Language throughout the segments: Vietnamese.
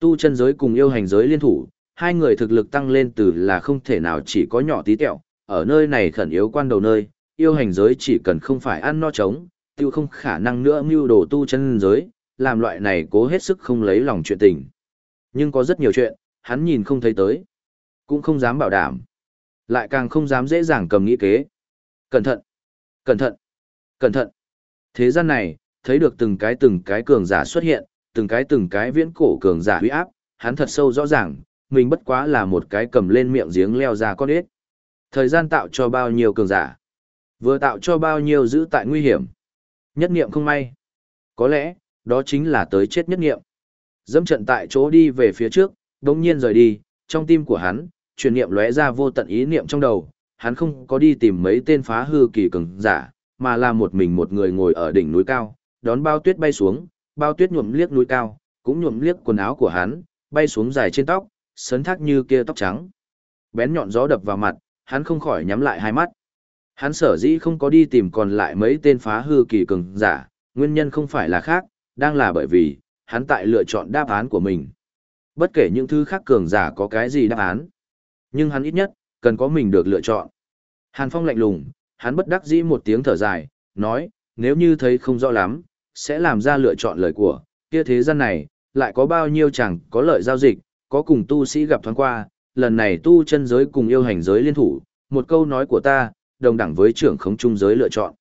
Tu chân giới cùng yêu hành giới liên thủ, hai người thực lực tăng lên từ là không thể nào chỉ có nhỏ tí tẹo, ở nơi này khẩn yếu quan đầu nơi, yêu hành giới chỉ cần không phải ăn no trống, tiêu không khả năng nữa mưu đồ tu chân giới, làm loại này cố hết sức không lấy lòng chuyện tình. Nhưng có rất nhiều chuyện, hắn nhìn không thấy tới, cũng không dám bảo đảm, lại càng không dám dễ dàng cầm nghĩ kế. Cẩn thận, cẩn thận, cẩn thận. Thế gian này, thấy được từng cái từng cái cường giả xuất hiện, từng cái từng cái viễn cổ cường giả huy áp, hắn thật sâu rõ ràng, mình bất quá là một cái cầm lên miệng giếng leo ra con ếch. Thời gian tạo cho bao nhiêu cường giả, vừa tạo cho bao nhiêu giữ tại nguy hiểm. Nhất niệm không may. Có lẽ, đó chính là tới chết nhất niệm. Dẫm trận tại chỗ đi về phía trước, đống nhiên rời đi, trong tim của hắn, truyền niệm lóe ra vô tận ý niệm trong đầu, hắn không có đi tìm mấy tên phá hư kỳ cường giả, mà là một mình một người ngồi ở đỉnh núi cao, đón bao tuyết bay xuống, bao tuyết nhuộm liếc núi cao, cũng nhuộm liếc quần áo của hắn, bay xuống dài trên tóc, sấn thác như kia tóc trắng. Bén nhọn gió đập vào mặt, hắn không khỏi nhắm lại hai mắt. Hắn sở dĩ không có đi tìm còn lại mấy tên phá hư kỳ cường giả, nguyên nhân không phải là khác, đang là bởi vì, hắn tại lựa chọn đáp án của mình. Bất kể những thứ khác cường giả có cái gì đáp án, nhưng hắn ít nhất, cần có mình được lựa chọn. Hàn Phong lạnh lùng, hắn bất đắc dĩ một tiếng thở dài, nói, nếu như thấy không rõ lắm, sẽ làm ra lựa chọn lời của, kia thế gian này, lại có bao nhiêu chẳng có lợi giao dịch, có cùng tu sĩ gặp thoáng qua, lần này tu chân giới cùng yêu hành giới liên thủ, một câu nói của ta, đồng đẳng với trưởng khống trung giới lựa chọn.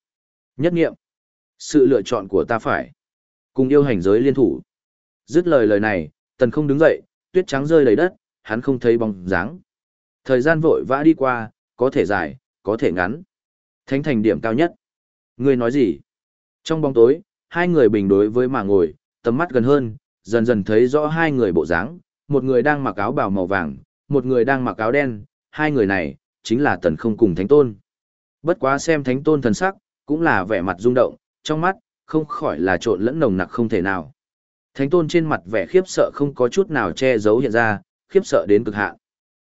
Nhất nghiệm, sự lựa chọn của ta phải, cùng yêu hành giới liên thủ. Dứt lời lời này, tần không đứng dậy, tuyết trắng rơi đầy đất, hắn không thấy bóng dáng. Thời gian vội vã đi qua, có thể dài, có thể ngắn. Thánh thành điểm cao nhất. Ngươi nói gì? Trong bóng tối, hai người bình đối với mà ngồi, tầm mắt gần hơn, dần dần thấy rõ hai người bộ dáng, một người đang mặc áo bào màu vàng, một người đang mặc áo đen, hai người này, chính là tần không cùng thánh tôn. Bất quá xem thánh tôn thần sắc, cũng là vẻ mặt rung động, trong mắt, không khỏi là trộn lẫn nồng nặc không thể nào. Thánh tôn trên mặt vẻ khiếp sợ không có chút nào che giấu hiện ra, khiếp sợ đến cực hạn.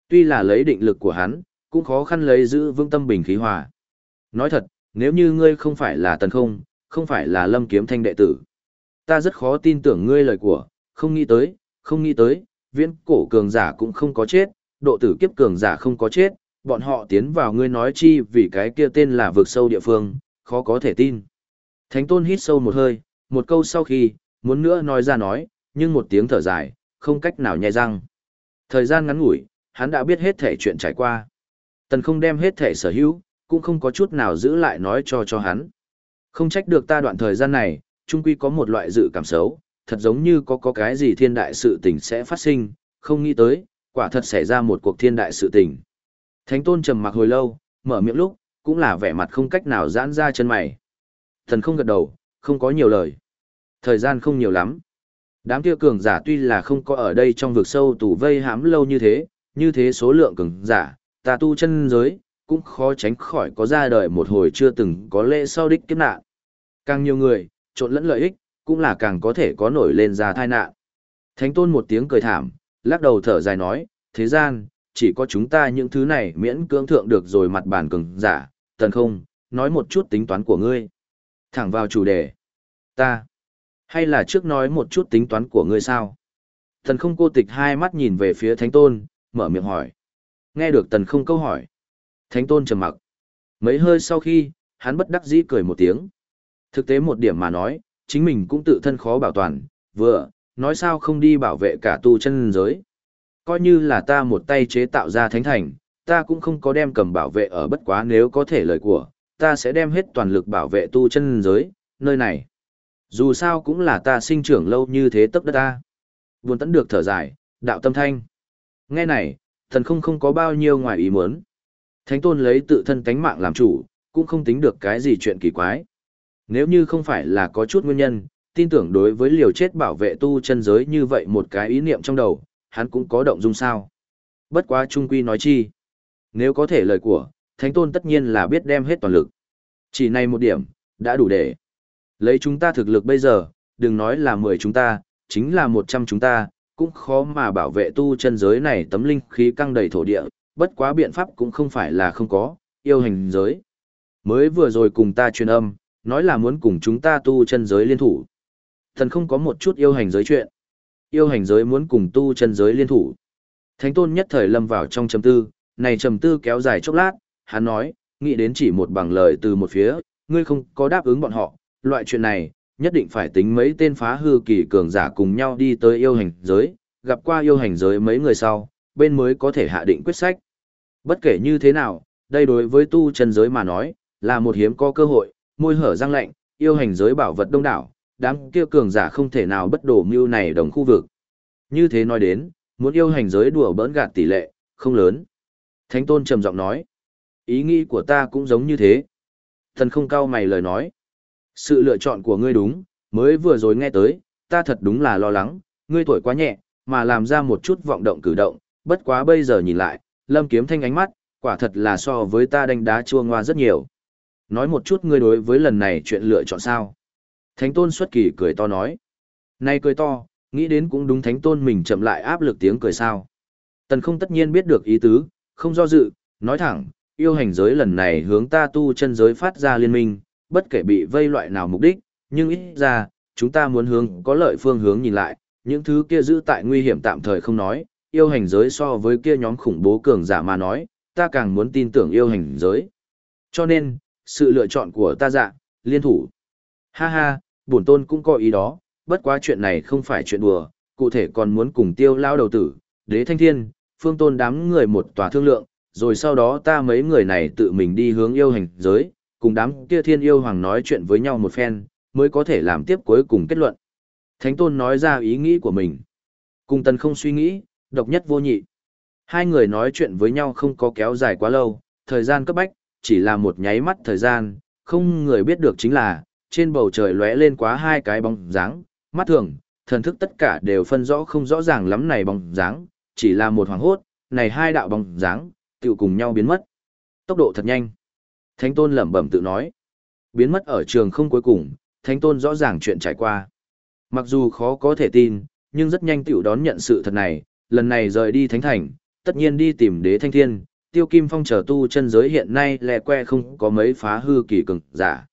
Tuy là lấy định lực của hắn, cũng khó khăn lấy giữ vững tâm bình khí hòa. Nói thật, nếu như ngươi không phải là tần không, không phải là lâm kiếm thanh đệ tử. Ta rất khó tin tưởng ngươi lời của, không nghĩ tới, không nghĩ tới, viễn cổ cường giả cũng không có chết, độ tử kiếp cường giả không có chết, bọn họ tiến vào ngươi nói chi vì cái kia tên là vực sâu địa phương, khó có thể tin. Thánh tôn hít sâu một hơi, một câu sau khi, muốn nữa nói ra nói, nhưng một tiếng thở dài, không cách nào nhai răng. Thời gian ngắn ngủi, hắn đã biết hết thể chuyện trải qua. Tần không đem hết thể sở hữu, cũng không có chút nào giữ lại nói cho cho hắn. Không trách được ta đoạn thời gian này, trung quy có một loại dự cảm xấu, thật giống như có có cái gì thiên đại sự tình sẽ phát sinh, không nghĩ tới, quả thật xảy ra một cuộc thiên đại sự tình. Thánh tôn trầm mặc hồi lâu, mở miệng lúc, cũng là vẻ mặt không cách nào giãn ra chân mày. Thần không gật đầu, không có nhiều lời. Thời gian không nhiều lắm. Đám kia cường giả tuy là không có ở đây trong vực sâu tủ vây hãm lâu như thế, như thế số lượng cường giả, ta tu chân giới, cũng khó tránh khỏi có ra đời một hồi chưa từng có lễ sau đích kiếp nạn. Càng nhiều người, trộn lẫn lợi ích, cũng là càng có thể có nổi lên ra tai nạn. Thánh tôn một tiếng cười thảm, lắc đầu thở dài nói, thế gian, chỉ có chúng ta những thứ này miễn cưỡng thượng được rồi mặt bàn cường giả, tần không, nói một chút tính toán của ngươi. Thẳng vào chủ đề. Ta. Hay là trước nói một chút tính toán của ngươi sao? Tần không cô tịch hai mắt nhìn về phía thánh tôn, mở miệng hỏi. Nghe được tần không câu hỏi. Thánh tôn trầm mặc. Mấy hơi sau khi, hắn bất đắc dĩ cười một tiếng. Thực tế một điểm mà nói, chính mình cũng tự thân khó bảo toàn, vừa, nói sao không đi bảo vệ cả tu chân giới. Coi như là ta một tay chế tạo ra thánh thành, ta cũng không có đem cầm bảo vệ ở bất quá nếu có thể lời của, ta sẽ đem hết toàn lực bảo vệ tu chân giới, nơi này. Dù sao cũng là ta sinh trưởng lâu như thế tấp đất ta. Buồn tẫn được thở dài, đạo tâm thanh. Nghe này, thần không không có bao nhiêu ngoài ý muốn. Thánh tôn lấy tự thân tánh mạng làm chủ, cũng không tính được cái gì chuyện kỳ quái. Nếu như không phải là có chút nguyên nhân, tin tưởng đối với liều chết bảo vệ tu chân giới như vậy một cái ý niệm trong đầu, hắn cũng có động dung sao. Bất quá trung quy nói chi. Nếu có thể lời của, Thánh Tôn tất nhiên là biết đem hết toàn lực. Chỉ này một điểm, đã đủ để. Lấy chúng ta thực lực bây giờ, đừng nói là 10 chúng ta, chính là 100 chúng ta, cũng khó mà bảo vệ tu chân giới này tấm linh khí căng đầy thổ địa, bất quá biện pháp cũng không phải là không có, yêu hành giới. Mới vừa rồi cùng ta truyền âm, nói là muốn cùng chúng ta tu chân giới liên thủ. Thần không có một chút yêu hành giới chuyện. yêu hành giới muốn cùng tu chân giới liên thủ. Thánh tôn nhất thời lâm vào trong trầm tư, này trầm tư kéo dài chốc lát, hắn nói, nghĩ đến chỉ một bằng lời từ một phía, ngươi không có đáp ứng bọn họ, loại chuyện này, nhất định phải tính mấy tên phá hư kỳ cường giả cùng nhau đi tới yêu hành giới, gặp qua yêu hành giới mấy người sau, bên mới có thể hạ định quyết sách. Bất kể như thế nào, đây đối với tu chân giới mà nói, là một hiếm có cơ hội, môi hở răng lạnh, yêu hành giới bảo vật đông đảo, đám kia cường giả không thể nào bất đổ mưu này đồng khu vực. Như thế nói đến, muốn yêu hành giới đùa bỡn gạt tỷ lệ, không lớn. Thánh tôn trầm giọng nói, ý nghĩ của ta cũng giống như thế. Thần không cao mày lời nói, sự lựa chọn của ngươi đúng, mới vừa rồi nghe tới, ta thật đúng là lo lắng, ngươi tuổi quá nhẹ, mà làm ra một chút vọng động cử động, bất quá bây giờ nhìn lại, lâm kiếm thanh ánh mắt, quả thật là so với ta đánh đá chua ngoa rất nhiều. Nói một chút ngươi đối với lần này chuyện lựa chọn sao. Thánh tôn xuất kỳ cười to nói. nay cười to, nghĩ đến cũng đúng thánh tôn mình chậm lại áp lực tiếng cười sao. Tần không tất nhiên biết được ý tứ, không do dự, nói thẳng, yêu hành giới lần này hướng ta tu chân giới phát ra liên minh, bất kể bị vây loại nào mục đích, nhưng ít ra, chúng ta muốn hướng có lợi phương hướng nhìn lại, những thứ kia giữ tại nguy hiểm tạm thời không nói, yêu hành giới so với kia nhóm khủng bố cường giả mà nói, ta càng muốn tin tưởng yêu hành giới. Cho nên, sự lựa chọn của ta dạ, liên thủ. Ha ha, bổn tôn cũng có ý đó, bất quá chuyện này không phải chuyện đùa, cụ thể còn muốn cùng tiêu lao đầu tử, đế thanh thiên, phương tôn đám người một tòa thương lượng, rồi sau đó ta mấy người này tự mình đi hướng yêu hành giới, cùng đám kia thiên yêu hoàng nói chuyện với nhau một phen, mới có thể làm tiếp cuối cùng kết luận. Thánh tôn nói ra ý nghĩ của mình. Cùng tần không suy nghĩ, độc nhất vô nhị. Hai người nói chuyện với nhau không có kéo dài quá lâu, thời gian cấp bách, chỉ là một nháy mắt thời gian, không người biết được chính là, trên bầu trời lóe lên quá hai cái bóng dáng, mắt thường, thần thức tất cả đều phân rõ không rõ ràng lắm này bóng dáng, chỉ là một hoàng hốt, này hai đạo bóng dáng, tự cùng nhau biến mất. Tốc độ thật nhanh. Thánh tôn lẩm bẩm tự nói. Biến mất ở trường không cuối cùng, thánh tôn rõ ràng chuyện trải qua. Mặc dù khó có thể tin, nhưng rất nhanh tiểu đón nhận sự thật này, lần này rời đi thánh thành, tất nhiên đi tìm đế thanh thiên, tiêu kim phong trở tu chân giới hiện nay lẹ que không có mấy phá hư kỳ cường giả.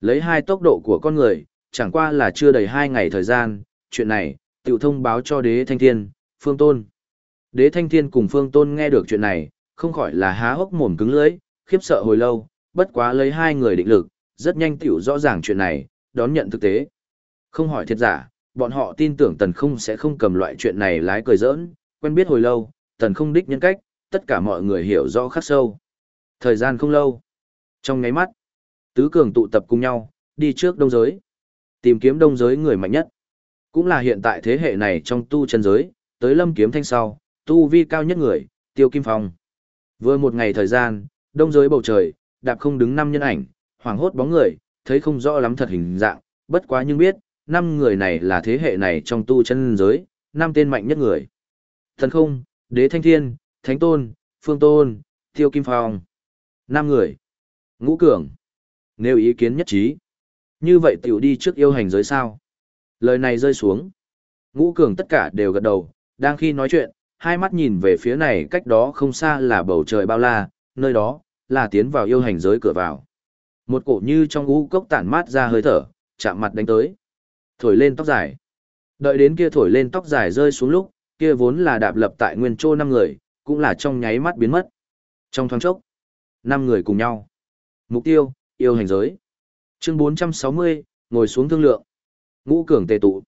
Lấy hai tốc độ của con người, chẳng qua là chưa đầy hai ngày thời gian, chuyện này, tiểu thông báo cho đế thanh thiên, phương tôn. Đế thanh thiên cùng phương tôn nghe được chuyện này, không khỏi là há hốc mồm cứng lưỡi, khiếp sợ hồi lâu, bất quá lấy hai người định lực, rất nhanh tiểu rõ ràng chuyện này, đón nhận thực tế. Không hỏi thiệt giả, bọn họ tin tưởng tần không sẽ không cầm loại chuyện này lái cười giỡn, quen biết hồi lâu, tần không đích nhân cách, tất cả mọi người hiểu rõ khắc sâu. Thời gian không lâu. Trong ngáy mắt, tứ cường tụ tập cùng nhau, đi trước đông giới. Tìm kiếm đông giới người mạnh nhất. Cũng là hiện tại thế hệ này trong tu chân giới, tới lâm kiếm thanh sau, tu vi cao nhất người, tiêu kim phong. Vừa một ngày thời gian, đông giới bầu trời, đạp không đứng năm nhân ảnh, hoảng hốt bóng người, thấy không rõ lắm thật hình dạng, bất quá nhưng biết, năm người này là thế hệ này trong tu chân giới, năm tên mạnh nhất người. Thần không, đế thanh thiên, thánh tôn, phương tôn, tiêu kim phong. Năm người. Ngũ cường. Nếu ý kiến nhất trí. Như vậy tiểu đi trước yêu hành giới sao. Lời này rơi xuống. Ngũ cường tất cả đều gật đầu, đang khi nói chuyện, hai mắt nhìn về phía này cách đó không xa là bầu trời bao la, nơi đó, là tiến vào yêu hành giới cửa vào. Một cổ như trong ngũ cốc tản mát ra hơi thở, chạm mặt đánh tới. Thổi lên tóc dài. Đợi đến kia thổi lên tóc dài rơi xuống lúc, kia vốn là đạp lập tại nguyên trô năm người, cũng là trong nháy mắt biến mất. Trong thoáng chốc, năm người cùng nhau. Mục tiêu, yêu hành giới. Chương 460, ngồi xuống thương lượng. Ngũ cường tề tụ.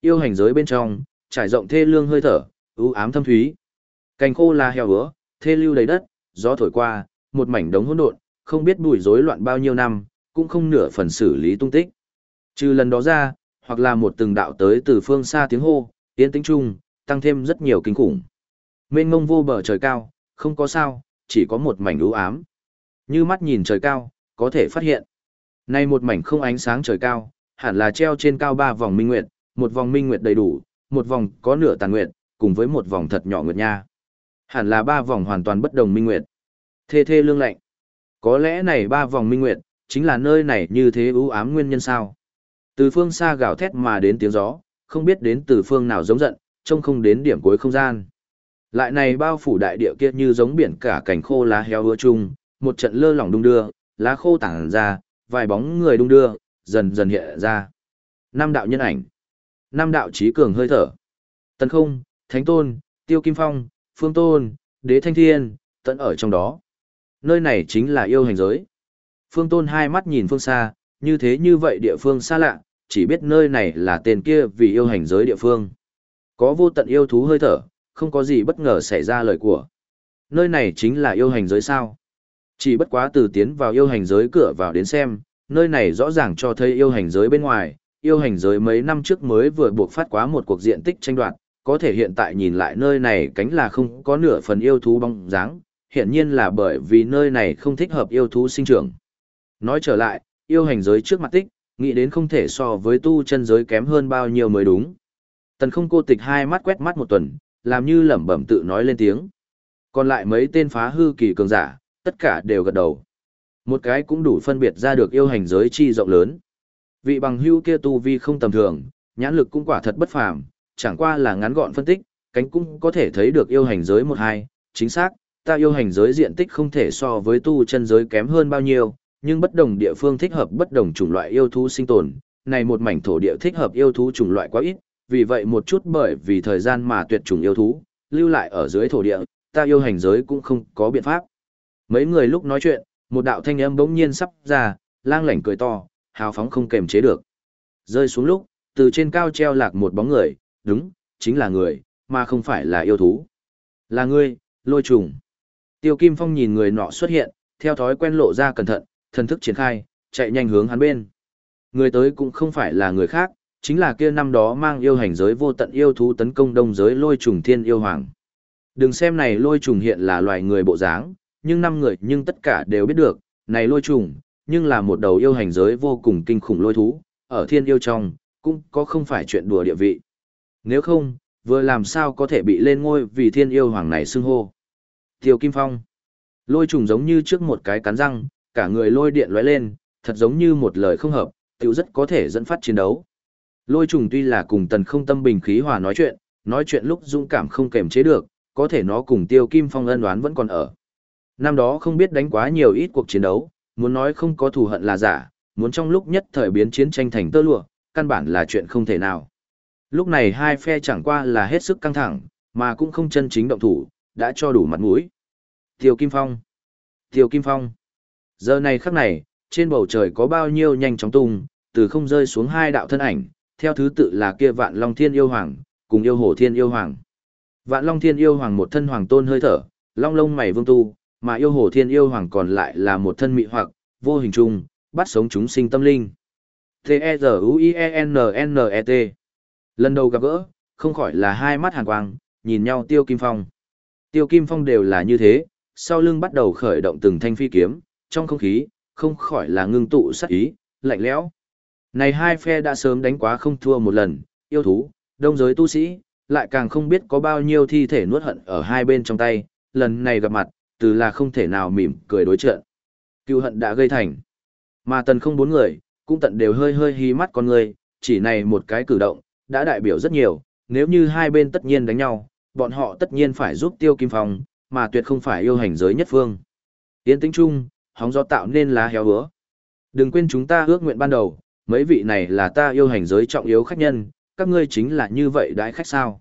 Yêu hành giới bên trong, trải rộng thê lương hơi thở, ưu ám thâm thúy. Cành khô là heo hứa, thê lưu đầy đất, gió thổi qua, một mảnh đống hỗn độn, không biết bùi rối loạn bao nhiêu năm, cũng không nửa phần xử lý tung tích. Trừ lần đó ra, hoặc là một từng đạo tới từ phương xa tiếng hô, tiến tính trung, tăng thêm rất nhiều kinh khủng. Mênh mông vô bờ trời cao, không có sao, chỉ có một mảnh u ám. Như mắt nhìn trời cao, có thể phát hiện. nay một mảnh không ánh sáng trời cao, hẳn là treo trên cao ba vòng minh nguyệt, một vòng minh nguyệt đầy đủ, một vòng có nửa tàn nguyệt, cùng với một vòng thật nhỏ nguyệt nha. Hẳn là ba vòng hoàn toàn bất đồng minh nguyệt. Thê thê lương lạnh. Có lẽ này ba vòng minh nguyệt, chính là nơi này như thế ưu ám nguyên nhân sao. Từ phương xa gào thét mà đến tiếng gió, không biết đến từ phương nào giống giận, trông không đến điểm cuối không gian. Lại này bao phủ đại địa kia như giống biển cả cảnh khô lá heo ưa chung, một trận lơ lỏng đung đưa, lá khô tản ra, vài bóng người đung đưa, dần dần hiện ra. Năm đạo nhân ảnh, năm đạo trí cường hơi thở. Tần không, Thánh Tôn, Tiêu Kim Phong, Phương Tôn, Đế Thanh Thiên, tận ở trong đó. Nơi này chính là yêu hành giới. Phương Tôn hai mắt nhìn phương xa, như thế như vậy địa phương xa lạ, chỉ biết nơi này là tên kia vì yêu hành giới địa phương. Có vô tận yêu thú hơi thở, không có gì bất ngờ xảy ra lời của. Nơi này chính là yêu hành giới sao. Chỉ bất quá từ tiến vào yêu hành giới cửa vào đến xem, nơi này rõ ràng cho thấy yêu hành giới bên ngoài, yêu hành giới mấy năm trước mới vừa buộc phát quá một cuộc diện tích tranh đoạt, có thể hiện tại nhìn lại nơi này cánh là không có nửa phần yêu thú bóng dáng, hiện nhiên là bởi vì nơi này không thích hợp yêu thú sinh trưởng. Nói trở lại, yêu hành giới trước mặt tích, nghĩ đến không thể so với tu chân giới kém hơn bao nhiêu mới đúng. Tần không cô tịch hai mắt quét mắt một tuần, làm như lẩm bẩm tự nói lên tiếng. Còn lại mấy tên phá hư kỳ cường giả, tất cả đều gật đầu. Một cái cũng đủ phân biệt ra được yêu hành giới chi rộng lớn. Vị bằng hưu kia tu vi không tầm thường, nhãn lực cũng quả thật bất phàm, chẳng qua là ngắn gọn phân tích, cánh cũng có thể thấy được yêu hành giới một hai, chính xác, ta yêu hành giới diện tích không thể so với tu chân giới kém hơn bao nhiêu, nhưng bất đồng địa phương thích hợp bất đồng chủng loại yêu thú sinh tồn, này một mảnh thổ địa thích hợp yêu thú chủng loại quá ít, vì vậy một chút bởi vì thời gian mà tuyệt chủng yêu thú, lưu lại ở dưới thổ địa, ta yêu hành giới cũng không có biện pháp. Mấy người lúc nói chuyện, một đạo thanh âm bỗng nhiên sắp ra, lang lảnh cười to, hào phóng không kềm chế được. Rơi xuống lúc, từ trên cao treo lạc một bóng người, đúng, chính là người, mà không phải là yêu thú. Là ngươi, lôi trùng. Tiêu Kim Phong nhìn người nọ xuất hiện, theo thói quen lộ ra cẩn thận, thần thức triển khai, chạy nhanh hướng hắn bên. Người tới cũng không phải là người khác, chính là kia năm đó mang yêu hành giới vô tận yêu thú tấn công đông giới lôi trùng thiên yêu hoàng. Đừng xem này lôi trùng hiện là loài người bộ dáng, nhưng năm người nhưng tất cả đều biết được, này lôi trùng, nhưng là một đầu yêu hành giới vô cùng kinh khủng lôi thú, ở thiên yêu trong, cũng có không phải chuyện đùa địa vị. Nếu không, vừa làm sao có thể bị lên ngôi vì thiên yêu hoàng này xưng hô. Tiêu Kim Phong. Lôi trùng giống như trước một cái cắn răng, cả người lôi điện lóe lên, thật giống như một lời không hợp, tiểu rất có thể dẫn phát chiến đấu. Lôi trùng tuy là cùng tần không tâm bình khí hòa nói chuyện, nói chuyện lúc dũng cảm không kềm chế được, có thể nó cùng Tiêu Kim Phong ân đoán vẫn còn ở. Năm đó không biết đánh quá nhiều ít cuộc chiến đấu, muốn nói không có thù hận là giả, muốn trong lúc nhất thời biến chiến tranh thành tơ lụa, căn bản là chuyện không thể nào. Lúc này hai phe chẳng qua là hết sức căng thẳng, mà cũng không chân chính động thủ, đã cho đủ mặt mũi. Tiêu Kim Phong. Tiêu Kim Phong. Giờ này khắc này, trên bầu trời có bao nhiêu nhanh chóng tung, từ không rơi xuống hai đạo thân ảnh, theo thứ tự là kia Vạn Long Thiên Yêu Hoàng, cùng Yêu hồ Thiên Yêu Hoàng. Vạn Long Thiên Yêu Hoàng một thân hoàng tôn hơi thở, long lông mày vương tu, mà Yêu hồ Thiên Yêu Hoàng còn lại là một thân mị hoặc, vô hình trung, bắt sống chúng sinh tâm linh. T-E-Z-U-I-E-N-N-E-T Lần đầu gặp gỡ, không khỏi là hai mắt hàn quang, nhìn nhau Tiêu Kim Phong. Tiêu Kim Phong đều là như thế, sau lưng bắt đầu khởi động từng thanh phi kiếm, trong không khí, không khỏi là ngưng tụ sát ý, lạnh lẽo. Này hai phe đã sớm đánh quá không thua một lần, yêu thú, đông giới tu sĩ, lại càng không biết có bao nhiêu thi thể nuốt hận ở hai bên trong tay, lần này gặp mặt, từ là không thể nào mỉm cười đối trận. Cựu hận đã gây thành. Mà tần không bốn người, cũng tận đều hơi hơi hí mắt con người, chỉ này một cái cử động, đã đại biểu rất nhiều, nếu như hai bên tất nhiên đánh nhau, bọn họ tất nhiên phải giúp tiêu kim phong, mà tuyệt không phải yêu hành giới nhất phương. Tiến tĩnh chung, hóng gió tạo nên lá héo hứa. Đừng quên chúng ta ước nguyện ban đầu, mấy vị này là ta yêu hành giới trọng yếu khách nhân, các ngươi chính là như vậy đãi khách sao.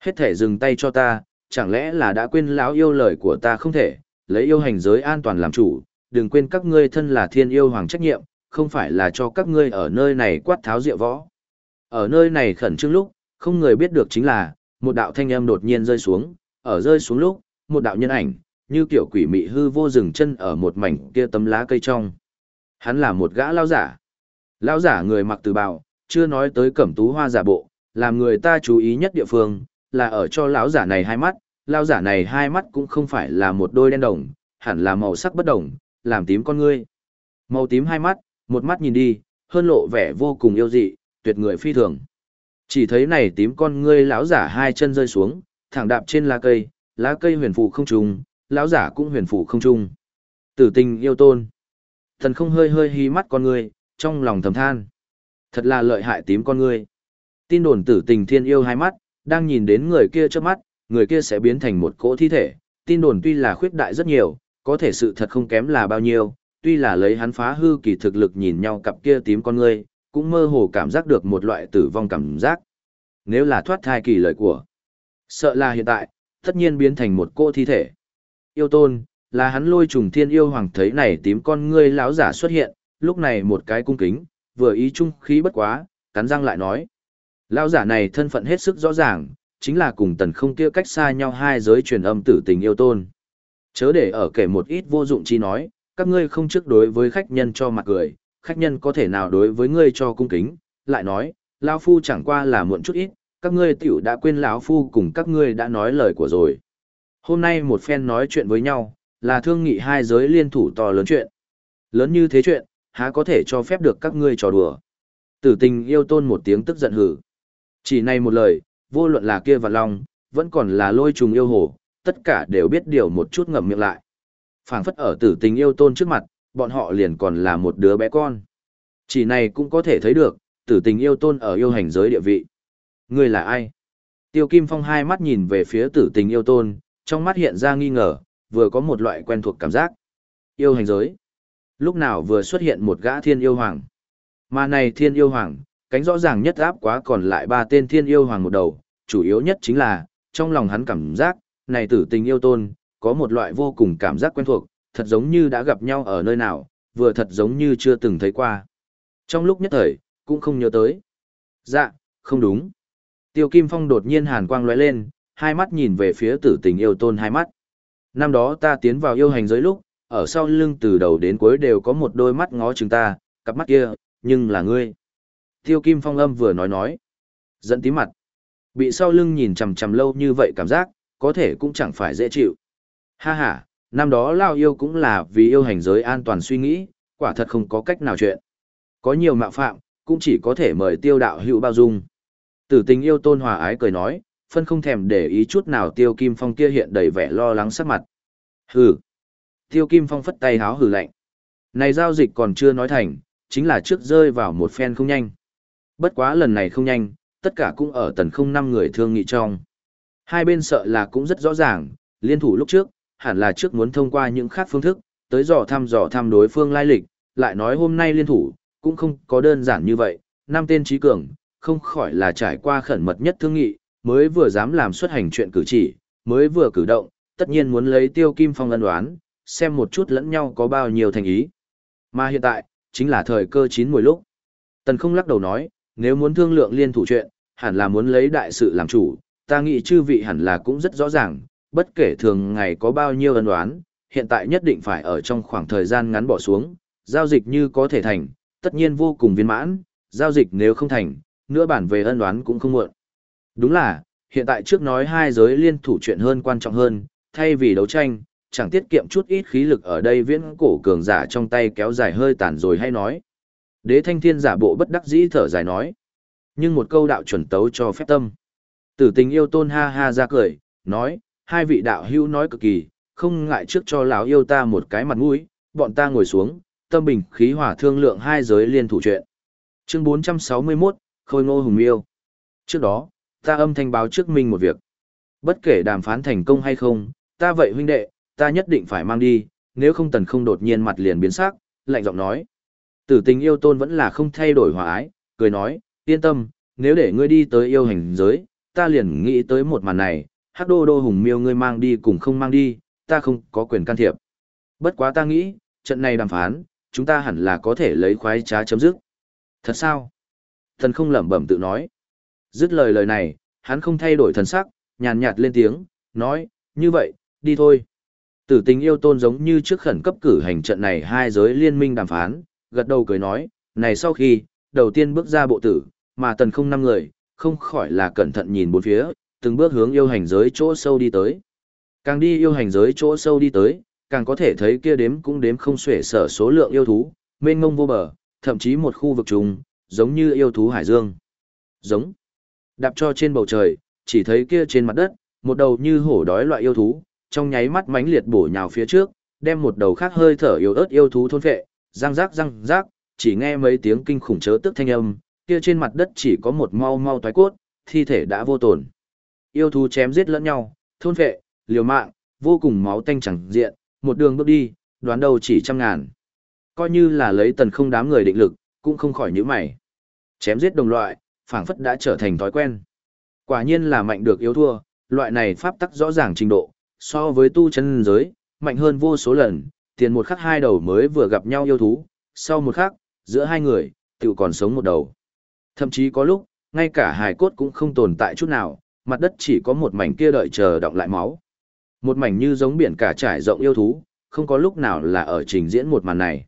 Hết thể dừng tay cho ta, chẳng lẽ là đã quên lão yêu lời của ta không thể, lấy yêu hành giới an toàn làm chủ, đừng quên các ngươi thân là thiên yêu hoàng trách nhiệm, không phải là cho các ngươi ở nơi này quát tháo rượu võ. Ở nơi này khẩn trương lúc, không người biết được chính là, một đạo thanh âm đột nhiên rơi xuống, ở rơi xuống lúc, một đạo nhân ảnh, như kiểu quỷ mị hư vô dừng chân ở một mảnh kia tấm lá cây trong. Hắn là một gã lao giả. Lão giả người mặc từ bào, chưa nói tới cẩm tú hoa giả bộ, làm người ta chú ý nhất địa phương, là ở cho lão giả này hai mắt, lao giả này hai mắt cũng không phải là một đôi đen đồng, hẳn là màu sắc bất đồng, làm tím con ngươi. Màu tím hai mắt, một mắt nhìn đi, hơn lộ vẻ vô cùng yêu dị, tuyệt người phi thường. Chỉ thấy này tím con ngươi lão giả hai chân rơi xuống, thẳng đạp trên lá cây, lá cây huyền phù không trùng, lão giả cũng huyền phù không trung. Tử tình yêu tôn. Thần không hơi hơi hí mắt con ngươi, trong lòng thầm than. Thật là lợi hại tím con ngươi. Tin đồn tử tình thiên yêu hai mắt, đang nhìn đến người kia trước mắt, người kia sẽ biến thành một cỗ thi thể. Tin đồn tuy là khuyết đại rất nhiều, có thể sự thật không kém là bao nhiêu, tuy là lấy hắn phá hư kỳ thực lực nhìn nhau cặp kia tím con ngươi, cũng mơ hồ cảm giác được một loại tử vong cảm giác. nếu là thoát thai kỳ lời của. Sợ là hiện tại, tất nhiên biến thành một cô thi thể. Yêu tôn, là hắn lôi trùng thiên yêu hoàng thấy này tím con ngươi lão giả xuất hiện, lúc này một cái cung kính, vừa ý trung khí bất quá, cắn răng lại nói. Lão giả này thân phận hết sức rõ ràng, chính là cùng tần không kia cách xa nhau hai giới truyền âm tử tình yêu tôn. Chớ để ở kể một ít vô dụng chi nói, các ngươi không trước đối với khách nhân cho mặt cười, khách nhân có thể nào đối với ngươi cho cung kính, lại nói, lão phu chẳng qua là muộn chút ít, các ngươi tiểu đã quên lão phu cùng các ngươi đã nói lời của rồi. Hôm nay một phen nói chuyện với nhau, là thương nghị hai giới liên thủ to lớn chuyện. Lớn như thế chuyện, há có thể cho phép được các ngươi trò đùa. Tử tình yêu tôn một tiếng tức giận hử. Chỉ này một lời, vô luận là kia và long, vẫn còn là lôi trùng yêu hồ, tất cả đều biết điều một chút ngậm miệng lại. phảng phất ở tử tình yêu tôn trước mặt, bọn họ liền còn là một đứa bé con. Chỉ này cũng có thể thấy được, tử tình yêu tôn ở yêu hành giới địa vị. Ngươi là ai? Tiêu Kim Phong hai mắt nhìn về phía tử tình yêu tôn, trong mắt hiện ra nghi ngờ, vừa có một loại quen thuộc cảm giác. Yêu hành giới. Lúc nào vừa xuất hiện một gã thiên yêu hoàng. Mà này thiên yêu hoàng, cánh rõ ràng nhất áp quá còn lại ba tên thiên yêu hoàng một đầu, chủ yếu nhất chính là, trong lòng hắn cảm giác, này tử tình yêu tôn, có một loại vô cùng cảm giác quen thuộc, thật giống như đã gặp nhau ở nơi nào, vừa thật giống như chưa từng thấy qua. Trong lúc nhất thời, cũng không nhớ tới. Dạ, không đúng. Tiêu Kim Phong đột nhiên hàn quang lóe lên, hai mắt nhìn về phía tử tình yêu tôn hai mắt. Năm đó ta tiến vào yêu hành giới lúc, ở sau lưng từ đầu đến cuối đều có một đôi mắt ngó chừng ta, cặp mắt kia, nhưng là ngươi. Tiêu Kim Phong âm vừa nói nói. Dẫn tí mặt. Bị sau lưng nhìn chằm chằm lâu như vậy cảm giác, có thể cũng chẳng phải dễ chịu. Ha ha, năm đó Lao yêu cũng là vì yêu hành giới an toàn suy nghĩ, quả thật không có cách nào chuyện. Có nhiều mạo phạm, cũng chỉ có thể mời tiêu đạo hữu bao dung. Tử tình yêu tôn hòa ái cười nói, phân không thèm để ý chút nào tiêu kim phong kia hiện đầy vẻ lo lắng sắc mặt. Hừ. Tiêu kim phong phất tay háo hừ lạnh. Này giao dịch còn chưa nói thành, chính là trước rơi vào một phen không nhanh. Bất quá lần này không nhanh, tất cả cũng ở tần không năm người thương nghị trong. Hai bên sợ là cũng rất rõ ràng, liên thủ lúc trước, hẳn là trước muốn thông qua những khác phương thức, tới dò thăm dò thăm đối phương lai lịch, lại nói hôm nay liên thủ, cũng không có đơn giản như vậy, năm tên trí cường, không khỏi là trải qua khẩn mật nhất thương nghị, mới vừa dám làm xuất hành chuyện cử chỉ, mới vừa cử động, tất nhiên muốn lấy tiêu kim phong ân đoán, xem một chút lẫn nhau có bao nhiêu thành ý. Mà hiện tại, chính là thời cơ chín mùi lúc. Tần không lắc đầu nói, nếu muốn thương lượng liên thủ chuyện, hẳn là muốn lấy đại sự làm chủ, ta nghĩ chư vị hẳn là cũng rất rõ ràng, bất kể thường ngày có bao nhiêu ân đoán, hiện tại nhất định phải ở trong khoảng thời gian ngắn bỏ xuống, giao dịch như có thể thành, tất nhiên vô cùng viên mãn, giao dịch nếu không thành, nữa bản về ân đoán cũng không muộn. Đúng là, hiện tại trước nói hai giới liên thủ chuyện hơn quan trọng hơn, thay vì đấu tranh, chẳng tiết kiệm chút ít khí lực ở đây viễn cổ cường giả trong tay kéo dài hơi tàn rồi hay nói. Đế thanh thiên giả bộ bất đắc dĩ thở dài nói. Nhưng một câu đạo chuẩn tấu cho phép tâm. Tử tình yêu tôn ha ha ra cười, nói, hai vị đạo hữu nói cực kỳ, không ngại trước cho lão yêu ta một cái mặt mũi, bọn ta ngồi xuống, tâm bình khí hòa thương lượng hai giới liên thủ chuyện. Chương 461, Khôi Ngô Hùng miêu, Trước đó, ta âm thanh báo trước minh một việc. Bất kể đàm phán thành công hay không, ta vậy huynh đệ, ta nhất định phải mang đi, nếu không tần không đột nhiên mặt liền biến sắc, lạnh giọng nói. Tử tình yêu tôn vẫn là không thay đổi hòa ái, cười nói, yên tâm, nếu để ngươi đi tới yêu hành giới, ta liền nghĩ tới một màn này, hắc đô đô hùng miêu ngươi mang đi cùng không mang đi, ta không có quyền can thiệp. Bất quá ta nghĩ, trận này đàm phán, chúng ta hẳn là có thể lấy khoái trá chấm dứt. Thật sao? Thần không lẩm bẩm tự nói. Dứt lời lời này, hắn không thay đổi thần sắc, nhàn nhạt lên tiếng, nói, như vậy, đi thôi. Tử tình yêu tôn giống như trước khẩn cấp cử hành trận này hai giới liên minh đàm phán, gật đầu cười nói, này sau khi, đầu tiên bước ra bộ tử, mà tần không năm người, không khỏi là cẩn thận nhìn bốn phía, từng bước hướng yêu hành giới chỗ sâu đi tới. Càng đi yêu hành giới chỗ sâu đi tới, càng có thể thấy kia đếm cũng đếm không xuể sở số lượng yêu thú, mênh ngông vô bờ, thậm chí một khu vực trùng, giống như yêu thú hải dương. Giống. Đạp cho trên bầu trời, chỉ thấy kia trên mặt đất, một đầu như hổ đói loại yêu thú, trong nháy mắt mãnh liệt bổ nhào phía trước, đem một đầu khác hơi thở yếu ớt yêu thú thôn phệ, răng rác răng rác, chỉ nghe mấy tiếng kinh khủng chớ tức thanh âm, kia trên mặt đất chỉ có một mau mau toái cốt, thi thể đã vô tổn. Yêu thú chém giết lẫn nhau, thôn phệ, liều mạng, vô cùng máu tanh chẳng diện, một đường bước đi, đoán đầu chỉ trăm ngàn. Coi như là lấy tần không đám người định lực, cũng không khỏi nhíu mày. Chém giết đồng loại, phảng phất đã trở thành thói quen. Quả nhiên là mạnh được yếu thua, loại này pháp tắc rõ ràng trình độ, so với tu chân giới, mạnh hơn vô số lần, tiền một khắc hai đầu mới vừa gặp nhau yêu thú, sau một khắc, giữa hai người, tự còn sống một đầu. Thậm chí có lúc, ngay cả hài cốt cũng không tồn tại chút nào, mặt đất chỉ có một mảnh kia đợi chờ động lại máu. Một mảnh như giống biển cả trải rộng yêu thú, không có lúc nào là ở trình diễn một màn này.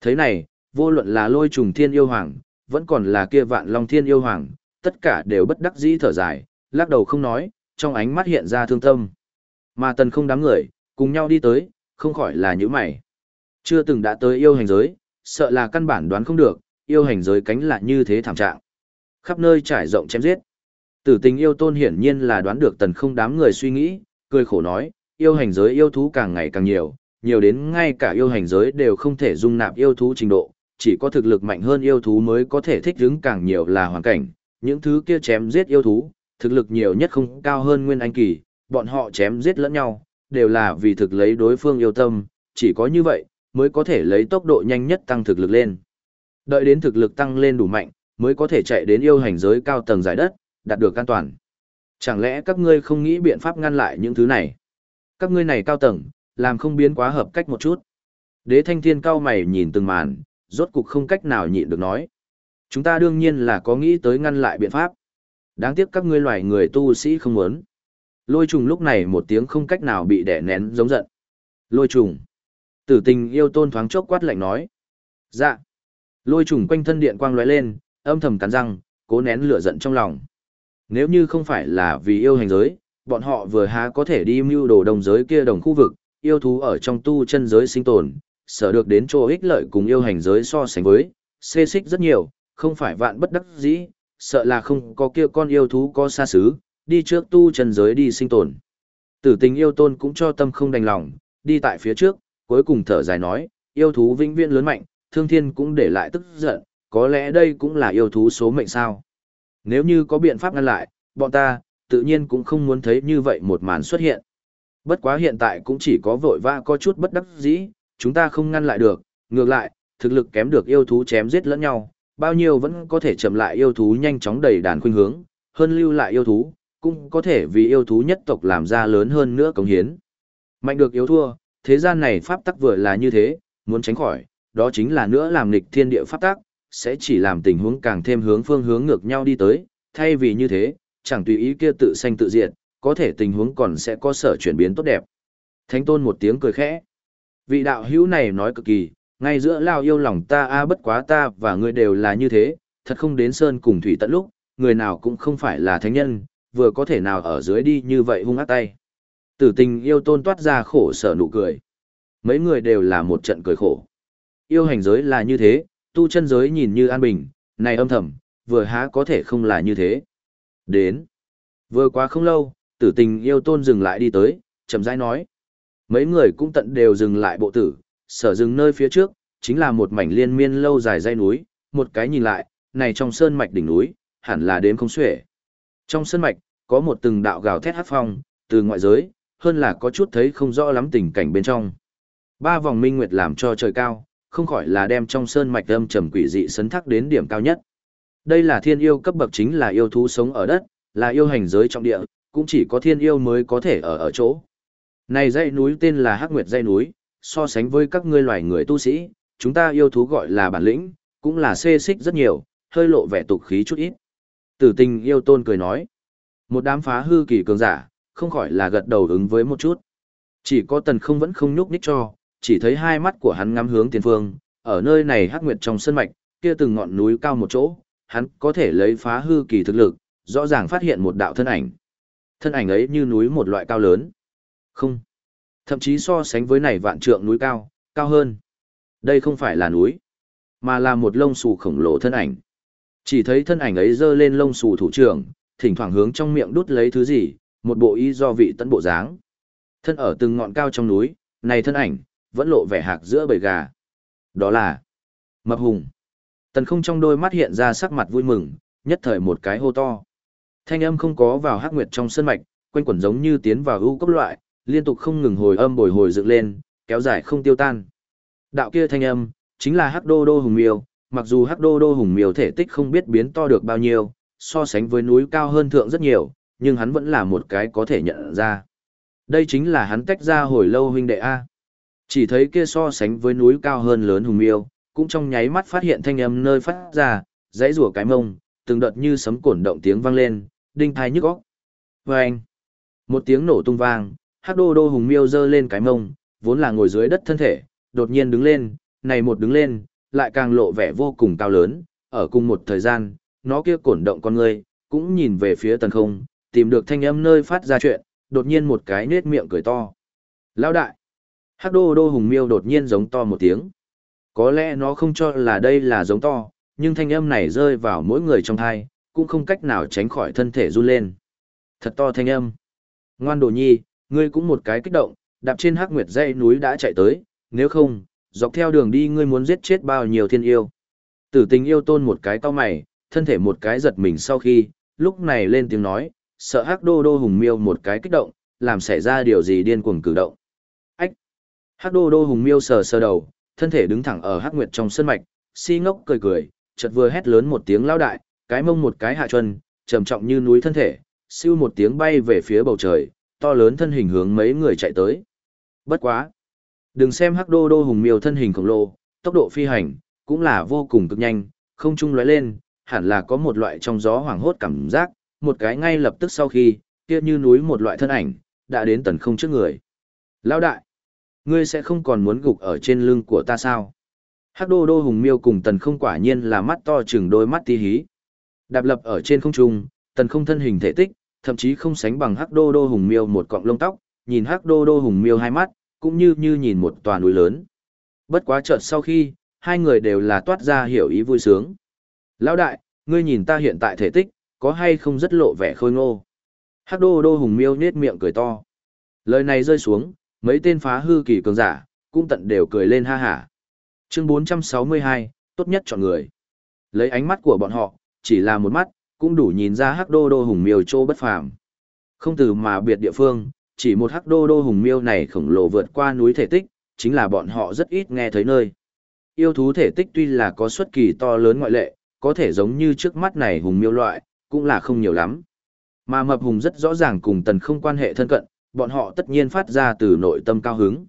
Thế này, vô luận là lôi trùng thiên yêu hoàng, vẫn còn là kia vạn long thiên yêu hoàng, tất cả đều bất đắc dĩ thở dài, lắc đầu không nói, trong ánh mắt hiện ra thương tâm. Mà tần không đám người, cùng nhau đi tới, không khỏi là những mày. Chưa từng đã tới yêu hành giới, sợ là căn bản đoán không được, yêu hành giới cánh là như thế thảm trạng. Khắp nơi trải rộng chém giết. Tử tình yêu tôn hiển nhiên là đoán được tần không đám người suy nghĩ, cười khổ nói, yêu hành giới yêu thú càng ngày càng nhiều, nhiều đến ngay cả yêu hành giới đều không thể dung nạp yêu thú trình độ, chỉ có thực lực mạnh hơn yêu thú mới có thể thích ứng càng nhiều là hoàn cảnh, những thứ kia chém giết yêu thú, thực lực nhiều nhất không cao hơn nguyên anh kỳ, bọn họ chém giết lẫn nhau, đều là vì thực lấy đối phương yêu tâm, chỉ có như vậy, mới có thể lấy tốc độ nhanh nhất tăng thực lực lên. Đợi đến thực lực tăng lên đủ mạnh, mới có thể chạy đến yêu hành giới cao tầng giải đất, đạt được an toàn. Chẳng lẽ các ngươi không nghĩ biện pháp ngăn lại những thứ này? Các ngươi này cao tầng, làm không biến quá hợp cách một chút. Đế thanh thiên cao mày nhìn từng màn, rốt cục không cách nào nhịn được nói. Chúng ta đương nhiên là có nghĩ tới ngăn lại biện pháp. Đáng tiếc các ngươi loài người tu sĩ không muốn. Lôi trùng lúc này một tiếng không cách nào bị đẻ nén giống giận. Lôi trùng. Tử tình yêu tôn thoáng chốc quát lạnh nói. Dạ. Lôi trùng quanh thân điện quang lóe lên, âm thầm cắn răng, cố nén lửa giận trong lòng. Nếu như không phải là vì yêu hành giới, bọn họ vừa há có thể đi mưu đồ đồng giới kia đồng khu vực, yêu thú ở trong tu chân giới sinh tồn, sở được đến chỗ ích lợi cùng yêu hành giới so sánh với, xê xích rất nhiều, không phải vạn bất đắc dĩ, sợ là không có kia con yêu thú có xa xứ, đi trước tu chân giới đi sinh tồn. Tử tình yêu tôn cũng cho tâm không đành lòng, đi tại phía trước, cuối cùng thở dài nói, yêu thú vĩnh viễn lớn mạnh, thương thiên cũng để lại tức giận, có lẽ đây cũng là yêu thú số mệnh sao. Nếu như có biện pháp ngăn lại, bọn ta, tự nhiên cũng không muốn thấy như vậy một màn xuất hiện. Bất quá hiện tại cũng chỉ có vội vã có chút bất đắc dĩ, chúng ta không ngăn lại được, ngược lại, thực lực kém được yêu thú chém giết lẫn nhau, bao nhiêu vẫn có thể chậm lại yêu thú nhanh chóng đầy đàn khuynh hướng, hơn lưu lại yêu thú, cũng có thể vì yêu thú nhất tộc làm ra lớn hơn nữa cống hiến. Mạnh được yếu thua, thế gian này pháp tắc vừa là như thế, muốn tránh khỏi, đó chính là nữa làm nghịch thiên địa pháp tắc, sẽ chỉ làm tình huống càng thêm hướng phương hướng ngược nhau đi tới, thay vì như thế, chẳng tùy ý kia tự sanh tự diệt, có thể tình huống còn sẽ có sở chuyển biến tốt đẹp. Thánh tôn một tiếng cười khẽ. Vị đạo hữu này nói cực kỳ, ngay giữa lao yêu lòng ta a bất quá ta và ngươi đều là như thế, thật không đến sơn cùng thủy tận lúc, người nào cũng không phải là thánh nhân, vừa có thể nào ở dưới đi như vậy hung ác tay. Tử tình yêu tôn toát ra khổ sở nụ cười. Mấy người đều là một trận cười khổ. Yêu hành giới là như thế, tu chân giới nhìn như an bình, này âm thầm, vừa há có thể không là như thế. Đến. Vừa quá không lâu, tử tình yêu tôn dừng lại đi tới, chậm rãi nói. Mấy người cũng tận đều dừng lại bộ tử, sở dừng nơi phía trước, chính là một mảnh liên miên lâu dài dây núi, một cái nhìn lại, này trong sơn mạch đỉnh núi, hẳn là đếm không xuể. Trong sơn mạch, có một từng đạo gào thét hát phong, từ ngoại giới, hơn là có chút thấy không rõ lắm tình cảnh bên trong. Ba vòng minh nguyệt làm cho trời cao, không khỏi là đem trong sơn mạch âm trầm quỷ dị sấn thắc đến điểm cao nhất. Đây là thiên yêu cấp bậc chính là yêu thú sống ở đất, là yêu hành giới trong địa, cũng chỉ có thiên yêu mới có thể ở ở chỗ. Này dãy núi tên là Hắc Nguyệt dãy núi, so sánh với các ngươi loài người tu sĩ, chúng ta yêu thú gọi là bản lĩnh, cũng là xê xích rất nhiều, hơi lộ vẻ tục khí chút ít. Tử tình yêu tôn cười nói, một đám phá hư kỳ cường giả, không khỏi là gật đầu ứng với một chút. Chỉ có tần không vẫn không nhúc nhích cho, chỉ thấy hai mắt của hắn ngắm hướng tiền phương, ở nơi này hắc nguyệt trong sân mạch, kia từng ngọn núi cao một chỗ, hắn có thể lấy phá hư kỳ thực lực, rõ ràng phát hiện một đạo thân ảnh. Thân ảnh ấy như núi một loại cao lớn. Không. Thậm chí so sánh với này vạn trượng núi cao, cao hơn. Đây không phải là núi, mà là một lông xù khổng lồ thân ảnh. Chỉ thấy thân ảnh ấy giơ lên lông xù thủ trưởng, thỉnh thoảng hướng trong miệng đút lấy thứ gì, một bộ y do vị tận bộ dáng. Thân ở từng ngọn cao trong núi, này thân ảnh, vẫn lộ vẻ hạc giữa bầy gà. Đó là Mập Hùng. Tần không trong đôi mắt hiện ra sắc mặt vui mừng, nhất thời một cái hô to. Thanh âm không có vào hắc nguyệt trong sân mạch, quanh quẩn giống như tiến vào ưu cấp loại, liên tục không ngừng hồi âm bồi hồi dựng lên, kéo dài không tiêu tan. Đạo kia thanh âm, chính là hắc đô đô hùng miêu, mặc dù hắc đô đô hùng miêu thể tích không biết biến to được bao nhiêu, so sánh với núi cao hơn thượng rất nhiều, nhưng hắn vẫn là một cái có thể nhận ra. Đây chính là hắn tách ra hồi lâu huynh đệ A. Chỉ thấy kia so sánh với núi cao hơn lớn hùng miêu, cũng trong nháy mắt phát hiện thanh âm nơi phát ra, dãy rủa cái mông, từng đợt như sấm cổn động tiếng vang lên, đinh thai nhức óc. Vâng! Một tiếng nổ tung vang, hắc đô đô hùng miêu giơ lên cái mông, vốn là ngồi dưới đất thân thể, đột nhiên đứng lên, này một đứng lên, lại càng lộ vẻ vô cùng cao lớn, ở cùng một thời gian, nó kia cổn động con người, cũng nhìn về phía tần không, tìm được thanh âm nơi phát ra chuyện, đột nhiên một cái nết miệng cười to. Lão đại! Hắc đô đô hùng miêu đột nhiên giống to một tiếng. Có lẽ nó không cho là đây là giống to, nhưng thanh âm này rơi vào mỗi người trong thai, cũng không cách nào tránh khỏi thân thể run lên. Thật to thanh âm. Ngoan đồ nhi, ngươi cũng một cái kích động, đạp trên hắc nguyệt dãy núi đã chạy tới, nếu không, dọc theo đường đi ngươi muốn giết chết bao nhiêu thiên yêu. Tử tình yêu tôn một cái cao mày, thân thể một cái giật mình sau khi, lúc này lên tiếng nói, sợ hắc đô đô hùng miêu một cái kích động, làm xảy ra điều gì điên cuồng cử động. Ách! Hắc đô đô hùng miêu sờ sờ đầu, thân thể đứng thẳng ở hắc nguyệt trong sân mạch, si ngốc cười cười, chợt vừa hét lớn một tiếng lao đại, cái mông một cái hạ chân, trầm trọng như núi thân thể, siêu một tiếng bay về phía bầu trời, to lớn thân hình hướng mấy người chạy tới. Bất quá! Đừng xem hắc đô đô hùng miêu thân hình khổng lồ, tốc độ phi hành, cũng là vô cùng cực nhanh, không trung lóe lên, hẳn là có một loại trong gió hoảng hốt cảm giác, một cái ngay lập tức sau khi, kia như núi một loại thân ảnh, đã đến tần không trước người. Lão đại, ngươi sẽ không còn muốn gục ở trên lưng của ta sao? Hắc đô đô hùng miêu cùng tần không quả nhiên là mắt to chừng đôi mắt tí hí. Đạp lập ở trên không trung, tần không thân hình thể tích, thậm chí không sánh bằng hắc đô đô hùng miêu một cọng lông tóc, nhìn hắc đô đô hùng miêu hai mắt, cũng như như nhìn một tòa núi lớn. Bất quá chợt sau khi, hai người đều là toát ra hiểu ý vui sướng. Lão đại, ngươi nhìn ta hiện tại thể tích, có hay không rất lộ vẻ khôi ngô. Hắc đô đô hùng miêu nết miệng cười to. Lời này rơi xuống, mấy tên phá hư kỳ cường giả, cũng tận đều cười lên ha hả. Chương 462, tốt nhất chọn người. Lấy ánh mắt của bọn họ, chỉ là một mắt, cũng đủ nhìn ra hắc đô đô hùng miêu trô bất phàm. Không từ mà biệt địa phương, chỉ một hắc đô đô hùng miêu này khổng lồ vượt qua núi thể tích, chính là bọn họ rất ít nghe thấy nơi. Yêu thú thể tích tuy là có xuất kỳ to lớn ngoại lệ, có thể giống như trước mắt này hùng miêu loại, cũng là không nhiều lắm. Mà mập hùng rất rõ ràng cùng tần không quan hệ thân cận, bọn họ tất nhiên phát ra từ nội tâm cao hứng.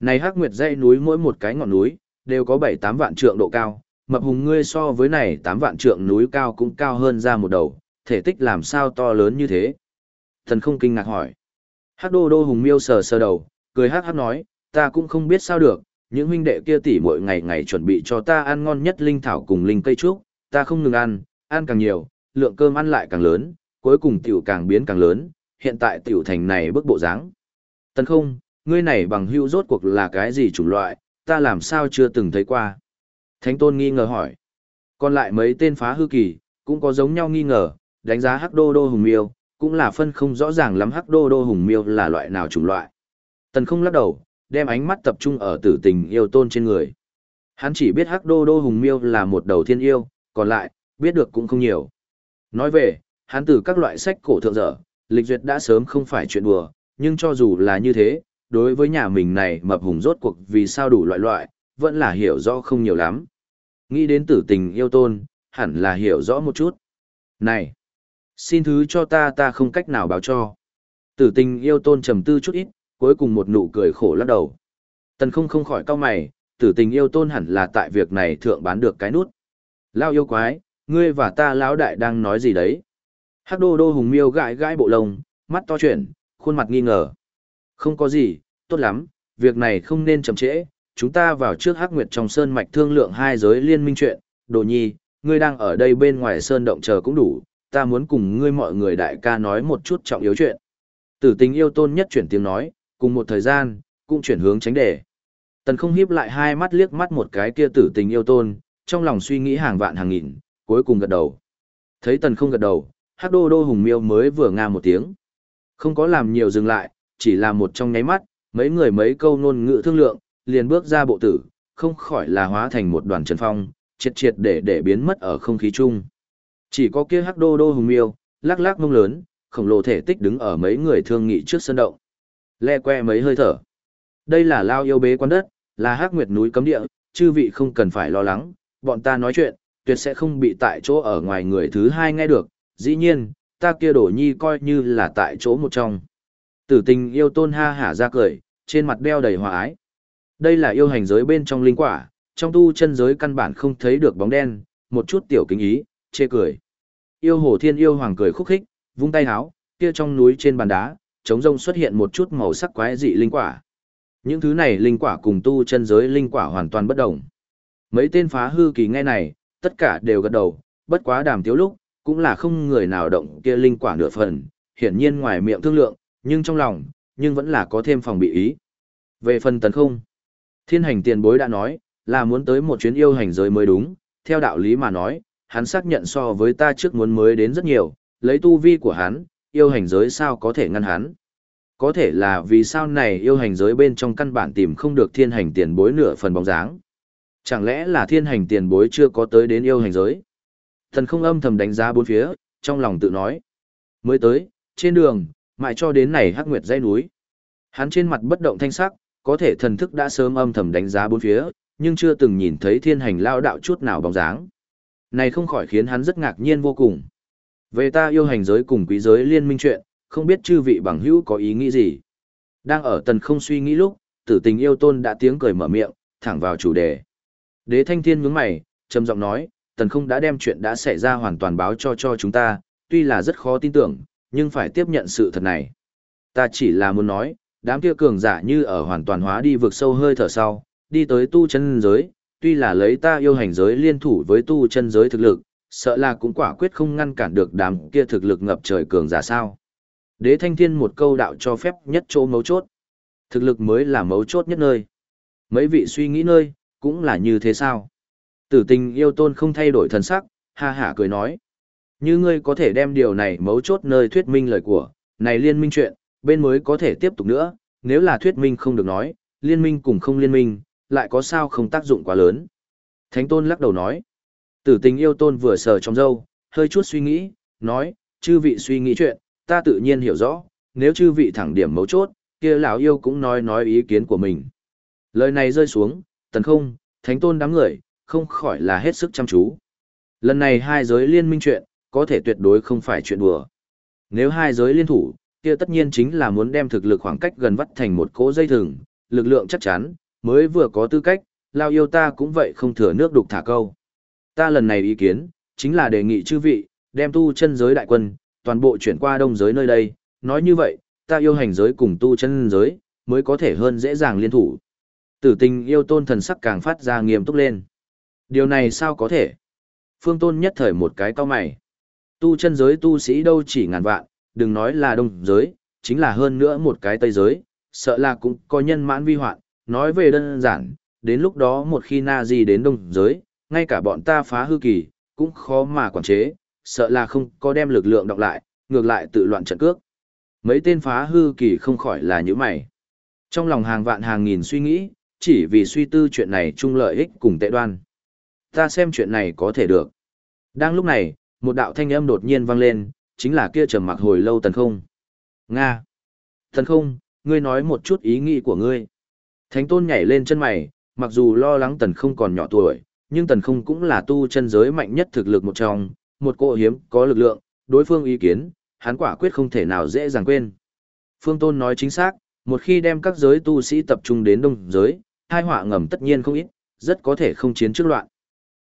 Này hắc nguyệt dãy núi mỗi một cái ngọn núi, đều có 7-8 vạn trượng độ cao, mập hùng ngươi so với này 8 vạn trượng núi cao cũng cao hơn ra một đầu, thể tích làm sao to lớn như thế. Thần không kinh ngạc hỏi. Hắc đô đô hùng miêu sờ sờ đầu, cười hắc hắc nói, ta cũng không biết sao được, những huynh đệ kia tỉ mỗi ngày ngày chuẩn bị cho ta ăn ngon nhất linh thảo cùng linh cây trúc, ta không ngừng ăn, ăn càng nhiều, lượng cơm ăn lại càng lớn, cuối cùng tiểu càng biến càng lớn, hiện tại tiểu thành này bức bộ dáng. Tần không, ngươi này bằng hữu rốt cuộc là cái gì chủng loại, ta làm sao chưa từng thấy qua. Thánh tôn nghi ngờ hỏi. Còn lại mấy tên phá hư kỳ, cũng có giống nhau nghi ngờ, đánh giá hắc đô đô hùng miêu, cũng là phân không rõ ràng lắm hắc đô đô hùng miêu là loại nào chủng loại. Tần không lắc đầu, đem ánh mắt tập trung ở tử tình yêu tôn trên người. Hắn chỉ biết hắc đô đô hùng miêu là một đầu thiên yêu, còn lại, biết được cũng không nhiều. Nói về, hắn từ các loại sách cổ thượng dở, lịch duyệt đã sớm không phải chuyện đùa, nhưng cho dù là như thế, đối với nhà mình này mập hùng rốt cuộc vì sao đủ loại loại, vẫn là hiểu rõ không nhiều lắm. Nghĩ đến tử tình yêu tôn, hẳn là hiểu rõ một chút. Này, xin thứ cho ta ta không cách nào báo cho. Tử tình yêu tôn trầm tư chút ít, cuối cùng một nụ cười khổ lắc đầu. Tần không không khỏi cau mày, tử tình yêu tôn hẳn là tại việc này thượng bán được cái nút. Lao yêu quái, ngươi và ta lão đại đang nói gì đấy? Hắc đô đô hùng miêu gãi gãi bộ lông, mắt to chuyển, khuôn mặt nghi ngờ. Không có gì, tốt lắm, việc này không nên chậm trễ, chúng ta vào trước Hắc Nguyệt trong sơn mạch thương lượng hai giới liên minh chuyện, đồ nhi, ngươi đang ở đây bên ngoài sơn động chờ cũng đủ, ta muốn cùng ngươi mọi người đại ca nói một chút trọng yếu chuyện. Tử tình yêu tôn nhất chuyển tiếng nói, cùng một thời gian, cũng chuyển hướng tránh đề. Tần không hiếp lại hai mắt liếc mắt một cái kia tử tình yêu tôn, trong lòng suy nghĩ hàng vạn hàng nghìn, cuối cùng gật đầu. Thấy tần không gật đầu, hắc đô đô hùng miêu mới vừa nga một tiếng. Không có làm nhiều dừng lại, chỉ là một trong nháy mắt, mấy người mấy câu ngôn ngữ thương lượng, liền bước ra bộ tử, không khỏi là hóa thành một đoàn trần phong, triệt triệt để để biến mất ở không khí chung. Chỉ có kia hắc đô đô hùng miêu, lắc lắc mông lớn, khổng lồ thể tích đứng ở mấy người thương nghị trước sân động. Le que mấy hơi thở. Đây là lao yêu bế quan đất, là hắc nguyệt núi cấm địa, chư vị không cần phải lo lắng, bọn ta nói chuyện, tuyệt sẽ không bị tại chỗ ở ngoài người thứ hai nghe được, dĩ nhiên, ta kia đổ nhi coi như là tại chỗ một trong. Tử tình yêu tôn ha hả ra cười, trên mặt đeo đầy hòa ái. Đây là yêu hành giới bên trong linh quả, trong tu chân giới căn bản không thấy được bóng đen, một chút tiểu kính ý, chê cười. Yêu hồ thiên yêu hoàng cười khúc khích, vung tay háo, kia trong núi trên bàn đá, trống rông xuất hiện một chút màu sắc quái dị linh quả. Những thứ này linh quả cùng tu chân giới linh quả hoàn toàn bất đồng. Mấy tên phá hư kỳ nghe này, tất cả đều gật đầu, bất quá đàm tiếu lúc, cũng là không người nào động kia linh quả nửa phần, hiển nhiên ngoài miệng thương lượng, nhưng trong lòng, nhưng vẫn là có thêm phòng bị ý. Về phần tấn không, thiên hành tiền bối đã nói, là muốn tới một chuyến yêu hành giới mới đúng, theo đạo lý mà nói, hắn xác nhận so với ta trước muốn mới đến rất nhiều, lấy tu vi của hắn, yêu hành giới sao có thể ngăn hắn. Có thể là vì sao này yêu hành giới bên trong căn bản tìm không được thiên hành tiền bối nửa phần bóng dáng. Chẳng lẽ là thiên hành tiền bối chưa có tới đến yêu hành giới? Thần không âm thầm đánh giá bốn phía, trong lòng tự nói. Mới tới, trên đường, mãi cho đến này hắc nguyệt dây núi. Hắn trên mặt bất động thanh sắc, có thể thần thức đã sớm âm thầm đánh giá bốn phía, nhưng chưa từng nhìn thấy thiên hành lao đạo chút nào bóng dáng. Này không khỏi khiến hắn rất ngạc nhiên vô cùng. Về ta yêu hành giới cùng quý giới liên minh chuyện, không biết chư vị bằng hữu có ý nghĩ gì. Đang ở tần không suy nghĩ lúc, tử tình yêu tôn đã tiếng cười mở miệng, thẳng vào chủ đề. Đế thanh thiên nhướng mày, trầm giọng nói, tần không đã đem chuyện đã xảy ra hoàn toàn báo cho cho chúng ta, tuy là rất khó tin tưởng, nhưng phải tiếp nhận sự thật này. Ta chỉ là muốn nói, đám kia cường giả như ở hoàn toàn hóa đi vực sâu hơi thở sau, đi tới tu chân giới, tuy là lấy ta yêu hành giới liên thủ với tu chân giới thực lực, sợ là cũng quả quyết không ngăn cản được đám kia thực lực ngập trời cường giả sao. Đế thanh thiên một câu đạo cho phép nhất chỗ mấu chốt. Thực lực mới là mấu chốt nhất nơi. Mấy vị suy nghĩ nơi, cũng là như thế sao? Tử tình yêu tôn không thay đổi thần sắc, ha hả cười nói. Như ngươi có thể đem điều này mấu chốt nơi thuyết minh lời của, này liên minh chuyện, bên mới có thể tiếp tục nữa, nếu là thuyết minh không được nói, liên minh cùng không liên minh, lại có sao không tác dụng quá lớn. Thánh tôn lắc đầu nói. Tử tình yêu tôn vừa sờ trong dâu, hơi chút suy nghĩ, nói, chư vị suy nghĩ chuyện, ta tự nhiên hiểu rõ, nếu chư vị thẳng điểm mấu chốt, kia lão yêu cũng nói nói ý kiến của mình. Lời này rơi xuống, tần không, thánh tôn đám người, không khỏi là hết sức chăm chú. Lần này hai giới liên minh chuyện, có thể tuyệt đối không phải chuyện đùa. Nếu hai giới liên thủ, kia tất nhiên chính là muốn đem thực lực khoảng cách gần vắt thành một cỗ dây thừng, lực lượng chắc chắn, mới vừa có tư cách, lao yêu ta cũng vậy không thừa nước đục thả câu. Ta lần này ý kiến, chính là đề nghị chư vị, đem tu chân giới đại quân, toàn bộ chuyển qua đông giới nơi đây, nói như vậy, ta yêu hành giới cùng tu chân giới, mới có thể hơn dễ dàng liên thủ. Tử tình yêu tôn thần sắc càng phát ra nghiêm túc lên. Điều này sao có thể? Phương tôn nhất thời một cái to mày. Tu chân giới tu sĩ đâu chỉ ngàn vạn, đừng nói là đông giới, chính là hơn nữa một cái tây giới, sợ là cũng có nhân mãn vi hoạn, nói về đơn giản, đến lúc đó một khi na đến đông giới, ngay cả bọn ta phá hư kỳ, cũng khó mà quản chế, sợ là không có đem lực lượng đọc lại, ngược lại tự loạn trận cước. Mấy tên phá hư kỳ không khỏi là những mày. Trong lòng hàng vạn hàng nghìn suy nghĩ, chỉ vì suy tư chuyện này chung lợi ích cùng tệ đoan. Ta xem chuyện này có thể được. Đang lúc này, một đạo thanh âm đột nhiên vang lên, chính là kia trầm mặc hồi lâu tần không. Nga! Tần không, ngươi nói một chút ý nghĩ của ngươi. Thánh tôn nhảy lên chân mày, mặc dù lo lắng tần không còn nhỏ tuổi, nhưng tần không cũng là tu chân giới mạnh nhất thực lực một trong, một cỗ hiếm, có lực lượng, đối phương ý kiến, hắn quả quyết không thể nào dễ dàng quên. Phương Tôn nói chính xác, một khi đem các giới tu sĩ tập trung đến đông giới, hai họa ngầm tất nhiên không ít, rất có thể không chiến trước loạn.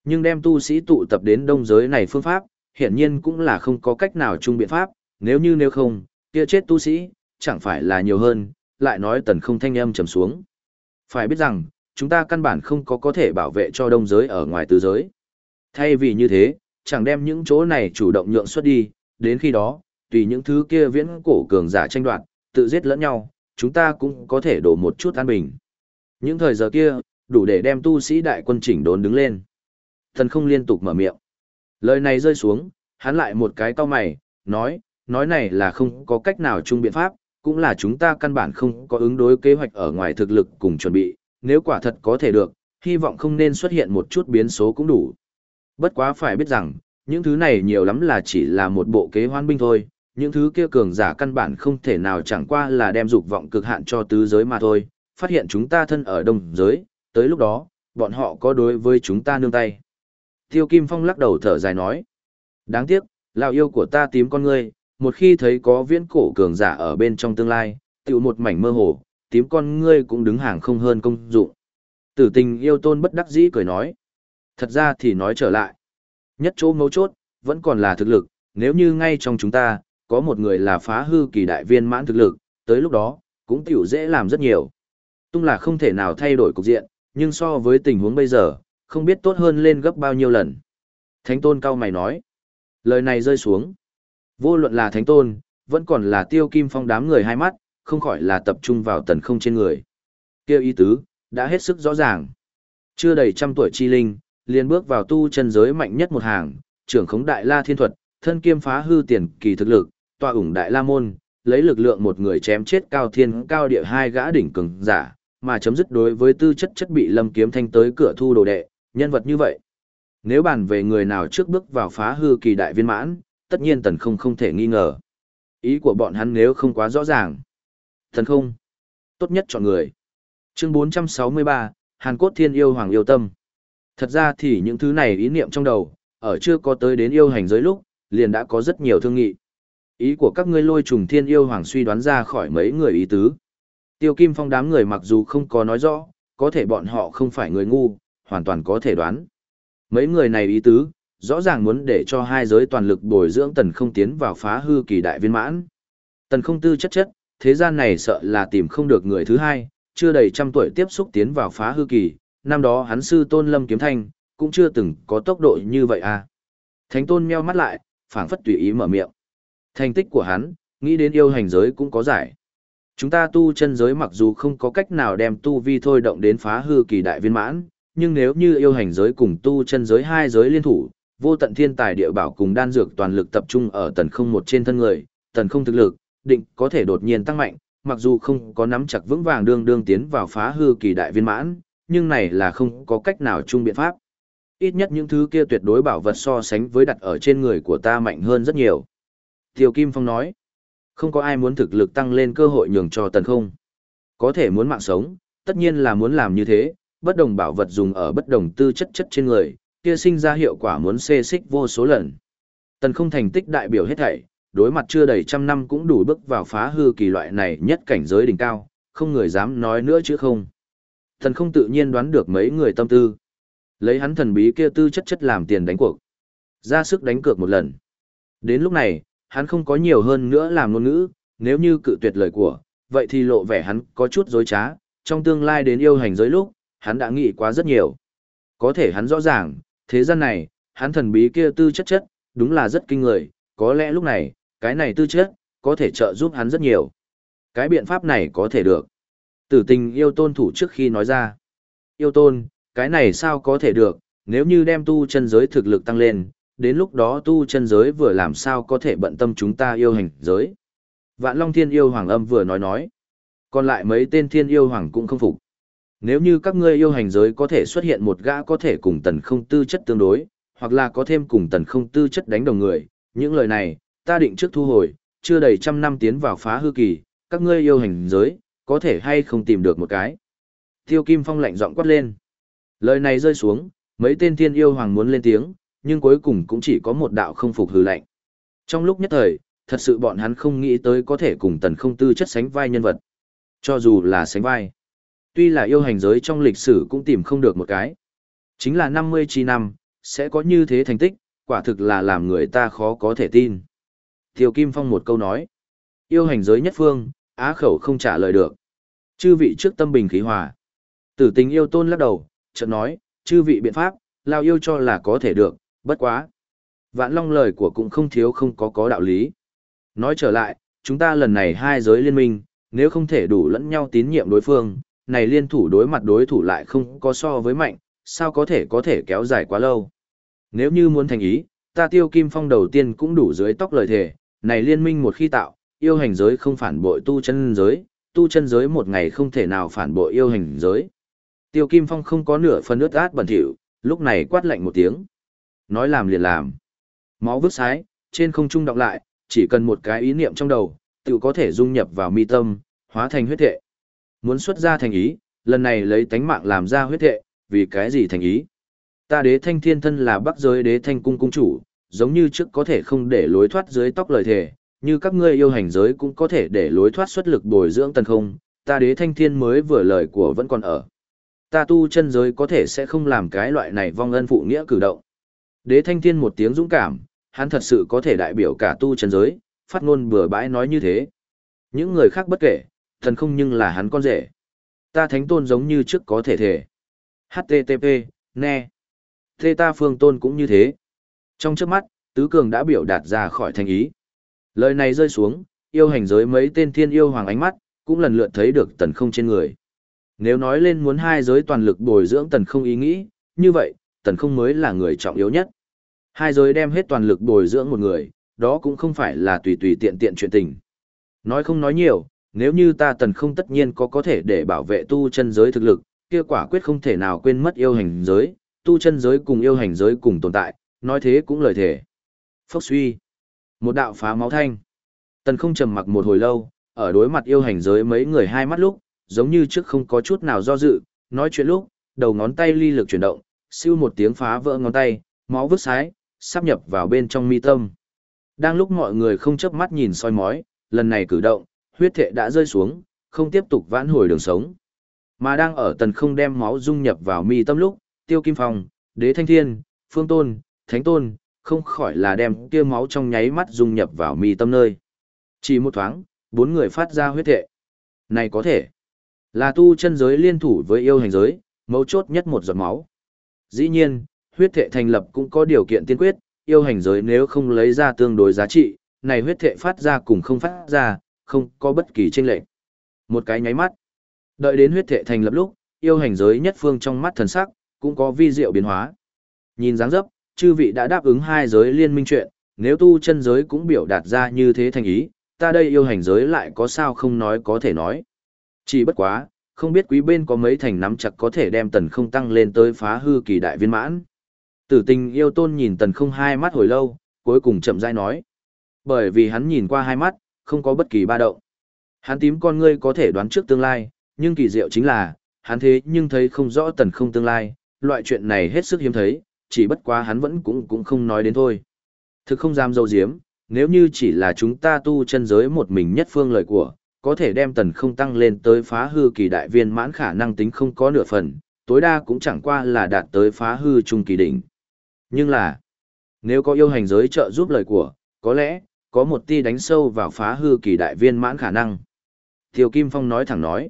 Nhưng đem tu sĩ tụ tập đến đông giới này phương pháp, hiển nhiên cũng là không có cách nào chung biện pháp, nếu như nếu không, kia chết tu sĩ, chẳng phải là nhiều hơn, lại nói tần không thanh âm trầm xuống. Phải biết rằng, chúng ta căn bản không có có thể bảo vệ cho đông giới ở ngoài tứ giới. Thay vì như thế, chẳng đem những chỗ này chủ động nhượng xuất đi, đến khi đó, tùy những thứ kia viễn cổ cường giả tranh đoạt, tự giết lẫn nhau, chúng ta cũng có thể đổ một chút an bình. Những thời giờ kia, đủ để đem tu sĩ đại quân chỉnh đốn đứng lên. Thần không liên tục mở miệng. Lời này rơi xuống, hắn lại một cái cau mày, nói, nói này là không có cách nào chung biện pháp, cũng là chúng ta căn bản không có ứng đối kế hoạch ở ngoài thực lực cùng chuẩn bị, nếu quả thật có thể được, hy vọng không nên xuất hiện một chút biến số cũng đủ. Bất quá phải biết rằng, những thứ này nhiều lắm là chỉ là một bộ kế hoan binh thôi, những thứ kia cường giả căn bản không thể nào chẳng qua là đem dục vọng cực hạn cho tứ giới mà thôi, phát hiện chúng ta thân ở đông giới, tới lúc đó, bọn họ có đối với chúng ta nương tay. Tiêu Kim Phong lắc đầu thở dài nói, đáng tiếc, Lão yêu của ta tím con ngươi, một khi thấy có viễn cổ cường giả ở bên trong tương lai, tiểu một mảnh mơ hồ, tím con ngươi cũng đứng hàng không hơn công dụng. Tử tình yêu tôn bất đắc dĩ cười nói. Thật ra thì nói trở lại. Nhất chỗ mấu chốt, vẫn còn là thực lực, nếu như ngay trong chúng ta, có một người là phá hư kỳ đại viên mãn thực lực, tới lúc đó, cũng tiểu dễ làm rất nhiều. Tung là không thể nào thay đổi cục diện, nhưng so với tình huống bây giờ, không biết tốt hơn lên gấp bao nhiêu lần. Thánh tôn cao mày nói. Lời này rơi xuống. Vô luận là thánh tôn, vẫn còn là tiêu kim phong đám người hai mắt, không khỏi là tập trung vào tần không trên người. Kêu ý tứ, đã hết sức rõ ràng. Chưa đầy trăm tuổi chi linh, liền bước vào tu chân giới mạnh nhất một hàng, trưởng khống đại la thiên thuật, thân kiêm phá hư tiền kỳ thực lực, tọa ủng đại la môn, lấy lực lượng một người chém chết cao thiên cao địa hai gã đỉnh cường giả, mà chấm dứt đối với tư chất chất bị lâm kiếm thanh tới cửa thu đồ đệ, nhân vật như vậy. Nếu bàn về người nào trước bước vào phá hư kỳ đại viên mãn, tất nhiên tần không không thể nghi ngờ. Ý của bọn hắn nếu không quá rõ ràng. Tần không. Tốt nhất chọn người. Chương 463, Hàn Cốt Thiên Yêu Hoàng Yêu Tâm. Thật ra thì những thứ này ý niệm trong đầu, ở chưa có tới đến yêu hành giới lúc, liền đã có rất nhiều thương nghị. Ý của các ngươi lôi trùng thiên yêu hoàng suy đoán ra khỏi mấy người ý tứ. Tiêu Kim Phong đám người mặc dù không có nói rõ, có thể bọn họ không phải người ngu, hoàn toàn có thể đoán. Mấy người này ý tứ, rõ ràng muốn để cho hai giới toàn lực bồi dưỡng tần không tiến vào phá hư kỳ đại viên mãn. Tần không tư chất chất, thế gian này sợ là tìm không được người thứ hai, chưa đầy trăm tuổi tiếp xúc tiến vào phá hư kỳ, năm đó hắn sư tôn lâm kiếm thanh, cũng chưa từng có tốc độ như vậy à. Thánh tôn meo mắt lại, phảng phất tùy ý mở miệng. Thành tích của hắn, nghĩ đến yêu hành giới cũng có giải. Chúng ta tu chân giới mặc dù không có cách nào đem tu vi thôi động đến phá hư kỳ đại viên mãn, nhưng nếu như yêu hành giới cùng tu chân giới hai giới liên thủ, vô tận thiên tài địa bảo cùng đan dược toàn lực tập trung ở tần không một trên thân người, tần không thực lực, định có thể đột nhiên tăng mạnh, mặc dù không có nắm chặt vững vàng đương đương tiến vào phá hư kỳ đại viên mãn, nhưng này là không có cách nào chung biện pháp. Ít nhất những thứ kia tuyệt đối bảo vật so sánh với đặt ở trên người của ta mạnh hơn rất nhiều. Tiêu Kim Phong nói, không có ai muốn thực lực tăng lên cơ hội nhường cho tần không. Có thể muốn mạng sống, tất nhiên là muốn làm như thế, bất đồng bảo vật dùng ở bất đồng tư chất chất trên người, kia sinh ra hiệu quả muốn xê xích vô số lần. Tần không thành tích đại biểu hết thảy, đối mặt chưa đầy trăm năm cũng đủ bước vào phá hư kỳ loại này nhất cảnh giới đỉnh cao, không người dám nói nữa chứ không. Tần không tự nhiên đoán được mấy người tâm tư. Lấy hắn thần bí kia tư chất chất làm tiền đánh cuộc. Ra sức đánh cược một lần. Đến lúc này, hắn không có nhiều hơn nữa làm ngôn ngữ, nếu như cự tuyệt lời của, vậy thì lộ vẻ hắn có chút dối trá, trong tương lai đến yêu hành giới lúc, hắn đã nghĩ quá rất nhiều. Có thể hắn rõ ràng, thế gian này, hắn thần bí kia tư chất chất, đúng là rất kinh người, có lẽ lúc này, cái này tư chất, có thể trợ giúp hắn rất nhiều. Cái biện pháp này có thể được. Tử tình yêu tôn thủ trước khi nói ra. Yêu tôn, cái này sao có thể được, nếu như đem tu chân giới thực lực tăng lên, đến lúc đó tu chân giới vừa làm sao có thể bận tâm chúng ta yêu hành giới. Vạn Long Thiên yêu hoàng âm vừa nói nói. Còn lại mấy tên thiên yêu hoàng cũng không phục. Nếu như các ngươi yêu hành giới có thể xuất hiện một gã có thể cùng tần không tư chất tương đối, hoặc là có thêm cùng tần không tư chất đánh đồng người, những lời này, ta định trước thu hồi, chưa đầy trăm năm tiến vào phá hư kỳ, các ngươi yêu hành giới, có thể hay không tìm được một cái. Tiêu Kim Phong lạnh giọng quát lên. Lời này rơi xuống, mấy tên thiên yêu hoàng muốn lên tiếng, nhưng cuối cùng cũng chỉ có một đạo không phục hừ lạnh. Trong lúc nhất thời, thật sự bọn hắn không nghĩ tới có thể cùng tần không tư chất sánh vai nhân vật. Cho dù là sánh vai. Tuy là yêu hành giới trong lịch sử cũng tìm không được một cái. Chính là 50 chi năm, sẽ có như thế thành tích, quả thực là làm người ta khó có thể tin. Tiêu Kim Phong một câu nói. Yêu hành giới nhất phương, á khẩu không trả lời được. Chư vị trước tâm bình khí hòa. Tử tình yêu tôn lắc đầu, chợt nói, chư vị biện pháp, lao yêu cho là có thể được, bất quá. Vạn Long lời của cũng không thiếu không có có đạo lý. Nói trở lại, chúng ta lần này hai giới liên minh, nếu không thể đủ lẫn nhau tín nhiệm đối phương, này liên thủ đối mặt đối thủ lại không có so với mạnh, sao có thể có thể kéo dài quá lâu. Nếu như muốn thành ý, ta tiêu kim phong đầu tiên cũng đủ dưới tóc lời thề, này liên minh một khi tạo, yêu hành giới không phản bội tu chân giới, tu chân giới một ngày không thể nào phản bội yêu hành giới. Tiêu kim phong không có nửa phần ướt át bẩn thỉu, lúc này quát lạnh một tiếng. Nói làm liền làm. Máu vứt sái, trên không trung đọc lại, chỉ cần một cái ý niệm trong đầu, tự có thể dung nhập vào mi tâm, hóa thành huyết thệ. Muốn xuất ra thành ý, lần này lấy tánh mạng làm ra huyết thệ, vì cái gì thành ý? Ta đế thanh thiên thân là bắc giới đế thanh cung cung chủ, giống như trước có thể không để lối thoát dưới tóc lời thề, như các ngươi yêu hành giới cũng có thể để lối thoát xuất lực bồi dưỡng tần không, ta đế thanh thiên mới vừa lời của vẫn còn ở. Ta tu chân giới có thể sẽ không làm cái loại này vong ân phụ nghĩa cử động. Đế thanh thiên một tiếng dũng cảm, hắn thật sự có thể đại biểu cả tu chân giới, phát ngôn bừa bãi nói như thế. Những người khác bất kể, thần không nhưng là hắn con rể. Ta thánh tôn giống như trước có thể thể. HTTP, ne. Thế ta phương tôn cũng như thế. Trong trước mắt, tứ cường đã biểu đạt ra khỏi thành ý. Lời này rơi xuống, yêu hành giới mấy tên thiên yêu hoàng ánh mắt, cũng lần lượt thấy được tần không trên người. Nếu nói lên muốn hai giới toàn lực bồi dưỡng tần không ý nghĩ, như vậy, tần không mới là người trọng yếu nhất. Hai giới đem hết toàn lực bồi dưỡng một người, đó cũng không phải là tùy tùy tiện tiện chuyện tình. Nói không nói nhiều, nếu như ta tần không tất nhiên có có thể để bảo vệ tu chân giới thực lực, kia quả quyết không thể nào quên mất yêu hành giới, tu chân giới cùng yêu hành giới cùng tồn tại, nói thế cũng lời thể. Phốc suy. Một đạo phá máu thanh. Tần không trầm mặc một hồi lâu, ở đối mặt yêu hành giới mấy người hai mắt lúc, giống như trước không có chút nào do dự, nói chuyện lúc, đầu ngón tay ly lực chuyển động, siêu một tiếng phá vỡ ngón tay, máu vứt sái, sắp nhập vào bên trong mi tâm. Đang lúc mọi người không chớp mắt nhìn soi mói, lần này cử động, huyết thệ đã rơi xuống, không tiếp tục vãn hồi đường sống. Mà đang ở tần không đem máu dung nhập vào mi tâm lúc, tiêu kim phong, đế thanh thiên, phương tôn, thánh tôn, không khỏi là đem kia máu trong nháy mắt dung nhập vào mi tâm nơi. Chỉ một thoáng, bốn người phát ra huyết thệ. Này có thể là tu chân giới liên thủ với yêu hành giới, mấu chốt nhất một giọt máu. Dĩ nhiên, huyết thệ thành lập cũng có điều kiện tiên quyết, yêu hành giới nếu không lấy ra tương đối giá trị, này huyết thệ phát ra cùng không phát ra, không có bất kỳ tranh lệch. Một cái nháy mắt. Đợi đến huyết thệ thành lập lúc, yêu hành giới nhất phương trong mắt thần sắc, cũng có vi diệu biến hóa. Nhìn dáng dấp, chư vị đã đáp ứng hai giới liên minh chuyện, nếu tu chân giới cũng biểu đạt ra như thế thành ý, ta đây yêu hành giới lại có sao không nói có thể nói. Chỉ bất quá, không biết quý bên có mấy thành nắm chặt có thể đem tần không tăng lên tới phá hư kỳ đại viên mãn. Tử tình yêu tôn nhìn tần không hai mắt hồi lâu, cuối cùng chậm rãi nói. Bởi vì hắn nhìn qua hai mắt, không có bất kỳ ba động. Hắn tím con ngươi có thể đoán trước tương lai, nhưng kỳ diệu chính là, hắn thế nhưng thấy không rõ tần không tương lai, loại chuyện này hết sức hiếm thấy, chỉ bất quá hắn vẫn cũng cũng không nói đến thôi. Thực không dám dâu diếm, nếu như chỉ là chúng ta tu chân giới một mình nhất phương lời của, có thể đem tần không tăng lên tới phá hư kỳ đại viên mãn khả năng tính không có nửa phần, tối đa cũng chẳng qua là đạt tới phá hư trung kỳ đỉnh. Nhưng là, nếu có yêu hành giới trợ giúp lời của, có lẽ, có một ti đánh sâu vào phá hư kỳ đại viên mãn khả năng. Tiêu Kim Phong nói thẳng nói,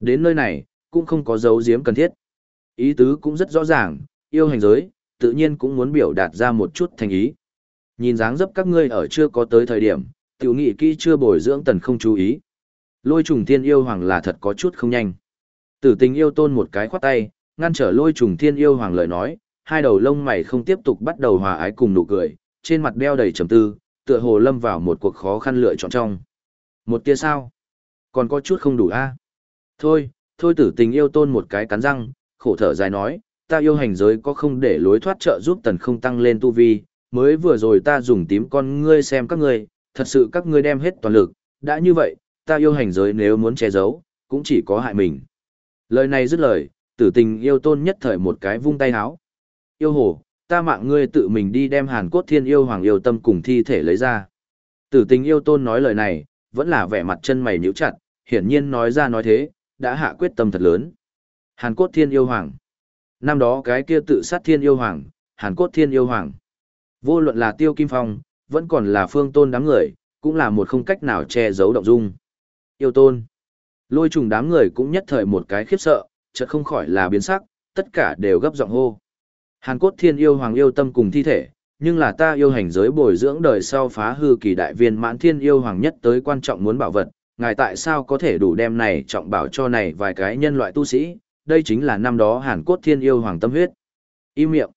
đến nơi này, cũng không có dấu giếm cần thiết. Ý tứ cũng rất rõ ràng, yêu hành giới, tự nhiên cũng muốn biểu đạt ra một chút thành ý. Nhìn dáng dấp các ngươi ở chưa có tới thời điểm, tiểu nghị kỹ chưa bồi dưỡng tần không chú ý. Lôi trùng thiên yêu hoàng là thật có chút không nhanh. Tử tình yêu tôn một cái khoát tay, ngăn trở lôi trùng thiên yêu hoàng lời nói, hai đầu lông mày không tiếp tục bắt đầu hòa ái cùng nụ cười, trên mặt đeo đầy trầm tư, tựa hồ lâm vào một cuộc khó khăn lựa chọn trong. Một tia sao? Còn có chút không đủ a Thôi, thôi tử tình yêu tôn một cái cắn răng, khổ thở dài nói, ta yêu hành giới có không để lối thoát trợ giúp tần không tăng lên tu vi, mới vừa rồi ta dùng tím con ngươi xem các ngươi, thật sự các ngươi đem hết toàn lực, đã như vậy, ta yêu hành giới nếu muốn che giấu, cũng chỉ có hại mình. Lời này dứt lời, tử tình yêu tôn nhất thời một cái vung tay háo. Yêu hồ, ta mạng ngươi tự mình đi đem hàn cốt thiên yêu hoàng yêu tâm cùng thi thể lấy ra. Tử tình yêu tôn nói lời này, vẫn là vẻ mặt chân mày nhíu chặt, hiển nhiên nói ra nói thế, đã hạ quyết tâm thật lớn. Hàn cốt thiên yêu hoàng. Năm đó cái kia tự sát thiên yêu hoàng, hàn cốt thiên yêu hoàng. Vô luận là tiêu kim phong, vẫn còn là phương tôn đám người, cũng là một không cách nào che giấu động dung. Yêu tôn. Lôi trùng đám người cũng nhất thời một cái khiếp sợ, chợt không khỏi là biến sắc, tất cả đều gấp giọng hô. Hàn cốt thiên yêu hoàng yêu tâm cùng thi thể, nhưng là ta yêu hành giới bồi dưỡng đời sau phá hư kỳ đại viên mãn thiên yêu hoàng nhất tới quan trọng muốn bảo vật, ngài tại sao có thể đủ đem này trọng bảo cho này vài cái nhân loại tu sĩ, đây chính là năm đó hàn cốt thiên yêu hoàng tâm huyết. Im miệng.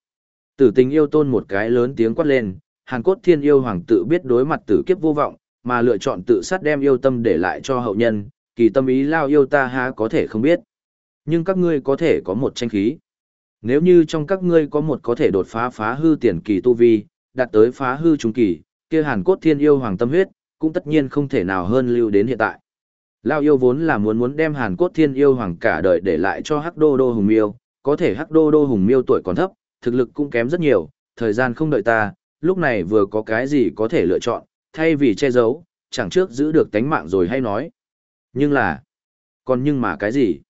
Tử tình yêu tôn một cái lớn tiếng quát lên, hàn cốt thiên yêu hoàng tự biết đối mặt tử kiếp vô vọng, mà lựa chọn tự sát đem yêu tâm để lại cho hậu nhân, kỳ tâm ý lao yêu ta há có thể không biết. Nhưng các ngươi có thể có một tranh khí. Nếu như trong các ngươi có một có thể đột phá phá hư tiền kỳ tu vi, đạt tới phá hư trung kỳ, kia hàn cốt thiên yêu hoàng tâm huyết, cũng tất nhiên không thể nào hơn lưu đến hiện tại. Lao yêu vốn là muốn muốn đem hàn cốt thiên yêu hoàng cả đời để lại cho hắc đô đô hùng miêu, có thể hắc đô đô hùng miêu tuổi còn thấp, thực lực cũng kém rất nhiều, thời gian không đợi ta, lúc này vừa có cái gì có thể lựa chọn, thay vì che giấu, chẳng trước giữ được tánh mạng rồi hay nói. Nhưng là, còn nhưng mà cái gì?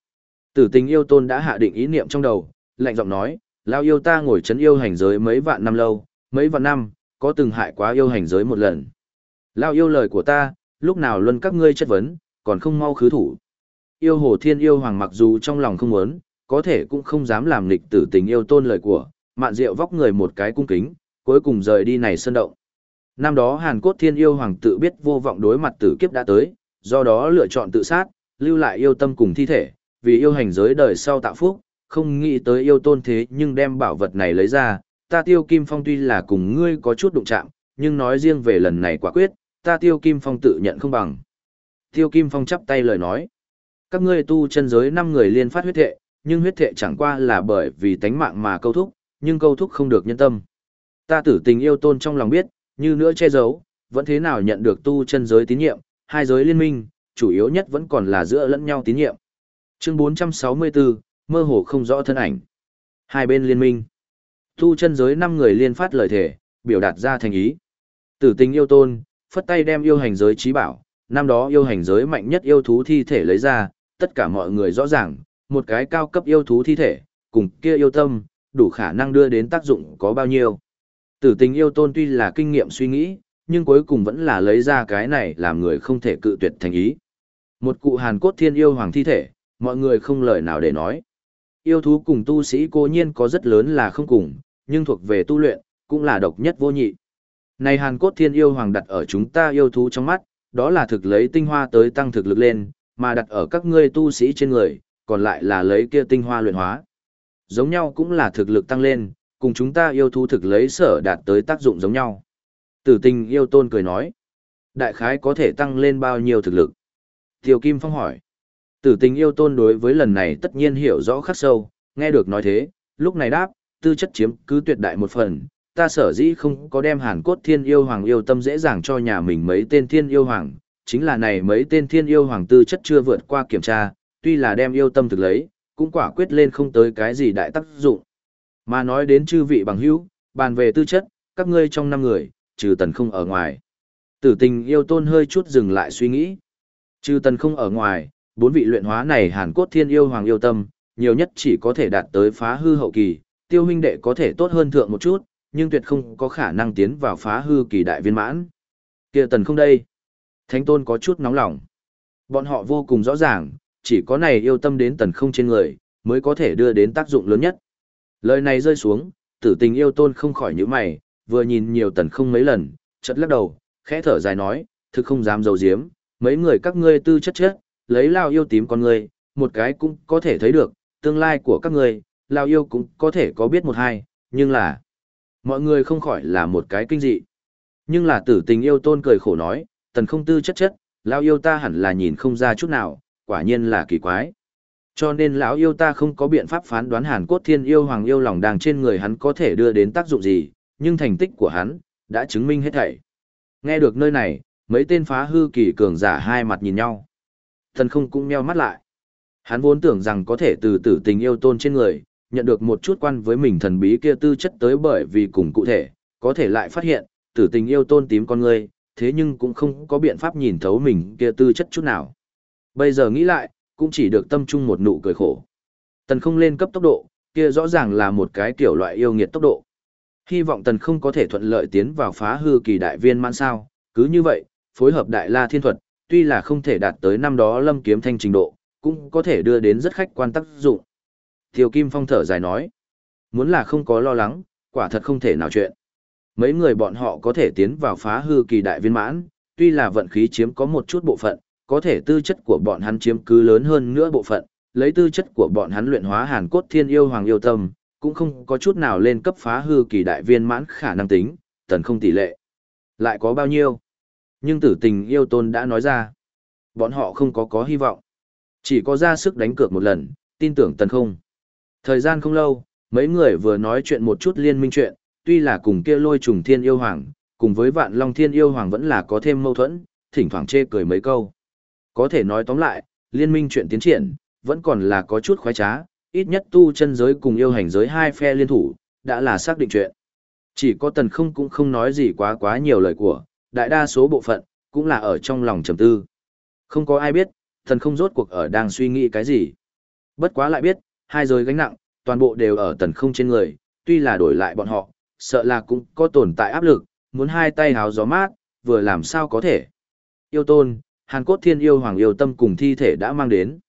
Tử tình yêu tôn đã hạ định ý niệm trong đầu, lạnh giọng nói, lao yêu ta ngồi chấn yêu hành giới mấy vạn năm lâu, mấy vạn năm, có từng hại quá yêu hành giới một lần. Lao yêu lời của ta, lúc nào luân các ngươi chất vấn, còn không mau khứ thủ. Yêu hồ thiên yêu hoàng mặc dù trong lòng không muốn, có thể cũng không dám làm nghịch tử tình yêu tôn lời của, mạn diệu vóc người một cái cung kính, cuối cùng rời đi này sơn động. Năm đó Hàn Cốt Thiên Yêu Hoàng tự biết vô vọng đối mặt tử kiếp đã tới, do đó lựa chọn tự sát, lưu lại yêu tâm cùng thi thể, vì yêu hành giới đời sau tạo phúc, không nghĩ tới yêu tôn thế nhưng đem bảo vật này lấy ra, ta tiêu kim phong tuy là cùng ngươi có chút đụng chạm, nhưng nói riêng về lần này quả quyết, ta tiêu kim phong tự nhận không bằng. Tiêu kim phong chắp tay lời nói, các ngươi tu chân giới năm người liên phát huyết thệ, nhưng huyết thệ chẳng qua là bởi vì tánh mạng mà câu thúc, nhưng câu thúc không được nhân tâm. Ta tử tình yêu tôn trong lòng biết, như nữa che giấu, vẫn thế nào nhận được tu chân giới tín nhiệm, hai giới liên minh, chủ yếu nhất vẫn còn là giữa lẫn nhau tín nhiệm. Chương 464, mơ hồ không rõ thân ảnh. Hai bên liên minh. Tu chân giới năm người liên phát lời thể, biểu đạt ra thành ý. Tử tình yêu tôn, phất tay đem yêu hành giới trí bảo, năm đó yêu hành giới mạnh nhất yêu thú thi thể lấy ra, tất cả mọi người rõ ràng, một cái cao cấp yêu thú thi thể, cùng kia yêu tâm, đủ khả năng đưa đến tác dụng có bao nhiêu. Tử tình yêu tôn tuy là kinh nghiệm suy nghĩ, nhưng cuối cùng vẫn là lấy ra cái này làm người không thể cự tuyệt thành ý. Một cụ hàn cốt thiên yêu hoàng thi thể, mọi người không lời nào để nói. Yêu thú cùng tu sĩ cố nhiên có rất lớn là không cùng, nhưng thuộc về tu luyện, cũng là độc nhất vô nhị. Này hàn cốt thiên yêu hoàng đặt ở chúng ta yêu thú trong mắt, đó là thực lấy tinh hoa tới tăng thực lực lên, mà đặt ở các ngươi tu sĩ trên người, còn lại là lấy kia tinh hoa luyện hóa. Giống nhau cũng là thực lực tăng lên, cùng chúng ta yêu thú thực lấy sở đạt tới tác dụng giống nhau. Tử tình yêu tôn cười nói, đại khái có thể tăng lên bao nhiêu thực lực. Tiêu Kim Phong hỏi, tử tình yêu tôn đối với lần này tất nhiên hiểu rõ khắc sâu, nghe được nói thế, lúc này đáp, tư chất chiếm cứ tuyệt đại một phần, ta sở dĩ không có đem hàn cốt thiên yêu hoàng yêu tâm dễ dàng cho nhà mình mấy tên thiên yêu hoàng, chính là này mấy tên thiên yêu hoàng tư chất chưa vượt qua kiểm tra, tuy là đem yêu tâm thực lấy, cũng quả quyết lên không tới cái gì đại tác dụng. Mà nói đến chư vị bằng hữu, bàn về tư chất, các ngươi trong năm người, trừ tần không ở ngoài. Tử tình yêu tôn hơi chút dừng lại suy nghĩ. Trừ tần không ở ngoài, bốn vị luyện hóa này hàn cốt thiên yêu hoàng yêu tâm, nhiều nhất chỉ có thể đạt tới phá hư hậu kỳ, tiêu huynh đệ có thể tốt hơn thượng một chút, nhưng tuyệt không có khả năng tiến vào phá hư kỳ đại viên mãn. kia tần không đây. Thánh tôn có chút nóng lòng. Bọn họ vô cùng rõ ràng, chỉ có này yêu tâm đến tần không trên người, mới có thể đưa đến tác dụng lớn nhất. Lời này rơi xuống, tử tình yêu tôn không khỏi nhíu mày, vừa nhìn nhiều tần không mấy lần, chợt lắc đầu, khẽ thở dài nói, thực không dám dầu diếm, mấy người các ngươi tư chất chết, lấy lao yêu tím con người một cái cũng có thể thấy được, tương lai của các người lao yêu cũng có thể có biết một hai, nhưng là, mọi người không khỏi là một cái kinh dị. Nhưng là tử tình yêu tôn cười khổ nói, tần không tư chất chất, lao yêu ta hẳn là nhìn không ra chút nào, quả nhiên là kỳ quái. Cho nên lão yêu ta không có biện pháp phán đoán Hàn Cốt Thiên yêu hoàng yêu lòng đang trên người hắn có thể đưa đến tác dụng gì, nhưng thành tích của hắn đã chứng minh hết thảy. Nghe được nơi này, mấy tên phá hư kỳ cường giả hai mặt nhìn nhau. Thần không cũng meo mắt lại. Hắn vốn tưởng rằng có thể từ tử tình yêu tôn trên người, nhận được một chút quan với mình thần bí kia tư chất tới bởi vì cùng cụ thể, có thể lại phát hiện, tử tình yêu tôn tím con người, thế nhưng cũng không có biện pháp nhìn thấu mình kia tư chất chút nào. Bây giờ nghĩ lại, cũng chỉ được tâm trung một nụ cười khổ. Tần không lên cấp tốc độ, kia rõ ràng là một cái kiểu loại yêu nghiệt tốc độ. Hy vọng tần không có thể thuận lợi tiến vào phá hư kỳ đại viên mãn sao, cứ như vậy, phối hợp đại la thiên thuật, tuy là không thể đạt tới năm đó lâm kiếm thanh trình độ, cũng có thể đưa đến rất khách quan tác dụng. Thiều Kim Phong thở dài nói, muốn là không có lo lắng, quả thật không thể nào chuyện. Mấy người bọn họ có thể tiến vào phá hư kỳ đại viên mãn, tuy là vận khí chiếm có một chút bộ phận, có thể tư chất của bọn hắn chiếm cứ lớn hơn nữa bộ phận, lấy tư chất của bọn hắn luyện hóa hàn cốt thiên yêu hoàng yêu tâm, cũng không có chút nào lên cấp phá hư kỳ đại viên mãn khả năng tính, tần không tỷ lệ. Lại có bao nhiêu? Nhưng tử tình yêu tôn đã nói ra, bọn họ không có có hy vọng. Chỉ có ra sức đánh cược một lần, tin tưởng tần không. Thời gian không lâu, mấy người vừa nói chuyện một chút liên minh chuyện, tuy là cùng kia lôi trùng thiên yêu hoàng, cùng với vạn long thiên yêu hoàng vẫn là có thêm mâu thuẫn, thỉnh thoảng chê cười mấy câu. Có thể nói tóm lại, liên minh chuyện tiến triển, vẫn còn là có chút khoái trá, ít nhất tu chân giới cùng yêu hành giới hai phe liên thủ, đã là xác định chuyện. Chỉ có tần không cũng không nói gì quá quá nhiều lời của, đại đa số bộ phận, cũng là ở trong lòng trầm tư. Không có ai biết, thần không rốt cuộc ở đang suy nghĩ cái gì. Bất quá lại biết, hai giới gánh nặng, toàn bộ đều ở tần không trên người, tuy là đổi lại bọn họ, sợ là cũng có tồn tại áp lực, muốn hai tay háo gió mát, vừa làm sao có thể. Yêu tôn, hàn cốt thiên yêu hoàng yêu tâm cùng thi thể đã mang đến.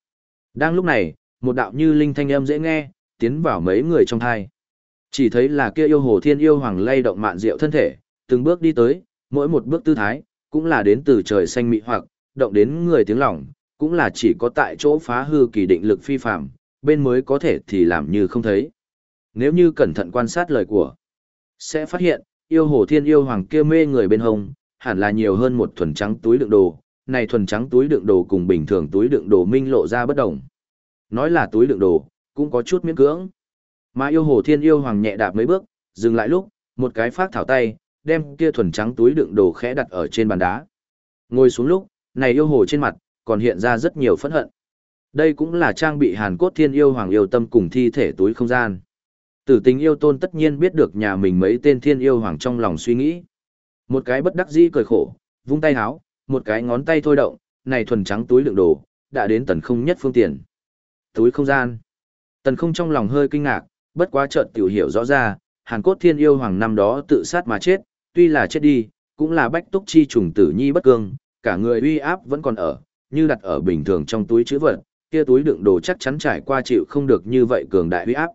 Đang lúc này, một đạo như linh thanh âm dễ nghe, tiến vào mấy người trong thai. Chỉ thấy là kia yêu hồ thiên yêu hoàng lay động mạn diệu thân thể, từng bước đi tới, mỗi một bước tư thái, cũng là đến từ trời xanh mị hoặc, động đến người tiếng lòng, cũng là chỉ có tại chỗ phá hư kỳ định lực phi phạm, bên mới có thể thì làm như không thấy. Nếu như cẩn thận quan sát lời của, sẽ phát hiện, yêu hồ thiên yêu hoàng kia mê người bên hông, hẳn là nhiều hơn một thuần trắng túi đựng đồ, này thuần trắng túi đựng đồ cùng bình thường túi đựng đồ minh lộ ra bất đồng. Nói là túi đựng đồ, cũng có chút miễn cưỡng. Mà yêu hồ thiên yêu hoàng nhẹ đạp mấy bước, dừng lại lúc, một cái phát thảo tay, đem kia thuần trắng túi đựng đồ khẽ đặt ở trên bàn đá. Ngồi xuống lúc, này yêu hồ trên mặt, còn hiện ra rất nhiều phẫn hận. Đây cũng là trang bị hàn cốt thiên yêu hoàng yêu tâm cùng thi thể túi không gian. Tử tình yêu tôn tất nhiên biết được nhà mình mấy tên thiên yêu hoàng trong lòng suy nghĩ. Một cái bất đắc dĩ cười khổ, vung tay háo, một cái ngón tay thôi động, này thuần trắng túi đựng đồ, đã đến tần không nhất phương tiện. Túi không gian. Tần không trong lòng hơi kinh ngạc, bất quá chợt tiểu hiểu rõ ra, Hàn Cốt Thiên Yêu Hoàng năm đó tự sát mà chết, tuy là chết đi, cũng là bách túc chi trùng tử nhi bất cương, cả người uy áp vẫn còn ở, như đặt ở bình thường trong túi chữ vật, kia túi đựng đồ chắc chắn trải qua chịu không được như vậy cường đại uy áp.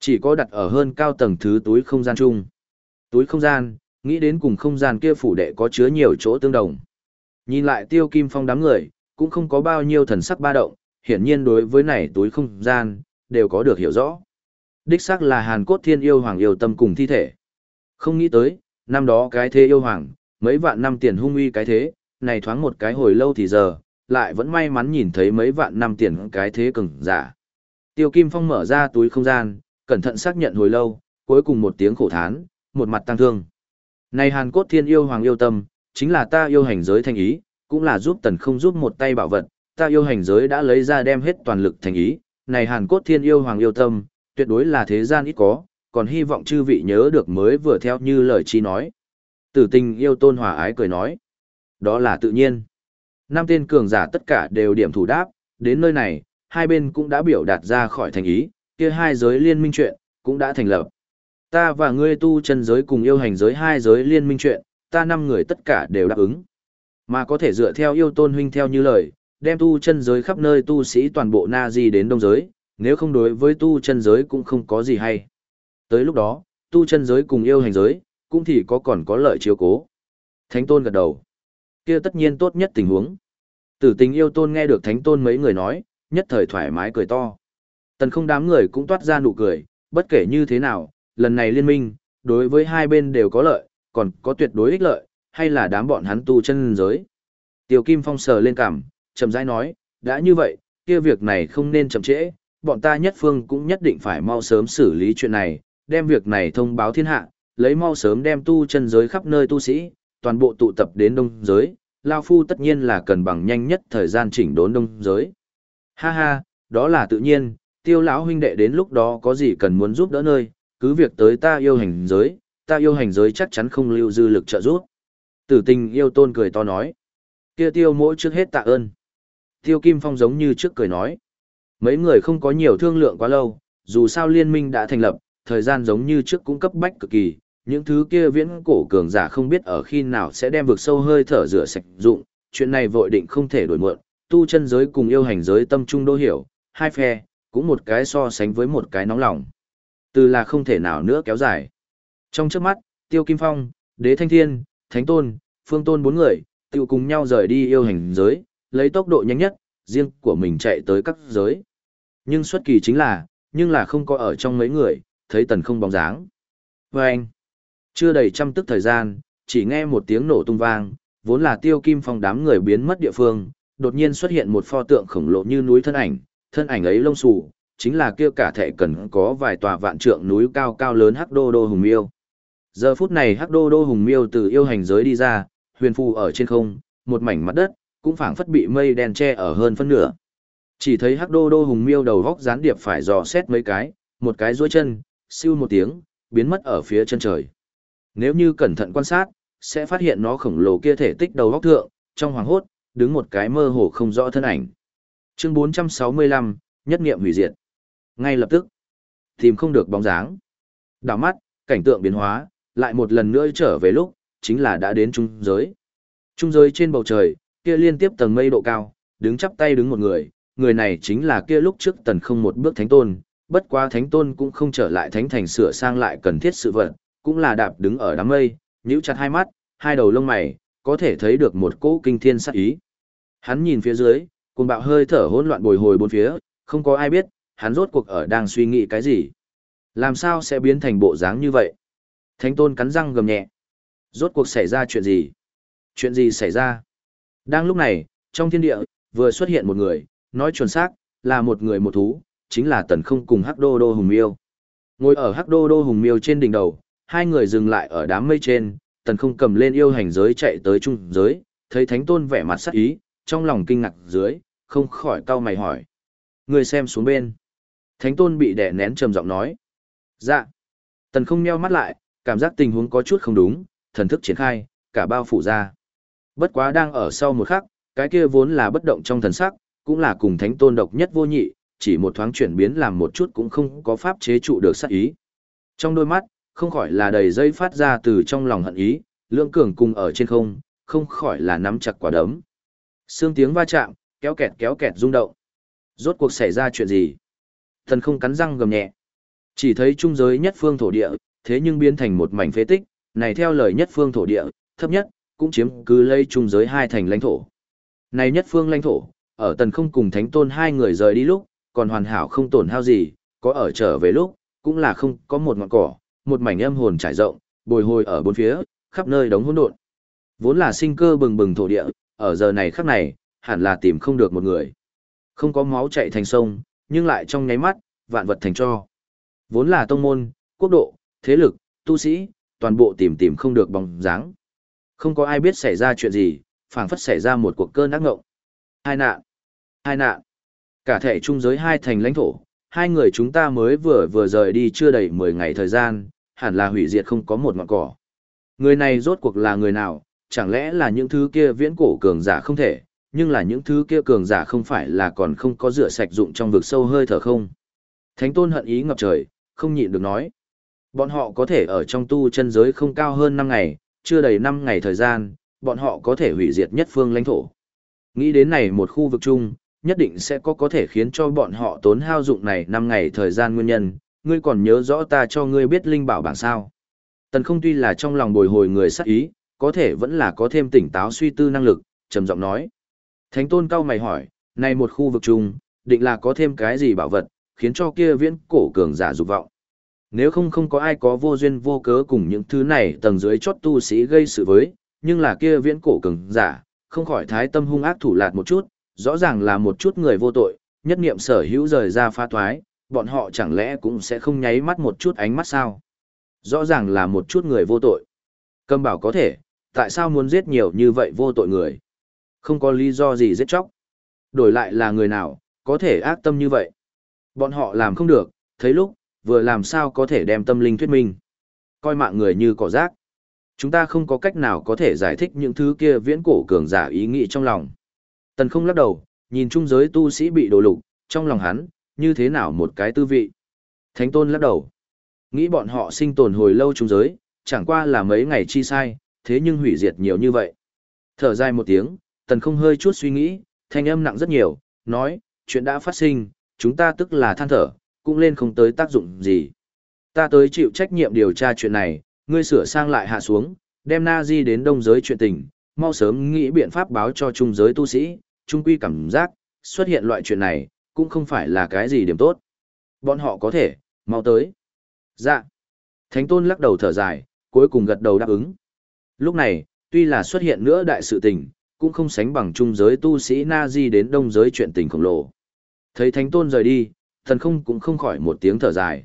Chỉ có đặt ở hơn cao tầng thứ túi không gian chung. Túi không gian, nghĩ đến cùng không gian kia phủ đệ có chứa nhiều chỗ tương đồng. Nhìn lại tiêu kim phong đám người, cũng không có bao nhiêu thần sắc ba động, hiển nhiên đối với này túi không gian, đều có được hiểu rõ. Đích xác là hàn cốt thiên yêu hoàng yêu tâm cùng thi thể. Không nghĩ tới, năm đó cái thế yêu hoàng, mấy vạn năm tiền hung uy cái thế, này thoáng một cái hồi lâu thì giờ, lại vẫn may mắn nhìn thấy mấy vạn năm tiền cái thế cứng giả. Tiêu Kim Phong mở ra túi không gian, cẩn thận xác nhận hồi lâu, cuối cùng một tiếng khổ thán, một mặt tăng thương. Này hàn cốt thiên yêu hoàng yêu tâm, chính là ta yêu hành giới thành ý, cũng là giúp tần không giúp một tay bảo vật, ta yêu hành giới đã lấy ra đem hết toàn lực thành ý, này hàn cốt thiên yêu hoàng yêu tâm, tuyệt đối là thế gian ít có, còn hy vọng chư vị nhớ được mới vừa theo như lời chi nói. Tử tình yêu tôn hòa ái cười nói. Đó là tự nhiên. Năm tên cường giả tất cả đều điểm thủ đáp, đến nơi này, hai bên cũng đã biểu đạt ra khỏi thành ý, kia hai giới liên minh chuyện, cũng đã thành lập. Ta và ngươi tu chân giới cùng yêu hành giới hai giới liên minh chuyện, ta năm người tất cả đều đáp ứng. Mà có thể dựa theo yêu tôn huynh theo như lời, đem tu chân giới khắp nơi tu sĩ toàn bộ na di đến đông giới, nếu không đối với tu chân giới cũng không có gì hay. Tới lúc đó, tu chân giới cùng yêu hành giới, cũng thì có còn có lợi chiếu cố. Thánh tôn gật đầu. kia tất nhiên tốt nhất tình huống. Tử tình yêu tôn nghe được thánh tôn mấy người nói, nhất thời thoải mái cười to. Tần không đám người cũng toát ra nụ cười, bất kể như thế nào, lần này liên minh, đối với hai bên đều có lợi, còn có tuyệt đối ích lợi, hay là đám bọn hắn tu chân giới. Tiểu Kim Phong sờ lên cằm, chậm rãi nói, đã như vậy, kia việc này không nên chậm trễ, bọn ta nhất phương cũng nhất định phải mau sớm xử lý chuyện này, đem việc này thông báo thiên hạ, lấy mau sớm đem tu chân giới khắp nơi tu sĩ, toàn bộ tụ tập đến đông giới, Lao Phu tất nhiên là cần bằng nhanh nhất thời gian chỉnh đốn đông giới. Ha ha, đó là tự nhiên, tiêu lão huynh đệ đến lúc đó có gì cần muốn giúp đỡ nơi, cứ việc tới ta yêu hành giới, ta yêu hành giới chắc chắn không lưu dư lực trợ giúp. Tử tình yêu tôn cười to nói. Kia tiêu mỗi trước hết tạ ơn. Tiêu Kim Phong giống như trước cười nói. Mấy người không có nhiều thương lượng quá lâu, dù sao liên minh đã thành lập, thời gian giống như trước cũng cấp bách cực kỳ, những thứ kia viễn cổ cường giả không biết ở khi nào sẽ đem vực sâu hơi thở rửa sạch dụng, chuyện này vội định không thể đổi muộn, tu chân giới cùng yêu hành giới tâm trung đô hiểu, hai phe, cũng một cái so sánh với một cái nóng lòng. Từ là không thể nào nữa kéo dài. Trong trước mắt, Tiêu Kim Phong, Đế Thanh Thiên, Thánh Tôn, Phương Tôn bốn người, tiêu cùng nhau rời đi yêu hành giới, lấy tốc độ nhanh nhất, riêng của mình chạy tới các giới. Nhưng xuất kỳ chính là, nhưng là không có ở trong mấy người, thấy tần không bóng dáng. Và anh, chưa đầy trăm tức thời gian, chỉ nghe một tiếng nổ tung vang, vốn là tiêu kim phong đám người biến mất địa phương, đột nhiên xuất hiện một pho tượng khổng lồ như núi thân ảnh, thân ảnh ấy lông xù, chính là kia cả thể cần có vài tòa vạn trượng núi cao cao lớn hắc đô đô hùng miêu. Giờ phút này hắc đô đô hùng miêu từ yêu hành giới đi ra, huyền phù ở trên không, một mảnh mặt đất, cũng phảng phất bị mây đen che ở hơn phân nửa. Chỉ thấy hắc đô đô hùng miêu đầu góc gián điệp phải dò xét mấy cái, một cái duỗi chân, siêu một tiếng, biến mất ở phía chân trời. Nếu như cẩn thận quan sát, sẽ phát hiện nó khổng lồ kia thể tích đầu góc thượng, trong hoàng hốt, đứng một cái mơ hồ không rõ thân ảnh. Chương 465, nhất nghiệm hủy diệt. Ngay lập tức, tìm không được bóng dáng. Đảo mắt, cảnh tượng biến hóa, lại một lần nữa trở về lúc, chính là đã đến trung giới. Trung giới trên bầu trời, kia liên tiếp tầng mây độ cao, đứng chắp tay đứng một người, người này chính là kia lúc trước tần không một bước thánh tôn, bất quá thánh tôn cũng không trở lại thánh thành sửa sang lại cần thiết sự vật, cũng là đạp đứng ở đám mây, nhíu chặt hai mắt, hai đầu lông mày, có thể thấy được một cỗ kinh thiên sát ý. Hắn nhìn phía dưới, cùng bạo hơi thở hỗn loạn bồi hồi bốn phía, không có ai biết, hắn rốt cuộc ở đang suy nghĩ cái gì. Làm sao sẽ biến thành bộ dáng như vậy? Thánh tôn cắn răng gầm nhẹ. Rốt cuộc xảy ra chuyện gì? Chuyện gì xảy ra? Đang lúc này, trong thiên địa, vừa xuất hiện một người, nói chuẩn xác, là một người một thú, chính là tần không cùng hắc đô đô hùng miêu. Ngồi ở hắc đô đô hùng miêu trên đỉnh đầu, hai người dừng lại ở đám mây trên, tần không cầm lên yêu hành giới chạy tới trung giới, thấy thánh tôn vẻ mặt sắc ý, trong lòng kinh ngạc dưới, không khỏi cau mày hỏi. Người xem xuống bên. Thánh tôn bị đè nén trầm giọng nói. Dạ. Tần không meo mắt lại, cảm giác tình huống có chút không đúng, thần thức triển khai, cả bao phủ ra. Bất quá đang ở sau một khắc, cái kia vốn là bất động trong thần sắc, cũng là cùng thánh tôn độc nhất vô nhị, chỉ một thoáng chuyển biến làm một chút cũng không có pháp chế trụ được sát ý. Trong đôi mắt, không khỏi là đầy dây phát ra từ trong lòng hận ý, lưỡng cường cùng ở trên không, không khỏi là nắm chặt quả đấm. Xương tiếng va chạm, kéo kẹt kéo kẹt rung động. Rốt cuộc xảy ra chuyện gì? Thần không cắn răng gầm nhẹ. Chỉ thấy trung giới nhất phương thổ địa, thế nhưng biến thành một mảnh phế tích, này theo lời nhất phương thổ địa, thấp nhất, cũng chiếm cứ lấy trung giới hai thành lãnh thổ. Này nhất phương lãnh thổ, ở tần không cùng thánh tôn hai người rời đi lúc, còn hoàn hảo không tổn hao gì, có ở trở về lúc, cũng là không có một ngọn cỏ, một mảnh âm hồn trải rộng, bồi hồi ở bốn phía, khắp nơi đống hỗn độn. Vốn là sinh cơ bừng bừng thổ địa, ở giờ này khắc này, hẳn là tìm không được một người. Không có máu chạy thành sông, nhưng lại trong nháy mắt, vạn vật thành cho. Vốn là tông môn, quốc độ, thế lực, tu sĩ, toàn bộ tìm tìm không được bóng dáng. Không có ai biết xảy ra chuyện gì, phảng phất xảy ra một cuộc cơn ác ngộng. Hai nạn, hai nạn. Cả thể trung giới hai thành lãnh thổ, hai người chúng ta mới vừa vừa rời đi chưa đầy 10 ngày thời gian, hẳn là hủy diệt không có một ngọn cỏ. Người này rốt cuộc là người nào, chẳng lẽ là những thứ kia viễn cổ cường giả không thể, nhưng là những thứ kia cường giả không phải là còn không có rửa sạch dụng trong vực sâu hơi thở không. Thánh tôn hận ý ngập trời, không nhịn được nói. Bọn họ có thể ở trong tu chân giới không cao hơn 5 ngày, chưa đầy 5 ngày thời gian, bọn họ có thể hủy diệt nhất phương lãnh thổ. Nghĩ đến này một khu vực chung, nhất định sẽ có có thể khiến cho bọn họ tốn hao dụng này 5 ngày thời gian nguyên nhân, ngươi còn nhớ rõ ta cho ngươi biết linh bảo bảng sao. Tần không tuy là trong lòng bồi hồi người sắc ý, có thể vẫn là có thêm tỉnh táo suy tư năng lực, trầm giọng nói. Thánh tôn cao mày hỏi, này một khu vực chung, định là có thêm cái gì bảo vật, khiến cho kia viễn cổ cường giả dục vọng. Nếu không không có ai có vô duyên vô cớ cùng những thứ này tầng dưới chót tu sĩ gây sự với, nhưng là kia viễn cổ cường giả, không khỏi thái tâm hung ác thủ lạt một chút, rõ ràng là một chút người vô tội, nhất niệm sở hữu rời ra pha thoái, bọn họ chẳng lẽ cũng sẽ không nháy mắt một chút ánh mắt sao? Rõ ràng là một chút người vô tội. Cầm bảo có thể, tại sao muốn giết nhiều như vậy vô tội người? Không có lý do gì giết chóc. Đổi lại là người nào, có thể ác tâm như vậy? Bọn họ làm không được, thấy lúc, vừa làm sao có thể đem tâm linh thuyết minh. Coi mạng người như cỏ rác. Chúng ta không có cách nào có thể giải thích những thứ kia viễn cổ cường giả ý nghĩ trong lòng. Tần không lắc đầu, nhìn trung giới tu sĩ bị đổ lục, trong lòng hắn, như thế nào một cái tư vị. Thánh tôn lắc đầu. Nghĩ bọn họ sinh tồn hồi lâu trung giới, chẳng qua là mấy ngày chi sai, thế nhưng hủy diệt nhiều như vậy. Thở dài một tiếng, tần không hơi chút suy nghĩ, thanh âm nặng rất nhiều, nói, chuyện đã phát sinh, chúng ta tức là than thở, cũng lên không tới tác dụng gì. Ta tới chịu trách nhiệm điều tra chuyện này, ngươi sửa sang lại hạ xuống, đem na di đến đông giới chuyện tình, mau sớm nghĩ biện pháp báo cho trung giới tu sĩ, trung quy cảm giác, xuất hiện loại chuyện này, cũng không phải là cái gì điểm tốt. Bọn họ có thể, mau tới. Dạ. Thánh tôn lắc đầu thở dài, cuối cùng gật đầu đáp ứng. Lúc này, tuy là xuất hiện nữa đại sự tình, cũng không sánh bằng trung giới tu sĩ na di đến đông giới chuyện tình khổng lồ. Thấy thánh tôn rời đi, thần không cũng không khỏi một tiếng thở dài.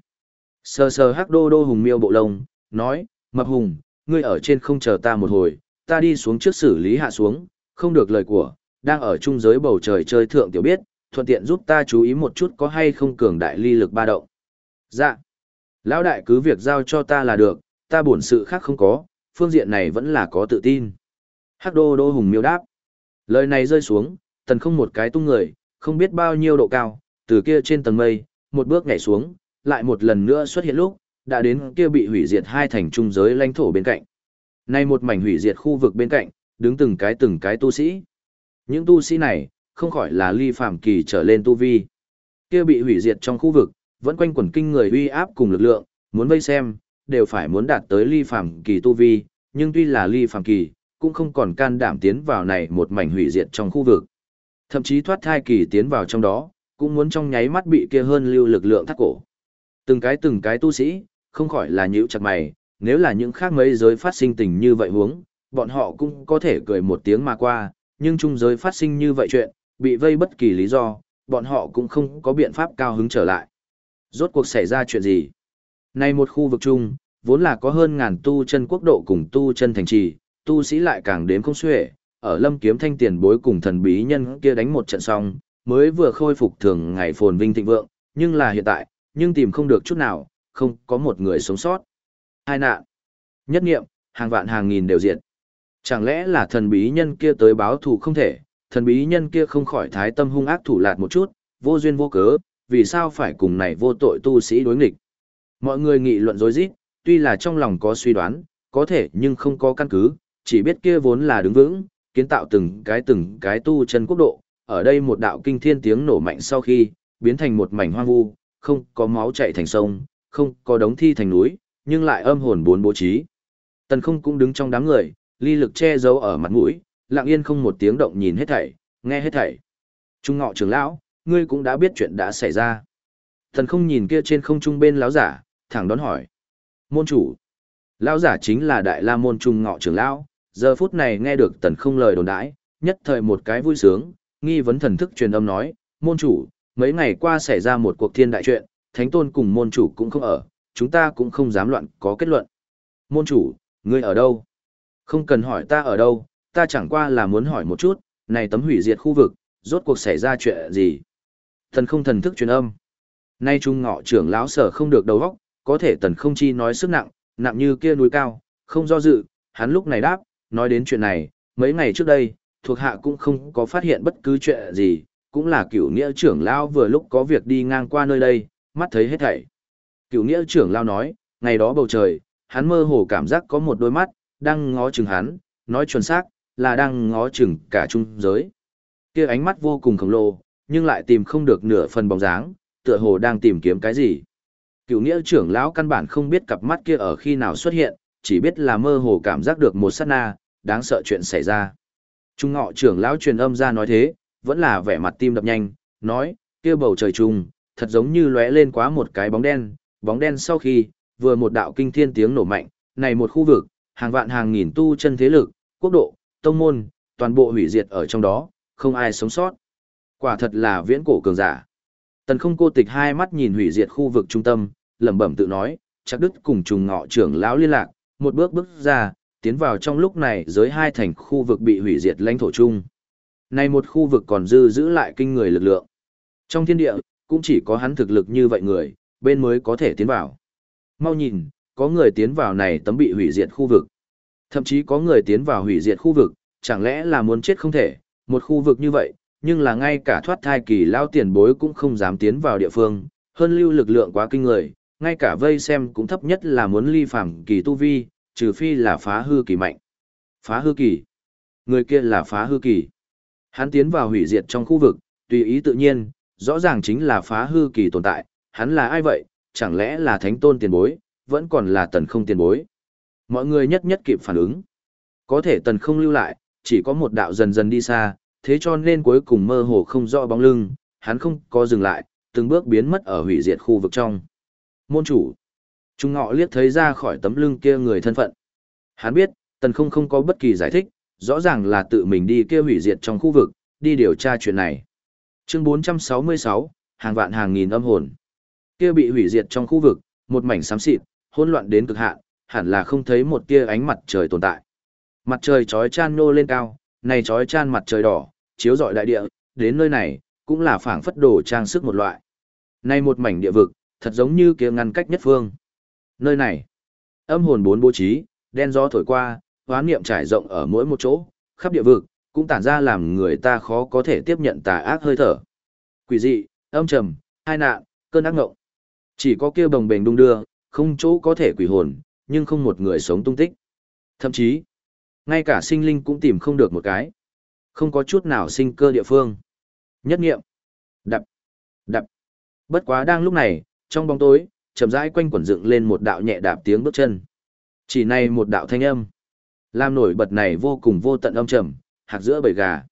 Sờ sờ hắc đô đô hùng miêu bộ lông, nói, mập hùng, ngươi ở trên không chờ ta một hồi, ta đi xuống trước xử lý hạ xuống, không được lời của, đang ở trung giới bầu trời chơi thượng tiểu biết, thuận tiện giúp ta chú ý một chút có hay không cường đại ly lực ba động. Dạ. Lão đại cứ việc giao cho ta là được, ta bổn sự khác không có, phương diện này vẫn là có tự tin. Hắc đô đô hùng miêu đáp. Lời này rơi xuống, tần không một cái tung người, không biết bao nhiêu độ cao, từ kia trên tầng mây, một bước nhảy xuống, lại một lần nữa xuất hiện lúc, đã đến kia bị hủy diệt hai thành trung giới lãnh thổ bên cạnh. Nay một mảnh hủy diệt khu vực bên cạnh, đứng từng cái từng cái tu sĩ. Những tu sĩ này, không khỏi là ly phàm kỳ trở lên tu vi. Kia bị hủy diệt trong khu vực, vẫn quanh quẩn kinh người uy áp cùng lực lượng, muốn vây xem, đều phải muốn đạt tới ly phàm kỳ tu vi, nhưng tuy là ly phàm kỳ, cũng không còn can đảm tiến vào này một mảnh hủy diệt trong khu vực. Thậm chí thoát thai kỳ tiến vào trong đó, cũng muốn trong nháy mắt bị kia hơn lưu lực lượng thắt cổ. Từng cái từng cái tu sĩ, không khỏi là nhíu chặt mày, nếu là những khác mấy giới phát sinh tình như vậy huống, bọn họ cũng có thể cười một tiếng mà qua, nhưng trung giới phát sinh như vậy chuyện, bị vây bất kỳ lý do, bọn họ cũng không có biện pháp cao hứng trở lại. Rốt cuộc xảy ra chuyện gì? Nay một khu vực chung, vốn là có hơn ngàn tu chân quốc độ cùng tu chân thành trì, tu sĩ lại càng đếm không xuể, ở lâm kiếm thanh tiền bối cùng thần bí nhân kia đánh một trận xong, mới vừa khôi phục thường ngày phồn vinh thịnh vượng, nhưng là hiện tại, nhưng tìm không được chút nào, không có một người sống sót. Hai nạn, nhất nghiệm, hàng vạn hàng nghìn đều diệt. Chẳng lẽ là thần bí nhân kia tới báo thù không thể, thần bí nhân kia không khỏi thái tâm hung ác thủ lạt một chút, vô duyên vô cớ, vì sao phải cùng này vô tội tu sĩ đối nghịch. Mọi người nghị luận rối rít, tuy là trong lòng có suy đoán, có thể nhưng không có căn cứ, chỉ biết kia vốn là đứng vững, kiến tạo từng cái từng cái tu chân quốc độ, ở đây một đạo kinh thiên tiếng nổ mạnh sau khi, biến thành một mảnh hoang vu, không có máu chảy thành sông, không có đống thi thành núi, nhưng lại âm hồn bốn bố trí. Tần không cũng đứng trong đám người, ly lực che giấu ở mặt mũi, lặng yên không một tiếng động nhìn hết thảy, nghe hết thảy. Trung ngọ trưởng lão, ngươi cũng đã biết chuyện đã xảy ra. Thần không nhìn kia trên không trung bên lão giả, thẳng đón hỏi. Môn chủ. Lão giả chính là đại la môn trung ngọ trưởng lão, giờ phút này nghe được tần không lời đồn đãi, nhất thời một cái vui sướng, nghi vấn thần thức truyền âm nói, môn chủ, mấy ngày qua xảy ra một cuộc thiên đại chuyện, thánh tôn cùng môn chủ cũng không ở, chúng ta cũng không dám loạn có kết luận. Môn chủ, ngươi ở đâu? Không cần hỏi ta ở đâu, ta chẳng qua là muốn hỏi một chút, này tấm hủy diệt khu vực, rốt cuộc xảy ra chuyện gì? Thần không thần thức truyền âm. Nay trung ngọ trưởng lão sở không được đầu óc, có thể tần không chi nói sức nặng, nặng như kia núi cao, không do dự, hắn lúc này đáp, nói đến chuyện này, mấy ngày trước đây, thuộc hạ cũng không có phát hiện bất cứ chuyện gì, cũng là cửu nghĩa trưởng lão vừa lúc có việc đi ngang qua nơi đây, mắt thấy hết thảy. Cửu nghĩa trưởng lão nói, ngày đó bầu trời, hắn mơ hồ cảm giác có một đôi mắt, đang ngó chừng hắn, nói chuẩn xác, là đang ngó chừng cả trung giới. Kia ánh mắt vô cùng khổng lồ, nhưng lại tìm không được nửa phần bóng dáng, tựa hồ đang tìm kiếm cái gì. cựu nghĩa trưởng lão căn bản không biết cặp mắt kia ở khi nào xuất hiện, chỉ biết là mơ hồ cảm giác được một sát na, đáng sợ chuyện xảy ra. Trung ngọ trưởng lão truyền âm ra nói thế, vẫn là vẻ mặt tim đập nhanh, nói, kia bầu trời trung, thật giống như lóe lên quá một cái bóng đen, bóng đen sau khi, vừa một đạo kinh thiên tiếng nổ mạnh, này một khu vực, hàng vạn hàng nghìn tu chân thế lực, quốc độ, tông môn, toàn bộ hủy diệt ở trong đó, không ai sống sót. Quả thật là viễn cổ cường giả. Tần không cô tịch hai mắt nhìn hủy diệt khu vực trung tâm, lẩm bẩm tự nói, chắc đức cùng trùng ngọ trưởng lão liên lạc, một bước bước ra, tiến vào trong lúc này giới hai thành khu vực bị hủy diệt lãnh thổ chung. Này một khu vực còn dư giữ lại kinh người lực lượng. Trong thiên địa, cũng chỉ có hắn thực lực như vậy người, bên mới có thể tiến vào. Mau nhìn, có người tiến vào này tấm bị hủy diệt khu vực. Thậm chí có người tiến vào hủy diệt khu vực, chẳng lẽ là muốn chết không thể, một khu vực như vậy, nhưng là ngay cả thoát thai kỳ lao tiền bối cũng không dám tiến vào địa phương, hơn lưu lực lượng quá kinh người, ngay cả vây xem cũng thấp nhất là muốn ly phàm kỳ tu vi, trừ phi là phá hư kỳ mạnh. Phá hư kỳ. Người kia là phá hư kỳ. Hắn tiến vào hủy diệt trong khu vực, tùy ý tự nhiên, rõ ràng chính là phá hư kỳ tồn tại, hắn là ai vậy, chẳng lẽ là thánh tôn tiền bối, vẫn còn là tần không tiền bối. Mọi người nhất nhất kịp phản ứng. Có thể tần không lưu lại, chỉ có một đạo dần dần đi xa, thế cho nên cuối cùng mơ hồ không rõ bóng lưng, hắn không có dừng lại, từng bước biến mất ở hủy diệt khu vực trong. Môn chủ. Trung ngọ liếc thấy ra khỏi tấm lưng kia người thân phận. Hắn biết, tần không không có bất kỳ giải thích, rõ ràng là tự mình đi kia hủy diệt trong khu vực, đi điều tra chuyện này. Chương 466, hàng vạn hàng nghìn âm hồn. Kia bị hủy diệt trong khu vực, một mảnh xám xịt, hỗn loạn đến cực hạn, hẳn là không thấy một tia ánh mặt trời tồn tại. Mặt trời chói chan nô lên cao, này chói chan mặt trời đỏ, chiếu rọi đại địa, đến nơi này, cũng là phảng phất đồ trang sức một loại. Này một mảnh địa vực, thật giống như kia ngăn cách nhất phương. Nơi này, Âm hồn bốn bố trí, đen gió thổi qua, hoán niệm trải rộng ở mỗi một chỗ, khắp địa vực, cũng tản ra làm người ta khó có thể tiếp nhận tà ác hơi thở. Quỷ dị, âm trầm, hai nạn, cơn ác ngộng. Chỉ có kia bồng bềnh đung đưa, không chỗ có thể quỷ hồn, nhưng không một người sống tung tích. Thậm chí, ngay cả sinh linh cũng tìm không được một cái. Không có chút nào sinh cơ địa phương. Nhất nghiệm. Đập. Đập. Bất quá đang lúc này, trong bóng tối, chậm rãi quanh quẩn dựng lên một đạo nhẹ đạp tiếng bước chân. Chỉ này một đạo thanh âm. Làm nổi bật này vô cùng vô tận âm trầm, hạt giữa bầy gà.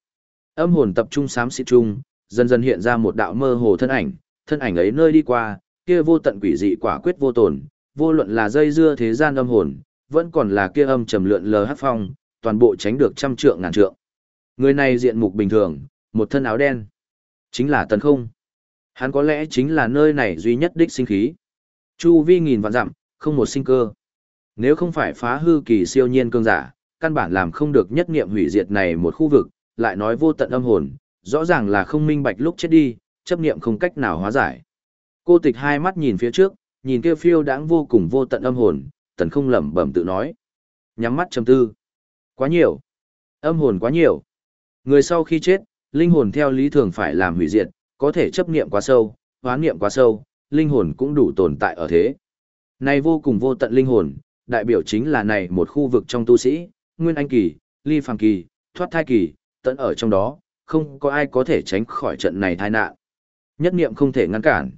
Âm hồn tập trung xám xịt chung, dần dần hiện ra một đạo mơ hồ thân ảnh, thân ảnh ấy nơi đi qua, kia vô tận quỷ dị quả quyết vô tồn, vô luận là dây dưa thế gian âm hồn, vẫn còn là kia âm trầm lượn lờ hát phong, toàn bộ tránh được trăm trượng ngàn trượng. Người này diện mục bình thường, một thân áo đen. Chính là tần không. Hắn có lẽ chính là nơi này duy nhất đích sinh khí. Chu vi nghìn vạn dặm, không một sinh cơ. Nếu không phải phá hư kỳ siêu nhiên cương giả, căn bản làm không được nhất nghiệm hủy diệt này một khu vực, lại nói vô tận âm hồn, rõ ràng là không minh bạch lúc chết đi, chấp niệm không cách nào hóa giải. Cô tịch hai mắt nhìn phía trước, nhìn kia phiêu đãng vô cùng vô tận âm hồn, tần không lẩm bẩm tự nói. Nhắm mắt trầm tư. Quá nhiều. Âm hồn quá nhiều. Người sau khi chết, linh hồn theo lý thường phải làm hủy diệt, có thể chấp niệm quá sâu, hóa niệm quá sâu, linh hồn cũng đủ tồn tại ở thế. Này vô cùng vô tận linh hồn, đại biểu chính là này một khu vực trong tu sĩ, nguyên anh kỳ, ly phàm kỳ, thoát thai kỳ, tận ở trong đó, không có ai có thể tránh khỏi trận này tai nạn. Nhất niệm không thể ngăn cản.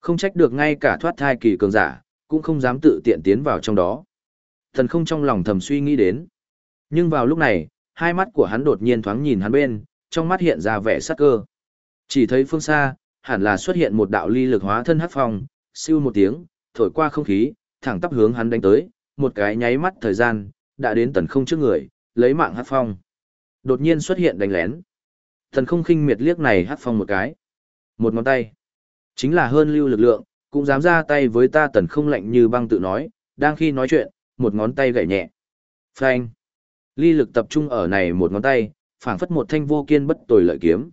Không trách được ngay cả thoát thai kỳ cường giả, cũng không dám tự tiện tiến vào trong đó. Thần không trong lòng thầm suy nghĩ đến. Nhưng vào lúc này, hai mắt của hắn đột nhiên thoáng nhìn hắn bên, trong mắt hiện ra vẻ sắc cơ. Chỉ thấy phương xa, hẳn là xuất hiện một đạo ly lực hóa thân hắc phong, siêu một tiếng, thổi qua không khí, thẳng tắp hướng hắn đánh tới, một cái nháy mắt thời gian, đã đến tần không trước người, lấy mạng hắc phong. Đột nhiên xuất hiện đánh lén. Tần không khinh miệt liếc này hắc phong một cái. Một ngón tay. Chính là hơn lưu lực lượng, cũng dám ra tay với ta tần không lạnh như băng tự nói, đang khi nói chuyện, một ngón tay gảy nhẹ. Phanh. Ly lực tập trung ở này một ngón tay, phảng phất một thanh vô kiên bất tồi lợi kiếm.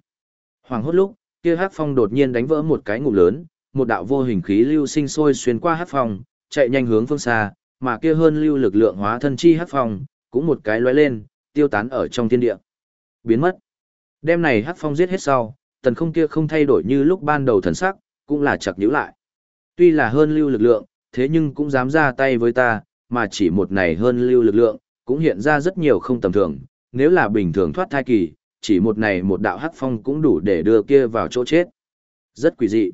Hoàng hốt lúc, kia hắc phong đột nhiên đánh vỡ một cái ngụm lớn, một đạo vô hình khí lưu sinh sôi xuyên qua hắc phong, chạy nhanh hướng phương xa, mà kia hơn lưu lực lượng hóa thân chi hắc phong, cũng một cái lóe lên, tiêu tán ở trong thiên địa. Biến mất. Đêm này hắc phong giết hết sau, tần không kia không thay đổi như lúc ban đầu thần sắc, cũng là chặt nhữ lại. Tuy là hơn lưu lực lượng, thế nhưng cũng dám ra tay với ta, mà chỉ một này hơn lưu lực lượng, cũng hiện ra rất nhiều không tầm thường, nếu là bình thường thoát thai kỳ, chỉ một này một đạo hắc phong cũng đủ để đưa kia vào chỗ chết. Rất quỷ dị.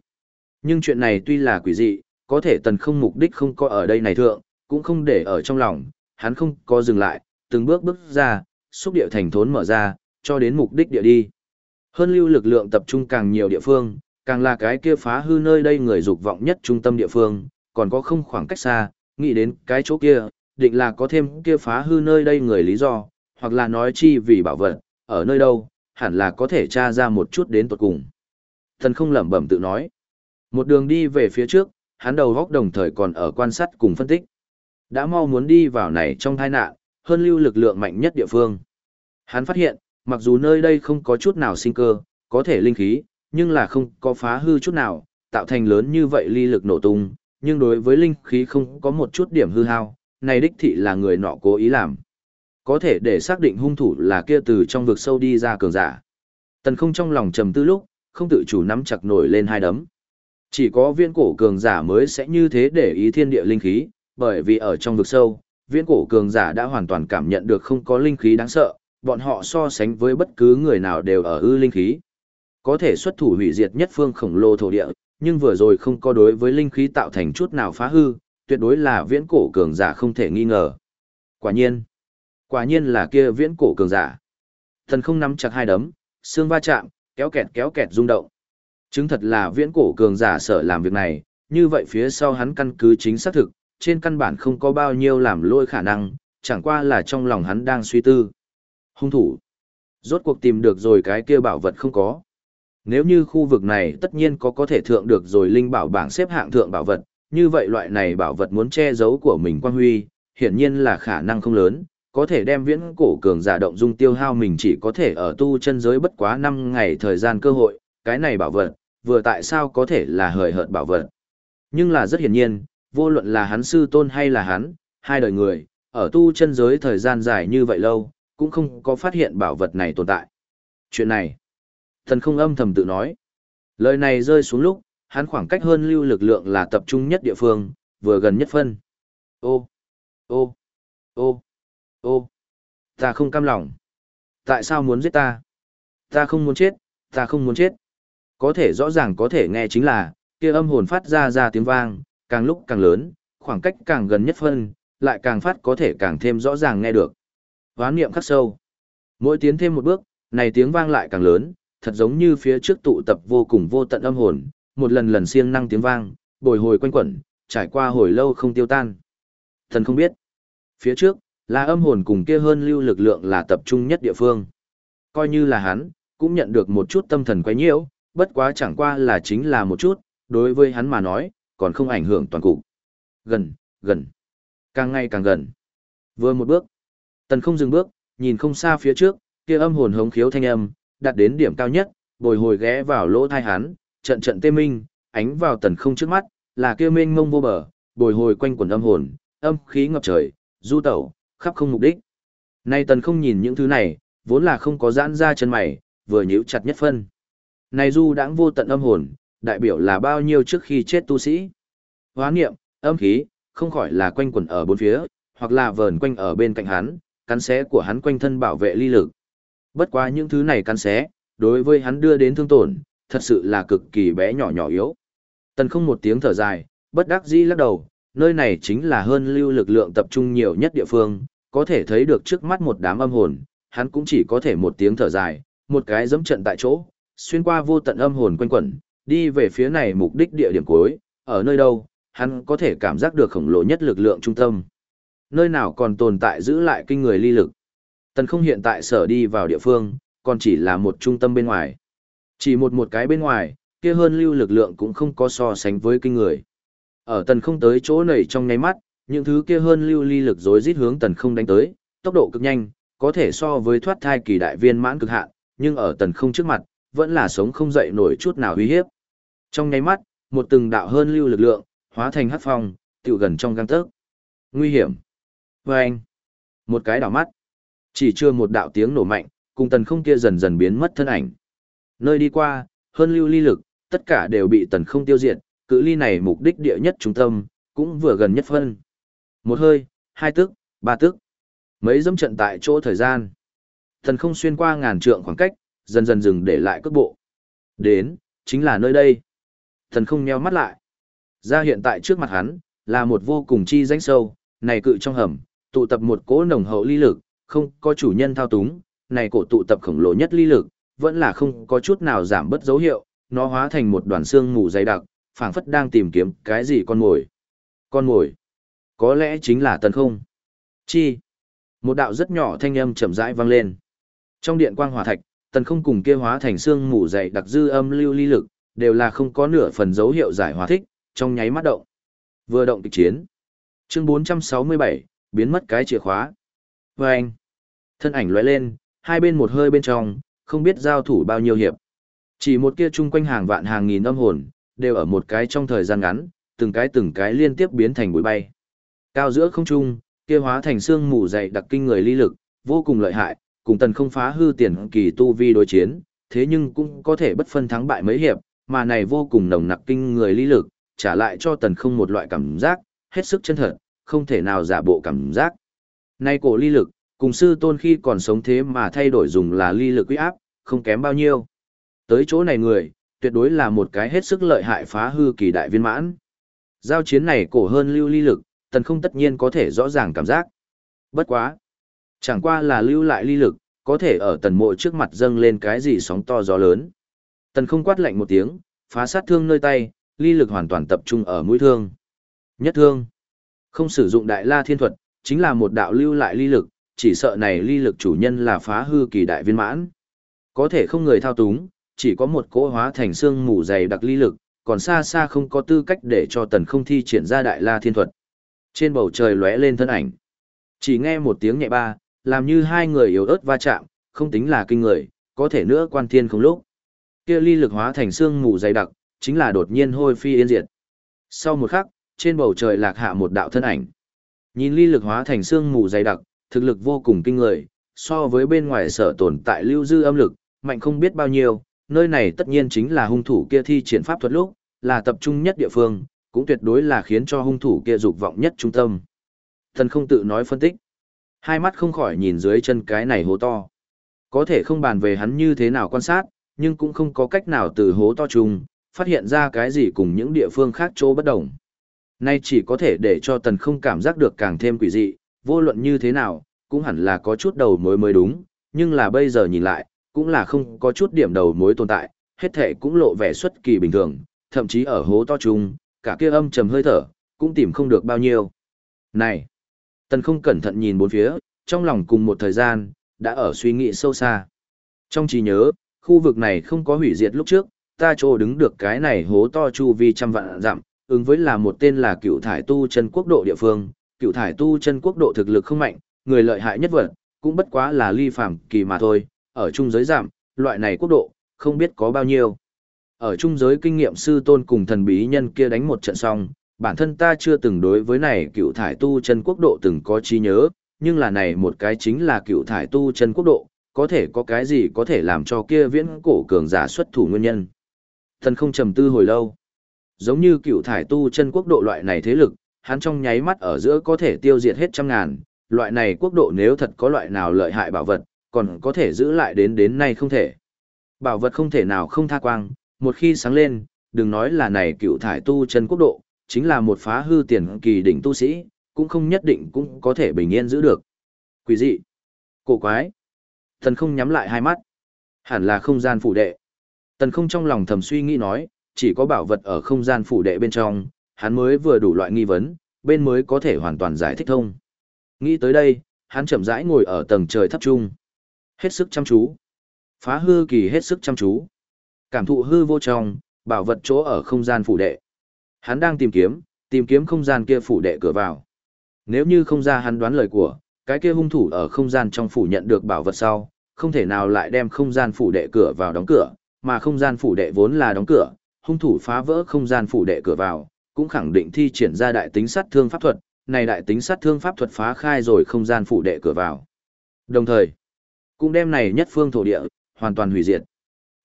Nhưng chuyện này tuy là quỷ dị, có thể tần không mục đích không có ở đây này thượng, cũng không để ở trong lòng, hắn không có dừng lại, từng bước bước ra, xúc địa thành thốn mở ra, cho đến mục đích địa đi. Hơn lưu lực lượng tập trung càng nhiều địa phương, càng là cái kia phá hư nơi đây người dục vọng nhất trung tâm địa phương, còn có không khoảng cách xa, nghĩ đến cái chỗ kia, định là có thêm kia phá hư nơi đây người lý do, hoặc là nói chi vì bảo vật, ở nơi đâu, hẳn là có thể tra ra một chút đến tuột cùng. Thần không lẩm bẩm tự nói. Một đường đi về phía trước, hắn đầu góc đồng thời còn ở quan sát cùng phân tích. Đã mau muốn đi vào này trong tai nạn, hơn lưu lực lượng mạnh nhất địa phương. Hắn phát hiện, mặc dù nơi đây không có chút nào sinh cơ, có thể linh khí, nhưng là không có phá hư chút nào, tạo thành lớn như vậy ly lực nổ tung, nhưng đối với linh khí không có một chút điểm hư hao, này đích thị là người nọ cố ý làm. Có thể để xác định hung thủ là kia từ trong vực sâu đi ra cường giả. Tần không trong lòng trầm tư lúc, không tự chủ nắm chặt nổi lên hai đấm. Chỉ có viên cổ cường giả mới sẽ như thế để ý thiên địa linh khí, bởi vì ở trong vực sâu, viên cổ cường giả đã hoàn toàn cảm nhận được không có linh khí đáng sợ, bọn họ so sánh với bất cứ người nào đều ở ư linh khí. Có thể xuất thủ hủy diệt nhất phương khổng lồ thổ địa, nhưng vừa rồi không có đối với linh khí tạo thành chút nào phá hư, tuyệt đối là viễn cổ cường giả không thể nghi ngờ. Quả nhiên, quả nhiên là kia viễn cổ cường giả. Thần không nắm chặt hai đấm, xương va chạm, kéo kẹt kéo kẹt rung động. Chứng thật là viễn cổ cường giả sợ làm việc này, như vậy phía sau hắn căn cứ chính xác thực, trên căn bản không có bao nhiêu làm lôi khả năng, chẳng qua là trong lòng hắn đang suy tư. Hung thủ. Rốt cuộc tìm được rồi cái kia bảo vật không có. Nếu như khu vực này tất nhiên có có thể thượng được rồi linh bảo bảng xếp hạng thượng bảo vật, như vậy loại này bảo vật muốn che giấu của mình quan huy, hiển nhiên là khả năng không lớn, có thể đem viễn cổ cường giả động dung tiêu hao mình chỉ có thể ở tu chân giới bất quá 5 ngày thời gian cơ hội, cái này bảo vật, vừa tại sao có thể là hời hợt bảo vật. Nhưng là rất hiển nhiên, vô luận là hắn sư tôn hay là hắn, hai đời người, ở tu chân giới thời gian dài như vậy lâu, cũng không có phát hiện bảo vật này tồn tại. Chuyện này, thần không âm thầm tự nói. Lời này rơi xuống lúc, hắn khoảng cách hơn lưu lực lượng là tập trung nhất địa phương, vừa gần nhất phân. Ô, ô, ô, ô, ta không cam lòng. Tại sao muốn giết ta? Ta không muốn chết, ta không muốn chết. Có thể rõ ràng có thể nghe chính là, kia âm hồn phát ra ra tiếng vang, càng lúc càng lớn, khoảng cách càng gần nhất phân, lại càng phát có thể càng thêm rõ ràng nghe được. Hoán niệm khắc sâu. Mỗi tiến thêm một bước, này tiếng vang lại càng lớn, thật giống như phía trước tụ tập vô cùng vô tận âm hồn, một lần lần siêng năng tiếng vang, bồi hồi quanh quẩn, trải qua hồi lâu không tiêu tan. Thần không biết. Phía trước, là âm hồn cùng kia hơn lưu lực lượng là tập trung nhất địa phương. Coi như là hắn, cũng nhận được một chút tâm thần quấy nhiễu, bất quá chẳng qua là chính là một chút, đối với hắn mà nói, còn không ảnh hưởng toàn cục. Gần, gần, càng ngày càng gần. Vừa một bước, tần không dừng bước, nhìn không xa phía trước, kia âm hồn hống khiếu thanh âm, đạt đến điểm cao nhất, bồi hồi ghé vào lỗ thai hắn, trận trận tê minh, ánh vào tần không trước mắt, là kia mênh mông vô bờ, bồi hồi quanh quần âm hồn, âm khí ngập trời, du tẩu, khắp không mục đích. Nay tần không nhìn những thứ này, vốn là không có giãn ra chân mày, vừa nhíu chặt nhất phân. Này du đãng vô tận âm hồn, đại biểu là bao nhiêu trước khi chết tu sĩ. Hóa niệm, âm khí, không khỏi là quanh quẩn ở bốn phía, hoặc là vờn quanh ở bên cạnh hắn, cắn xé của hắn quanh thân bảo vệ ly lực. Bất quá những thứ này cắn xé, đối với hắn đưa đến thương tổn, thật sự là cực kỳ bé nhỏ nhỏ yếu. Tần không một tiếng thở dài, bất đắc dĩ lắc đầu, nơi này chính là hơn lưu lực lượng tập trung nhiều nhất địa phương, có thể thấy được trước mắt một đám âm hồn, hắn cũng chỉ có thể một tiếng thở dài, một cái dẫm trận tại chỗ, xuyên qua vô tận âm hồn quanh quẩn, đi về phía này mục đích địa điểm cuối, ở nơi đâu, hắn có thể cảm giác được khổng lồ nhất lực lượng trung tâm. Nơi nào còn tồn tại giữ lại kinh người ly lực. Tần không hiện tại sở đi vào địa phương, còn chỉ là một trung tâm bên ngoài. Chỉ một một cái bên ngoài, kia hơn lưu lực lượng cũng không có so sánh với kinh người. Ở tần không tới chỗ này trong nháy mắt, những thứ kia hơn lưu ly lực rối rít hướng tần không đánh tới, tốc độ cực nhanh, có thể so với thoát thai kỳ đại viên mãn cực hạn, nhưng ở tần không trước mặt, vẫn là sống không dậy nổi chút nào uy hiếp. Trong nháy mắt, một từng đạo hơn lưu lực lượng, hóa thành hắc phong, tiểu gần trong gang tấc. Nguy hiểm. Và anh. Một cái đảo mắt. Chỉ chưa một đạo tiếng nổ mạnh, cùng tần không kia dần dần biến mất thân ảnh. Nơi đi qua, hơn lưu ly lực, tất cả đều bị tần không tiêu diệt, cự ly này mục đích địa nhất trung tâm, cũng vừa gần nhất phân. Một hơi, hai tức, ba tức. Mấy dâm trận tại chỗ thời gian. Tần không xuyên qua ngàn trượng khoảng cách, dần dần dừng để lại cước bộ. Đến, chính là nơi đây. Tần không nheo mắt lại. Ra hiện tại trước mặt hắn, là một vô cùng chi danh sâu, này cự trong hầm, tụ tập một cỗ nồng hậu ly lực, không có chủ nhân thao túng, này cổ tụ tập khổng lồ nhất ly lực, vẫn là không có chút nào giảm bất dấu hiệu, nó hóa thành một đoàn xương mù dày đặc, phảng phất đang tìm kiếm cái gì con mồi. Con mồi? Có lẽ chính là tần không. Chi? Một đạo rất nhỏ thanh âm chậm rãi vang lên. Trong điện quang hỏa thạch, tần không cùng kia hóa thành xương mù dày đặc dư âm lưu ly lực, đều là không có nửa phần dấu hiệu giải hòa thích, trong nháy mắt động. Vừa động kịch chiến. Chương 467, biến mất cái chìa khóa. Và anh, thân ảnh lóe lên, hai bên một hơi bên trong, không biết giao thủ bao nhiêu hiệp. Chỉ một kia chung quanh hàng vạn hàng nghìn âm hồn, đều ở một cái trong thời gian ngắn, từng cái từng cái liên tiếp biến thành bụi bay. Cao giữa không trung, kia hóa thành xương mù dày đặc kinh người ly lực, vô cùng lợi hại, cùng tần không phá hư tiền kỳ tu vi đối chiến, thế nhưng cũng có thể bất phân thắng bại mấy hiệp, mà này vô cùng nồng nặc kinh người ly lực, trả lại cho tần không một loại cảm giác, hết sức chân thật, không thể nào giả bộ cảm giác. Nay cổ ly lực, cùng sư tôn khi còn sống thế mà thay đổi dùng là ly lực uy áp, không kém bao nhiêu. Tới chỗ này người, tuyệt đối là một cái hết sức lợi hại phá hư kỳ đại viên mãn. Giao chiến này cổ hơn lưu ly lực, tần không tất nhiên có thể rõ ràng cảm giác. Bất quá. Chẳng qua là lưu lại ly lực, có thể ở tần mộ trước mặt dâng lên cái gì sóng to gió lớn. Tần không quát lạnh một tiếng, phá sát thương nơi tay, ly lực hoàn toàn tập trung ở mũi thương. Nhất thương. Không sử dụng đại la thiên thuật, chính là một đạo lưu lại ly lực, chỉ sợ này ly lực chủ nhân là phá hư kỳ đại viên mãn. Có thể không người thao túng, chỉ có một cỗ hóa thành xương mù dày đặc ly lực, còn xa xa không có tư cách để cho tần không thi triển ra đại la thiên thuật. Trên bầu trời lóe lên thân ảnh. Chỉ nghe một tiếng nhẹ ba, làm như hai người yếu ớt va chạm, không tính là kinh người, có thể nữa quan thiên không lúc. Kia ly lực hóa thành xương mù dày đặc, chính là đột nhiên hôi phi yên diệt. Sau một khắc, trên bầu trời lạc hạ một đạo thân ảnh. Nhìn ly lực hóa thành xương mù dày đặc, thực lực vô cùng kinh người, so với bên ngoài sở tồn tại lưu dư âm lực, mạnh không biết bao nhiêu, nơi này tất nhiên chính là hung thủ kia thi triển pháp thuật lúc, là tập trung nhất địa phương, cũng tuyệt đối là khiến cho hung thủ kia dục vọng nhất trung tâm. Thần không tự nói phân tích. Hai mắt không khỏi nhìn dưới chân cái này hố to. Có thể không bàn về hắn như thế nào quan sát, nhưng cũng không có cách nào từ hố to chung, phát hiện ra cái gì cùng những địa phương khác chỗ bất đồng. Nay chỉ có thể để cho tần không cảm giác được càng thêm quỷ dị, vô luận như thế nào, cũng hẳn là có chút đầu mối mới đúng, nhưng là bây giờ nhìn lại, cũng là không có chút điểm đầu mối tồn tại, hết thể cũng lộ vẻ xuất kỳ bình thường, thậm chí ở hố to chung, cả kia âm trầm hơi thở, cũng tìm không được bao nhiêu. Này! Tần không cẩn thận nhìn bốn phía, trong lòng cùng một thời gian, đã ở suy nghĩ sâu xa. Trong trí nhớ, khu vực này không có hủy diệt lúc trước, ta chỗ đứng được cái này hố to chu vi trăm vạn dặm, ứng với là một tên là cựu thải tu chân quốc độ địa phương, cựu thải tu chân quốc độ thực lực không mạnh, người lợi hại nhất vật, cũng bất quá là ly phàm kỳ mà thôi, ở trung giới giảm, loại này quốc độ, không biết có bao nhiêu. Ở trung giới kinh nghiệm sư tôn cùng thần bí nhân kia đánh một trận xong, bản thân ta chưa từng đối với này cựu thải tu chân quốc độ từng có trí nhớ, nhưng là này một cái chính là cựu thải tu chân quốc độ, có thể có cái gì có thể làm cho kia viễn cổ cường giả xuất thủ nguyên nhân. Thần không trầm tư hồi lâu. Giống như cựu thải tu chân quốc độ loại này thế lực, hắn trong nháy mắt ở giữa có thể tiêu diệt hết trăm ngàn, loại này quốc độ nếu thật có loại nào lợi hại bảo vật, còn có thể giữ lại đến đến nay không thể. Bảo vật không thể nào không tha quang, một khi sáng lên, đừng nói là này cựu thải tu chân quốc độ, chính là một phá hư tiền kỳ đỉnh tu sĩ, cũng không nhất định cũng có thể bình yên giữ được. Quỷ dị, cổ quái, thần không nhắm lại hai mắt, hẳn là không gian phủ đệ. Tần không trong lòng thầm suy nghĩ nói, chỉ có bảo vật ở không gian phủ đệ bên trong, hắn mới vừa đủ loại nghi vấn, bên mới có thể hoàn toàn giải thích thông. Nghĩ tới đây, hắn chậm rãi ngồi ở tầng trời thấp trung. Hết sức chăm chú. Phá hư kỳ hết sức chăm chú. Cảm thụ hư vô trong, bảo vật chỗ ở không gian phủ đệ. Hắn đang tìm kiếm, tìm kiếm không gian kia phủ đệ cửa vào. Nếu như không ra hắn đoán lời của, cái kia hung thủ ở không gian trong phủ nhận được bảo vật sau, không thể nào lại đem không gian phủ đệ cửa vào đóng cửa, mà không gian phủ đệ vốn là đóng cửa, hung thủ phá vỡ không gian phủ đệ cửa vào, cũng khẳng định thi triển ra đại tính sát thương pháp thuật, này đại tính sát thương pháp thuật phá khai rồi không gian phủ đệ cửa vào. Đồng thời, cũng đem này nhất phương thổ địa, hoàn toàn hủy diệt.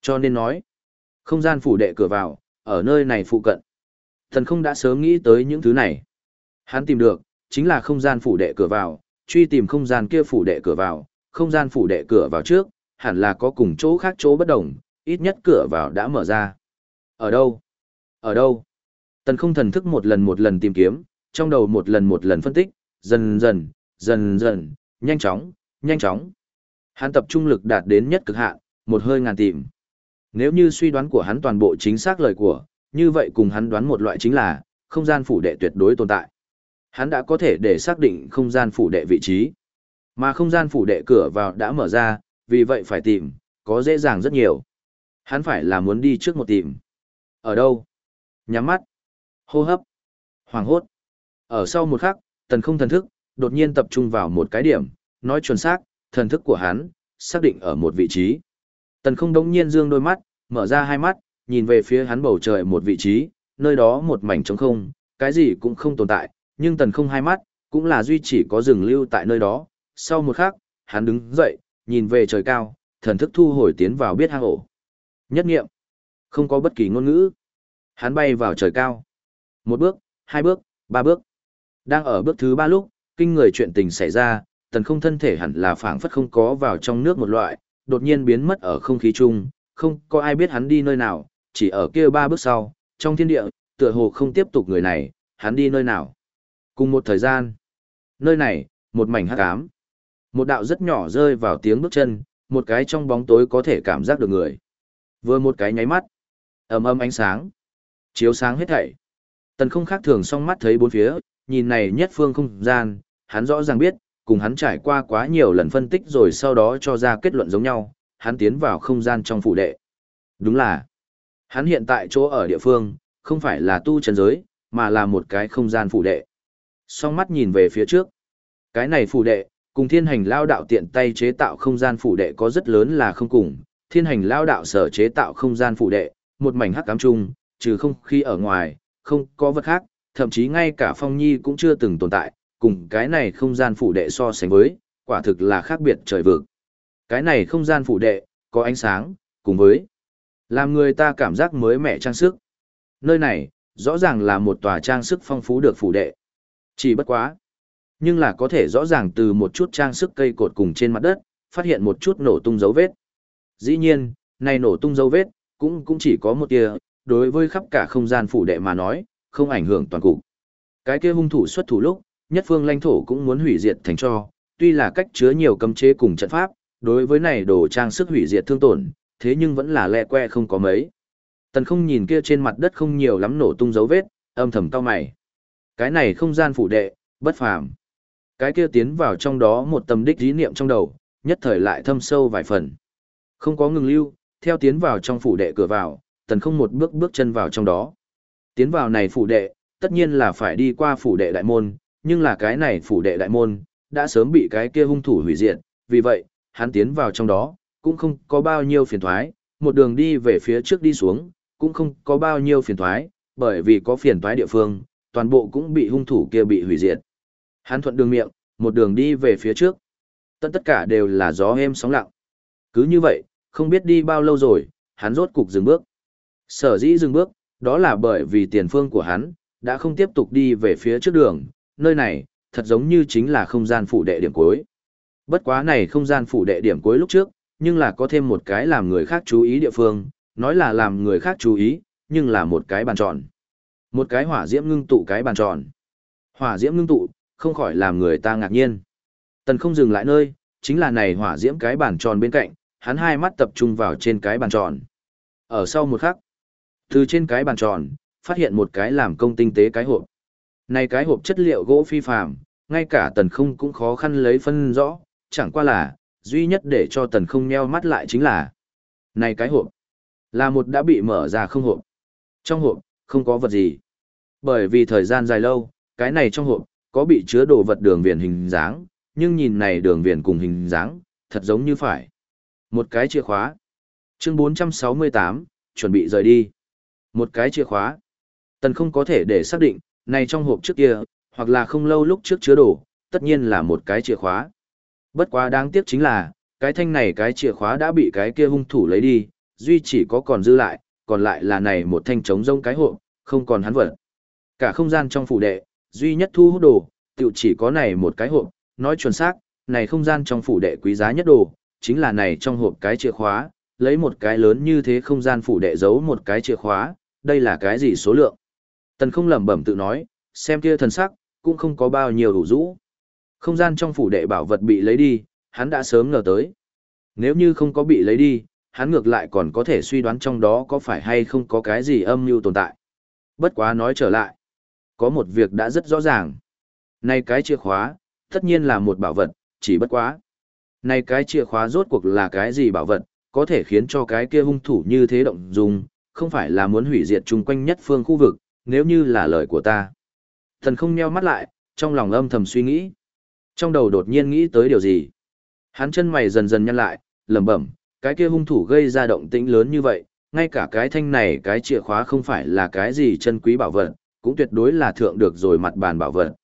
Cho nên nói, không gian phủ đệ cửa vào, ở nơi này phụ cận. Thần không đã sớm nghĩ tới những thứ này. Hắn tìm được, chính là không gian phủ đệ cửa vào, truy tìm không gian kia phủ đệ cửa vào, không gian phủ đệ cửa vào trước, hẳn là có cùng chỗ khác chỗ bất đồng, ít nhất cửa vào đã mở ra. Ở đâu? Ở đâu? Tần không thần thức một lần một lần tìm kiếm, trong đầu một lần một lần phân tích, dần dần, dần dần, nhanh chóng, nhanh chóng. Hắn tập trung lực đạt đến nhất cực hạn, một hơi ngàn tìm. Nếu như suy đoán của hắn toàn bộ chính xác lời của, như vậy cùng hắn đoán một loại chính là, không gian phủ đệ tuyệt đối tồn tại. Hắn đã có thể để xác định không gian phủ đệ vị trí. Mà không gian phủ đệ cửa vào đã mở ra, vì vậy phải tìm, có dễ dàng rất nhiều. Hắn phải là muốn đi trước một tìm. Ở đâu? Nhắm mắt. Hô hấp. hoảng hốt. Ở sau một khắc, tần không thần thức, đột nhiên tập trung vào một cái điểm, nói chuẩn xác, thần thức của hắn, xác định ở một vị trí. Tần không đống nhiên dương đôi mắt, mở ra hai mắt, nhìn về phía hắn bầu trời một vị trí, nơi đó một mảnh trống không, cái gì cũng không tồn tại, nhưng tần không hai mắt, cũng là duy chỉ có rừng lưu tại nơi đó. Sau một khắc, hắn đứng dậy, nhìn về trời cao, thần thức thu hồi tiến vào biết hang ổ. Nhất nghiệm, không có bất kỳ ngôn ngữ. Hắn bay vào trời cao. Một bước, hai bước, ba bước. Đang ở bước thứ ba lúc, kinh người chuyện tình xảy ra, tần không thân thể hẳn là phảng phất không có vào trong nước một loại, đột nhiên biến mất ở không khí chung, không có ai biết hắn đi nơi nào, chỉ ở kia ba bước sau, trong thiên địa, tựa hồ không tiếp tục người này, hắn đi nơi nào. Cùng một thời gian, nơi này, một mảnh hắc ám. Một đạo rất nhỏ rơi vào tiếng bước chân, một cái trong bóng tối có thể cảm giác được người. Vừa một cái nháy mắt, ầm ầm ánh sáng, chiếu sáng hết thảy. Tần không khác thường song mắt thấy bốn phía, nhìn này nhất phương không gian, hắn rõ ràng biết, cùng hắn trải qua quá nhiều lần phân tích rồi sau đó cho ra kết luận giống nhau, hắn tiến vào không gian trong phủ đệ. Đúng là, hắn hiện tại chỗ ở địa phương, không phải là tu chân giới, mà là một cái không gian phủ đệ. Song mắt nhìn về phía trước. Cái này phủ đệ, cùng thiên hành lao đạo tiện tay chế tạo không gian phủ đệ có rất lớn là không cùng. Thiên hành lao đạo sở chế tạo không gian phủ đệ, một mảnh hắc cám chung, trừ không khí ở ngoài, không có vật khác, thậm chí ngay cả phong nhi cũng chưa từng tồn tại, cùng cái này không gian phủ đệ so sánh với, quả thực là khác biệt trời vực. Cái này không gian phủ đệ, có ánh sáng, cùng với làm người ta cảm giác mới mẻ trang sức. Nơi này, rõ ràng là một tòa trang sức phong phú được phủ đệ. Chỉ bất quá. Nhưng là có thể rõ ràng từ một chút trang sức cây cột cùng trên mặt đất, phát hiện một chút nổ tung dấu vết. Dĩ nhiên, này nổ tung dấu vết, cũng cũng chỉ có một tia, đối với khắp cả không gian phủ đệ mà nói, không ảnh hưởng toàn cục. Cái kia hung thủ xuất thủ lúc, nhất phương lãnh thổ cũng muốn hủy diệt thành cho, tuy là cách chứa nhiều cấm chế cùng trận pháp, đối với này đồ trang sức hủy diệt thương tổn, thế nhưng vẫn là lẹ que không có mấy. Tần không nhìn kia trên mặt đất không nhiều lắm nổ tung dấu vết, âm thầm cao mày. Cái này không gian phủ đệ, bất phàm. Cái kia tiến vào trong đó một tầm đích dí niệm trong đầu, nhất thời lại thâm sâu vài phần. Không có ngừng lưu, theo tiến vào trong phủ đệ cửa vào, tần không một bước bước chân vào trong đó. Tiến vào này phủ đệ, tất nhiên là phải đi qua phủ đệ đại môn, nhưng là cái này phủ đệ đại môn, đã sớm bị cái kia hung thủ hủy diệt, vì vậy, hắn tiến vào trong đó, cũng không có bao nhiêu phiền thoái, một đường đi về phía trước đi xuống, cũng không có bao nhiêu phiền thoái, bởi vì có phiền thoái địa phương, toàn bộ cũng bị hung thủ kia bị hủy diệt. Hắn thuận đường miệng, một đường đi về phía trước. Tất tất cả đều là gió êm sóng lặng. Cứ như vậy, không biết đi bao lâu rồi, hắn rốt cục dừng bước. Sở dĩ dừng bước, đó là bởi vì tiền phương của hắn, đã không tiếp tục đi về phía trước đường, nơi này, thật giống như chính là không gian phủ đệ điểm cuối. Bất quá này không gian phủ đệ điểm cuối lúc trước, nhưng là có thêm một cái làm người khác chú ý địa phương, nói là làm người khác chú ý, nhưng là một cái bàn tròn. Một cái hỏa diễm ngưng tụ cái bàn tròn. Hỏa diễm ngưng tụ, không khỏi làm người ta ngạc nhiên. Tần không dừng lại nơi, chính là này hỏa diễm cái bàn tròn bên cạnh, hắn hai mắt tập trung vào trên cái bàn tròn. Ở sau một khắc, từ trên cái bàn tròn, phát hiện một cái làm công tinh tế cái hộp. Này cái hộp chất liệu gỗ phi phàm, ngay cả tần không cũng khó khăn lấy phân rõ, chẳng qua là, duy nhất để cho tần không nheo mắt lại chính là này cái hộp. Là một đã bị mở ra không hộp. Trong hộp không có vật gì. Bởi vì thời gian dài lâu cái này trong hộp có bị chứa đồ vật đường viền hình dáng nhưng nhìn này đường viền cùng hình dáng thật giống như phải. Một cái chìa khóa. Chương 468, chuẩn bị rời đi một cái chìa khóa. Tần không có thể để xác định này trong hộp trước kia hoặc là không lâu lúc trước chứa đồ tất nhiên là một cái chìa khóa. Bất quá đáng tiếc chính là, cái thanh này cái chìa khóa đã bị cái kia hung thủ lấy đi, duy chỉ có còn dư lại, còn lại là này một thanh trống rông cái hộp, không còn hắn vật. Cả không gian trong phủ đệ, duy nhất thu hút đồ, tiểu chỉ có này một cái hộp, nói chuẩn xác, này không gian trong phủ đệ quý giá nhất đồ, chính là này trong hộp cái chìa khóa, lấy một cái lớn như thế không gian phủ đệ giấu một cái chìa khóa, đây là cái gì số lượng. Tần không lẩm bẩm tự nói, xem kia thần sắc, cũng không có bao nhiêu đủ rũ. Không gian trong phủ đệ bảo vật bị lấy đi, hắn đã sớm ngờ tới. Nếu như không có bị lấy đi, hắn ngược lại còn có thể suy đoán trong đó có phải hay không có cái gì âm mưu tồn tại. Bất quá nói trở lại, có một việc đã rất rõ ràng. Này cái chìa khóa, tất nhiên là một bảo vật, chỉ bất quá. Này cái chìa khóa rốt cuộc là cái gì bảo vật, có thể khiến cho cái kia hung thủ như thế động dung, không phải là muốn hủy diệt chung quanh nhất phương khu vực, nếu như là lời của ta. Thần không nheo mắt lại, trong lòng âm thầm suy nghĩ. Trong đầu đột nhiên nghĩ tới điều gì? Hắn chân mày dần dần nhăn lại, lẩm bẩm, cái kia hung thủ gây ra động tĩnh lớn như vậy, ngay cả cái thanh này cái chìa khóa không phải là cái gì chân quý bảo vật, cũng tuyệt đối là thượng được rồi mặt bàn bảo vật.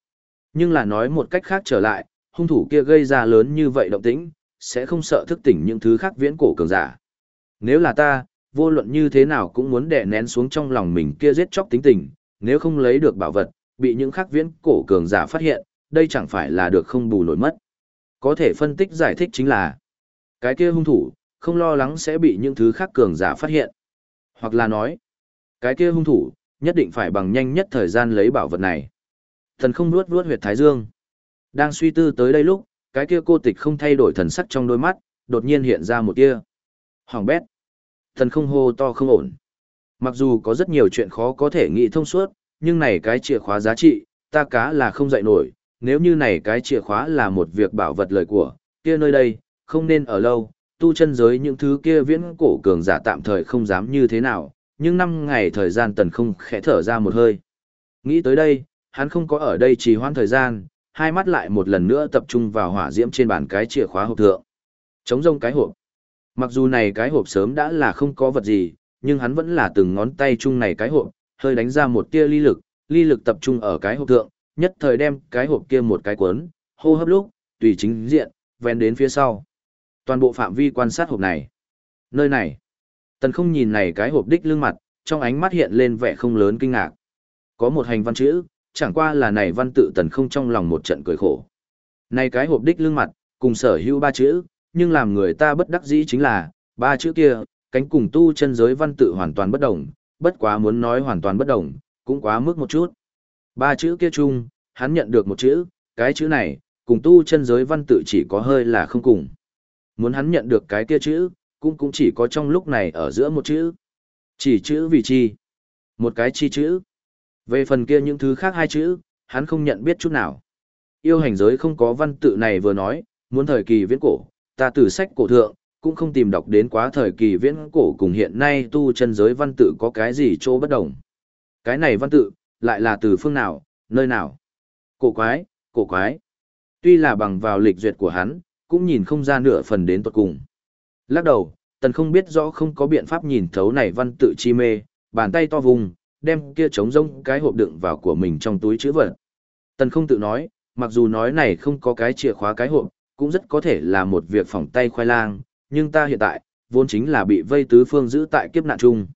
Nhưng là nói một cách khác trở lại, hung thủ kia gây ra lớn như vậy động tĩnh, sẽ không sợ thức tỉnh những thứ khác viễn cổ cường giả. Nếu là ta, vô luận như thế nào cũng muốn đè nén xuống trong lòng mình kia giết chóc tính tình, nếu không lấy được bảo vật, bị những khắc viễn cổ cường giả phát hiện, đây chẳng phải là được không bù nổi mất. Có thể phân tích giải thích chính là, cái kia hung thủ, không lo lắng sẽ bị những thứ khác cường giả phát hiện. Hoặc là nói, cái kia hung thủ, nhất định phải bằng nhanh nhất thời gian lấy bảo vật này. Thần không nuốt nuốt huyệt thái dương. Đang suy tư tới đây lúc, cái kia cô tịch không thay đổi thần sắc trong đôi mắt, đột nhiên hiện ra một tia. Hoàng bét. Thần không hô to không ổn. Mặc dù có rất nhiều chuyện khó có thể nghĩ thông suốt, nhưng này cái chìa khóa giá trị, ta cá là không dạy nổi, nếu như này cái chìa khóa là một việc bảo vật lời của, kia nơi đây, không nên ở lâu, tu chân giới những thứ kia viễn cổ cường giả tạm thời không dám như thế nào, nhưng năm ngày thời gian tần không khẽ thở ra một hơi. Nghĩ tới đây, hắn không có ở đây trì hoãn thời gian, hai mắt lại một lần nữa tập trung vào hỏa diễm trên bàn cái chìa khóa hộp thượng. Chống rông cái hộp. Mặc dù này cái hộp sớm đã là không có vật gì, nhưng hắn vẫn là từng ngón tay chung này cái hộp, hơi đánh ra một tia ly lực, ly lực tập trung ở cái hộp thượng, nhất thời đem cái hộp kia một cái cuốn, hô hấp lúc, tùy chính diện, ven đến phía sau. Toàn bộ phạm vi quan sát hộp này. Nơi này, tần không nhìn này cái hộp đích lưng mặt, trong ánh mắt hiện lên vẻ không lớn kinh ngạc. Có một hành văn chữ, chẳng qua là này văn tự tần không trong lòng một trận cười khổ. Này cái hộp đích lưng mặt, cùng sở hữu ba chữ, nhưng làm người ta bất đắc dĩ chính là, ba chữ kia, cánh cùng tu chân giới văn tự hoàn toàn bất đồng, bất quá muốn nói hoàn toàn bất đồng, cũng quá mức một chút. Ba chữ kia chung, hắn nhận được một chữ, cái chữ này, cùng tu chân giới văn tự chỉ có hơi là không cùng. Muốn hắn nhận được cái kia chữ, cũng cũng chỉ có trong lúc này ở giữa một chữ. Chỉ chữ vì chi. Một cái chi chữ. Về phần kia những thứ khác hai chữ, hắn không nhận biết chút nào. Yêu hành giới không có văn tự này vừa nói, muốn thời kỳ viễn cổ, ta từ sách cổ thượng, cũng không tìm đọc đến quá thời kỳ viễn cổ cùng hiện nay tu chân giới văn tự có cái gì chỗ bất đồng. Cái này văn tự, lại là từ phương nào, nơi nào. Cổ quái, cổ quái. Tuy là bằng vào lịch duyệt của hắn, cũng nhìn không ra nửa phần đến tuật cùng. Lắc đầu, tần không biết rõ không có biện pháp nhìn thấu này văn tự chi mê, bàn tay to vùng, đem kia trống rông cái hộp đựng vào của mình trong túi chữ vật. Tần không tự nói, mặc dù nói này không có cái chìa khóa cái hộp, cũng rất có thể là một việc phỏng tay khoai lang, nhưng ta hiện tại, vốn chính là bị vây tứ phương giữ tại kiếp nạn chung.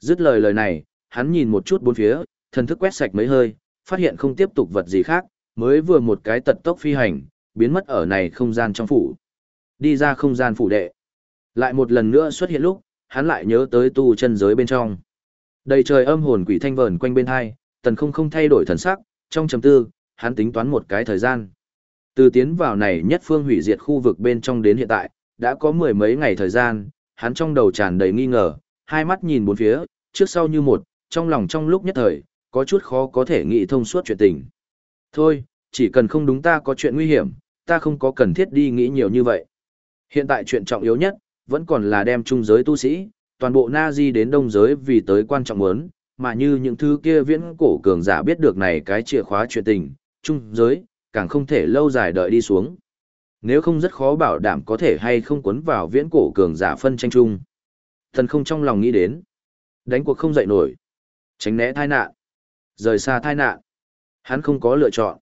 Dứt lời lời này, hắn nhìn một chút bốn phía, thần thức quét sạch mấy hơi, phát hiện không tiếp tục vật gì khác, mới vừa một cái tật tốc phi hành, biến mất ở này không gian trong phủ. Đi ra không gian phủ đệ. Lại một lần nữa xuất hiện lúc, hắn lại nhớ tới tu chân giới bên trong. Đầy trời âm hồn quỷ thanh vờn quanh bên hai, tần không không thay đổi thần sắc, trong trầm tư, hắn tính toán một cái thời gian. Từ tiến vào này nhất phương hủy diệt khu vực bên trong đến hiện tại, đã có mười mấy ngày thời gian, hắn trong đầu tràn đầy nghi ngờ, hai mắt nhìn bốn phía, trước sau như một, trong lòng trong lúc nhất thời, có chút khó có thể nghĩ thông suốt chuyện tình. Thôi, chỉ cần không đúng ta có chuyện nguy hiểm, ta không có cần thiết đi nghĩ nhiều như vậy. Hiện tại chuyện trọng yếu nhất, vẫn còn là đem trung giới tu sĩ, toàn bộ Na Di đến đông giới vì tới quan trọng muốn, mà như những thứ kia viễn cổ cường giả biết được này cái chìa khóa chuyện tình, trung giới, càng không thể lâu dài đợi đi xuống. Nếu không rất khó bảo đảm có thể hay không cuốn vào viễn cổ cường giả phân tranh chung. Thần không trong lòng nghĩ đến. Đánh cuộc không dậy nổi. Tránh né tai nạn. Rời xa tai nạn. Hắn không có lựa chọn.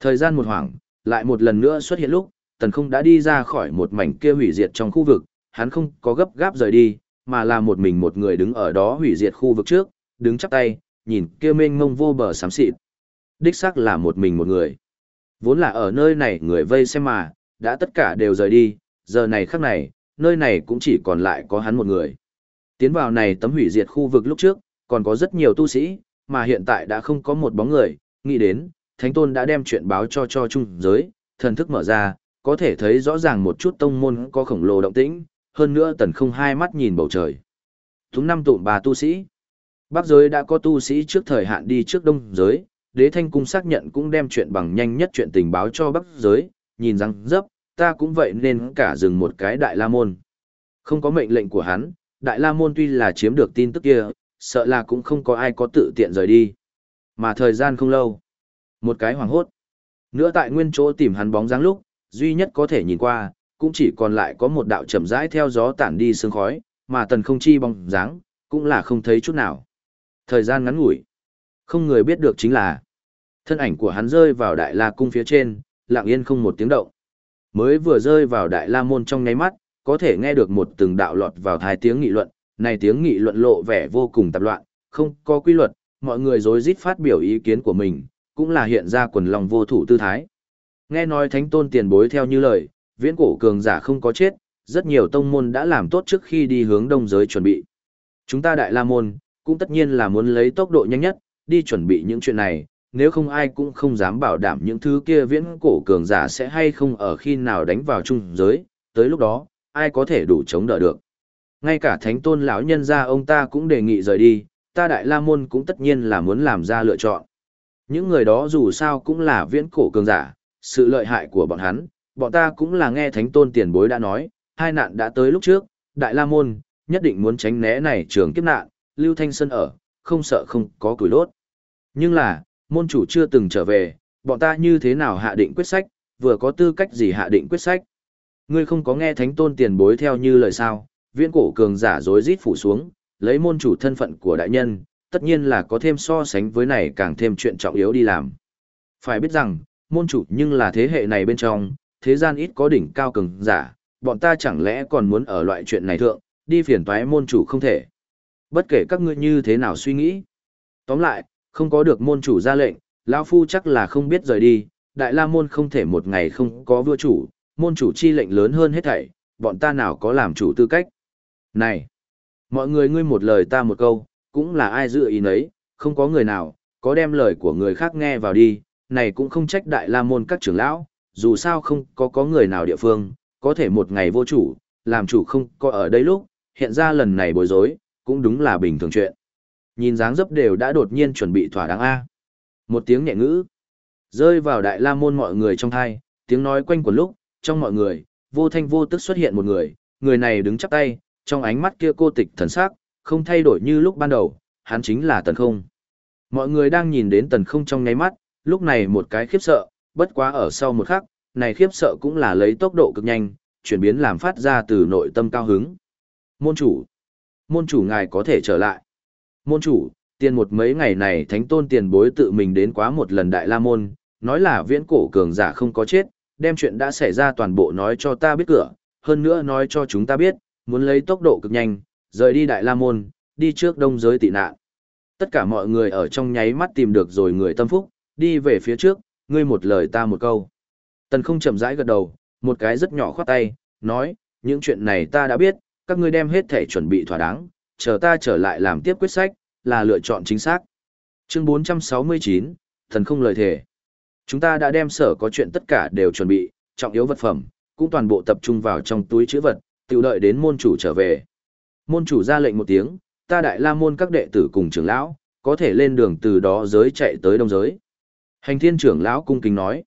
Thời gian một hoảng, lại một lần nữa xuất hiện lúc, tần không đã đi ra khỏi một mảnh kia hủy diệt trong khu vực, hắn không có gấp gáp rời đi, mà là một mình một người đứng ở đó hủy diệt khu vực trước, đứng chắp tay, nhìn kia mênh mông vô bờ xám xịt. Đích xác là một mình một người. Vốn là ở nơi này người vây xem mà, đã tất cả đều rời đi, giờ này khắc này, nơi này cũng chỉ còn lại có hắn một người. Tiến vào này tấm hủy diệt khu vực lúc trước, còn có rất nhiều tu sĩ, mà hiện tại đã không có một bóng người, nghĩ đến, Thánh Tôn đã đem chuyện báo cho cho trung giới, thần thức mở ra, có thể thấy rõ ràng một chút tông môn có khổng lồ động tĩnh, hơn nữa tần không hai mắt nhìn bầu trời. Thúng năm tụm bà tu sĩ. Bắc giới đã có tu sĩ trước thời hạn đi trước đông giới, đế thanh cung xác nhận cũng đem chuyện bằng nhanh nhất chuyện tình báo cho Bắc giới, nhìn rằng dấp, ta cũng vậy nên cả dừng một cái đại la môn. Không có mệnh lệnh của hắn, đại la môn tuy là chiếm được tin tức kia, sợ là cũng không có ai có tự tiện rời đi. Mà thời gian không lâu. Một cái hoàng hốt. Nữa tại nguyên chỗ tìm hắn bóng dáng lúc, duy nhất có thể nhìn qua, cũng chỉ còn lại có một đạo chậm rãi theo gió tản đi sương khói, mà tần không chi bóng dáng, cũng là không thấy chút nào. Thời gian ngắn ngủi. Không người biết được chính là, thân ảnh của hắn rơi vào đại la cung phía trên, lặng yên không một tiếng động. Mới vừa rơi vào đại la môn trong nháy mắt, có thể nghe được một từng đạo lọt vào thái tiếng nghị luận, này tiếng nghị luận lộ vẻ vô cùng tạp loạn, không có quy luật, mọi người rối rít phát biểu ý kiến của mình, cũng là hiện ra quần lòng vô thủ tư thái. Nghe nói thánh tôn tiền bối theo như lời, viễn cổ cường giả không có chết, rất nhiều tông môn đã làm tốt trước khi đi hướng đông giới chuẩn bị. Chúng ta đại la môn, cũng tất nhiên là muốn lấy tốc độ nhanh nhất, đi chuẩn bị những chuyện này, nếu không ai cũng không dám bảo đảm những thứ kia viễn cổ cường giả sẽ hay không ở khi nào đánh vào trung giới, tới lúc đó, ai có thể đủ chống đỡ được. Ngay cả thánh tôn lão nhân gia ông ta cũng đề nghị rời đi, ta đại la môn cũng tất nhiên là muốn làm ra lựa chọn. Những người đó dù sao cũng là viễn cổ cường giả, sự lợi hại của bọn hắn, bọn ta cũng là nghe thánh tôn tiền bối đã nói, hai nạn đã tới lúc trước, đại la môn, nhất định muốn tránh né này trường kiếp nạn, lưu thanh sơn ở, không sợ không có củi đốt. Nhưng là, môn chủ chưa từng trở về, bọn ta như thế nào hạ định quyết sách, vừa có tư cách gì hạ định quyết sách. Ngươi không có nghe thánh tôn tiền bối theo như lời sao, viễn cổ cường giả dối rít phủ xuống, lấy môn chủ thân phận của đại nhân, tất nhiên là có thêm so sánh với này càng thêm chuyện trọng yếu đi làm. Phải biết rằng, môn chủ nhưng là thế hệ này bên trong, thế gian ít có đỉnh cao cường giả, bọn ta chẳng lẽ còn muốn ở loại chuyện này thượng, đi phiền toái môn chủ không thể. Bất kể các ngươi như thế nào suy nghĩ. Tóm lại, không có được môn chủ ra lệnh, lão phu chắc là không biết rời đi, đại la môn không thể một ngày không có vua chủ, môn chủ chi lệnh lớn hơn hết thảy, bọn ta nào có làm chủ tư cách. Này, mọi người ngươi một lời ta một câu, cũng là ai dự ý nấy, không có người nào, có đem lời của người khác nghe vào đi, này cũng không trách đại la môn các trưởng lão, dù sao không có có người nào địa phương, có thể một ngày vô chủ, làm chủ không có ở đây lúc, hiện ra lần này bối rối, cũng đúng là bình thường chuyện. Nhìn dáng dấp đều đã đột nhiên chuẩn bị thỏa đáng A. Một tiếng nhẹ ngữ, rơi vào đại la môn mọi người trong thai, tiếng nói quanh quẩn lúc, trong mọi người, vô thanh vô tức xuất hiện một người, người này đứng chắp tay, trong ánh mắt kia cô tịch thần sắc, không thay đổi như lúc ban đầu, hắn chính là tần không. Mọi người đang nhìn đến tần không trong nháy mắt, lúc này một cái khiếp sợ, bất quá ở sau một khắc, này khiếp sợ cũng là lấy tốc độ cực nhanh, chuyển biến làm phát ra từ nội tâm cao hứng. Môn chủ, môn chủ ngài có thể trở lại. Môn chủ, tiền một mấy ngày này thánh tôn tiền bối tự mình đến quá một lần đại la môn, nói là viễn cổ cường giả không có chết, đem chuyện đã xảy ra toàn bộ nói cho ta biết cửa, hơn nữa nói cho chúng ta biết, muốn lấy tốc độ cực nhanh, rời đi đại la môn, đi trước đông giới tị nạn. Tất cả mọi người ở trong nháy mắt tìm được rồi người tâm phúc, đi về phía trước, ngươi một lời ta một câu. Tần không chậm rãi gật đầu, một cái rất nhỏ khoát tay, nói, những chuyện này ta đã biết, các ngươi đem hết thể chuẩn bị thỏa đáng, chờ ta trở lại làm tiếp quyết sách, là lựa chọn chính xác. Chương 469, Thần không lời thề. Chúng ta đã đem sở có chuyện tất cả đều chuẩn bị, trọng yếu vật phẩm, cũng toàn bộ tập trung vào trong túi chữ vật, tự đợi đến môn chủ trở về. Môn chủ ra lệnh một tiếng, ta đại la môn các đệ tử cùng trưởng lão, có thể lên đường từ đó giới chạy tới đông giới. Hành thiên trưởng lão cung kính nói.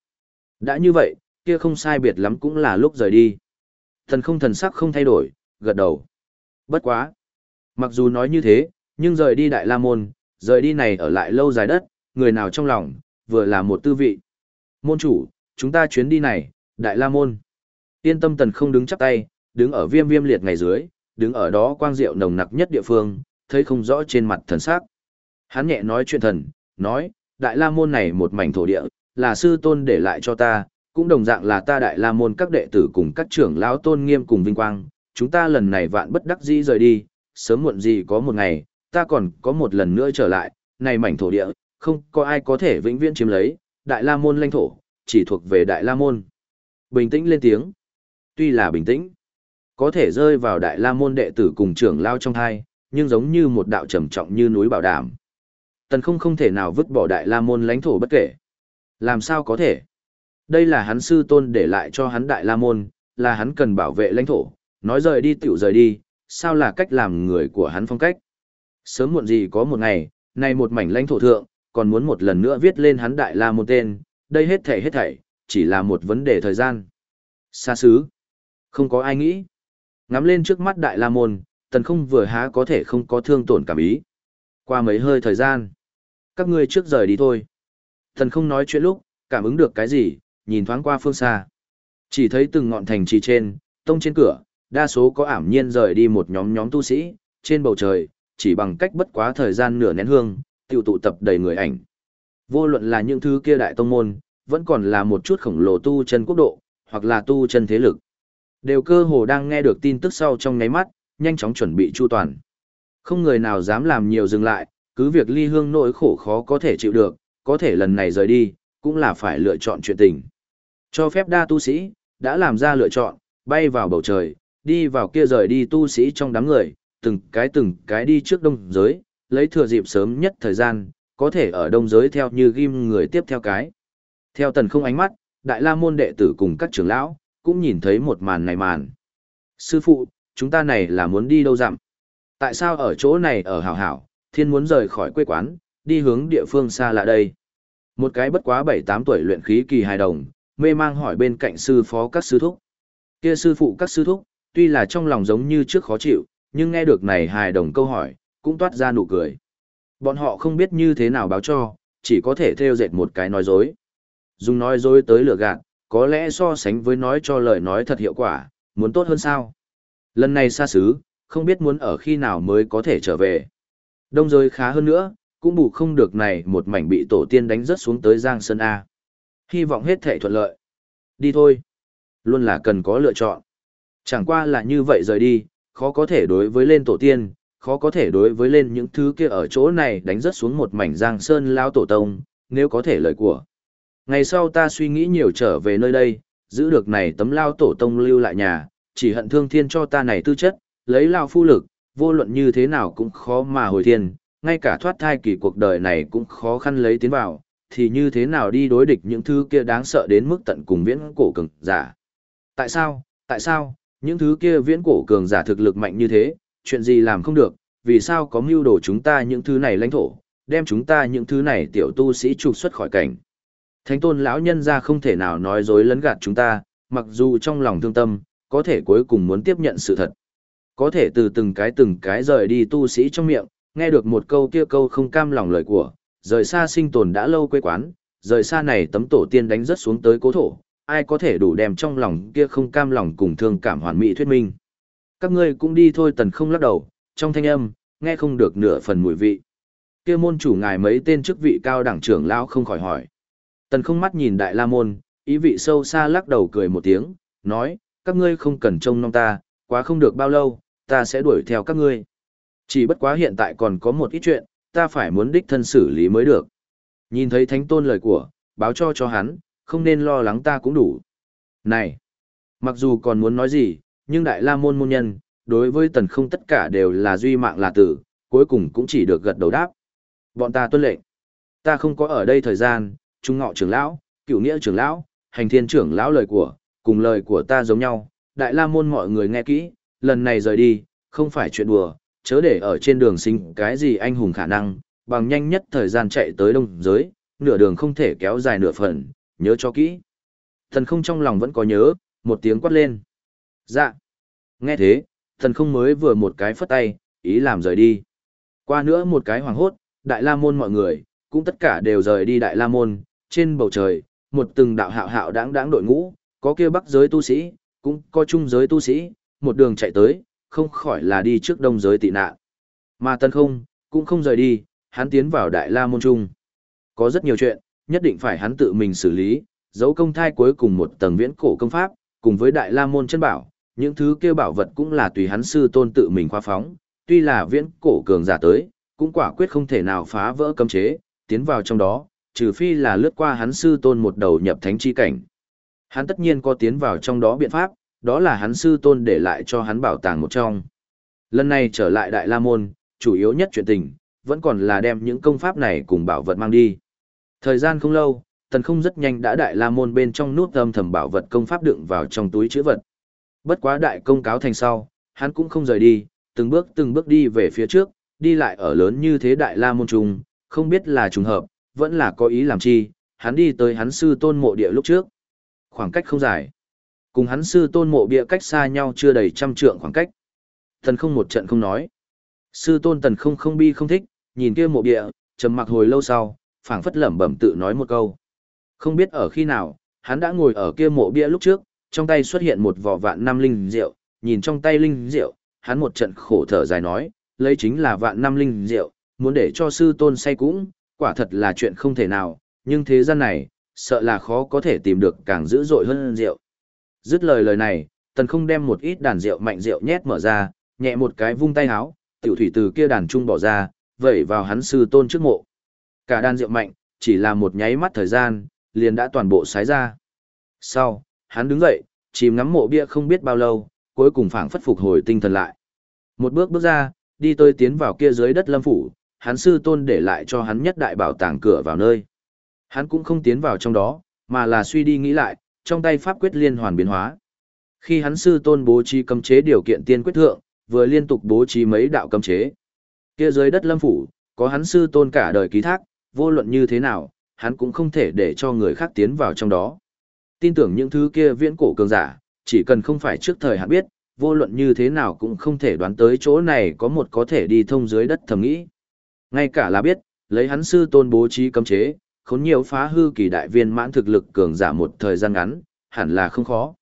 Đã như vậy, kia không sai biệt lắm cũng là lúc rời đi. Thần không thần sắc không thay đổi, gật đầu. Bất quá. Mặc dù nói như thế, nhưng rời đi Đại La Môn, rời đi này ở lại lâu dài đất, người nào trong lòng, vừa là một tư vị. Môn chủ, chúng ta chuyến đi này, Đại La Môn. Yên tâm tần không đứng chắp tay, đứng ở viêm viêm liệt ngày dưới, đứng ở đó quang diệu nồng nặc nhất địa phương, thấy không rõ trên mặt thần sắc. Hắn nhẹ nói chuyện thần, nói, Đại La Môn này một mảnh thổ địa, là sư tôn để lại cho ta, cũng đồng dạng là ta Đại La Môn các đệ tử cùng các trưởng lão tôn nghiêm cùng vinh quang, chúng ta lần này vạn bất đắc dĩ rời đi, sớm muộn gì có một ngày, ta còn có một lần nữa trở lại, này mảnh thổ địa, không có ai có thể vĩnh viễn chiếm lấy, Đại La Môn lãnh thổ, chỉ thuộc về Đại La Môn. Bình tĩnh lên tiếng. Tuy là bình tĩnh, có thể rơi vào Đại La Môn đệ tử cùng trưởng lao trong hai, nhưng giống như một đạo trầm trọng như núi bảo đảm. Tần không không thể nào vứt bỏ Đại La Môn lãnh thổ bất kể. Làm sao có thể? Đây là hắn sư tôn để lại cho hắn Đại La Môn, là hắn cần bảo vệ lãnh thổ, nói rời đi tiểu rời đi, sao là cách làm người của hắn phong cách. Sớm muộn gì có một ngày, nay một mảnh lãnh thổ thượng, còn muốn một lần nữa viết lên hắn đại la một tên, đây hết thảy hết thảy, chỉ là một vấn đề thời gian. Xa xứ. Không có ai nghĩ. Ngắm lên trước mắt đại la môn, tần không vừa há có thể không có thương tổn cảm ý. Qua mấy hơi thời gian. Các ngươi trước rời đi thôi. Tần không nói chuyện lúc, cảm ứng được cái gì, nhìn thoáng qua phương xa. Chỉ thấy từng ngọn thành trì trên, tông trên cửa, đa số có ảm nhiên rời đi một nhóm nhóm tu sĩ, trên bầu trời, chỉ bằng cách bất quá thời gian nửa nén hương, tiêu tụ tập đầy người ảnh. Vô luận là những thứ kia đại tông môn, vẫn còn là một chút khổng lồ tu chân quốc độ, hoặc là tu chân thế lực. Đều cơ hồ đang nghe được tin tức sau trong ngáy mắt, nhanh chóng chuẩn bị chu toàn. Không người nào dám làm nhiều dừng lại, cứ việc ly hương nỗi khổ khó có thể chịu được, có thể lần này rời đi, cũng là phải lựa chọn chuyện tình. Cho phép đa tu sĩ, đã làm ra lựa chọn, bay vào bầu trời, đi vào kia rời đi tu sĩ trong đám người, từng cái từng cái đi trước đông giới, lấy thừa dịp sớm nhất thời gian, có thể ở đông giới theo như ghim người tiếp theo cái. Theo tần không ánh mắt, đại la môn đệ tử cùng các trưởng lão, cũng nhìn thấy một màn này màn. Sư phụ, chúng ta này là muốn đi đâu dặm? Tại sao ở chỗ này ở hảo hảo, thiên muốn rời khỏi quê quán, đi hướng địa phương xa lạ đây? Một cái bất quá 7-8 tuổi luyện khí kỳ hài đồng, mê mang hỏi bên cạnh sư phó các sư thúc. Kia sư phụ các sư thúc, tuy là trong lòng giống như trước khó chịu, nhưng nghe được này hài đồng câu hỏi, cũng toát ra nụ cười. Bọn họ không biết như thế nào báo cho, chỉ có thể theo dệt một cái nói dối. Dùng nói dối tới lửa gạt, có lẽ so sánh với nói cho lời nói thật hiệu quả, muốn tốt hơn sao. Lần này xa xứ, không biết muốn ở khi nào mới có thể trở về. Đông giới khá hơn nữa, cũng bù không được này một mảnh bị tổ tiên đánh rớt xuống tới Giang Sơn A. Hy vọng hết thể thuận lợi. Đi thôi. Luôn là cần có lựa chọn. Chẳng qua là như vậy rời đi, khó có thể đối với lên tổ tiên, khó có thể đối với lên những thứ kia ở chỗ này đánh rất xuống một mảnh giang sơn lao tổ tông, nếu có thể lời của. Ngày sau ta suy nghĩ nhiều trở về nơi đây, giữ được này tấm lao tổ tông lưu lại nhà, chỉ hận thương thiên cho ta này tư chất, lấy lao phu lực, vô luận như thế nào cũng khó mà hồi thiên, ngay cả thoát thai kỳ cuộc đời này cũng khó khăn lấy tiến vào, thì như thế nào đi đối địch những thứ kia đáng sợ đến mức tận cùng viễn cổ cường giả. Tại sao, tại sao, những thứ kia viễn cổ cường giả thực lực mạnh như thế, chuyện gì làm không được, vì sao có mưu đồ chúng ta những thứ này lãnh thổ, đem chúng ta những thứ này tiểu tu sĩ trục xuất khỏi cảnh. Thánh tôn lão nhân ra không thể nào nói dối lấn gạt chúng ta, mặc dù trong lòng thương tâm, có thể cuối cùng muốn tiếp nhận sự thật. Có thể từ từng cái từng cái rời đi tu sĩ trong miệng, nghe được một câu kia câu không cam lòng lời của, rời xa sinh tồn đã lâu quê quán, rời xa này tấm tổ tiên đánh rất xuống tới cố thổ, ai có thể đủ đem trong lòng kia không cam lòng cùng thương cảm hoàn mỹ thuyết minh. Các ngươi cũng đi thôi tần không lắc đầu, trong thanh âm, nghe không được nửa phần mùi vị. Kia môn chủ ngài mấy tên chức vị cao đẳng trưởng lão không khỏi hỏi. Tần không mắt nhìn đại la môn, ý vị sâu xa lắc đầu cười một tiếng, nói, các ngươi không cần trông nom ta, quá không được bao lâu, ta sẽ đuổi theo các ngươi. Chỉ bất quá hiện tại còn có một ít chuyện, ta phải muốn đích thân xử lý mới được. Nhìn thấy thánh tôn lời của, báo cho cho hắn, không nên lo lắng ta cũng đủ. Này, mặc dù còn muốn nói gì, nhưng đại la môn môn nhân, đối với tần không tất cả đều là duy mạng là tử, cuối cùng cũng chỉ được gật đầu đáp. Bọn ta tuân lệnh. Ta không có ở đây thời gian, trung ngọ trưởng lão, cựu nghĩa trưởng lão, hành thiên trưởng lão lời của, cùng lời của ta giống nhau, đại la môn mọi người nghe kỹ, lần này rời đi, không phải chuyện đùa, chớ để ở trên đường sinh cái gì anh hùng khả năng, bằng nhanh nhất thời gian chạy tới đông giới, nửa đường không thể kéo dài nửa phần, nhớ cho kỹ. Thần không trong lòng vẫn có nhớ, một tiếng quát lên. Dạ. Nghe thế, thần không mới vừa một cái phất tay, ý làm rời đi. Qua nữa một cái hoàng hốt, đại la môn mọi người, cũng tất cả đều rời đi đại la môn, trên bầu trời, một từng đạo hạo hạo đáng đáng đội ngũ, có kia bắc giới tu sĩ, cũng có trung giới tu sĩ, một đường chạy tới, không khỏi là đi trước đông giới tị nạn. Mà tân không, cũng không rời đi, hắn tiến vào đại la môn trung. Có rất nhiều chuyện, nhất định phải hắn tự mình xử lý, dấu công thai cuối cùng một tầng viễn cổ công pháp, cùng với đại la môn chân bảo, những thứ kêu bảo vật cũng là tùy hắn sư tôn tự mình khoa phóng, tuy là viễn cổ cường giả tới, cũng quả quyết không thể nào phá vỡ cấm chế, tiến vào trong đó, trừ phi là lướt qua hắn sư tôn một đầu nhập thánh chi cảnh. Hắn tất nhiên có tiến vào trong đó biện pháp, đó là hắn sư tôn để lại cho hắn bảo tàng một trong. Lần này trở lại Đại La Môn, chủ yếu nhất chuyện tình, vẫn còn là đem những công pháp này cùng bảo vật mang đi. Thời gian không lâu, tần không rất nhanh đã Đại La Môn bên trong nút âm thầm bảo vật công pháp đựng vào trong túi chữ vật. Bất quá đại công cáo thành sau, hắn cũng không rời đi, từng bước từng bước đi về phía trước, đi lại ở lớn như thế Đại La Môn trùng, không biết là trùng hợp, vẫn là có ý làm chi, hắn đi tới hắn sư tôn mộ địa lúc trước. Khoảng cách không dài. Cùng hắn sư tôn mộ bia cách xa nhau chưa đầy trăm trượng khoảng cách. Tần không một trận không nói. Sư tôn tần không không bi không thích, nhìn kia mộ bia, trầm mặc hồi lâu sau, phảng phất lẩm bẩm tự nói một câu. Không biết ở khi nào, hắn đã ngồi ở kia mộ bia lúc trước, trong tay xuất hiện một vỏ vạn năm linh rượu, nhìn trong tay linh rượu, hắn một trận khổ thở dài nói, lấy chính là vạn năm linh rượu, muốn để cho sư tôn say cũng, quả thật là chuyện không thể nào, nhưng thế gian này, sợ là khó có thể tìm được càng dữ dội hơn rượu. Dứt lời lời này, tần không đem một ít đàn rượu mạnh rượu nhét mở ra, nhẹ một cái vung tay háo, tiểu thủy từ kia đàn trung bỏ ra, vẩy vào hắn sư tôn trước mộ. Cả đan rượu mạnh, chỉ là một nháy mắt thời gian, liền đã toàn bộ sái ra. Sau, hắn đứng dậy, chìm ngắm mộ bia không biết bao lâu, cuối cùng phảng phất phục hồi tinh thần lại. Một bước bước ra, đi tôi tiến vào kia dưới đất lâm phủ, hắn sư tôn để lại cho hắn nhất đại bảo tàng cửa vào nơi. Hắn cũng không tiến vào trong đó, mà là suy đi nghĩ lại, trong tay pháp quyết liên hoàn biến hóa. Khi hắn sư tôn bố trí cấm chế điều kiện tiên quyết thượng, vừa liên tục bố trí mấy đạo cấm chế. Kia dưới đất lâm phủ, có hắn sư tôn cả đời ký thác, vô luận như thế nào, hắn cũng không thể để cho người khác tiến vào trong đó. Tin tưởng những thứ kia viễn cổ cường giả, chỉ cần không phải trước thời hạn biết, vô luận như thế nào cũng không thể đoán tới chỗ này có một có thể đi thông dưới đất thầm nghĩ. Ngay cả là biết, lấy hắn sư tôn bố trí cấm chế, khốn nhiều phá hư kỳ đại viên mãn thực lực cường giả một thời gian ngắn, hẳn là không khó.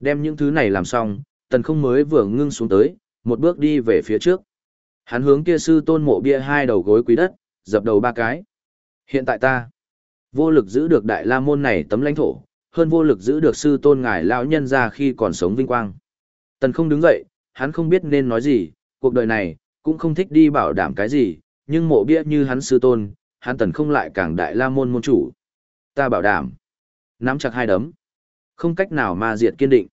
Đem những thứ này làm xong, tần không mới vừa ngưng xuống tới, một bước đi về phía trước. Hắn hướng kia sư tôn mộ bia hai đầu gối quý đất, dập đầu ba cái. Hiện tại ta, Vô lực giữ được đại la môn này tấm lãnh thổ, hơn vô lực giữ được sư tôn ngài lão nhân ra khi còn sống vinh quang. Tần không đứng dậy, hắn không biết nên nói gì, cuộc đời này, cũng không thích đi bảo đảm cái gì, nhưng mộ bia như hắn sư tôn, hắn tần không lại càng đại la môn môn chủ. Ta bảo đảm. Nắm chặt hai đấm. Không cách nào mà diệt kiên định.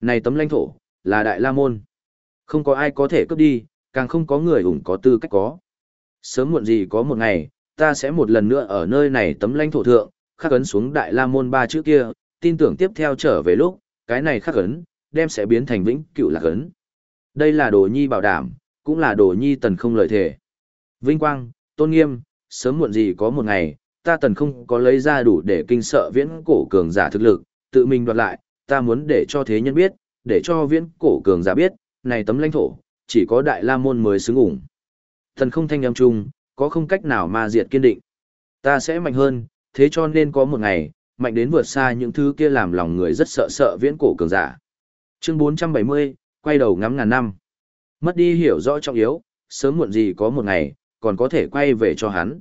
Này tấm lãnh thổ, là đại la môn. Không có ai có thể cướp đi, càng không có người ủng có tư cách có. Sớm muộn gì có một ngày, ta sẽ một lần nữa ở nơi này tấm lãnh thổ thượng, khắc ấn xuống đại la môn ba chữ kia, tin tưởng tiếp theo trở về lúc, cái này khắc ấn, đem sẽ biến thành vĩnh cửu lạc ấn. Đây là đồ nhi bảo đảm, cũng là đồ nhi tần không lợi thể. Vinh quang, tôn nghiêm, sớm muộn gì có một ngày, ta tần không có lấy ra đủ để kinh sợ viễn cổ cường giả thực lực, tự mình đoạt lại, ta muốn để cho thế nhân biết, để cho viễn cổ cường giả biết, này tấm lãnh thổ, chỉ có đại la môn mới xứng ủng. Tần không thanh âm trung có không cách nào ma diệt kiên định. Ta sẽ mạnh hơn, thế cho nên có một ngày, mạnh đến vượt xa những thứ kia làm lòng người rất sợ sợ viễn cổ cường giả. Chương 470, quay đầu ngắm ngàn năm. Mất đi hiểu rõ trọng yếu, sớm muộn gì có một ngày, còn có thể quay về cho hắn.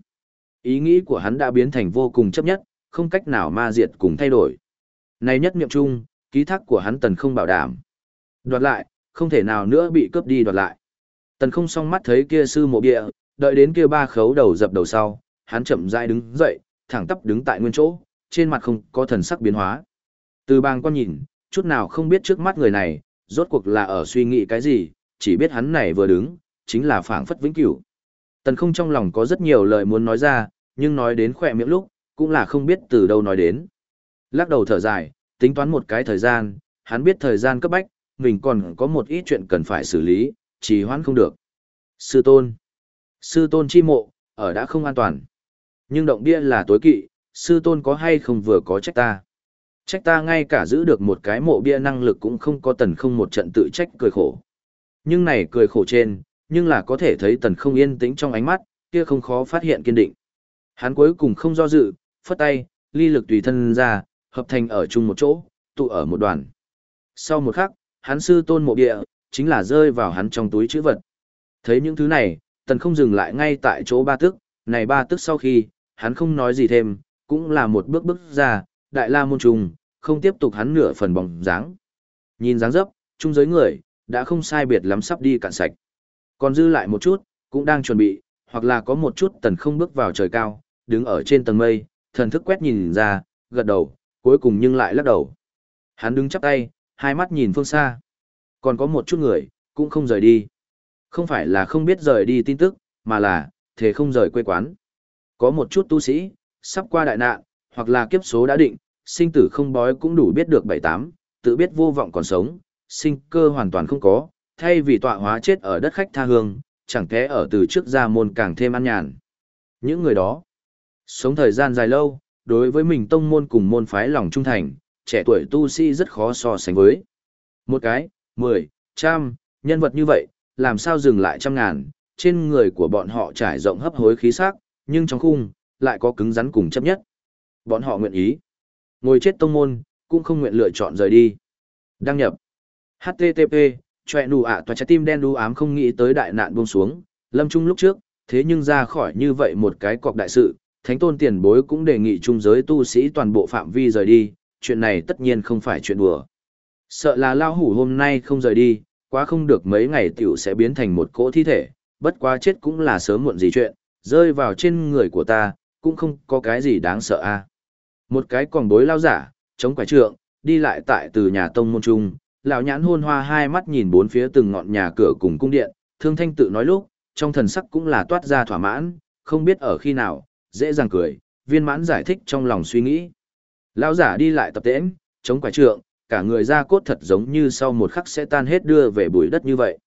Ý nghĩ của hắn đã biến thành vô cùng chấp nhất, không cách nào ma diệt cùng thay đổi. Này nhất niệm chung, ký thác của hắn tần không bảo đảm. Đoạt lại, không thể nào nữa bị cướp đi đoạt lại. Tần không song mắt thấy kia sư mộ địa, đợi đến kia ba khấu đầu dập đầu sau, hắn chậm rãi đứng dậy, thẳng tắp đứng tại nguyên chỗ, trên mặt không có thần sắc biến hóa. Từ bang quan nhìn, chút nào không biết trước mắt người này, rốt cuộc là ở suy nghĩ cái gì, chỉ biết hắn này vừa đứng, chính là phảng phất vĩnh cửu. Tần không trong lòng có rất nhiều lời muốn nói ra, nhưng nói đến khỏe miệng lúc, cũng là không biết từ đâu nói đến. Lắc đầu thở dài, tính toán một cái thời gian, hắn biết thời gian cấp bách, mình còn có một ít chuyện cần phải xử lý, trì hoãn không được. Sư tôn. Sư tôn chi mộ, ở đã không an toàn. Nhưng động bia là tối kỵ, sư tôn có hay không vừa có trách ta. Trách ta ngay cả giữ được một cái mộ bia năng lực cũng không có tần không một trận tự trách cười khổ. Nhưng này cười khổ trên, nhưng là có thể thấy tần không yên tĩnh trong ánh mắt, kia không khó phát hiện kiên định. Hắn cuối cùng không do dự, phất tay, ly lực tùy thân ra, hợp thành ở chung một chỗ, tụ ở một đoàn. Sau một khắc, hắn sư tôn mộ địa, chính là rơi vào hắn trong túi chữ vật. Thấy những thứ này, tần không dừng lại ngay tại chỗ ba tức, này ba tức sau khi, hắn không nói gì thêm, cũng là một bước bước ra, đại la môn trùng, không tiếp tục hắn nửa phần bóng dáng. Nhìn dáng dấp, trung giới người, đã không sai biệt lắm sắp đi cạn sạch. Còn dư lại một chút, cũng đang chuẩn bị, hoặc là có một chút tần không bước vào trời cao, đứng ở trên tầng mây, thần thức quét nhìn ra, gật đầu, cuối cùng nhưng lại lắc đầu. Hắn đứng chắp tay, hai mắt nhìn phương xa. Còn có một chút người, cũng không rời đi. Không phải là không biết rời đi tin tức, mà là, thế không rời quê quán. Có một chút tu sĩ, sắp qua đại nạn, hoặc là kiếp số đã định, sinh tử không bói cũng đủ biết được bảy tám, tự biết vô vọng còn sống, sinh cơ hoàn toàn không có, thay vì tọa hóa chết ở đất khách tha hương, chẳng thế ở từ trước ra môn càng thêm an nhàn. Những người đó, sống thời gian dài lâu, đối với mình tông môn cùng môn phái lòng trung thành, trẻ tuổi tu sĩ rất khó so sánh với. Một cái, mười, trăm, nhân vật như vậy, làm sao dừng lại trăm ngàn, trên người của bọn họ trải rộng hấp hối khí sắc, nhưng trong khung, lại có cứng rắn cùng chấp nhất. Bọn họ nguyện ý. Ngồi chết tông môn, cũng không nguyện lựa chọn rời đi. Đăng nhập. HTTP, chòe nụ ạ toà trái tim đen đu ám không nghĩ tới đại nạn buông xuống, lâm trung lúc trước, thế nhưng ra khỏi như vậy một cái cọc đại sự, thánh tôn tiền bối cũng đề nghị trung giới tu sĩ toàn bộ phạm vi rời đi, chuyện này tất nhiên không phải chuyện đùa. Sợ là lao hủ hôm nay không rời đi, quá không được mấy ngày tiểu sẽ biến thành một cỗ thi thể, bất quá chết cũng là sớm muộn gì chuyện, rơi vào trên người của ta, cũng không có cái gì đáng sợ a. Một cái còn bối lao giả, chống quải trượng, đi lại tại từ nhà tông môn trung, lão nhãn hôn hoa hai mắt nhìn bốn phía từng ngọn nhà cửa cùng cung điện, thương thanh tự nói lúc, trong thần sắc cũng là toát ra thỏa mãn, không biết ở khi nào, dễ dàng cười, viên mãn giải thích trong lòng suy nghĩ. Lão giả đi lại tập tễnh, chống quải trượng, cả người da cốt thật giống như sau một khắc sẽ tan hết đưa về bụi đất như vậy.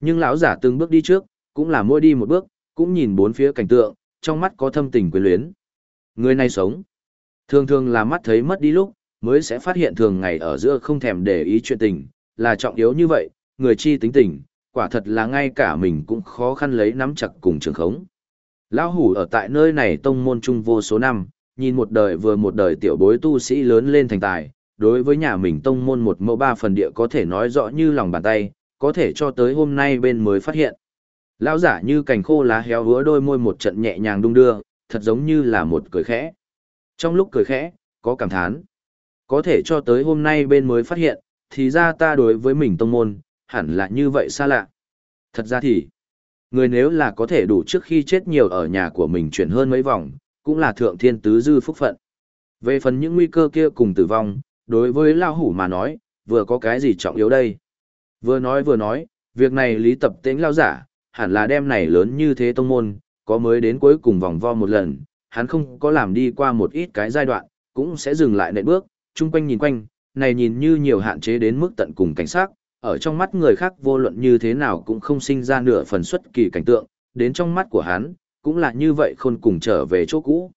Nhưng lão giả từng bước đi trước, cũng là mỗi đi một bước, cũng nhìn bốn phía cảnh tượng, trong mắt có thâm tình quyến luyến. Người này sống, thường thường là mắt thấy mất đi lúc, mới sẽ phát hiện thường ngày ở giữa không thèm để ý chuyện tình, là trọng yếu như vậy, người chi tính tình, quả thật là ngay cả mình cũng khó khăn lấy nắm chặt cùng trường khống. Lão hủ ở tại nơi này tông môn trung vô số năm, nhìn một đời vừa một đời tiểu bối tu sĩ lớn lên thành tài, đối với nhà mình tông môn một mẫu ba phần địa có thể nói rõ như lòng bàn tay, có thể cho tới hôm nay bên mới phát hiện. Lão giả như cành khô lá héo hứa đôi môi một trận nhẹ nhàng đung đưa, thật giống như là một cười khẽ. Trong lúc cười khẽ, có cảm thán. Có thể cho tới hôm nay bên mới phát hiện, thì ra ta đối với mình tông môn, hẳn là như vậy xa lạ. Thật ra thì, người nếu là có thể đủ trước khi chết nhiều ở nhà của mình chuyển hơn mấy vòng, cũng là thượng thiên tứ dư phúc phận. Về phần những nguy cơ kia cùng tử vong, đối với Lao Hủ mà nói, vừa có cái gì trọng yếu đây. Vừa nói vừa nói, việc này lý tập tĩnh lao giả, hẳn là đem này lớn như thế tông môn, có mới đến cuối cùng vòng vo một lần, hắn không có làm đi qua một ít cái giai đoạn, cũng sẽ dừng lại nệm bước, chung quanh nhìn quanh, này nhìn như nhiều hạn chế đến mức tận cùng cảnh sát, ở trong mắt người khác vô luận như thế nào cũng không sinh ra nửa phần xuất kỳ cảnh tượng, đến trong mắt của hắn, cũng là như vậy khôn cùng trở về chỗ cũ.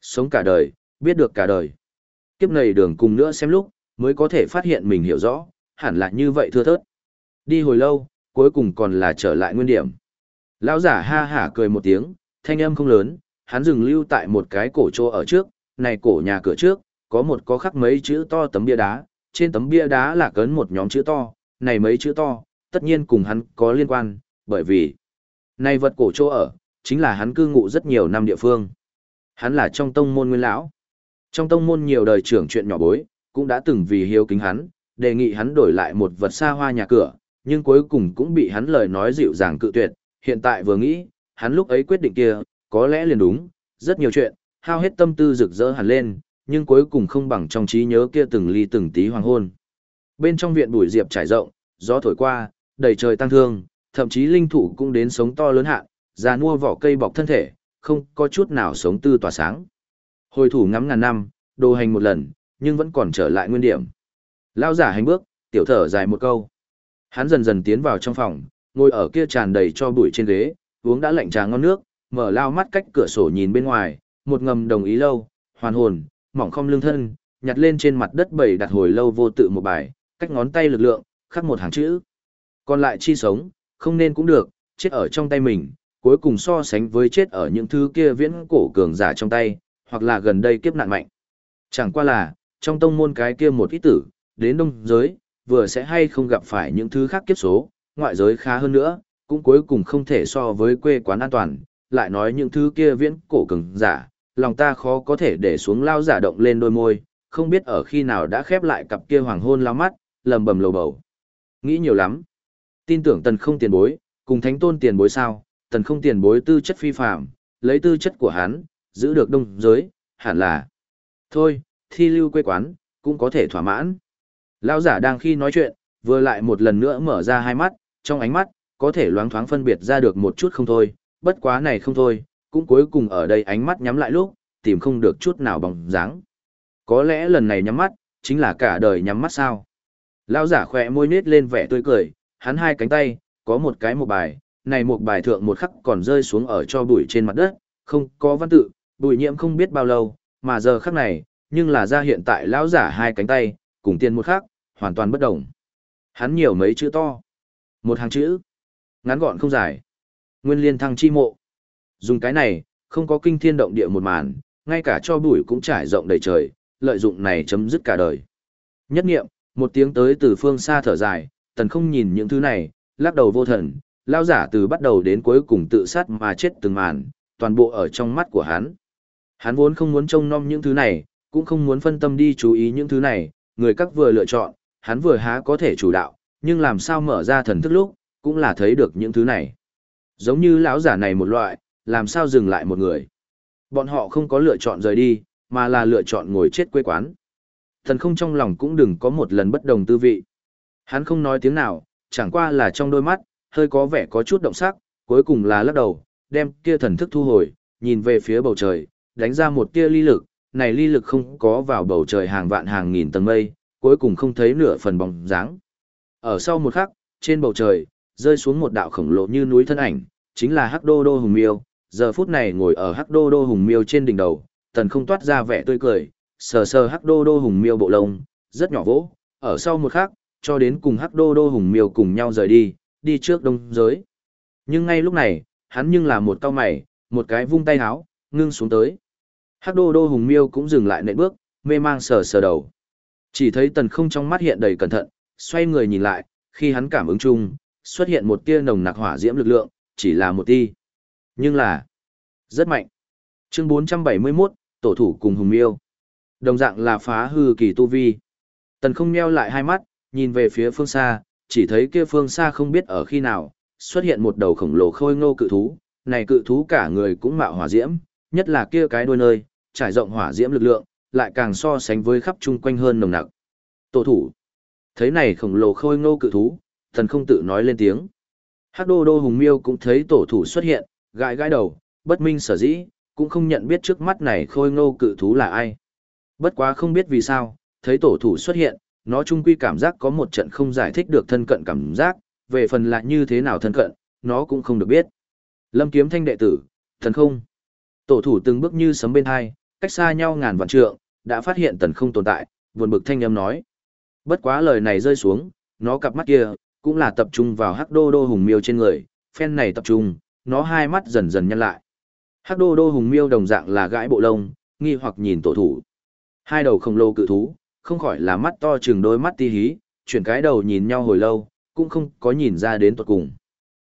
Sống cả đời, biết được cả đời. Kiếp này đường cùng nữa xem lúc, mới có thể phát hiện mình hiểu rõ, hẳn là như vậy thưa thớt. Đi hồi lâu, cuối cùng còn là trở lại nguyên điểm. Lão giả ha hả cười một tiếng, thanh âm không lớn, hắn dừng lưu tại một cái cổ chỗ ở trước, này cổ nhà cửa trước, có một có khắc mấy chữ to tấm bia đá, trên tấm bia đá là cấn một nhóm chữ to, này mấy chữ to, tất nhiên cùng hắn có liên quan, bởi vì này vật cổ chỗ ở, chính là hắn cư ngụ rất nhiều năm địa phương. Hắn là trong tông môn nguyên lão. Trong tông môn nhiều đời trưởng chuyện nhỏ bối, cũng đã từng vì hiếu kính hắn, đề nghị hắn đổi lại một vật xa hoa nhà cửa, nhưng cuối cùng cũng bị hắn lời nói dịu dàng cự tuyệt. Hiện tại vừa nghĩ, hắn lúc ấy quyết định kia, có lẽ liền đúng, rất nhiều chuyện, hao hết tâm tư rực rỡ hẳn lên, nhưng cuối cùng không bằng trong trí nhớ kia từng ly từng tí hoàng hôn. Bên trong viện bụi diệp trải rộng, gió thổi qua, đầy trời tăng thương, thậm chí linh thủ cũng đến sống to lớn hạn, già nua vỏ cây bọc thân thể, không có chút nào sống tư tỏa sáng. Hồi thủ ngắm ngàn năm, đồ hành một lần, nhưng vẫn còn trở lại nguyên điểm. Lao giả hành bước, tiểu thở dài một câu. Hắn dần dần tiến vào trong phòng, ngồi ở kia tràn đầy cho bụi trên ghế, uống đã lạnh trà ngon nước, mở lao mắt cách cửa sổ nhìn bên ngoài, một ngầm đồng ý lâu, hoàn hồn, mỏng không lương thân, nhặt lên trên mặt đất bầy đặt hồi lâu vô tự một bài, cách ngón tay lực lượng, khắc một hàng chữ. Còn lại chi sống, không nên cũng được, chết ở trong tay mình, cuối cùng so sánh với chết ở những thứ kia viễn cổ cường giả trong tay, hoặc là gần đây kiếp nạn mạnh. Chẳng qua là, trong tông môn cái kia một ít tử, đến đông giới, vừa sẽ hay không gặp phải những thứ khác kiếp số, ngoại giới khá hơn nữa, cũng cuối cùng không thể so với quê quán an toàn, lại nói những thứ kia viễn cổ cường giả, lòng ta khó có thể để xuống lao giả động lên đôi môi, không biết ở khi nào đã khép lại cặp kia hoàng hôn lao mắt, lầm bầm lầu bầu. Nghĩ nhiều lắm. Tin tưởng tần không tiền bối, cùng thánh tôn tiền bối sao, tần không tiền bối tư chất phi phạm, lấy tư chất của hắn, giữ được đông giới, hẳn là. Thôi, thi lưu quê quán, cũng có thể thỏa mãn. Lão giả đang khi nói chuyện, vừa lại một lần nữa mở ra hai mắt, trong ánh mắt, có thể loáng thoáng phân biệt ra được một chút không thôi, bất quá này không thôi, cũng cuối cùng ở đây ánh mắt nhắm lại lúc, tìm không được chút nào bóng dáng. Có lẽ lần này nhắm mắt, chính là cả đời nhắm mắt sao. Lão giả khỏe môi nết lên vẻ tươi cười, hắn hai cánh tay, có một cái một bài, này một bài thượng một khắc còn rơi xuống ở cho bụi trên mặt đất, không có văn tự, bụi nhiễm không biết bao lâu, mà giờ khắc này, nhưng là ra hiện tại lão giả hai cánh tay, cùng tiền một khắc, hoàn toàn bất động. Hắn nhiều mấy chữ to. Một hàng chữ. Ngắn gọn không dài. Nguyên liên thăng chi mộ. Dùng cái này, không có kinh thiên động địa một màn, ngay cả cho bụi cũng trải rộng đầy trời, lợi dụng này chấm dứt cả đời. Nhất nghiệm, một tiếng tới từ phương xa thở dài, tần không nhìn những thứ này, lắc đầu vô thần, lao giả từ bắt đầu đến cuối cùng tự sát mà chết từng màn, toàn bộ ở trong mắt của hắn. Hắn vốn không muốn trông nom những thứ này, cũng không muốn phân tâm đi chú ý những thứ này, người các vừa lựa chọn, hắn vừa há có thể chủ đạo, nhưng làm sao mở ra thần thức lúc, cũng là thấy được những thứ này. Giống như lão giả này một loại, làm sao dừng lại một người. Bọn họ không có lựa chọn rời đi, mà là lựa chọn ngồi chết quê quán. Thần không trong lòng cũng đừng có một lần bất đồng tư vị. Hắn không nói tiếng nào, chẳng qua là trong đôi mắt, hơi có vẻ có chút động sắc, cuối cùng là lắc đầu, đem kia thần thức thu hồi, nhìn về phía bầu trời, đánh ra một tia ly lực, này ly lực không có vào bầu trời hàng vạn hàng nghìn tầng mây, cuối cùng không thấy nửa phần bóng dáng. Ở sau một khắc, trên bầu trời, rơi xuống một đạo khổng lồ như núi thân ảnh, chính là Hắc Đô Đô Hùng Miêu, giờ phút này ngồi ở Hắc Đô Đô Hùng Miêu trên đỉnh đầu, tần không toát ra vẻ tươi cười, sờ sờ Hắc Đô Đô Hùng Miêu bộ lông, rất nhỏ vỗ, ở sau một khắc, cho đến cùng Hắc Đô Đô Hùng Miêu cùng nhau rời đi, đi trước đông giới. Nhưng ngay lúc này, hắn nhưng là một cao mày, một cái vung tay háo, ngưng xuống tới. Hắc đô đô hùng miêu cũng dừng lại nệm bước, mê mang sờ sờ đầu. Chỉ thấy tần không trong mắt hiện đầy cẩn thận, xoay người nhìn lại, khi hắn cảm ứng chung, xuất hiện một tia nồng nặc hỏa diễm lực lượng, chỉ là một ti, Nhưng là, rất mạnh. Chương 471, Tổ thủ cùng hùng miêu. Đồng dạng là phá hư kỳ tu vi. Tần không nheo lại hai mắt, nhìn về phía phương xa, chỉ thấy kia phương xa không biết ở khi nào, xuất hiện một đầu khổng lồ khôi ngô cự thú, này cự thú cả người cũng mạo hỏa diễm, nhất là kia cái đuôi nơi, trải rộng hỏa diễm lực lượng, lại càng so sánh với khắp chung quanh hơn nồng nặc. Tổ thủ. Thấy này khổng lồ khôi ngô cự thú, thần không tự nói lên tiếng. Hắc đô đô hùng miêu cũng thấy tổ thủ xuất hiện, gãi gãi đầu, bất minh sở dĩ, cũng không nhận biết trước mắt này khôi ngô cự thú là ai. Bất quá không biết vì sao, thấy tổ thủ xuất hiện, nó chung quy cảm giác có một trận không giải thích được thân cận cảm giác, về phần lại như thế nào thân cận, nó cũng không được biết. Lâm kiếm thanh đệ tử, thần không. Tổ thủ từng bước như sấm bên hai, cách xa nhau ngàn vạn trượng, đã phát hiện tần không tồn tại, buồn bực thanh âm nói. Bất quá lời này rơi xuống, nó cặp mắt kia, cũng là tập trung vào hắc đô đô hùng miêu trên người, phen này tập trung, nó hai mắt dần dần nhăn lại. Hắc đô đô hùng miêu đồng dạng là gãi bộ lông, nghi hoặc nhìn tổ thủ. Hai đầu khổng lồ cự thú, không khỏi là mắt to chừng đôi mắt ti hí, chuyển cái đầu nhìn nhau hồi lâu, cũng không có nhìn ra đến tuột cùng.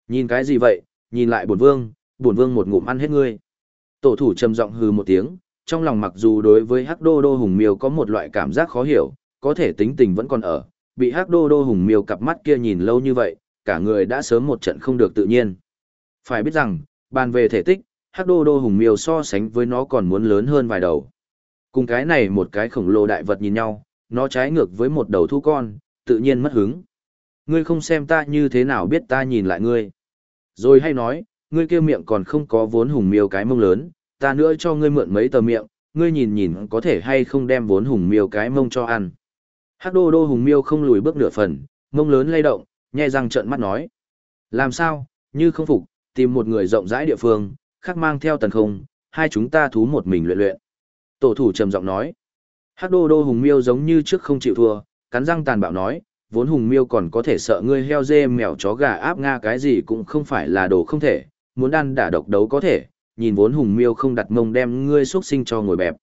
Nhìn cái gì vậy, nhìn lại bổn vương, bổn vương một ngụm ăn hết ngươi. Tổ thủ trầm giọng hừ một tiếng, trong lòng mặc dù đối với Hắc Đô Đô Hùng Miêu có một loại cảm giác khó hiểu, có thể tính tình vẫn còn ở, bị Hắc Đô Đô Hùng Miêu cặp mắt kia nhìn lâu như vậy, cả người đã sớm một trận không được tự nhiên. Phải biết rằng, bàn về thể tích, Hắc Đô Đô Hùng Miêu so sánh với nó còn muốn lớn hơn vài đầu. Cùng cái này một cái khổng lồ đại vật nhìn nhau, nó trái ngược với một đầu thu con, tự nhiên mất hứng. Ngươi không xem ta như thế nào biết ta nhìn lại ngươi. Rồi hay nói, ngươi kia miệng còn không có vốn hùng miêu cái mông lớn, ta nữa cho ngươi mượn mấy tờ miệng, ngươi nhìn nhìn có thể hay không đem vốn hùng miêu cái mông cho ăn. Hắc đô đô hùng miêu không lùi bước nửa phần, mông lớn lay động, nhè răng trợn mắt nói. Làm sao, như không phục, tìm một người rộng rãi địa phương, khác mang theo tần không, hai chúng ta thú một mình luyện luyện. Tổ thủ trầm giọng nói. Hắc đô đô hùng miêu giống như trước không chịu thua, cắn răng tàn bạo nói, vốn hùng miêu còn có thể sợ ngươi heo dê mèo chó gà áp nga cái gì cũng không phải là đồ không thể, muốn ăn đả độc đấu có thể, nhìn vốn hùng miêu không đặt mông đem ngươi xuất sinh cho ngồi bẹp.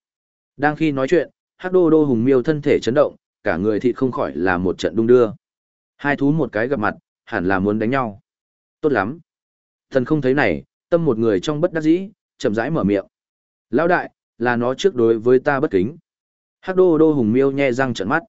Đang khi nói chuyện, hắc đô đô hùng miêu thân thể chấn động, cả người thịt không khỏi là một trận đung đưa. Hai thú một cái gặp mặt, hẳn là muốn đánh nhau. Tốt lắm. Thần không thấy này, tâm một người trong bất đắc dĩ, chậm rãi mở miệng. Lão đại, là nó trước đối với ta bất kính. Hắc đô đô hùng miêu nhe răng trợn mắt.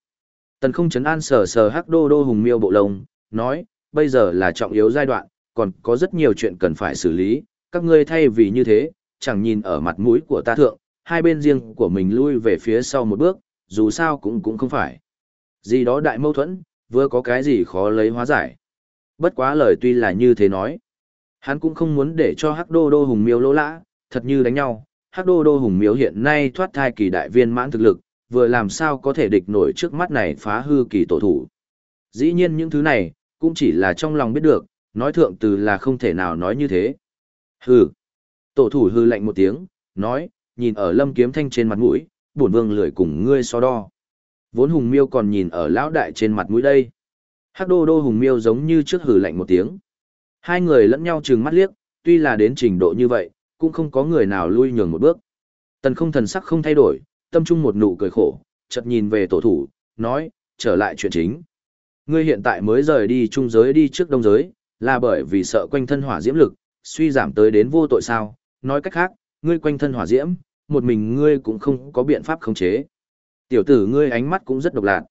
Tần không chấn an sờ sờ hắc đô đô hùng miêu bộ lông, nói, bây giờ là trọng yếu giai đoạn, còn có rất nhiều chuyện cần phải xử lý, các ngươi thay vì như thế, chẳng nhìn ở mặt mũi của ta thượng, hai bên riêng của mình lui về phía sau một bước, dù sao cũng cũng không phải. Gì đó đại mâu thuẫn, vừa có cái gì khó lấy hóa giải. Bất quá lời tuy là như thế nói. Hắn cũng không muốn để cho hắc đô đô hùng miêu lỗ lã, thật như đánh nhau. Hắc đô đô hùng miêu hiện nay thoát thai kỳ đại viên mãn thực lực, vừa làm sao có thể địch nổi trước mắt này phá hư kỳ tổ thủ. Dĩ nhiên những thứ này, cũng chỉ là trong lòng biết được, nói thượng từ là không thể nào nói như thế. Hừ. Tổ thủ hư lạnh một tiếng, nói, nhìn ở lâm kiếm thanh trên mặt mũi, bổn vương lười cùng ngươi so đo. Vốn hùng miêu còn nhìn ở lão đại trên mặt mũi đây. Hắc đô đô hùng miêu giống như trước hừ lạnh một tiếng. Hai người lẫn nhau trừng mắt liếc, tuy là đến trình độ như vậy, cũng không có người nào lui nhường một bước. Tần không thần sắc không thay đổi, tâm trung một nụ cười khổ, chợt nhìn về tổ thủ, nói, trở lại chuyện chính. Ngươi hiện tại mới rời đi trung giới đi trước đông giới, là bởi vì sợ quanh thân hỏa diễm lực, suy giảm tới đến vô tội sao, nói cách khác, ngươi quanh thân hỏa diễm, một mình ngươi cũng không có biện pháp khống chế. Tiểu tử ngươi ánh mắt cũng rất độc lạc.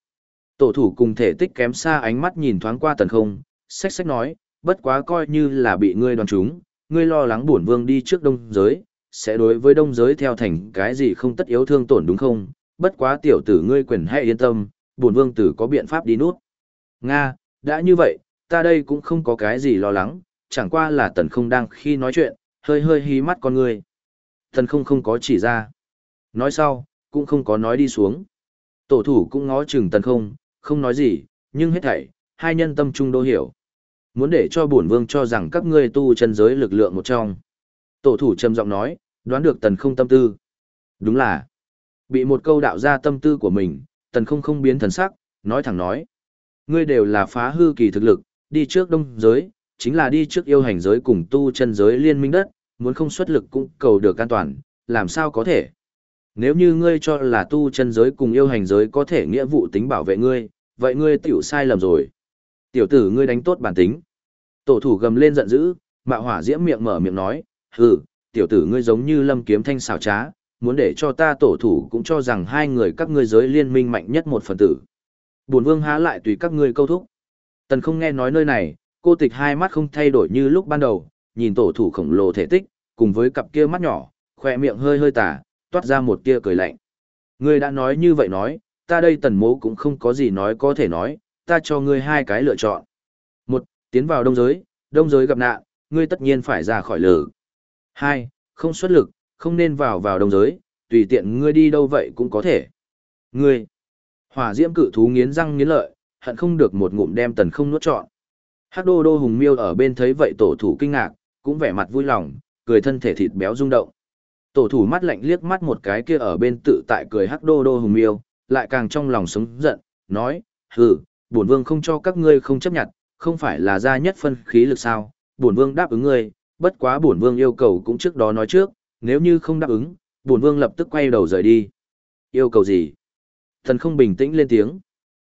Tổ thủ cùng thể tích kém xa ánh mắt nhìn thoáng qua tần không, sách sách nói, bất quá coi như là bị ngươi đoán trúng, ngươi lo lắng bổn vương đi trước đông giới, sẽ đối với đông giới theo thành cái gì không tất yếu thương tổn đúng không? Bất quá tiểu tử ngươi quyền hay yên tâm, bổn vương tử có biện pháp đi nút. Nga, đã như vậy, ta đây cũng không có cái gì lo lắng, chẳng qua là tần không đang khi nói chuyện, hơi hơi hí mắt con người Tần không không có chỉ ra. Nói sau, cũng không có nói đi xuống. Tổ thủ cũng ngó chừng tần không, không nói gì, nhưng hết thảy, hai nhân tâm trung đô hiểu. Muốn để cho bổn vương cho rằng các ngươi tu chân giới lực lượng một trong. Tổ thủ trầm giọng nói, đoán được tần không tâm tư. Đúng là, bị một câu đạo ra tâm tư của mình, tần không không biến thần sắc, nói thẳng nói. Ngươi đều là phá hư kỳ thực lực, đi trước đông giới, chính là đi trước yêu hành giới cùng tu chân giới liên minh đất, muốn không xuất lực cũng cầu được an toàn, làm sao có thể. Nếu như ngươi cho là tu chân giới cùng yêu hành giới có thể nghĩa vụ tính bảo vệ ngươi, vậy ngươi tiểu sai lầm rồi. Tiểu tử ngươi đánh tốt bản tính. Tổ thủ gầm lên giận dữ, mạo hỏa diễm miệng mở miệng nói, hừ, tiểu tử ngươi giống như lâm kiếm thanh xảo trá, muốn để cho ta tổ thủ cũng cho rằng hai người các ngươi giới liên minh mạnh nhất một phần tử. Bổn vương há lại tùy các ngươi câu thúc. Tần không nghe nói nơi này, cô tịch hai mắt không thay đổi như lúc ban đầu, nhìn tổ thủ khổng lồ thể tích, cùng với cặp kia mắt nhỏ, khoe miệng hơi hơi tả, toát ra một tia cười lạnh. Ngươi đã nói như vậy nói, ta đây tần mố cũng không có gì nói có thể nói, ta cho ngươi hai cái lựa chọn. Một, tiến vào đông giới, đông giới gặp nạn, ngươi tất nhiên phải ra khỏi lử. Hai, không xuất lực, không nên vào vào đông giới, tùy tiện ngươi đi đâu vậy cũng có thể. Ngươi, hỏa diễm cự thú nghiến răng nghiến lợi, hận không được một ngụm đem tần không nuốt trọn. Hắc đô đô hùng miêu ở bên thấy vậy tổ thủ kinh ngạc, cũng vẻ mặt vui lòng, cười thân thể thịt béo rung động. Tổ thủ mắt lạnh liếc mắt một cái kia ở bên tự tại cười hắc đô đô hùng miêu, lại càng trong lòng sống giận, nói, hừ, bổn vương không cho các ngươi không chấp nhận, không phải là gia nhất phân khí lực sao, bổn vương đáp ứng ngươi, bất quá bổn vương yêu cầu cũng trước đó nói trước, nếu như không đáp ứng, bổn vương lập tức quay đầu rời đi. Yêu cầu gì? Thần không bình tĩnh lên tiếng.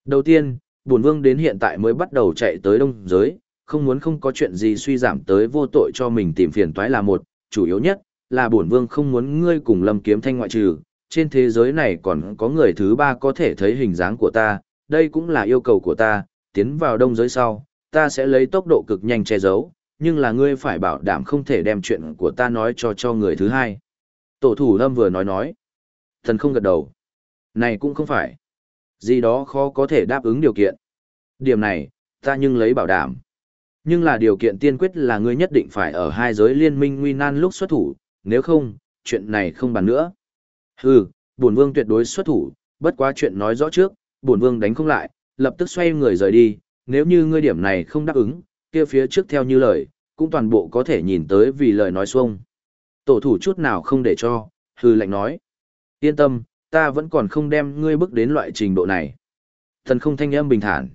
Đầu tiên, bổn vương đến hiện tại mới bắt đầu chạy tới đông giới, không muốn không có chuyện gì suy giảm tới vô tội cho mình tìm phiền toái là một, chủ yếu nhất là bổn vương không muốn ngươi cùng Lâm Kiếm Thanh ngoại trừ, trên thế giới này còn có người thứ ba có thể thấy hình dáng của ta, đây cũng là yêu cầu của ta, tiến vào đông giới sau, ta sẽ lấy tốc độ cực nhanh che giấu, nhưng là ngươi phải bảo đảm không thể đem chuyện của ta nói cho cho người thứ hai. Tổ thủ lâm vừa nói nói. Thần không gật đầu. Này cũng không phải. Gì đó khó có thể đáp ứng điều kiện. Điểm này, ta nhưng lấy bảo đảm. Nhưng là điều kiện tiên quyết là ngươi nhất định phải ở hai giới liên minh nguy nan lúc xuất thủ, nếu không, chuyện này không bàn nữa. Hừ, bổn vương tuyệt đối xuất thủ, bất quá chuyện nói rõ trước, bổn vương đánh không lại, lập tức xoay người rời đi, nếu như ngươi điểm này không đáp ứng, kia phía trước theo như lời, cũng toàn bộ có thể nhìn tới vì lời nói xuông. Tổ thủ chút nào không để cho, hư lệnh nói. Yên tâm, ta vẫn còn không đem ngươi bước đến loại trình độ này. Thần không thanh âm bình thản.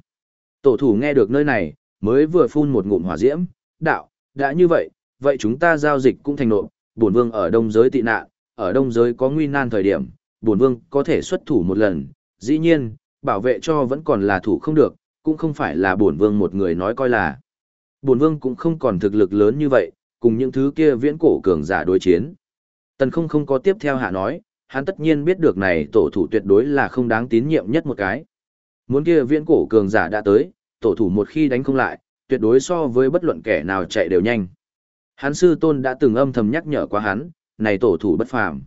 Tổ thủ nghe được nơi này, mới vừa phun một ngụm hỏa diễm, đạo, đã như vậy, vậy chúng ta giao dịch cũng thành nộp, bổn vương ở đông giới tị nạn, ở đông giới có nguy nan thời điểm, bổn vương có thể xuất thủ một lần, dĩ nhiên, bảo vệ cho vẫn còn là thủ không được, cũng không phải là bổn vương một người nói coi là. Bổn vương cũng không còn thực lực lớn như vậy, cùng những thứ kia viễn cổ cường giả đối chiến. Tần không không có tiếp theo hạ nói, hắn tất nhiên biết được này tổ thủ tuyệt đối là không đáng tín nhiệm nhất một cái. Muốn kia viễn cổ cường giả đã tới, tổ thủ một khi đánh không lại, tuyệt đối so với bất luận kẻ nào chạy đều nhanh. Hắn sư tôn đã từng âm thầm nhắc nhở qua hắn, này tổ thủ bất phàm.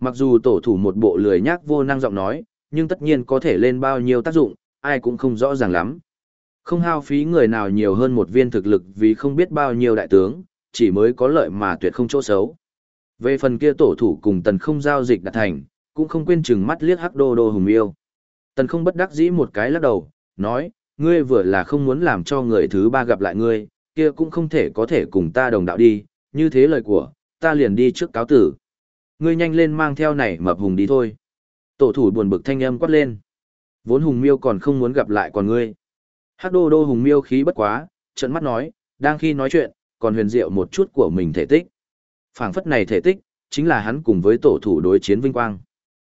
Mặc dù tổ thủ một bộ lười nhác vô năng giọng nói, nhưng tất nhiên có thể lên bao nhiêu tác dụng, ai cũng không rõ ràng lắm. Không hao phí người nào nhiều hơn một viên thực lực vì không biết bao nhiêu đại tướng, chỉ mới có lợi mà tuyệt không chỗ xấu. Về phần kia tổ thủ cùng tần không giao dịch đạt thành, cũng không quên chừng mắt liếc hắc đô đô hùng yêu. Tần không bất đắc dĩ một cái lắc đầu, nói, ngươi vừa là không muốn làm cho người thứ ba gặp lại ngươi, kia cũng không thể có thể cùng ta đồng đạo đi, như thế lời của, ta liền đi trước cáo tử. Ngươi nhanh lên mang theo này mập hùng đi thôi. Tổ thủ buồn bực thanh âm quát lên. Vốn hùng miêu còn không muốn gặp lại còn ngươi. Hắc đô đô hùng miêu khí bất quá, trận mắt nói, đang khi nói chuyện, còn huyền diệu một chút của mình thể tích phảng phất này thể tích, chính là hắn cùng với tổ thủ đối chiến vinh quang.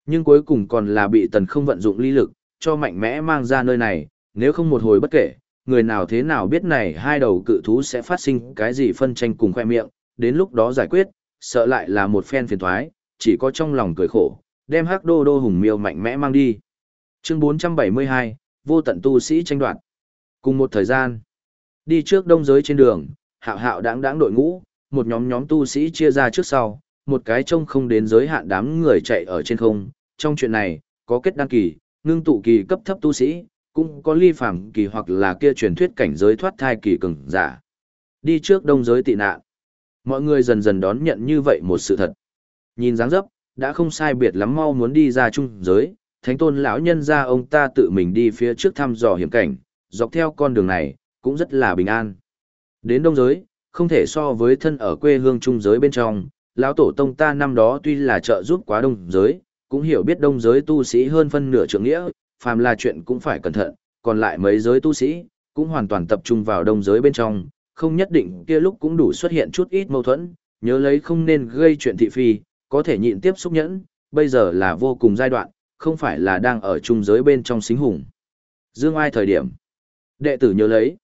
Nhưng cuối cùng còn là bị tần không vận dụng ly lực, cho mạnh mẽ mang ra nơi này, nếu không một hồi bất kể, người nào thế nào biết này hai đầu cự thú sẽ phát sinh cái gì phân tranh cùng khoe miệng, đến lúc đó giải quyết, sợ lại là một phen phiền thoái, chỉ có trong lòng cười khổ, đem hắc đô đô hùng miêu mạnh mẽ mang đi. Chương 472, vô tận tu sĩ tranh đoạt. Cùng một thời gian, đi trước đông giới trên đường, hạo hạo đáng đáng đội ngũ, một nhóm nhóm tu sĩ chia ra trước sau, một cái trông không đến giới hạn đám người chạy ở trên không. Trong chuyện này, có kết đăng kỳ, ngưng tụ kỳ cấp thấp tu sĩ, cũng có ly phàm kỳ hoặc là kia truyền thuyết cảnh giới thoát thai kỳ cường giả. Đi trước đông giới tị nạn. Mọi người dần dần đón nhận như vậy một sự thật. Nhìn dáng dấp, đã không sai biệt lắm mau muốn đi ra trung giới, thánh tôn lão nhân ra ông ta tự mình đi phía trước thăm dò hiểm cảnh, dọc theo con đường này, cũng rất là bình an. Đến đông giới, không thể so với thân ở quê hương trung giới bên trong, lão tổ tông ta năm đó tuy là trợ giúp quá đông giới, cũng hiểu biết đông giới tu sĩ hơn phân nửa trưởng nghĩa, phàm là chuyện cũng phải cẩn thận, còn lại mấy giới tu sĩ, cũng hoàn toàn tập trung vào đông giới bên trong, không nhất định kia lúc cũng đủ xuất hiện chút ít mâu thuẫn, nhớ lấy không nên gây chuyện thị phi, có thể nhịn tiếp xúc nhẫn, bây giờ là vô cùng giai đoạn, không phải là đang ở trung giới bên trong xính hùng. Dương ai thời điểm, đệ tử nhớ lấy,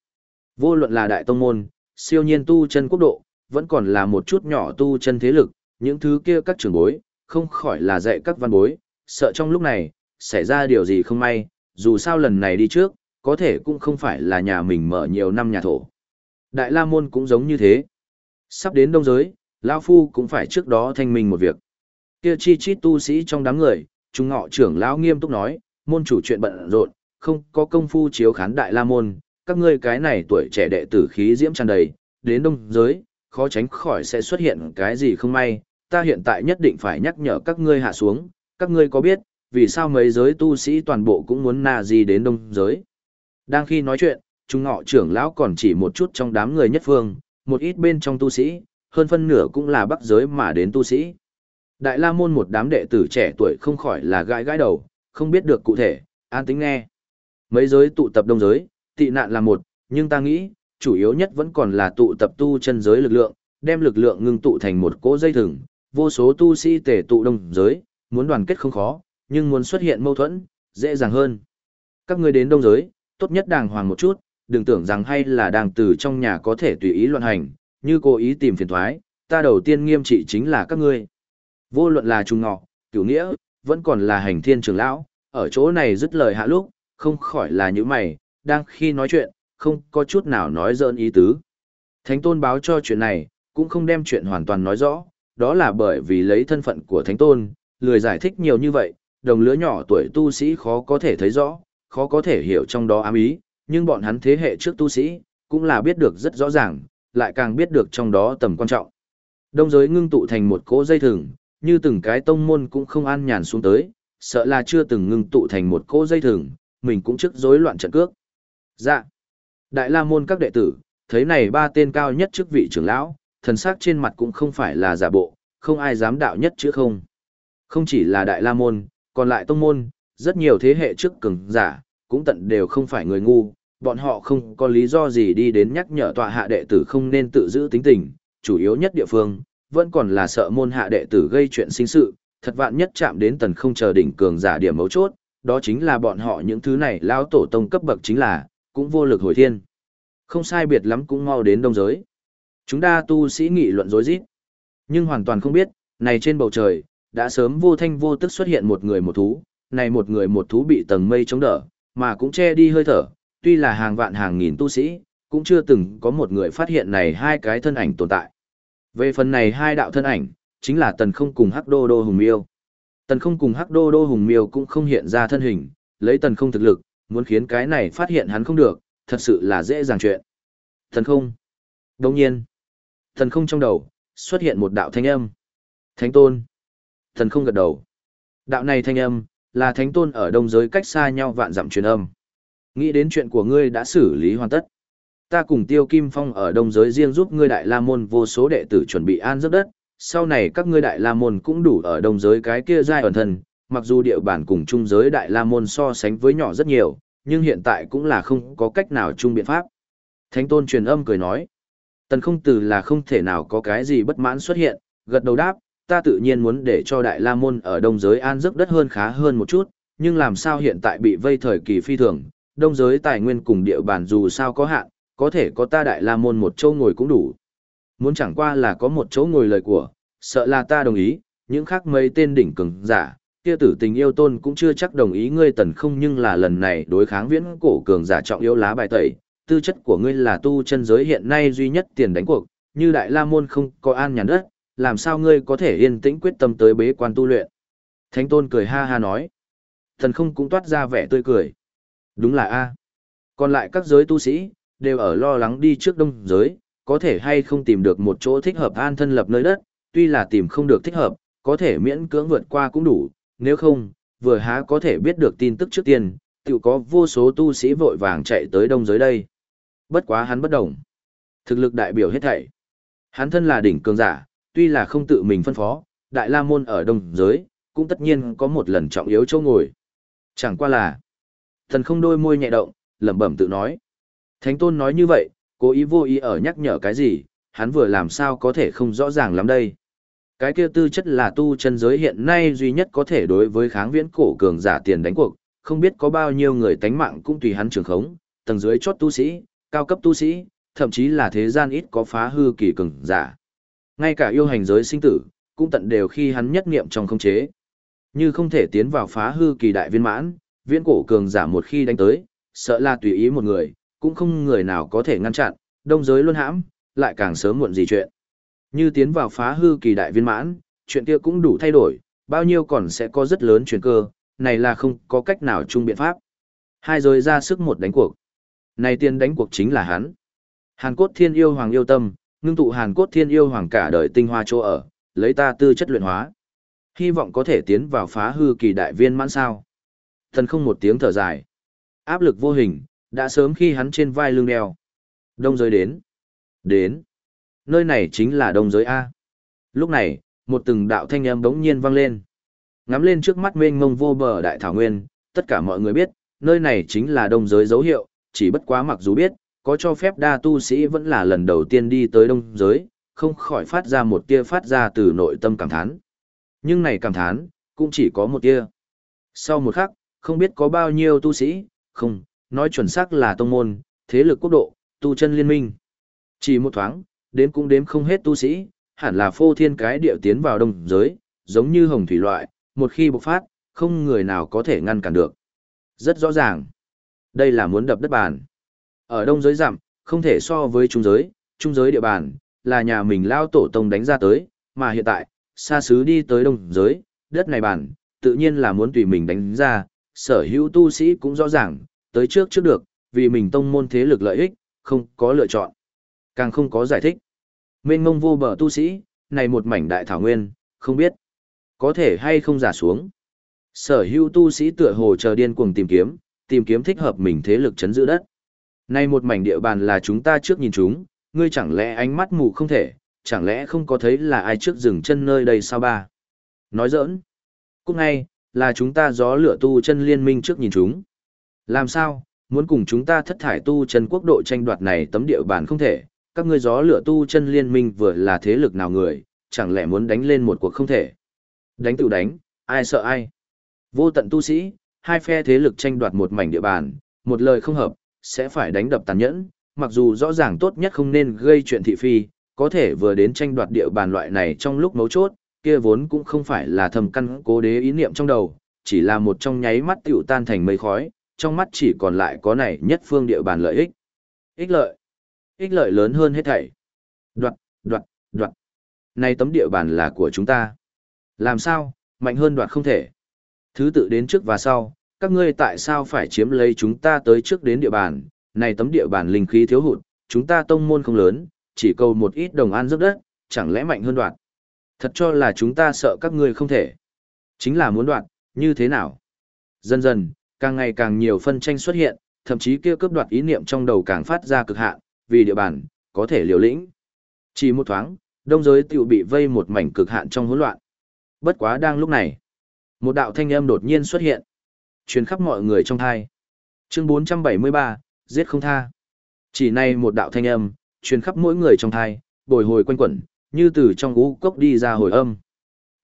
vô luận là đại tông môn, siêu nhiên tu chân quốc độ, vẫn còn là một chút nhỏ tu chân thế lực, những thứ kia các trưởng bối, không khỏi là dạy các văn bối, sợ trong lúc này, xảy ra điều gì không may, dù sao lần này đi trước, có thể cũng không phải là nhà mình mở nhiều năm nhà thổ. Đại La Môn cũng giống như thế. Sắp đến đông giới, Lao Phu cũng phải trước đó thanh minh một việc. Kia chi chi tu sĩ trong đám người, trung ngọ trưởng lão nghiêm túc nói, môn chủ chuyện bận rộn, không có công phu chiếu khán Đại La Môn, các ngươi cái này tuổi trẻ đệ tử khí diễm tràn đầy, đến đông giới, khó tránh khỏi sẽ xuất hiện cái gì không may, ta hiện tại nhất định phải nhắc nhở các ngươi hạ xuống, các ngươi có biết, vì sao mấy giới tu sĩ toàn bộ cũng muốn na gì đến đông giới. Đang khi nói chuyện, trung ngọ trưởng lão còn chỉ một chút trong đám người nhất phương, một ít bên trong tu sĩ, hơn phân nửa cũng là bắc giới mà đến tu sĩ. Đại La Môn một đám đệ tử trẻ tuổi không khỏi là gãi gãi đầu, không biết được cụ thể, an tính nghe. Mấy giới tụ tập đông giới, tị nạn là một, nhưng ta nghĩ, chủ yếu nhất vẫn còn là tụ tập tu chân giới lực lượng, đem lực lượng ngưng tụ thành một cỗ dây thừng, vô số tu sĩ tề tụ đông giới, muốn đoàn kết không khó, nhưng muốn xuất hiện mâu thuẫn, dễ dàng hơn. Các ngươi đến đông giới, tốt nhất đàng hoàng một chút, đừng tưởng rằng hay là đang từ trong nhà có thể tùy ý loạn hành, như cố ý tìm phiền thoái, ta đầu tiên nghiêm trị chính là các ngươi. Vô luận là trung ngọ, cửu nghĩa, vẫn còn là hành thiên trưởng lão, ở chỗ này dứt lời hạ lúc, không khỏi là những mày, đang khi nói chuyện, không có chút nào nói dỡn ý tứ. Thánh tôn báo cho chuyện này, cũng không đem chuyện hoàn toàn nói rõ, đó là bởi vì lấy thân phận của thánh tôn, lười giải thích nhiều như vậy, đồng lứa nhỏ tuổi tu sĩ khó có thể thấy rõ, khó có thể hiểu trong đó ám ý, nhưng bọn hắn thế hệ trước tu sĩ, cũng là biết được rất rõ ràng, lại càng biết được trong đó tầm quan trọng. Đông giới ngưng tụ thành một cỗ dây thừng, như từng cái tông môn cũng không an nhàn xuống tới, sợ là chưa từng ngưng tụ thành một cỗ dây thừng, mình cũng trước rối loạn trận cước. Dạ. Đại La môn các đệ tử, thấy này ba tên cao nhất chức vị trưởng lão, thần sắc trên mặt cũng không phải là giả bộ, không ai dám đạo nhất chứ không. Không chỉ là Đại La môn, còn lại tông môn, rất nhiều thế hệ trước cường giả, cũng tận đều không phải người ngu, bọn họ không có lý do gì đi đến nhắc nhở tọa hạ đệ tử không nên tự giữ tính tình, chủ yếu nhất địa phương, vẫn còn là sợ môn hạ đệ tử gây chuyện sinh sự, thật vạn nhất chạm đến tần không chờ đỉnh cường giả điểm mấu chốt, đó chính là bọn họ những thứ này lao tổ tông cấp bậc chính là, cũng vô lực hồi thiên. Không sai biệt lắm cũng mau đến đông giới. Chúng ta tu sĩ nghị luận dối rít nhưng hoàn toàn không biết, này trên bầu trời, đã sớm vô thanh vô tức xuất hiện một người một thú, này một người một thú bị tầng mây chống đỡ, mà cũng che đi hơi thở, tuy là hàng vạn hàng nghìn tu sĩ, cũng chưa từng có một người phát hiện này hai cái thân ảnh tồn tại. Về phần này hai đạo thân ảnh, chính là Tần Không cùng Hắc Đô Đô Hùng Miêu. Tần Không cùng Hắc Đô Đô Hùng Miêu cũng không hiện ra thân hình, lấy Tần Không thực lực, muốn khiến cái này phát hiện hắn không được, thật sự là dễ dàng chuyện. Thần Không. Đồng nhiên, thần Không trong đầu, xuất hiện một đạo thanh âm. Thánh Tôn. thần Không gật đầu. Đạo này thanh âm, là Thánh Tôn ở đông giới cách xa nhau vạn dặm truyền âm. Nghĩ đến chuyện của ngươi đã xử lý hoàn tất. Ta cùng Tiêu Kim Phong ở đông giới riêng giúp ngươi Đại La Môn vô số đệ tử chuẩn bị an giấc đất, sau này các ngươi Đại La Môn cũng đủ ở đông giới cái kia giai ẩn thần mặc dù địa bàn cùng trung giới Đại La Môn so sánh với nhỏ rất nhiều, nhưng hiện tại cũng là không có cách nào chung biện pháp. Thánh Tôn truyền âm cười nói, tần không từ là không thể nào có cái gì bất mãn xuất hiện, gật đầu đáp, ta tự nhiên muốn để cho Đại La Môn ở đông giới an giấc đất hơn khá hơn một chút, nhưng làm sao hiện tại bị vây thời kỳ phi thường, đông giới tài nguyên cùng địa bàn dù sao có hạn, có thể có ta đại la môn một chỗ ngồi cũng đủ. Muốn chẳng qua là có một chỗ ngồi lời của, sợ là ta đồng ý, những khác mấy tên đỉnh cường giả, kia tử tình yêu tôn cũng chưa chắc đồng ý ngươi tần không nhưng là lần này đối kháng viễn cổ cường giả trọng yếu lá bài tẩy, tư chất của ngươi là tu chân giới hiện nay duy nhất tiền đánh cuộc, như đại la môn không có an nhàn đất, làm sao ngươi có thể yên tĩnh quyết tâm tới bế quan tu luyện. Thánh tôn cười ha ha nói. Thần không cũng toát ra vẻ tươi cười. Đúng là A. Còn lại các giới tu sĩ, đều ở lo lắng đi trước đông giới, có thể hay không tìm được một chỗ thích hợp an thân lập nơi đất, tuy là tìm không được thích hợp, có thể miễn cưỡng vượt qua cũng đủ, nếu không, vừa há có thể biết được tin tức trước tiên, tự có vô số tu sĩ vội vàng chạy tới đông giới đây. Bất quá hắn bất động, Thực lực đại biểu hết thảy. Hắn thân là đỉnh cường giả, tuy là không tự mình phân phó, đại la môn ở đông giới, cũng tất nhiên có một lần trọng yếu chỗ ngồi. Chẳng qua là, Thần không đôi môi nhẹ động, lẩm bẩm tự nói. Thánh tôn nói như vậy, cố ý vô ý ở nhắc nhở cái gì, hắn vừa làm sao có thể không rõ ràng lắm đây. Cái kia tư chất là tu chân giới hiện nay duy nhất có thể đối với kháng viễn cổ cường giả tiền đánh cuộc, không biết có bao nhiêu người tánh mạng cũng tùy hắn trường khống, tầng dưới chót tu sĩ, cao cấp tu sĩ, thậm chí là thế gian ít có phá hư kỳ cường giả. Ngay cả yêu hành giới sinh tử, cũng tận đều khi hắn nhất niệm trong không chế. Như không thể tiến vào phá hư kỳ đại viên mãn, viễn cổ cường giả một khi đánh tới, sợ là tùy ý một người, cũng không người nào có thể ngăn chặn, đông giới luôn hãm, lại càng sớm muộn gì chuyện. Như tiến vào phá hư kỳ đại viên mãn, chuyện kia cũng đủ thay đổi, bao nhiêu còn sẽ có rất lớn chuyển cơ, này là không có cách nào chung biện pháp. Hai rồi ra sức một đánh cuộc. Này tiên đánh cuộc chính là hắn. Hàn cốt thiên yêu hoàng yêu tâm, ngưng tụ hàn cốt thiên yêu hoàng cả đời tinh hoa chỗ ở, lấy ta tư chất luyện hóa. Hy vọng có thể tiến vào phá hư kỳ đại viên mãn sao. Thần không một tiếng thở dài. Áp lực vô hình, đã sớm khi hắn trên vai lưng đeo. Đông giới đến. Đến. Nơi này chính là đông giới A. Lúc này, một từng đạo thanh âm bỗng nhiên vang lên. Ngắm lên trước mắt mênh mông vô bờ đại thảo nguyên, tất cả mọi người biết, nơi này chính là đông giới dấu hiệu, chỉ bất quá mặc dù biết, có cho phép đa tu sĩ vẫn là lần đầu tiên đi tới đông giới, không khỏi phát ra một tia phát ra từ nội tâm cảm thán. Nhưng này cảm thán, cũng chỉ có một tia. Sau một khắc, không biết có bao nhiêu tu sĩ, không, nói chuẩn xác là tông môn, thế lực quốc độ, tu chân liên minh. Chỉ một thoáng, đến cũng đếm không hết tu sĩ, hẳn là phô thiên cái điệu tiến vào đông giới, giống như hồng thủy loại, một khi bộc phát, không người nào có thể ngăn cản được. Rất rõ ràng, đây là muốn đập đất bàn. Ở đông giới giảm, không thể so với trung giới, trung giới địa bàn, là nhà mình lao tổ tông đánh ra tới, mà hiện tại, xa xứ đi tới đông giới, đất này bàn, tự nhiên là muốn tùy mình đánh ra, sở hữu tu sĩ cũng rõ ràng, tới trước trước được, vì mình tông môn thế lực lợi ích, không có lựa chọn, càng không có giải thích. Mênh mông vô bờ tu sĩ, này một mảnh đại thảo nguyên, không biết, có thể hay không giả xuống. Sở hữu tu sĩ tựa hồ chờ điên cuồng tìm kiếm, tìm kiếm thích hợp mình thế lực chấn giữ đất. Này một mảnh địa bàn là chúng ta trước nhìn chúng, ngươi chẳng lẽ ánh mắt mù không thể, chẳng lẽ không có thấy là ai trước dừng chân nơi đây sao ba? Nói giỡn. Cũng ngay, là chúng ta gió lửa tu chân liên minh trước nhìn chúng. Làm sao, muốn cùng chúng ta thất thải tu chân quốc độ tranh đoạt này tấm địa bàn không thể, các ngươi gió lửa tu chân liên minh vừa là thế lực nào người, chẳng lẽ muốn đánh lên một cuộc không thể. Đánh tự đánh, ai sợ ai. Vô tận tu sĩ, hai phe thế lực tranh đoạt một mảnh địa bàn, một lời không hợp, sẽ phải đánh đập tàn nhẫn, mặc dù rõ ràng tốt nhất không nên gây chuyện thị phi, có thể vừa đến tranh đoạt địa bàn loại này trong lúc mấu chốt, kia vốn cũng không phải là thầm căn cố đế ý niệm trong đầu, chỉ là một trong nháy mắt tiểu tan thành mây khói, trong mắt chỉ còn lại có này nhất phương địa bàn lợi ích. Ích lợi. Ích lợi lớn hơn hết thảy. Đoạt, đoạt, đoạt. Này tấm địa bàn là của chúng ta. Làm sao, mạnh hơn đoạt không thể. Thứ tự đến trước và sau, các ngươi tại sao phải chiếm lấy chúng ta tới trước đến địa bàn, này tấm địa bàn linh khí thiếu hụt, chúng ta tông môn không lớn, chỉ cầu một ít đồng an giúp đất, chẳng lẽ mạnh hơn đoạt. Thật cho là chúng ta sợ các ngươi không thể. Chính là muốn đoạt, như thế nào? Dần dần, càng ngày càng nhiều phân tranh xuất hiện, thậm chí kia cướp đoạt ý niệm trong đầu càng phát ra cực hạn, vì địa bàn, có thể liều lĩnh. Chỉ một thoáng, đông giới tiểu bị vây một mảnh cực hạn trong hỗn loạn. Bất quá đang lúc này, một đạo thanh âm đột nhiên xuất hiện, truyền khắp mọi người trong thai. Chương 473, giết không tha. Chỉ này một đạo thanh âm, truyền khắp mỗi người trong thai, bồi hồi quanh quẩn, như từ trong ngũ cốc đi ra hồi âm.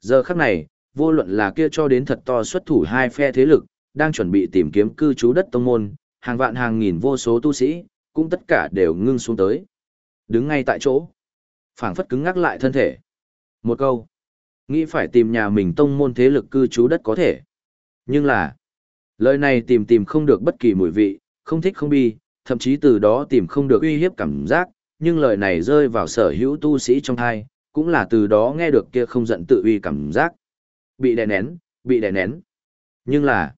Giờ khắc này, vô luận là kia cho đến thật to xuất thủ hai phe thế lực, đang chuẩn bị tìm kiếm cư trú đất tông môn, hàng vạn hàng nghìn vô số tu sĩ, cũng tất cả đều ngưng xuống tới. Đứng ngay tại chỗ, phảng phất cứng ngắc lại thân thể. Một câu, nghĩ phải tìm nhà mình tông môn thế lực cư trú đất có thể. Nhưng là, lời này tìm tìm không được bất kỳ mùi vị, không thích không bi, thậm chí từ đó tìm không được uy hiếp cảm giác, nhưng lời này rơi vào sở hữu tu sĩ trong thai, cũng là từ đó nghe được kia không giận tự uy cảm giác. Bị đè nén, bị đè nén. Nhưng là,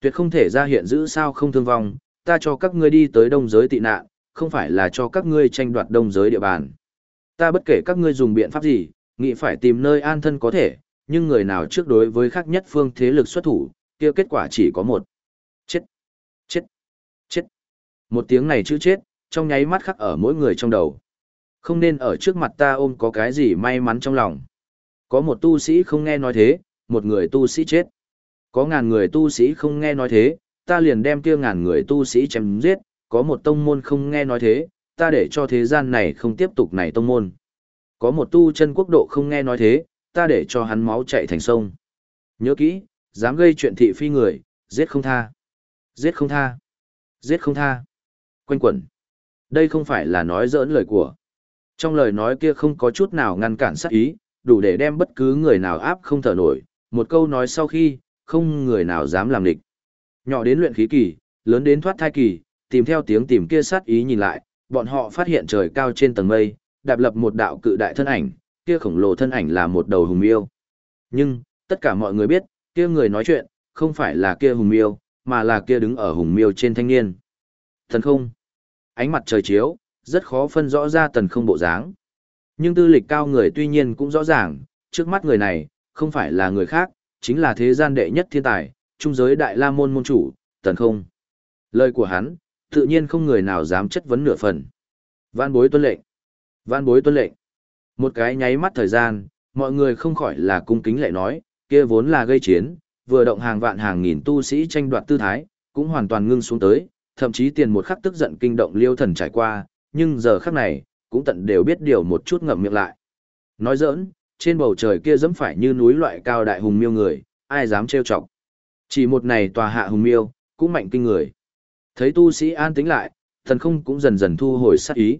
tuyệt không thể ra hiện giữ sao không thương vong, ta cho các ngươi đi tới đông giới tị nạn, không phải là cho các ngươi tranh đoạt đông giới địa bàn. Ta bất kể các ngươi dùng biện pháp gì, nghĩ phải tìm nơi an thân có thể, nhưng người nào trước đối với khác nhất phương thế lực xuất thủ, kia kết quả chỉ có một. Chết! Chết! Chết! Một tiếng này chữ chết, trong nháy mắt khắc ở mỗi người trong đầu. Không nên ở trước mặt ta ôm có cái gì may mắn trong lòng. Có một tu sĩ không nghe nói thế, một người tu sĩ chết. Có ngàn người tu sĩ không nghe nói thế, ta liền đem kia ngàn người tu sĩ chém giết, có một tông môn không nghe nói thế, ta để cho thế gian này không tiếp tục này tông môn. Có một tu chân quốc độ không nghe nói thế, ta để cho hắn máu chạy thành sông. Nhớ kỹ, dám gây chuyện thị phi người, giết không tha. Giết không tha. Giết không tha. Quanh quẩn. Đây không phải là nói giỡn lời của. Trong lời nói kia không có chút nào ngăn cản sát ý, đủ để đem bất cứ người nào áp không thở nổi, một câu nói sau khi, không người nào dám làm địch. Nhỏ đến luyện khí kỳ, lớn đến thoát thai kỳ, tìm theo tiếng tìm kia sát ý nhìn lại, bọn họ phát hiện trời cao trên tầng mây, đạp lập một đạo cự đại thân ảnh, kia khổng lồ thân ảnh là một đầu hùng miêu. Nhưng, tất cả mọi người biết, kia người nói chuyện, không phải là kia hùng miêu, mà là kia đứng ở hùng miêu trên thanh niên. Thần không. Ánh mặt trời chiếu, rất khó phân rõ ra tần không bộ dáng. Nhưng tư lịch cao người tuy nhiên cũng rõ ràng, trước mắt người này, không phải là người khác, chính là thế gian đệ nhất thiên tài, trung giới đại la môn môn chủ, tần không. Lời của hắn, tự nhiên không người nào dám chất vấn nửa phần. Văn bối tuân lệnh. Văn bối tuân lệnh. Một cái nháy mắt thời gian, mọi người không khỏi là cung kính lại nói, kia vốn là gây chiến, vừa động hàng vạn hàng nghìn tu sĩ tranh đoạt tư thái, cũng hoàn toàn ngưng xuống tới, thậm chí tiền một khắc tức giận kinh động liêu thần trải qua, nhưng giờ khắc này, cũng tận đều biết điều một chút ngậm miệng lại. Nói giỡn, trên bầu trời kia dẫm phải như núi loại cao đại hùng miêu người, ai dám trêu chọc. Chỉ một này tòa hạ hùng miêu, cũng mạnh kinh người. Thấy tu sĩ an tĩnh lại, thần không cũng dần dần thu hồi sát ý.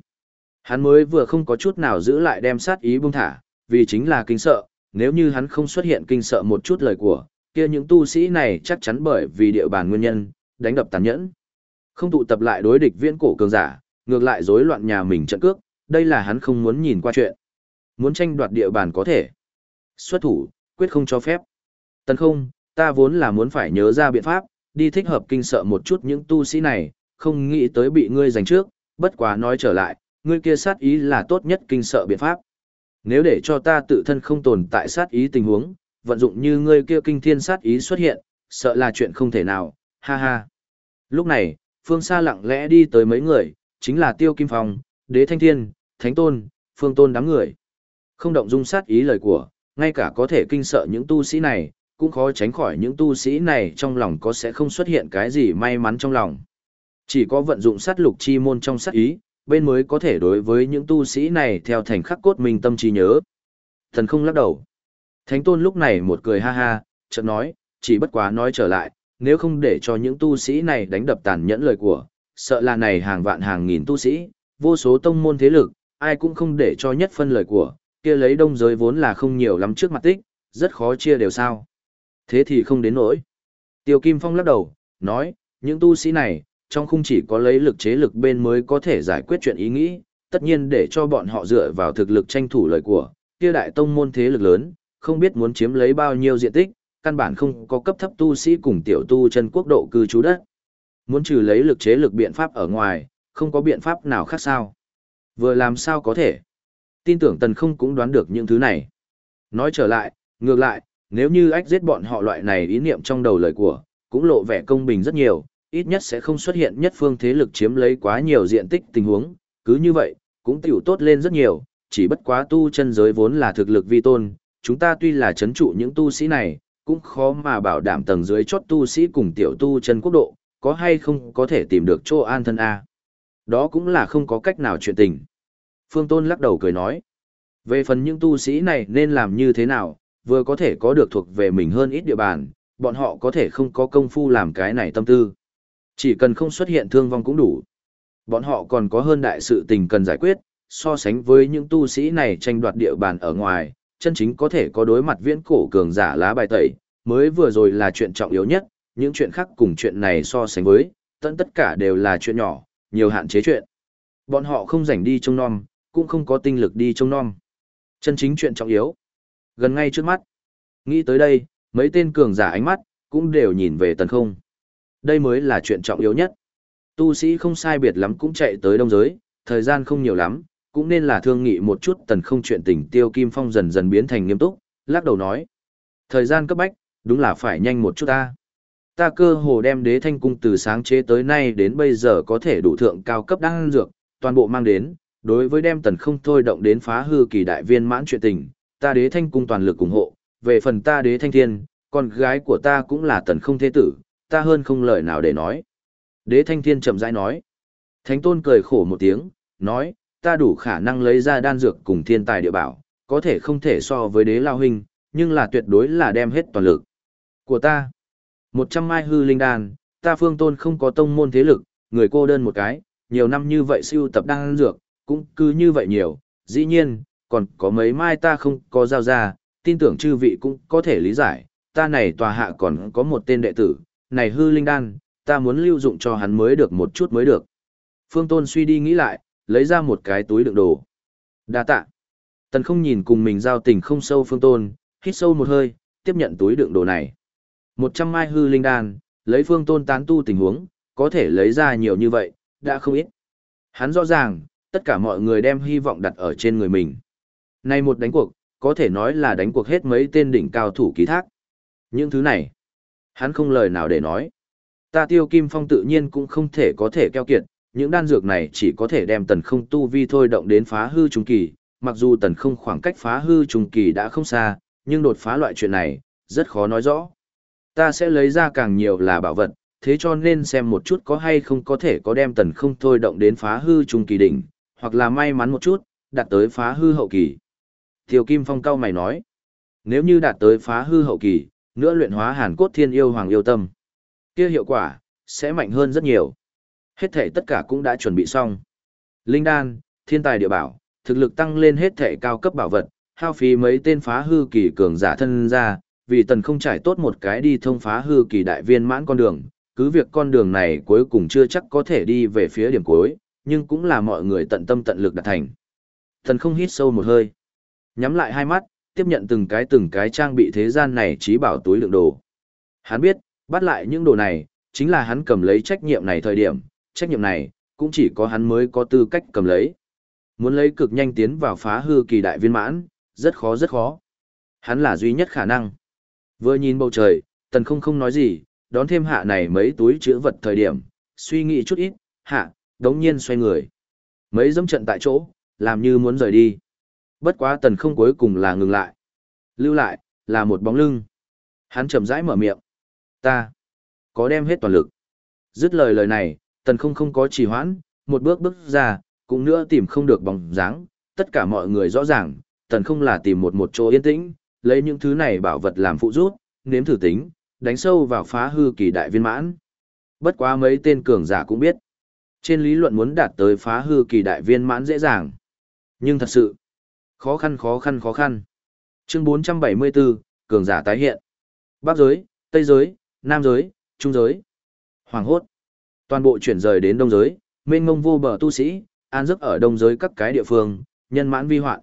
Hắn mới vừa không có chút nào giữ lại đem sát ý buông thả, vì chính là kinh sợ, nếu như hắn không xuất hiện kinh sợ một chút lời của, kia những tu sĩ này chắc chắn bởi vì địa bàn nguyên nhân, đánh đập tàn nhẫn. Không tụ tập lại đối địch viễn cổ cường giả, ngược lại rối loạn nhà mình trận cước, đây là hắn không muốn nhìn qua chuyện. Muốn tranh đoạt địa bàn có thể. Xuất thủ, quyết không cho phép. Tấn không, ta vốn là muốn phải nhớ ra biện pháp, đi thích hợp kinh sợ một chút những tu sĩ này, không nghĩ tới bị ngươi giành trước, bất quá nói trở lại, ngươi kia sát ý là tốt nhất kinh sợ biện pháp. Nếu để cho ta tự thân không tồn tại sát ý tình huống, vận dụng như ngươi kia kinh thiên sát ý xuất hiện, sợ là chuyện không thể nào, ha ha. Lúc này, phương xa lặng lẽ đi tới mấy người, chính là Tiêu Kim Phong, Đế Thanh Thiên, Thánh Tôn, Phương Tôn đám người. Không động dung sát ý lời của, ngay cả có thể kinh sợ những tu sĩ này, cũng khó tránh khỏi những tu sĩ này trong lòng có sẽ không xuất hiện cái gì may mắn trong lòng. Chỉ có vận dụng sát lục chi môn trong sát ý, bên mới có thể đối với những tu sĩ này theo thành khắc cốt mình tâm trí nhớ. Thần không lắc đầu. Thánh tôn lúc này một cười ha ha, chợt nói, chỉ bất quá nói trở lại, nếu không để cho những tu sĩ này đánh đập tàn nhẫn lời của, sợ là này hàng vạn hàng nghìn tu sĩ, vô số tông môn thế lực, ai cũng không để cho nhất phân lời của, kia lấy đông giới vốn là không nhiều lắm trước mặt tích, rất khó chia đều sao. Thế thì không đến nỗi. Tiêu Kim Phong lắc đầu, nói, những tu sĩ này, trong khung chỉ có lấy lực chế lực bên mới có thể giải quyết chuyện ý nghĩ, tất nhiên để cho bọn họ dựa vào thực lực tranh thủ lời của, kia đại tông môn thế lực lớn, không biết muốn chiếm lấy bao nhiêu diện tích, căn bản không có cấp thấp tu sĩ cùng tiểu tu chân quốc độ cư trú đất. Muốn trừ lấy lực chế lực biện pháp ở ngoài, không có biện pháp nào khác sao. Vừa làm sao có thể. Tin tưởng tần không cũng đoán được những thứ này. Nói trở lại, ngược lại, nếu như ách giết bọn họ loại này ý niệm trong đầu lời của, cũng lộ vẻ công bình rất nhiều, ít nhất sẽ không xuất hiện nhất phương thế lực chiếm lấy quá nhiều diện tích tình huống, cứ như vậy, cũng tiểu tốt lên rất nhiều, chỉ bất quá tu chân giới vốn là thực lực vi tôn, chúng ta tuy là chấn trụ những tu sĩ này, cũng khó mà bảo đảm tầng dưới chót tu sĩ cùng tiểu tu chân quốc độ, có hay không có thể tìm được chỗ an thân A. Đó cũng là không có cách nào chuyện tình. Phương Tôn lắc đầu cười nói, về phần những tu sĩ này nên làm như thế nào, vừa có thể có được thuộc về mình hơn ít địa bàn, bọn họ có thể không có công phu làm cái này tâm tư. Chỉ cần không xuất hiện thương vong cũng đủ. Bọn họ còn có hơn đại sự tình cần giải quyết, so sánh với những tu sĩ này tranh đoạt địa bàn ở ngoài, chân chính có thể có đối mặt viễn cổ cường giả lá bài tẩy, mới vừa rồi là chuyện trọng yếu nhất, những chuyện khác cùng chuyện này so sánh với, tận tất cả đều là chuyện nhỏ, nhiều hạn chế chuyện. Bọn họ không rảnh đi trông non, cũng không có tinh lực đi trông non. Chân chính chuyện trọng yếu, gần ngay trước mắt. Nghĩ tới đây, mấy tên cường giả ánh mắt, cũng đều nhìn về tần không. Đây mới là chuyện trọng yếu nhất. Tu sĩ không sai biệt lắm cũng chạy tới đông giới, thời gian không nhiều lắm, cũng nên là thương nghị một chút tần không chuyện tình tiêu kim phong dần dần biến thành nghiêm túc, lắc đầu nói. Thời gian cấp bách, đúng là phải nhanh một chút ta. Ta cơ hồ đem đế thanh cung từ sáng chế tới nay đến bây giờ có thể đủ thượng cao cấp đăng dược, toàn bộ mang đến, đối với đem tần không thôi động đến phá hư kỳ đại viên mãn chuyện tình, ta đế thanh cung toàn lực ủng hộ, về phần ta đế thanh thiên, con gái của ta cũng là tần không thế tử, ta hơn không lời nào để nói. Đế thanh thiên chậm rãi nói. Thánh tôn cười khổ một tiếng, nói, ta đủ khả năng lấy ra đan dược cùng thiên tài địa bảo, có thể không thể so với đế lao huynh, nhưng là tuyệt đối là đem hết toàn lực. Của ta, một trăm mai hư linh đan, ta phương tôn không có tông môn thế lực, người cô đơn một cái, nhiều năm như vậy siêu tập đan dược, cũng cứ như vậy nhiều, dĩ nhiên, còn có mấy mai ta không có giao ra, tin tưởng chư vị cũng có thể lý giải, ta này tòa hạ còn có một tên đệ tử, này hư linh đan, ta muốn lưu dụng cho hắn mới được một chút mới được. Phương Tôn suy đi nghĩ lại, lấy ra một cái túi đựng đồ. Đa tạ. Tần không nhìn cùng mình giao tình không sâu Phương Tôn, hít sâu một hơi, tiếp nhận túi đựng đồ này. Một trăm mai hư linh đan, lấy Phương Tôn tán tu tình huống, có thể lấy ra nhiều như vậy, đã không ít. Hắn rõ ràng, tất cả mọi người đem hy vọng đặt ở trên người mình nay một đánh cuộc, có thể nói là đánh cuộc hết mấy tên đỉnh cao thủ ký thác. Những thứ này, hắn không lời nào để nói. Ta tiêu kim phong tự nhiên cũng không thể có thể keo kiệt, những đan dược này chỉ có thể đem tần không tu vi thôi động đến phá hư trung kỳ, mặc dù tần không khoảng cách phá hư trung kỳ đã không xa, nhưng đột phá loại chuyện này, rất khó nói rõ. Ta sẽ lấy ra càng nhiều là bảo vật, thế cho nên xem một chút có hay không có thể có đem tần không thôi động đến phá hư trung kỳ đỉnh, hoặc là may mắn một chút, đạt tới phá hư hậu kỳ. Tiêu Kim Phong cao mày nói, nếu như đạt tới phá hư hậu kỳ, nữa luyện hóa hàn cốt thiên yêu hoàng yêu tâm, kia hiệu quả, sẽ mạnh hơn rất nhiều. Hết thể tất cả cũng đã chuẩn bị xong. Linh đan, thiên tài địa bảo, thực lực tăng lên hết thể cao cấp bảo vật, hao phí mấy tên phá hư kỳ cường giả thân ra, vì tần không trải tốt một cái đi thông phá hư kỳ đại viên mãn con đường, cứ việc con đường này cuối cùng chưa chắc có thể đi về phía điểm cuối, nhưng cũng là mọi người tận tâm tận lực đạt thành. Thần không hít sâu một hơi, nhắm lại hai mắt, tiếp nhận từng cái từng cái trang bị thế gian này trí bảo túi lượng đồ. Hắn biết, bắt lại những đồ này, chính là hắn cầm lấy trách nhiệm này thời điểm, trách nhiệm này, cũng chỉ có hắn mới có tư cách cầm lấy. Muốn lấy cực nhanh tiến vào phá hư kỳ đại viên mãn, rất khó rất khó. Hắn là duy nhất khả năng. Vừa nhìn bầu trời, tần không không nói gì, đón thêm hạ này mấy túi chữ vật thời điểm, suy nghĩ chút ít, hạ, đống nhiên xoay người. Mấy dẫm trận tại chỗ, làm như muốn rời đi. Bất quá tần không cuối cùng là ngừng lại. Lưu lại, là một bóng lưng. Hắn chậm rãi mở miệng. Ta, có đem hết toàn lực. Dứt lời lời này, tần không không có trì hoãn, một bước bước ra, cũng nữa tìm không được bóng dáng. Tất cả mọi người rõ ràng, tần không là tìm một một chỗ yên tĩnh, lấy những thứ này bảo vật làm phụ rút, nếm thử tính, đánh sâu vào phá hư kỳ đại viên mãn. Bất quá mấy tên cường giả cũng biết. Trên lý luận muốn đạt tới phá hư kỳ đại viên mãn dễ dàng. Nhưng thật sự, khó khăn khó khăn khó khăn. Chương 474, cường giả tái hiện. Bắc giới, Tây giới, Nam giới, Trung giới. Hoàng hốt. Toàn bộ chuyển rời đến Đông giới, mênh mông vô bờ tu sĩ, an giấc ở Đông giới các cái địa phương, nhân mãn vi hoạn.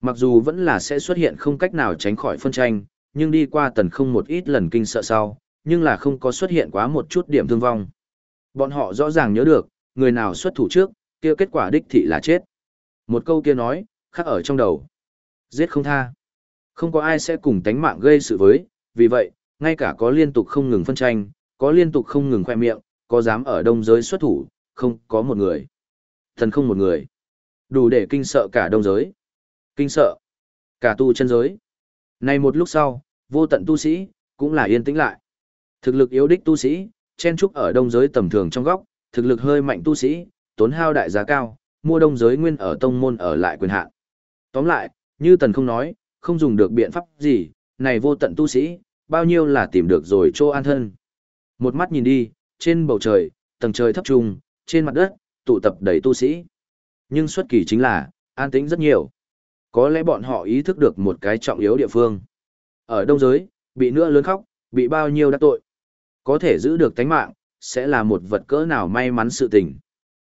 Mặc dù vẫn là sẽ xuất hiện không cách nào tránh khỏi phân tranh, nhưng đi qua tần không một ít lần kinh sợ sau, nhưng là không có xuất hiện quá một chút điểm thương vong. Bọn họ rõ ràng nhớ được, người nào xuất thủ trước, kia kết quả đích thị là chết. Một câu kia nói, khắc ở trong đầu. Giết không tha. Không có ai sẽ cùng tánh mạng gây sự với, vì vậy, ngay cả có liên tục không ngừng phân tranh, có liên tục không ngừng khoe miệng, có dám ở đông giới xuất thủ, không có một người. Thần không một người. Đủ để kinh sợ cả đông giới. Kinh sợ. Cả tu chân giới. Này một lúc sau, vô tận tu sĩ, cũng là yên tĩnh lại. Thực lực yếu đích tu sĩ, chen trúc ở đông giới tầm thường trong góc, thực lực hơi mạnh tu sĩ, tốn hao đại giá cao, mua đông giới nguyên ở tông môn ở lại quyền hạn. Tóm lại, như tần không nói, không dùng được biện pháp gì, này vô tận tu sĩ, bao nhiêu là tìm được rồi chỗ an thân. Một mắt nhìn đi, trên bầu trời, tầng trời thấp trùng, trên mặt đất, tụ tập đầy tu sĩ. Nhưng xuất kỳ chính là, an tĩnh rất nhiều. Có lẽ bọn họ ý thức được một cái trọng yếu địa phương. Ở đông giới, bị nữa lớn khóc, bị bao nhiêu đã tội. Có thể giữ được tánh mạng, sẽ là một vật cỡ nào may mắn sự tình.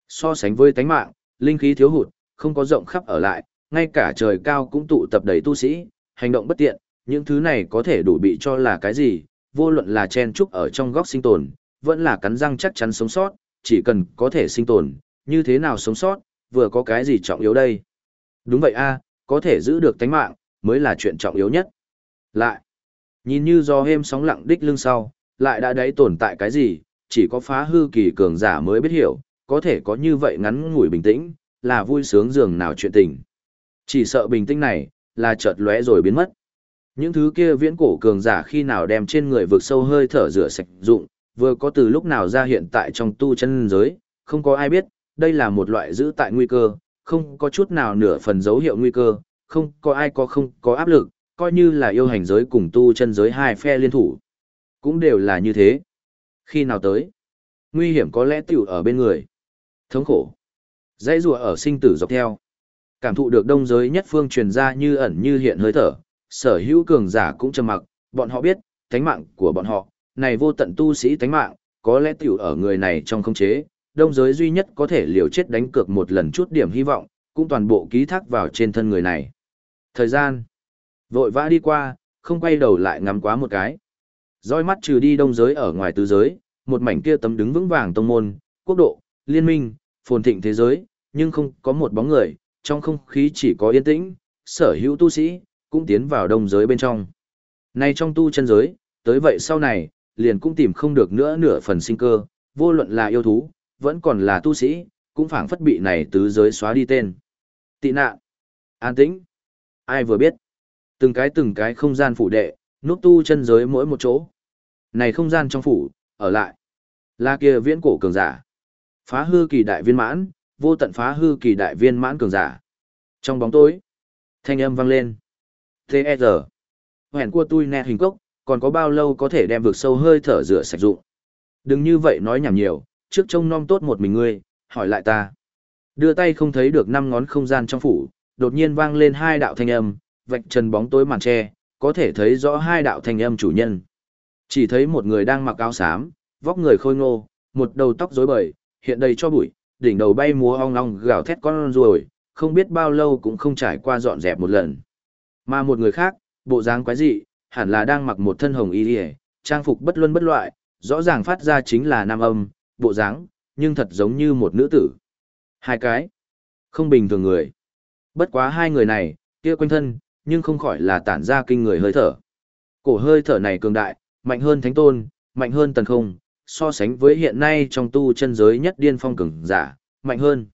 So sánh với tánh mạng, linh khí thiếu hụt, không có rộng khắp ở lại, ngay cả trời cao cũng tụ tập đầy tu sĩ, hành động bất tiện, những thứ này có thể đủ bị cho là cái gì, vô luận là chen trúc ở trong góc sinh tồn, vẫn là cắn răng chắc chắn sống sót, chỉ cần có thể sinh tồn, như thế nào sống sót, vừa có cái gì trọng yếu đây. Đúng vậy a có thể giữ được tánh mạng, mới là chuyện trọng yếu nhất. Lại, nhìn như do êm sóng lặng đích lưng sau, lại đã đấy tồn tại cái gì, chỉ có phá hư kỳ cường giả mới biết hiểu, có thể có như vậy ngắn ngủi bình tĩnh, là vui sướng dường nào chuyện tình. Chỉ sợ bình tĩnh này, là chợt lóe rồi biến mất. Những thứ kia viễn cổ cường giả khi nào đem trên người vượt sâu hơi thở rửa sạch dụng, vừa có từ lúc nào ra hiện tại trong tu chân giới, không có ai biết, đây là một loại giữ tại nguy cơ, không có chút nào nửa phần dấu hiệu nguy cơ, không có ai có không có áp lực, coi như là yêu hành giới cùng tu chân giới hai phe liên thủ. Cũng đều là như thế. Khi nào tới, nguy hiểm có lẽ tiểu ở bên người. Thống khổ. Dãy rùa ở sinh tử dọc theo. Cảm thụ được đông giới nhất phương truyền ra như ẩn như hiện hơi thở, sở hữu cường giả cũng trầm mặc, bọn họ biết, tánh mạng của bọn họ, này vô tận tu sĩ tánh mạng, có lẽ tiểu ở người này trong không chế, đông giới duy nhất có thể liều chết đánh cược một lần chút điểm hy vọng, cũng toàn bộ ký thác vào trên thân người này. Thời gian vội vã đi qua, không quay đầu lại ngắm quá một cái. Roi mắt trừ đi đông giới ở ngoài tứ giới, một mảnh kia tấm đứng vững vàng tông môn, quốc độ, liên minh, phồn thịnh thế giới, nhưng không có một bóng người, trong không khí chỉ có yên tĩnh, sở hữu tu sĩ, cũng tiến vào đông giới bên trong. Nay trong tu chân giới, tới vậy sau này, liền cũng tìm không được nữa nửa phần sinh cơ, vô luận là yêu thú, vẫn còn là tu sĩ, cũng phảng phất bị này tứ giới xóa đi tên. Tị nạn, an tĩnh, ai vừa biết, từng cái từng cái không gian phủ đệ, nút tu chân giới mỗi một chỗ. Này không gian trong phủ, ở lại, là kia viễn cổ cường giả. Phá hư kỳ đại viên mãn, vô tận phá hư kỳ đại viên mãn cường giả. Trong bóng tối, thanh âm vang lên. T.E.R. Hẹn của tôi nẹ hình cốc, còn có bao lâu có thể đem vực sâu hơi thở rửa sạch dụng. Đừng như vậy nói nhảm nhiều, trước trông nom tốt một mình ngươi, hỏi lại ta. Đưa tay không thấy được năm ngón không gian trong phủ, đột nhiên vang lên hai đạo thanh âm, vạch trần bóng tối màn tre, có thể thấy rõ hai đạo thanh âm chủ nhân. Chỉ thấy một người đang mặc áo xám, vóc người khôi ngô, một đầu tóc rối bời, hiện đầy cho bụi, đỉnh đầu bay múa ong ong gào thét con ruồi, không biết bao lâu cũng không trải qua dọn dẹp một lần. Mà một người khác, bộ dáng quái dị, hẳn là đang mặc một thân hồng y liễu, trang phục bất luân bất loại, rõ ràng phát ra chính là nam âm, bộ dáng, nhưng thật giống như một nữ tử. Hai cái, không bình thường người. Bất quá hai người này, kia quanh thân, nhưng không khỏi là tản ra kinh người hơi thở. Cổ hơi thở này cường đại, mạnh hơn thánh tôn, mạnh hơn tần không, so sánh với hiện nay trong tu chân giới nhất điên phong cường giả, mạnh hơn.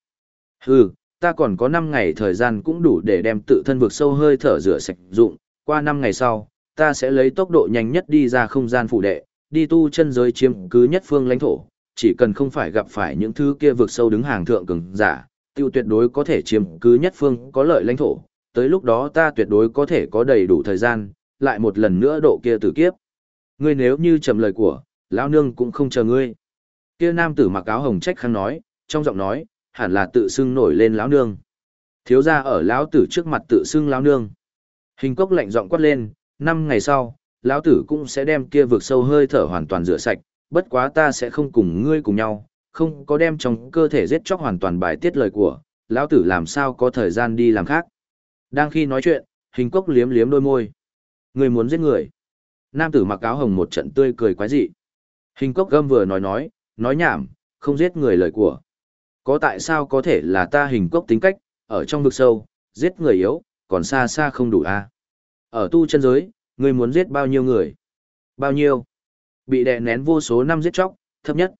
Hừ, ta còn có 5 ngày thời gian cũng đủ để đem tự thân vực sâu hơi thở rửa sạch dụng, qua 5 ngày sau, ta sẽ lấy tốc độ nhanh nhất đi ra không gian phụ đệ, đi tu chân giới chiếm cứ nhất phương lãnh thổ, chỉ cần không phải gặp phải những thứ kia vực sâu đứng hàng thượng cường giả, tiêu tuyệt đối có thể chiếm cứ nhất phương có lợi lãnh thổ, tới lúc đó ta tuyệt đối có thể có đầy đủ thời gian, lại một lần nữa độ kia tử kiếp. Ngươi nếu như trầm lời của, lão nương cũng không chờ ngươi. Kia nam tử mặc áo hồng trách khăn nói, trong giọng nói, hẳn là tự xưng nổi lên lão nương. Thiếu gia ở lão tử trước mặt tự xưng lão nương. Hình cốc lạnh giọng quát lên, năm ngày sau, lão tử cũng sẽ đem kia vực sâu hơi thở hoàn toàn rửa sạch, bất quá ta sẽ không cùng ngươi cùng nhau, không có đem trong cơ thể giết chóc hoàn toàn bài tiết lời của, lão tử làm sao có thời gian đi làm khác. Đang khi nói chuyện, hình cốc liếm liếm đôi môi. Người muốn giết người. Nam tử mặc áo hồng một trận tươi cười quái dị. Hình cốc gâm vừa nói nói, nói nhảm, không giết người lời của. Có tại sao có thể là ta hình cốc tính cách, ở trong vực sâu, giết người yếu, còn xa xa không đủ a à? Ở tu chân giới, người muốn giết bao nhiêu người? Bao nhiêu? Bị đè nén vô số năm giết chóc, thấp nhất.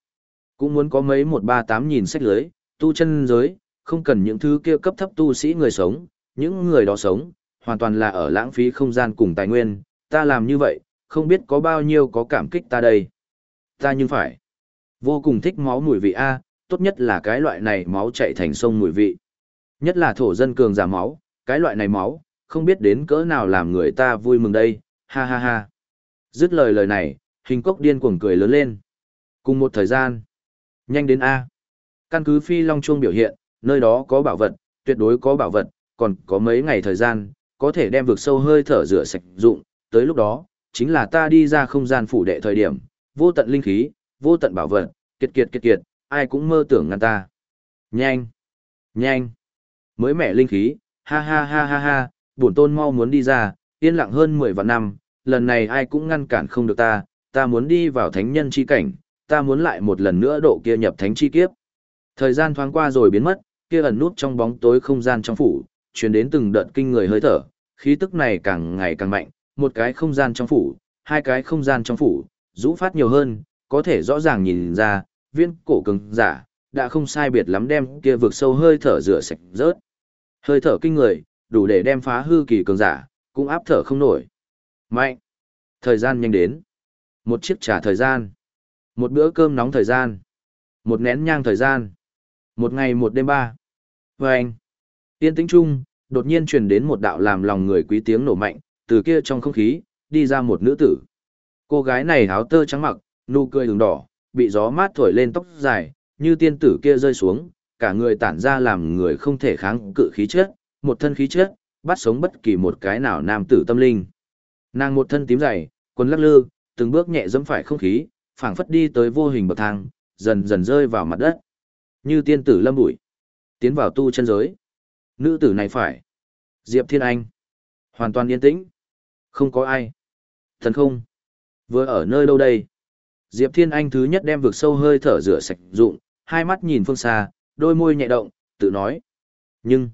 Cũng muốn có mấy một ba tám nhìn sách lưới, tu chân giới, không cần những thứ kia cấp thấp tu sĩ người sống, những người đó sống, hoàn toàn là ở lãng phí không gian cùng tài nguyên, ta làm như vậy, không biết có bao nhiêu có cảm kích ta đây. Ta nhưng phải, vô cùng thích máu mùi vị A, tốt nhất là cái loại này máu chạy thành sông mùi vị. Nhất là thổ dân cường giả máu, cái loại này máu, không biết đến cỡ nào làm người ta vui mừng đây, ha ha ha. Dứt lời lời này, hình cốc điên cuồng cười lớn lên. Cùng một thời gian, nhanh đến A. Căn cứ phi long chuông biểu hiện, nơi đó có bảo vật, tuyệt đối có bảo vật, còn có mấy ngày thời gian, có thể đem vực sâu hơi thở rửa sạch dụng, tới lúc đó, chính là ta đi ra không gian phủ đệ thời điểm, vô tận linh khí, vô tận bảo vật, kiệt kiệt kiệt kiệt, ai cũng mơ tưởng ngăn ta. Nhanh, nhanh, mới mẻ linh khí, ha ha ha ha ha, bổn tôn mau muốn đi ra, yên lặng hơn 10 vạn năm, lần này ai cũng ngăn cản không được ta, ta muốn đi vào thánh nhân chi cảnh, ta muốn lại một lần nữa độ kia nhập thánh chi kiếp. Thời gian thoáng qua rồi biến mất, kia ẩn nút trong bóng tối không gian trong phủ, truyền đến từng đợt kinh người hơi thở, khí tức này càng ngày càng mạnh, một cái không gian trong phủ, hai cái không gian trong phủ, rũ phát nhiều hơn, có thể rõ ràng nhìn ra, viên cổ cường giả, đã không sai biệt lắm đem kia vực sâu hơi thở rửa sạch rớt. Hơi thở kinh người, đủ để đem phá hư kỳ cường giả, cũng áp thở không nổi. Mạnh. Thời gian nhanh đến. Một chiếc trà thời gian. Một bữa cơm nóng thời gian. Một nén nhang thời gian. Một ngày một đêm ba. Và anh. Yên tĩnh chung, đột nhiên truyền đến một đạo làm lòng người quý tiếng nổ mạnh, từ kia trong không khí, đi ra một nữ tử. Cô gái này áo tơ trắng mặc, nụ cười đường đỏ, bị gió mát thổi lên tóc dài, như tiên tử kia rơi xuống, cả người tản ra làm người không thể kháng cự khí chất, một thân khí chất, bắt sống bất kỳ một cái nào nam tử tâm linh. Nàng một thân tím dày, quần lắc lư, từng bước nhẹ dẫm phải không khí, phảng phất đi tới vô hình bậc thang, dần dần rơi vào mặt đất. Như tiên tử lâm bụi, tiến vào tu chân giới. Nữ tử này phải. Diệp Thiên Anh. Hoàn toàn yên tĩnh. Không có ai. Thần không. Vừa ở nơi đâu đây? Diệp Thiên Anh thứ nhất đem vực sâu hơi thở rửa sạch dụng, hai mắt nhìn phương xa, đôi môi nhẹ động, tự nói. Nhưng,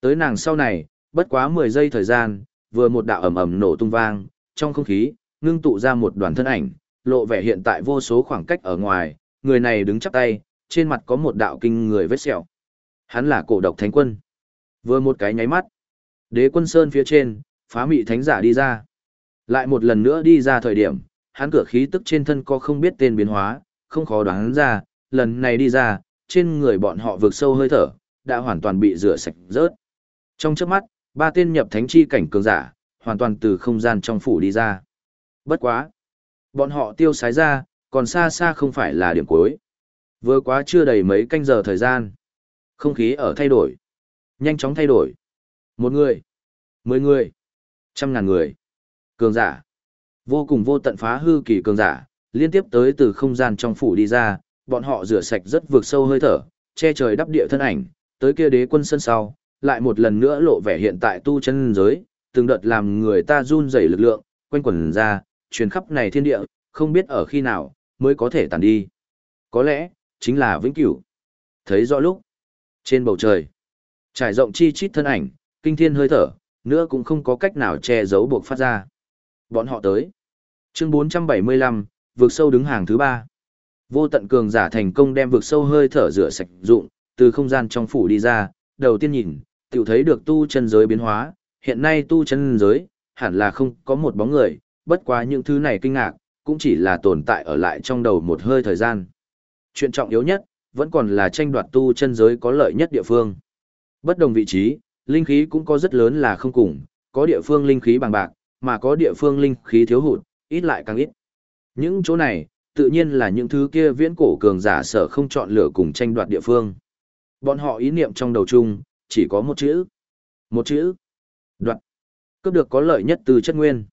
tới nàng sau này, bất quá 10 giây thời gian, vừa một đạo ầm ầm nổ tung vang, trong không khí, ngưng tụ ra một đoàn thân ảnh, lộ vẻ hiện tại vô số khoảng cách ở ngoài, người này đứng chắp tay, trên mặt có một đạo kinh người vết sẹo. Hắn là cổ độc thánh quân. Vừa một cái nháy mắt, đế quân sơn phía trên, phá mị thánh giả đi ra. Lại một lần nữa đi ra thời điểm, hắn cửa khí tức trên thân có không biết tên biến hóa, không khó đoán ra, lần này đi ra, trên người bọn họ vượt sâu hơi thở, đã hoàn toàn bị rửa sạch rớt. Trong chớp mắt, ba tên nhập thánh chi cảnh cường giả, hoàn toàn từ không gian trong phủ đi ra. Bất quá. Bọn họ tiêu sái ra, còn xa xa không phải là điểm cuối. Vừa quá chưa đầy mấy canh giờ thời gian. Không khí ở thay đổi. Nhanh chóng thay đổi. Một người. Mười người. Trăm ngàn người. Cường giả. Vô cùng vô tận phá hư kỳ cường giả, liên tiếp tới từ không gian trong phủ đi ra, bọn họ rửa sạch rất vượt sâu hơi thở, che trời đắp địa thân ảnh, tới kia đế quân sân sau, lại một lần nữa lộ vẻ hiện tại tu chân giới, từng đợt làm người ta run rẩy lực lượng, quanh quẩn ra, truyền khắp này thiên địa, không biết ở khi nào mới có thể tàn đi. Có lẽ, chính là vĩnh cửu. Thấy rõ lúc, trên bầu trời, trải rộng chi chít thân ảnh, kinh thiên hơi thở, nữa cũng không có cách nào che giấu buộc phát ra. Bọn họ tới. Chương 475, vượt sâu đứng hàng thứ ba. Vô tận cường giả thành công đem vượt sâu hơi thở rửa sạch dụng, từ không gian trong phủ đi ra, đầu tiên nhìn, tiểu thấy được tu chân giới biến hóa, hiện nay tu chân giới, hẳn là không có một bóng người, bất quá những thứ này kinh ngạc, cũng chỉ là tồn tại ở lại trong đầu một hơi thời gian. Chuyện trọng yếu nhất, vẫn còn là tranh đoạt tu chân giới có lợi nhất địa phương. Bất đồng vị trí, linh khí cũng có rất lớn là không cùng, có địa phương linh khí bằng bạc, mà có địa phương linh khí thiếu hụt, ít lại càng ít. Những chỗ này, tự nhiên là những thứ kia viễn cổ cường giả sở không chọn lựa cùng tranh đoạt địa phương. Bọn họ ý niệm trong đầu chung, chỉ có một chữ. Một chữ. Đoạt. cấp được có lợi nhất từ chất nguyên.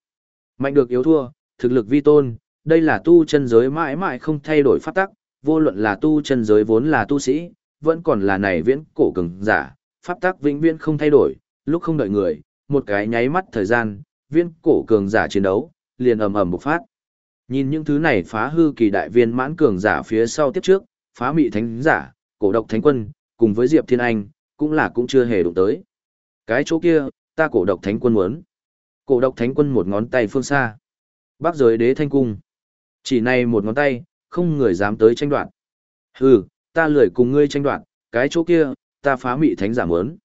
Mạnh được yếu thua, thực lực vi tôn, đây là tu chân giới mãi mãi không thay đổi pháp tắc, vô luận là tu chân giới vốn là tu sĩ, vẫn còn là này viễn cổ cường giả, pháp tắc vĩnh viễn không thay đổi, lúc không đợi người, một cái nháy mắt thời gian, Viên cổ cường giả chiến đấu, liền ầm ầm bộc phát. Nhìn những thứ này phá hư kỳ đại viên mãn cường giả phía sau tiếp trước, phá mị thánh giả, cổ độc thánh quân, cùng với Diệp Thiên Anh, cũng là cũng chưa hề đụng tới. Cái chỗ kia, ta cổ độc thánh quân muốn. Cổ độc thánh quân một ngón tay phương xa. Bắc giới đế thanh cung. Chỉ này một ngón tay, không người dám tới tranh đoạt. Hừ, ta lười cùng ngươi tranh đoạt, cái chỗ kia, ta phá mị thánh giả muốn.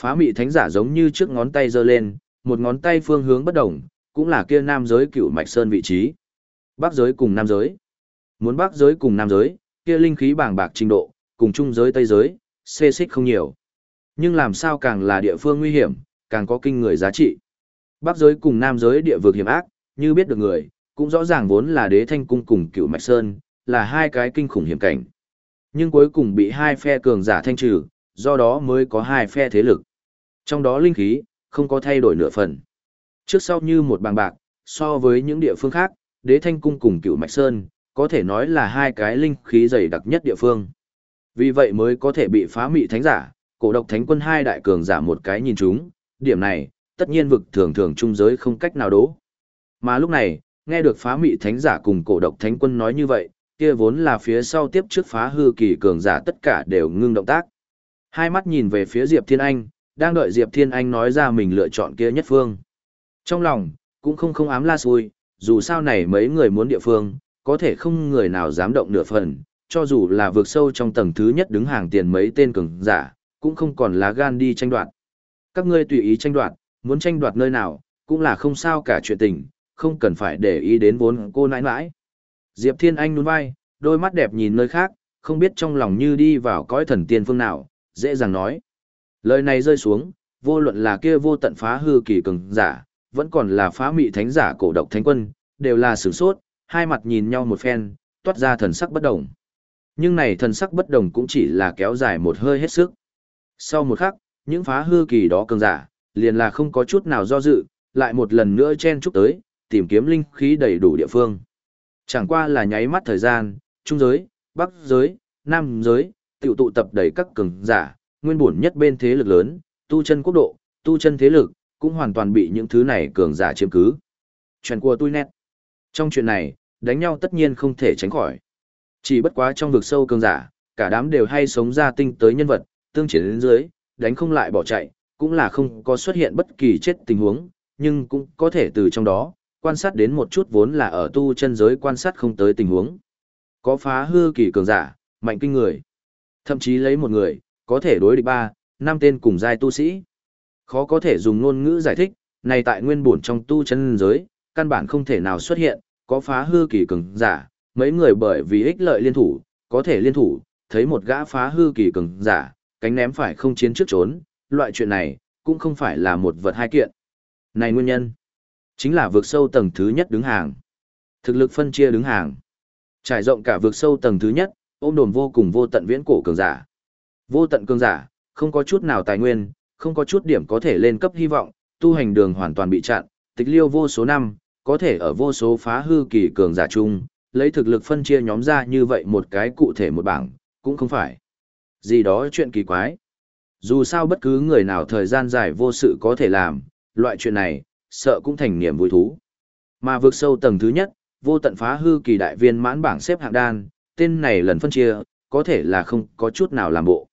Phá mị thánh giả giống như trước ngón tay giơ lên, một ngón tay phương hướng bất đồng, cũng là kia nam giới cựu mạch sơn vị trí. Bắc giới cùng nam giới. Muốn bắc giới cùng nam giới, kia linh khí bàng bạc trình độ, cùng trung giới tây giới, xê xích không nhiều. Nhưng làm sao càng là địa phương nguy hiểm, càng có kinh người giá trị. Bắc giới cùng nam giới địa vực hiểm ác, như biết được người, cũng rõ ràng vốn là đế thanh cung cùng cựu mạch sơn, là hai cái kinh khủng hiểm cảnh. Nhưng cuối cùng bị hai phe cường giả thanh trừ, do đó mới có hai phe thế lực. Trong đó linh khí, không có thay đổi nửa phần. Trước sau như một bàng bạc, so với những địa phương khác, đế thanh cung cùng cựu mạch sơn, có thể nói là hai cái linh khí dày đặc nhất địa phương. Vì vậy mới có thể bị phá mị thánh giả, cổ độc thánh quân hai đại cường giả một cái nhìn chúng, điểm này, tất nhiên vực thường thường trung giới không cách nào đố. Mà lúc này, nghe được phá mị thánh giả cùng cổ độc thánh quân nói như vậy, kia vốn là phía sau tiếp trước phá hư kỳ cường giả tất cả đều ngưng động tác. Hai mắt nhìn về phía Diệp Thiên Anh, đang đợi Diệp Thiên Anh nói ra mình lựa chọn kia nhất phương. Trong lòng, cũng không không ám la xui, dù sao này mấy người muốn địa phương, có thể không người nào dám động nửa phần, cho dù là vượt sâu trong tầng thứ nhất đứng hàng tiền mấy tên cường giả, cũng không còn lá gan đi tranh đoạt. Các ngươi tùy ý tranh đoạt, muốn tranh đoạt nơi nào, cũng là không sao cả chuyện tình, không cần phải để ý đến vốn cô nãi nãi. Diệp Thiên Anh nuôn vai, đôi mắt đẹp nhìn nơi khác, không biết trong lòng như đi vào cõi thần tiên phương nào, dễ dàng nói. Lời này rơi xuống, vô luận là kia vô tận phá hư kỳ cường giả, vẫn còn là phá mị thánh giả cổ độc thánh quân, đều là sửng sốt, hai mặt nhìn nhau một phen, toát ra thần sắc bất đồng. Nhưng này thần sắc bất đồng cũng chỉ là kéo dài một hơi hết sức. Sau một khắc, những phá hư kỳ đó cường giả, liền là không có chút nào do dự, lại một lần nữa chen chúc tới, tìm kiếm linh khí đầy đủ địa phương. Chẳng qua là nháy mắt thời gian, trung giới, bắc giới, nam giới, tiểu tụ tập đầy các cường giả, nguyên bổn nhất bên thế lực lớn, tu chân quốc độ, tu chân thế lực, cũng hoàn toàn bị những thứ này cường giả chiếm cứ. Chuyện của tôi nét. Trong chuyện này, đánh nhau tất nhiên không thể tránh khỏi. Chỉ bất quá trong vực sâu cường giả, cả đám đều hay sống ra tinh tới nhân vật, tương chiến đến dưới, đánh không lại bỏ chạy, cũng là không có xuất hiện bất kỳ chết tình huống, nhưng cũng có thể từ trong đó, quan sát đến một chút vốn là ở tu chân giới quan sát không tới tình huống. Có phá hư kỳ cường giả, mạnh kinh người. Thậm chí lấy một người, có thể đối địch ba, năm tên cùng giai tu sĩ. Khó có thể dùng ngôn ngữ giải thích, này tại nguyên bổn trong tu chân giới, căn bản không thể nào xuất hiện, có phá hư kỳ cường giả, mấy người bởi vì ích lợi liên thủ, có thể liên thủ, thấy một gã phá hư kỳ cường giả, cánh ném phải không chiến trước trốn, loại chuyện này, cũng không phải là một vật hai kiện. Này nguyên nhân, chính là vượt sâu tầng thứ nhất đứng hàng. Thực lực phân chia đứng hàng. Trải rộng cả vượt sâu tầng thứ nhất, ôm đồn vô cùng vô tận viễn cổ cường giả. Vô tận cường giả, không có chút nào tài nguyên, không có chút điểm có thể lên cấp hy vọng, tu hành đường hoàn toàn bị chặn, tịch liêu vô số năm, có thể ở vô số phá hư kỳ cường giả chung, lấy thực lực phân chia nhóm ra như vậy một cái cụ thể một bảng, cũng không phải. Gì đó chuyện kỳ quái. Dù sao bất cứ người nào thời gian dài vô sự có thể làm, loại chuyện này, sợ cũng thành niềm vui thú. Mà vượt sâu tầng thứ nhất, vô tận phá hư kỳ đại viên mãn bảng xếp hạng đan, tên này lần phân chia, có thể là không có chút nào làm bộ.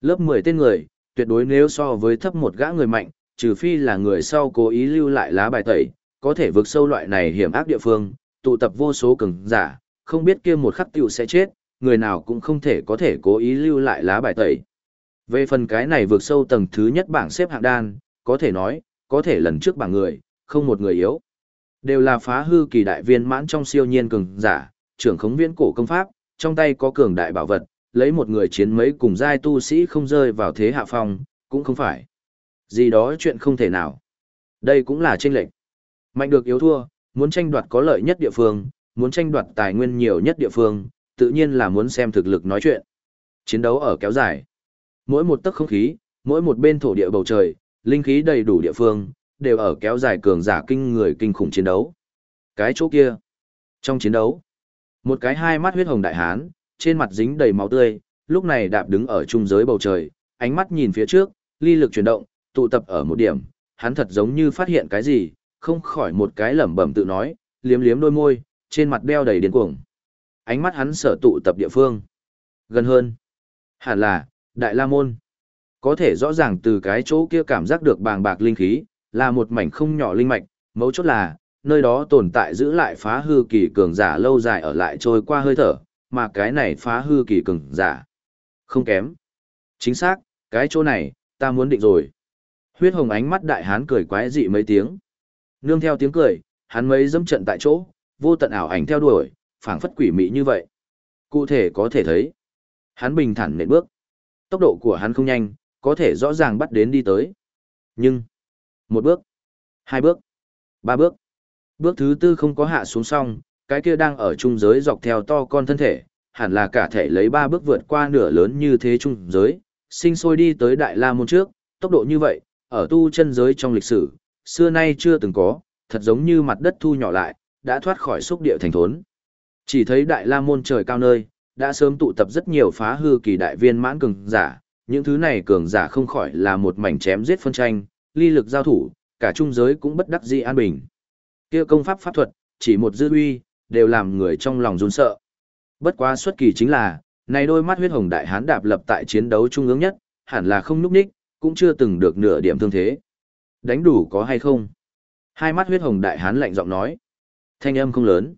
Lớp 10 tên người, tuyệt đối nếu so với thấp một gã người mạnh, trừ phi là người sau cố ý lưu lại lá bài tẩy, có thể vượt sâu loại này hiểm ác địa phương, tụ tập vô số cường giả, không biết kia một khắc tiểu sẽ chết, người nào cũng không thể có thể cố ý lưu lại lá bài tẩy. Về phần cái này vượt sâu tầng thứ nhất bảng xếp hạng đan, có thể nói, có thể lần trước bảng người, không một người yếu. Đều là phá hư kỳ đại viên mãn trong siêu nhiên cường giả, trưởng khống viễn cổ công pháp, trong tay có cường đại bảo vật, lấy một người chiến mấy cùng giai tu sĩ không rơi vào thế hạ phong, cũng không phải. Gì đó chuyện không thể nào. Đây cũng là tranh lệch. Mạnh được yếu thua, muốn tranh đoạt có lợi nhất địa phương, muốn tranh đoạt tài nguyên nhiều nhất địa phương, tự nhiên là muốn xem thực lực nói chuyện. Chiến đấu ở kéo dài. Mỗi một tấc không khí, mỗi một bên thổ địa bầu trời, linh khí đầy đủ địa phương, đều ở kéo dài cường giả kinh người kinh khủng chiến đấu. Cái chỗ kia. Trong chiến đấu, một cái hai mắt huyết hồng đại hán, trên mặt dính đầy máu tươi, lúc này đạp đứng ở trung giới bầu trời, ánh mắt nhìn phía trước, ly lực chuyển động, tụ tập ở một điểm, hắn thật giống như phát hiện cái gì, không khỏi một cái lẩm bẩm tự nói, liếm liếm đôi môi, trên mặt đeo đầy điên cuồng. Ánh mắt hắn sở tụ tập địa phương. Gần hơn. Hẳn là, Đại La Môn. Có thể rõ ràng từ cái chỗ kia cảm giác được bàng bạc linh khí, là một mảnh không nhỏ linh mạch, mấu chốt là, nơi đó tồn tại giữ lại phá hư kỳ cường giả lâu dài ở lại trôi qua hơi thở, mà cái này phá hư kỳ cường giả. Không kém. Chính xác, cái chỗ này, ta muốn định rồi. Huyết hồng ánh mắt đại hán cười quái dị mấy tiếng. Nương theo tiếng cười, hắn mấy dâm trận tại chỗ, vô tận ảo ảnh theo đuổi, phảng phất quỷ mị như vậy. Cụ thể có thể thấy, hắn bình thản nện bước. Tốc độ của hắn không nhanh, có thể rõ ràng bắt đến đi tới. Nhưng, một bước, hai bước, ba bước. Bước thứ tư không có hạ xuống xong, cái kia đang ở trung giới dọc theo to con thân thể, hẳn là cả thể lấy ba bước vượt qua nửa lớn như thế trung giới, sinh sôi đi tới Đại La Môn trước, tốc độ như vậy, ở tu chân giới trong lịch sử, xưa nay chưa từng có, thật giống như mặt đất thu nhỏ lại, đã thoát khỏi xúc địa thành thốn. Chỉ thấy Đại La Môn trời cao nơi, đã sớm tụ tập rất nhiều phá hư kỳ đại viên mãn cường giả, những thứ này cường giả không khỏi là một mảnh chém giết phân tranh, ly lực giao thủ, cả trung giới cũng bất đắc dĩ an bình. Kia công pháp pháp thuật, chỉ một dư uy, đều làm người trong lòng run sợ. Bất quá xuất kỳ chính là, này đôi mắt huyết hồng đại hán đạp lập tại chiến đấu trung ương nhất, hẳn là không núp ních, cũng chưa từng được nửa điểm thương thế. Đánh đủ có hay không? Hai mắt huyết hồng đại hán lạnh giọng nói. Thanh âm không lớn.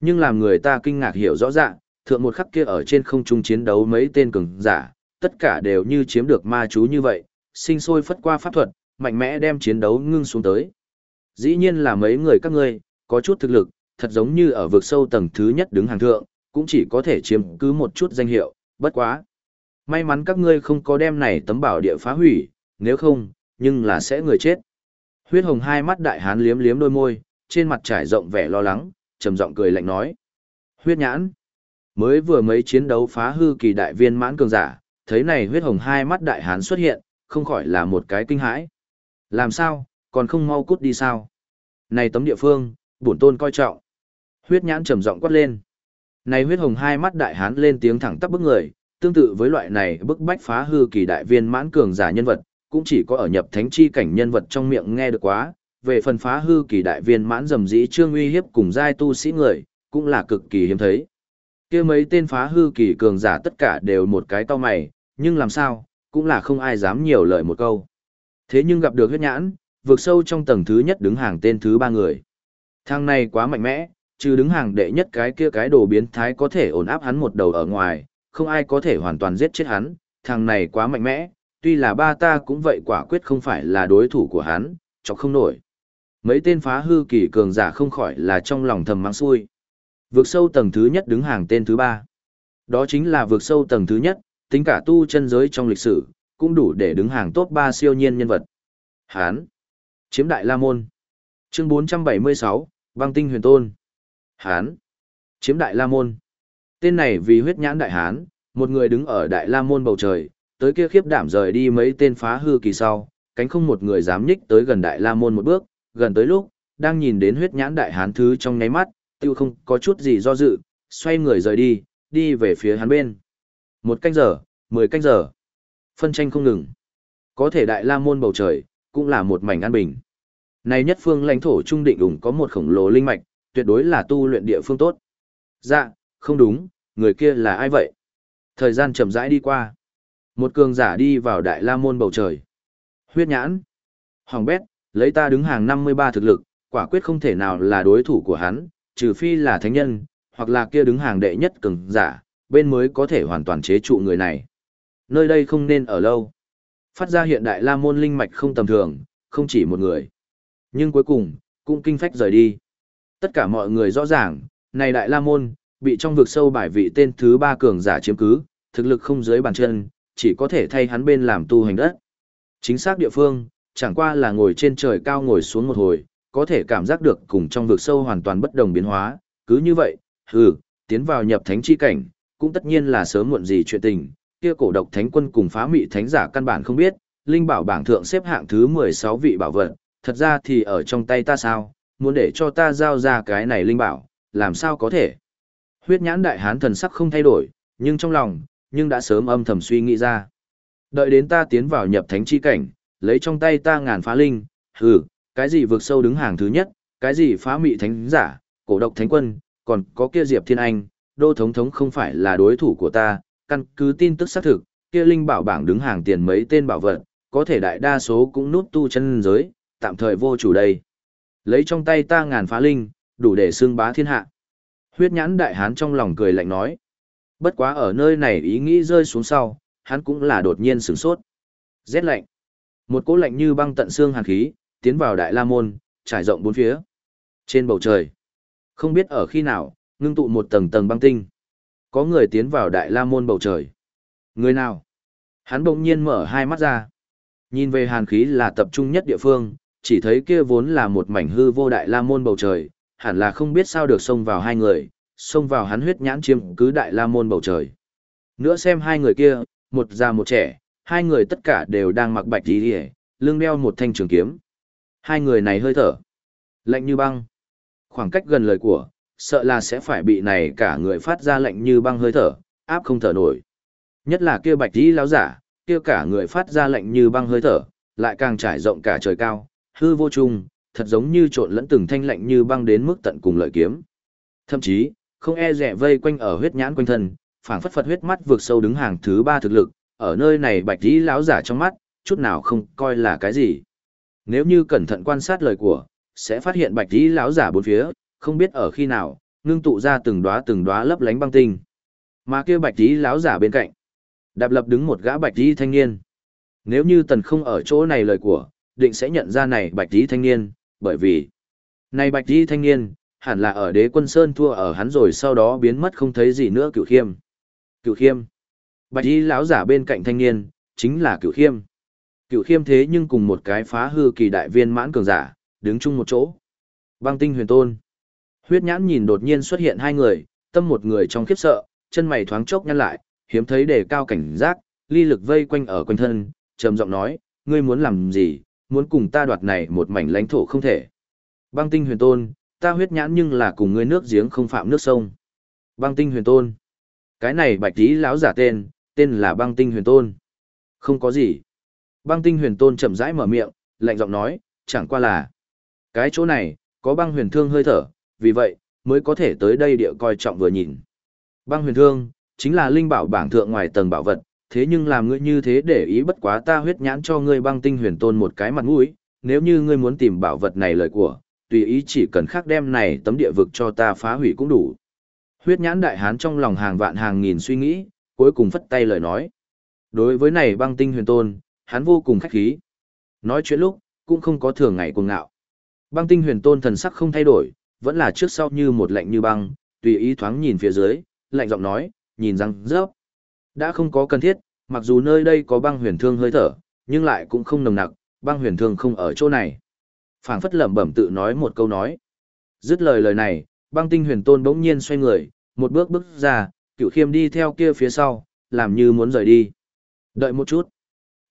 Nhưng làm người ta kinh ngạc hiểu rõ ràng, thượng một khắc kia ở trên không trung chiến đấu mấy tên cường giả, tất cả đều như chiếm được ma chú như vậy, sinh sôi phất qua pháp thuật, mạnh mẽ đem chiến đấu ngưng xuống tới. Dĩ nhiên là mấy người các ngươi, có chút thực lực, thật giống như ở vực sâu tầng thứ nhất đứng hàng thượng, cũng chỉ có thể chiếm cứ một chút danh hiệu, bất quá. May mắn các ngươi không có đem này tấm bảo địa phá hủy, nếu không, nhưng là sẽ người chết. Huyết hồng hai mắt đại hán liếm liếm đôi môi, trên mặt trải rộng vẻ lo lắng, trầm giọng cười lạnh nói. Huyết nhãn. Mới vừa mấy chiến đấu phá hư kỳ đại viên mãn cường giả, thấy này huyết hồng hai mắt đại hán xuất hiện, không khỏi là một cái kinh hãi. Làm sao, còn không mau cút đi sao? Này tấm địa phương, bổn tôn coi trọng. Huyết nhãn trầm giọng quát lên. Này huyết hồng hai mắt đại hán lên tiếng thẳng tắp bức người, tương tự với loại này bức bách phá hư kỳ đại viên mãn cường giả nhân vật, cũng chỉ có ở nhập thánh chi cảnh nhân vật trong miệng nghe được quá, về phần phá hư kỳ đại viên mãn dầm dĩ trương uy hiếp cùng giai tu sĩ người, cũng là cực kỳ hiếm thấy. kia mấy tên phá hư kỳ cường giả tất cả đều một cái to mày, nhưng làm sao, cũng là không ai dám nhiều lời một câu. Thế nhưng gặp được huyết nhãn, vượt sâu trong tầng thứ nhất đứng hàng tên thứ ba người. Thang này quá mạnh mẽ, trừ đứng hàng đệ nhất cái kia cái đồ biến thái có thể ổn áp hắn một đầu ở ngoài, không ai có thể hoàn toàn giết chết hắn, thằng này quá mạnh mẽ, tuy là ba ta cũng vậy quả quyết không phải là đối thủ của hắn, cho không nổi. Mấy tên phá hư kỳ cường giả không khỏi là trong lòng thầm mắng xui. Vượt sâu tầng thứ nhất đứng hàng tên thứ ba. Đó chính là vượt sâu tầng thứ nhất, tính cả tu chân giới trong lịch sử, cũng đủ để đứng hàng top 3 siêu nhiên nhân vật. Hán. Chiếm Đại La Môn. Chương 476, băng tinh huyền tôn. Hán. Chiếm Đại La Môn. Tên này vì huyết nhãn đại hán, một người đứng ở Đại La Môn bầu trời, tới kia khiếp đảm rời đi mấy tên phá hư kỳ sau, cánh không một người dám nhích tới gần Đại La Môn một bước, gần tới lúc, đang nhìn đến huyết nhãn đại hán thứ trong nháy mắt, tiêu không có chút gì do dự, xoay người rời đi, đi về phía hắn bên. Một canh giờ, mười canh giờ. Phân tranh không ngừng. Có thể đại la môn bầu trời, cũng là một mảnh an bình. Này nhất phương lãnh thổ trung định ủng có một khổng lồ linh mạch, tuyệt đối là tu luyện địa phương tốt. Dạ, không đúng, người kia là ai vậy? Thời gian chậm rãi đi qua. Một cường giả đi vào đại la môn bầu trời. Huyết nhãn. Hoàng bét, lấy ta đứng hàng 53 thực lực, quả quyết không thể nào là đối thủ của hắn, trừ phi là thánh nhân, hoặc là kia đứng hàng đệ nhất cường giả, bên mới có thể hoàn toàn chế trụ người này. Nơi đây không nên ở lâu. Phát ra hiện đại la môn linh mạch không tầm thường, không chỉ một người. Nhưng cuối cùng, cũng kinh phách rời đi. Tất cả mọi người rõ ràng, này đại la môn, bị trong vực sâu bài vị tên thứ ba cường giả chiếm cứ, thực lực không dưới bàn chân, chỉ có thể thay hắn bên làm tu hành đất. Chính xác địa phương, chẳng qua là ngồi trên trời cao ngồi xuống một hồi, có thể cảm giác được cùng trong vực sâu hoàn toàn bất đồng biến hóa, cứ như vậy, hừ, tiến vào nhập thánh chi cảnh, cũng tất nhiên là sớm muộn gì chuyện tình, kia cổ độc thánh quân cùng phá mị thánh giả căn bản không biết, linh bảo bảng thượng xếp hạng thứ 16 vị bảo vật, thật ra thì ở trong tay ta sao, muốn để cho ta giao ra cái này linh bảo, làm sao có thể. Huyết nhãn đại hán thần sắc không thay đổi, nhưng trong lòng, nhưng đã sớm âm thầm suy nghĩ ra. Đợi đến ta tiến vào nhập thánh chi cảnh, lấy trong tay ta ngàn phá linh, hừ, cái gì vượt sâu đứng hàng thứ nhất, cái gì phá mị thánh giả, cổ độc thánh quân, còn có kia Diệp Thiên Anh, đô thống thống không phải là đối thủ của ta, căn cứ tin tức xác thực, kia linh bảo bảng đứng hàng tiền mấy tên bảo vật, có thể đại đa số cũng nút tu chân giới, tạm thời vô chủ đây. Lấy trong tay ta ngàn phá linh, đủ để xương bá thiên hạ. Huyết nhãn đại hán trong lòng cười lạnh nói. Bất quá ở nơi này ý nghĩ rơi xuống sau, hắn cũng là đột nhiên sửng sốt. Rét lạnh. Một cỗ lạnh như băng tận xương hàn khí, tiến vào đại la môn, trải rộng bốn phía. Trên bầu trời, không biết ở khi nào, ngưng tụ một tầng tầng băng tinh. Có người tiến vào đại la môn bầu trời. Người nào? Hắn bỗng nhiên mở hai mắt ra. Nhìn về hàn khí là tập trung nhất địa phương, chỉ thấy kia vốn là một mảnh hư vô đại la môn bầu trời, hẳn là không biết sao được xông vào hai người, xông vào hắn huyết nhãn chiếm cứ đại la môn bầu trời. Nữa xem hai người kia, một già một trẻ, hai người tất cả đều đang mặc bạch y hề, lưng đeo một thanh trường kiếm. Hai người này hơi thở, lạnh như băng. Khoảng cách gần lời của, sợ là sẽ phải bị này cả người phát ra lạnh như băng hơi thở, áp không thở nổi. Nhất là kia bạch y lão giả, kia cả người phát ra lạnh như băng hơi thở, lại càng trải rộng cả trời cao, hư vô trung, thật giống như trộn lẫn từng thanh lạnh như băng đến mức tận cùng lợi kiếm. Thậm chí, không e rẻ vây quanh ở huyết nhãn quanh thân, phảng phất phật huyết mắt vượt sâu đứng hàng thứ ba thực lực, ở nơi này bạch tí lão giả trong mắt, chút nào không coi là cái gì. Nếu như cẩn thận quan sát lời của, sẽ phát hiện bạch tí lão giả bốn phía, không biết ở khi nào, ngưng tụ ra từng đóa từng đóa lấp lánh băng tinh. Mà kia bạch tí lão giả bên cạnh, đạp lập đứng một gã bạch tí thanh niên. Nếu như tần không ở chỗ này lời của, định sẽ nhận ra này bạch tí thanh niên, bởi vì này bạch tí thanh niên, hẳn là ở đế quân sơn thua ở hắn rồi sau đó biến mất không thấy gì nữa cửu khiêm. Cửu khiêm. Bạch tí lão giả bên cạnh thanh niên, chính là cửu khiêm. Cửu khiêm thế nhưng cùng một cái phá hư kỳ đại viên mãn cường giả, đứng chung một chỗ. Băng tinh huyền tôn. Huyết nhãn nhìn đột nhiên xuất hiện hai người, tâm một người trong khiếp sợ, chân mày thoáng chốc nhăn lại, hiếm thấy đề cao cảnh giác, ly lực vây quanh ở quanh thân, trầm giọng nói, ngươi muốn làm gì, muốn cùng ta đoạt này một mảnh lãnh thổ không thể. Băng tinh huyền tôn, ta huyết nhãn nhưng là cùng ngươi nước giếng không phạm nước sông. Băng tinh huyền tôn. Cái này bạch tí lão giả tên, tên là băng tinh huyền tôn. Không có gì. Băng tinh huyền tôn chậm rãi mở miệng, lạnh giọng nói, chẳng qua là. Cái chỗ này, có băng huyền thương hơi thở, vì vậy, mới có thể tới đây địa coi trọng vừa nhìn. Băng huyền thương, chính là linh bảo bảng thượng ngoài tầng bảo vật, thế nhưng làm ngươi như thế để ý bất quá ta huyết nhãn cho ngươi băng tinh huyền tôn một cái mặt mũi, nếu như ngươi muốn tìm bảo vật này lời của, tùy ý chỉ cần khắc đem này tấm địa vực cho ta phá hủy cũng đủ. Huyết nhãn đại hán trong lòng hàng vạn hàng nghìn suy nghĩ, cuối cùng phất tay lời nói. Đối với này băng tinh huyền tôn, hắn vô cùng khách khí. Nói chuyện lúc, cũng không có thường ngày cuồng ngạo. Băng tinh huyền tôn thần sắc không thay đổi, vẫn là trước sau như một lạnh như băng, tùy ý thoáng nhìn phía dưới, lạnh giọng nói, nhìn răng rớp. Đã không có cần thiết, mặc dù nơi đây có băng huyền thương hơi thở, nhưng lại cũng không nồng nặc, băng huyền thương không ở chỗ này. Phảng phất lẩm bẩm tự nói một câu nói. Dứt lời lời này, băng tinh huyền tôn bỗng nhiên xoay người, một bước bước ra, cựu khiêm đi theo kia phía sau, làm như muốn rời đi. Đợi một chút.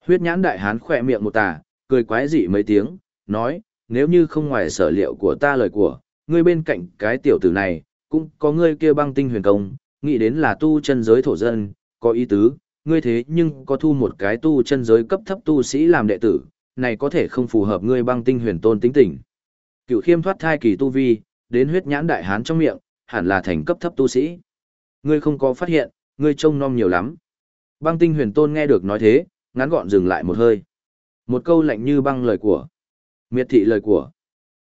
Huyết nhãn đại hán khỏe miệng một tà, cười quái dị mấy tiếng, nói, nếu như không ngoài sở liệu của ta lời của, ngươi bên cạnh cái tiểu tử này, cũng có ngươi kia băng tinh huyền công, nghĩ đến là tu chân giới thổ dân, có ý tứ, ngươi thế nhưng có thu một cái tu chân giới cấp thấp tu sĩ làm đệ tử, này có thể không phù hợp ngươi băng tinh huyền tôn tính tình. Cựu khiêm thoát thai kỳ tu vi, đến huyết nhãn đại hán trong miệng, hẳn là thành cấp thấp tu sĩ. Ngươi không có phát hiện, ngươi trông nom nhiều lắm. Băng tinh huyền tôn nghe được nói thế, ngắn gọn dừng lại một hơi. Một câu lạnh như băng lời của. Miệt thị lời của.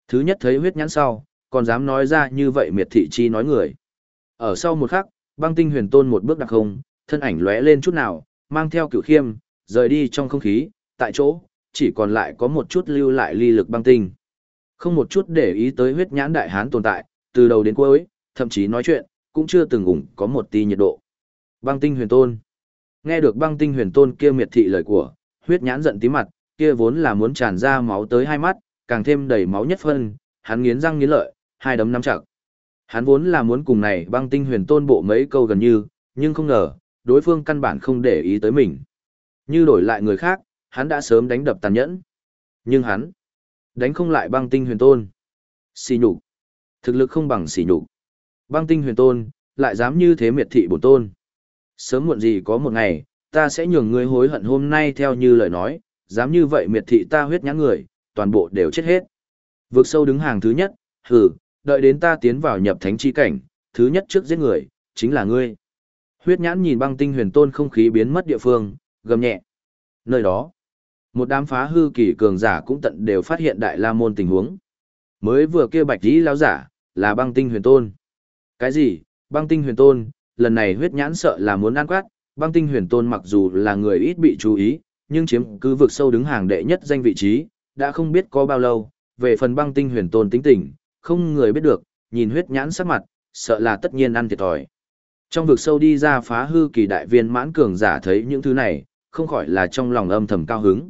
Thứ nhất thấy huyết nhãn sau, còn dám nói ra như vậy miệt thị chi nói người. Ở sau một khắc, băng tinh huyền tôn một bước đặc không, thân ảnh lóe lên chút nào, mang theo cửu khiêm, rời đi trong không khí, tại chỗ, chỉ còn lại có một chút lưu lại ly lực băng tinh. Không một chút để ý tới huyết nhãn đại hán tồn tại, từ đầu đến cuối, thậm chí nói chuyện, cũng chưa từng ủng có một tí nhiệt độ. Băng tinh huyền tôn. Nghe được băng tinh huyền tôn kia miệt thị lời của, huyết nhãn giận tí mặt, kia vốn là muốn tràn ra máu tới hai mắt, càng thêm đầy máu nhất phân, hắn nghiến răng nghiến lợi, hai đấm nắm chặt. Hắn vốn là muốn cùng này băng tinh huyền tôn bộ mấy câu gần như, nhưng không ngờ, đối phương căn bản không để ý tới mình. Như đổi lại người khác, hắn đã sớm đánh đập tàn nhẫn. Nhưng hắn, đánh không lại băng tinh huyền tôn. Xì nhục. Thực lực không bằng xì nhục. Băng tinh huyền tôn, lại dám như thế miệt thị bổn tôn. Sớm muộn gì có một ngày, ta sẽ nhường ngươi hối hận hôm nay theo như lời nói, dám như vậy miệt thị ta huyết nhãn người, toàn bộ đều chết hết. Vượt sâu đứng hàng thứ nhất, hừ, đợi đến ta tiến vào nhập thánh chi cảnh, thứ nhất trước giết người, chính là ngươi. Huyết nhãn nhìn băng tinh huyền tôn không khí biến mất địa phương, gầm nhẹ. Nơi đó, một đám phá hư kỳ cường giả cũng tận đều phát hiện đại la môn tình huống. Mới vừa kia bạch dĩ lão giả, là băng tinh huyền tôn. Cái gì, băng tinh huyền tôn, lần này huyết nhãn sợ là muốn ăn quát, băng tinh huyền tôn mặc dù là người ít bị chú ý, nhưng chiếm cứ vực sâu đứng hàng đệ nhất danh vị trí, đã không biết có bao lâu, về phần băng tinh huyền tôn tính tình, không người biết được, nhìn huyết nhãn sắc mặt, sợ là tất nhiên ăn thiệt thòi. Trong vực sâu đi ra phá hư kỳ đại viên mãn cường giả thấy những thứ này, không khỏi là trong lòng âm thầm cao hứng.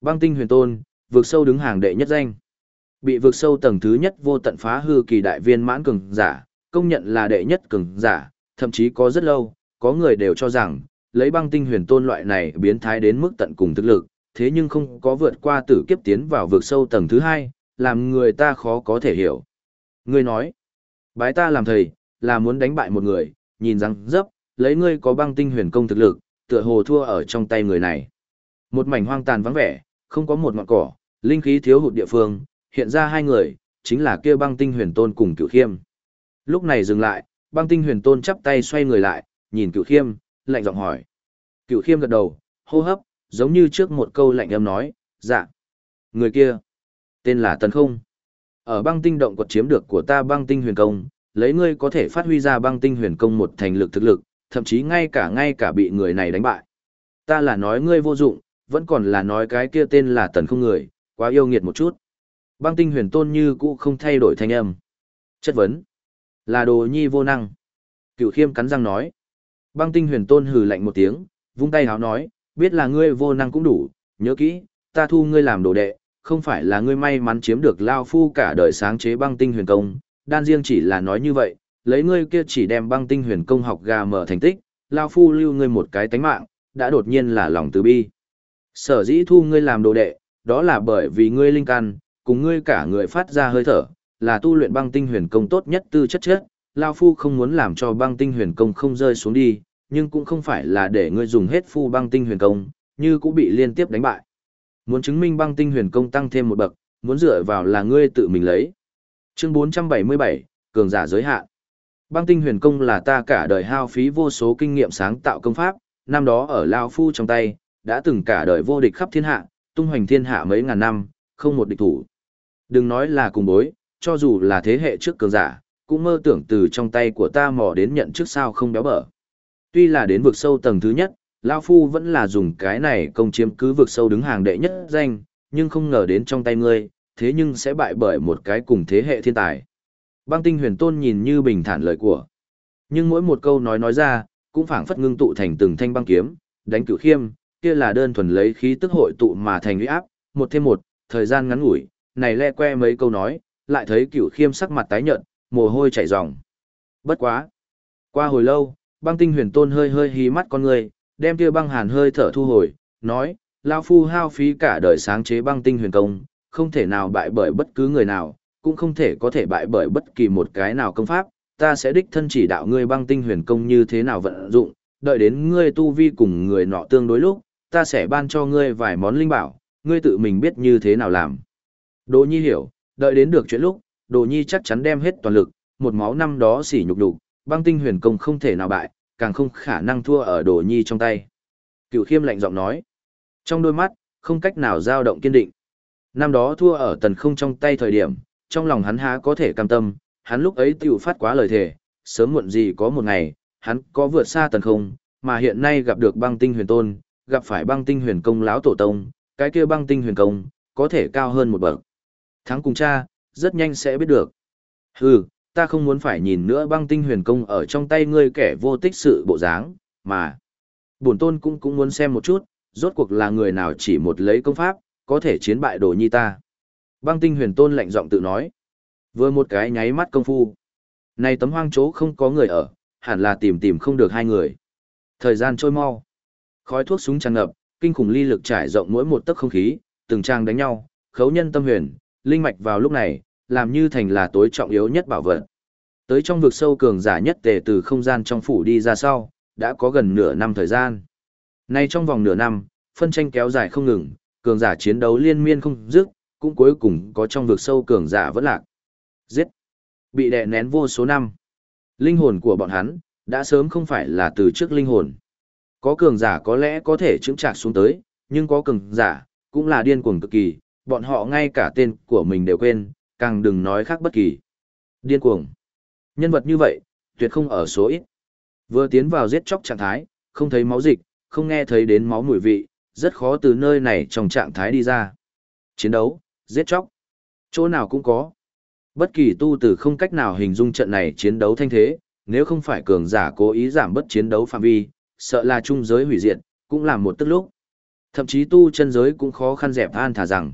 Băng tinh huyền tôn, vực sâu đứng hàng đệ nhất danh. Bị vực sâu tầng thứ nhất vô tận phá hư kỳ đại viên mãn cường giả, công nhận là đệ nhất cường giả, thậm chí có rất lâu, có người đều cho rằng, lấy băng tinh huyền tôn loại này biến thái đến mức tận cùng thực lực, thế nhưng không có vượt qua tử kiếp tiến vào vực sâu tầng thứ hai, làm người ta khó có thể hiểu. Ngươi nói, bái ta làm thầy, là muốn đánh bại một người, nhìn răng dấp, lấy ngươi có băng tinh huyền công thực lực, tựa hồ thua ở trong tay người này. Một mảnh hoang tàn vắng vẻ, không có một ngọn cỏ, linh khí thiếu hụt địa phương, hiện ra hai người, chính là kia băng tinh huyền tôn cùng cửu khiêm. Lúc này dừng lại, băng tinh huyền tôn chắp tay xoay người lại, nhìn cửu khiêm, lạnh giọng hỏi. Cửu khiêm gật đầu, hô hấp, giống như trước một câu lạnh âm nói, dạ. Người kia, tên là Tần Không. Ở băng tinh động quật chiếm được của ta băng tinh huyền công, lấy ngươi có thể phát huy ra băng tinh huyền công một thành lực thực lực, thậm chí ngay cả ngay cả bị người này đánh bại. Ta là nói ngươi vô dụng, vẫn còn là nói cái kia tên là Tần Không người, quá yêu nghiệt một chút. Băng tinh huyền tôn như cũ không thay đổi thanh âm. Chất vấn. Là đồ nhi vô năng. cửu khiêm cắn răng nói. Băng tinh huyền tôn hừ lạnh một tiếng, vung tay háo nói, biết là ngươi vô năng cũng đủ, nhớ kỹ, ta thu ngươi làm đồ đệ, không phải là ngươi may mắn chiếm được Lao Phu cả đời sáng chế băng tinh huyền công, đan riêng chỉ là nói như vậy, lấy ngươi kia chỉ đem băng tinh huyền công học gà mở thành tích, Lao Phu lưu ngươi một cái tánh mạng, đã đột nhiên là lòng từ bi. Sở dĩ thu ngươi làm đồ đệ, đó là bởi vì ngươi linh căn, cùng ngươi cả người phát ra hơi thở, là tu luyện băng tinh huyền công tốt nhất tư chất chất, Lao Phu không muốn làm cho băng tinh huyền công không rơi xuống đi, nhưng cũng không phải là để ngươi dùng hết phu băng tinh huyền công, như cũng bị liên tiếp đánh bại. Muốn chứng minh băng tinh huyền công tăng thêm một bậc, muốn dựa vào là ngươi tự mình lấy. Chương 477, cường giả giới hạn. Băng tinh huyền công là ta cả đời hao phí vô số kinh nghiệm sáng tạo công pháp, năm đó ở Lao Phu trong tay, đã từng cả đời vô địch khắp thiên hạ, tung hoành thiên hạ mấy ngàn năm, không một địch thủ. Đừng nói là cùng bối, cho dù là thế hệ trước cường giả, cũng mơ tưởng từ trong tay của ta mò đến nhận trước sao không béo bở. Tuy là đến vực sâu tầng thứ nhất, Lao Phu vẫn là dùng cái này công chiếm cứ vực sâu đứng hàng đệ nhất danh, nhưng không ngờ đến trong tay ngươi, thế nhưng sẽ bại bởi một cái cùng thế hệ thiên tài. Băng tinh huyền tôn nhìn như bình thản lời của. Nhưng mỗi một câu nói nói ra, cũng phảng phất ngưng tụ thành từng thanh băng kiếm, đánh cửu khiêm, kia là đơn thuần lấy khí tức hội tụ mà thành uy áp, một thêm một, thời gian ngắn ngủi, này le que mấy câu nói, lại thấy cửu khiêm sắc mặt tái nhợt, mồ hôi chảy ròng. Bất quá. Qua hồi lâu, băng tinh huyền tôn hơi hơi hí mắt con người, đem kia băng hàn hơi thở thu hồi, nói, Lao Phu hao phí cả đời sáng chế băng tinh huyền công, không thể nào bại bởi bất cứ người nào, cũng không thể có thể bại bởi bất kỳ một cái nào công pháp, ta sẽ đích thân chỉ đạo ngươi băng tinh huyền công như thế nào vận dụng, đợi đến ngươi tu vi cùng người nọ tương đối lúc, ta sẽ ban cho ngươi vài món linh bảo, ngươi tự mình biết như thế nào làm. Đồ Nhi hiểu, đợi đến được chuyện lúc, Đồ Nhi chắc chắn đem hết toàn lực, một máu năm đó xỉ nhục đủ, băng tinh huyền công không thể nào bại, càng không khả năng thua ở Đồ Nhi trong tay. Cửu Khiêm lạnh giọng nói, trong đôi mắt, không cách nào dao động kiên định. Năm đó thua ở tần không trong tay thời điểm, trong lòng hắn há có thể cam tâm, hắn lúc ấy tiểu phát quá lời thề, sớm muộn gì có một ngày, hắn có vượt xa tần không, mà hiện nay gặp được băng tinh huyền tôn, gặp phải băng tinh huyền công lão tổ tông, cái kia băng tinh huyền công, có thể cao hơn một bậc. Thắng cùng cha, rất nhanh sẽ biết được. Hừ, ta không muốn phải nhìn nữa băng tinh huyền công ở trong tay ngươi kẻ vô tích sự bộ dáng, mà. Bổn tôn cũng cũng muốn xem một chút, rốt cuộc là người nào chỉ một lấy công pháp, có thể chiến bại đồ nhi ta. Băng tinh huyền tôn lạnh giọng tự nói. Vừa một cái nháy mắt công phu. Này tấm hoang chỗ không có người ở, hẳn là tìm tìm không được hai người. Thời gian trôi mau. Khói thuốc súng tràn ngập, kinh khủng ly lực trải rộng mỗi một tấc không khí, từng trang đánh nhau, khấu nhân tâm huyền, linh mạch vào lúc này, làm như thành là tối trọng yếu nhất bảo vật. Tới trong vực sâu cường giả nhất tề từ không gian trong phủ đi ra sau, đã có gần nửa năm thời gian. Nay trong vòng nửa năm, phân tranh kéo dài không ngừng, cường giả chiến đấu liên miên không dứt, cũng cuối cùng có trong vực sâu cường giả vẫn lạc. Giết! Bị đè nén vô số năm. Linh hồn của bọn hắn, đã sớm không phải là từ trước linh hồn. Có cường giả có lẽ có thể chứng trạc xuống tới, nhưng có cường giả, cũng là điên cuồng cực kỳ, bọn họ ngay cả tên của mình đều quên, càng đừng nói khác bất kỳ. Điên cuồng. Nhân vật như vậy, tuyệt không ở số ít. Vừa tiến vào giết chóc trạng thái, không thấy máu dịch, không nghe thấy đến máu mùi vị, rất khó từ nơi này trong trạng thái đi ra. Chiến đấu, giết chóc, chỗ nào cũng có. Bất kỳ tu tử không cách nào hình dung trận này chiến đấu thanh thế, nếu không phải cường giả cố ý giảm bất chiến đấu phạm vi, sợ là trung giới hủy diệt, cũng làm một tức lúc. Thậm chí tu chân giới cũng khó khăn dẹp an thả rằng.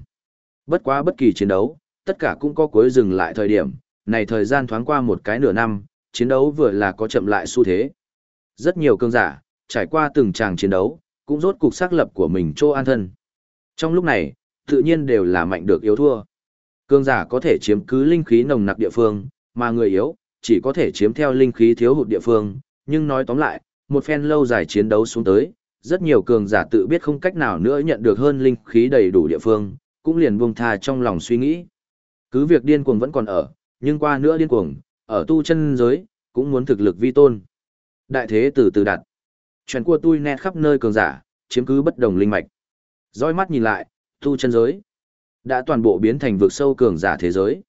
Bất quá bất kỳ chiến đấu, tất cả cũng có cuối dừng lại thời điểm, này thời gian thoáng qua một cái nửa năm, chiến đấu vừa là có chậm lại xu thế. Rất nhiều cường giả, trải qua từng tràng chiến đấu, cũng rốt cục xác lập của mình chỗ an thân. Trong lúc này, tự nhiên đều là mạnh được yếu thua. Cường giả có thể chiếm cứ linh khí nồng nặc địa phương, mà người yếu, chỉ có thể chiếm theo linh khí thiếu hụt địa phương, nhưng nói tóm lại, một phen lâu dài chiến đấu xuống tới, rất nhiều cường giả tự biết không cách nào nữa nhận được hơn linh khí đầy đủ địa phương, cũng liền buông tha trong lòng suy nghĩ. Cứ việc điên cuồng vẫn còn ở, nhưng qua nữa điên cuồng, ở tu chân giới, cũng muốn thực lực vi tôn. Đại thế từ từ đặt. Chuyện của tôi nét khắp nơi cường giả, chiếm cứ bất đồng linh mạch. Dõi mắt nhìn lại, tu chân giới đã toàn bộ biến thành vực sâu cường giả thế giới.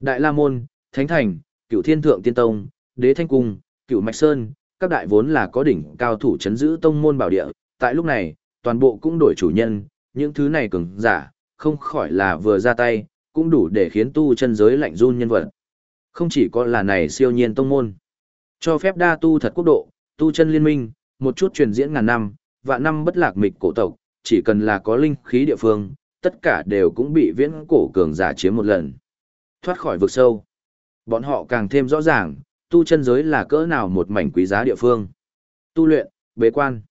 Đại La Môn, Thánh Thành, Cựu Thiên Thượng Tiên Tông, Đế Thanh Cung, Cựu Mạch Sơn, các đại vốn là có đỉnh cao thủ chấn giữ tông môn bảo địa, tại lúc này, toàn bộ cũng đổi chủ nhân, những thứ này cường giả, không khỏi là vừa ra tay, cũng đủ để khiến tu chân giới lạnh run nhân vật. Không chỉ có là này siêu nhiên tông môn, cho phép đa tu thật quốc độ, tu chân liên minh, một chút truyền diễn ngàn năm, vạn năm bất lạc mịch cổ tộc, chỉ cần là có linh khí địa phương, tất cả đều cũng bị viễn cổ cường giả chiếm một lần. Thoát khỏi vực sâu. Bọn họ càng thêm rõ ràng, tu chân giới là cỡ nào một mảnh quý giá địa phương. Tu luyện, bế quan.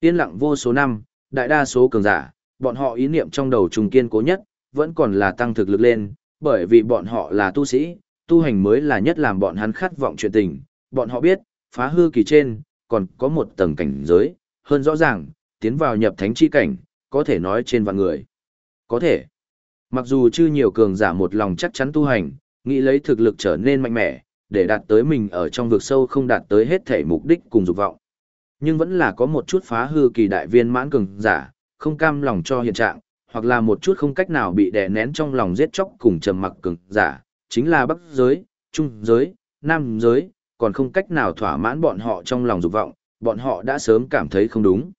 Yên lặng vô số năm, đại đa số cường giả, bọn họ ý niệm trong đầu trùng kiên cố nhất, vẫn còn là tăng thực lực lên, bởi vì bọn họ là tu sĩ, tu hành mới là nhất làm bọn hắn khát vọng chuyện tình, bọn họ biết, phá hư kỳ trên, còn có một tầng cảnh giới, hơn rõ ràng, tiến vào nhập thánh chi cảnh, có thể nói trên vạn người. Có thể, mặc dù chưa nhiều cường giả một lòng chắc chắn tu hành, nghĩ lấy thực lực trở nên mạnh mẽ, để đạt tới mình ở trong vực sâu không đạt tới hết thể mục đích cùng dục vọng. Nhưng vẫn là có một chút phá hư kỳ đại viên mãn cường giả, không cam lòng cho hiện trạng, hoặc là một chút không cách nào bị đè nén trong lòng giết chóc cùng trầm mặc cường giả, chính là bắc giới, trung giới, nam giới, còn không cách nào thỏa mãn bọn họ trong lòng dục vọng, bọn họ đã sớm cảm thấy không đúng.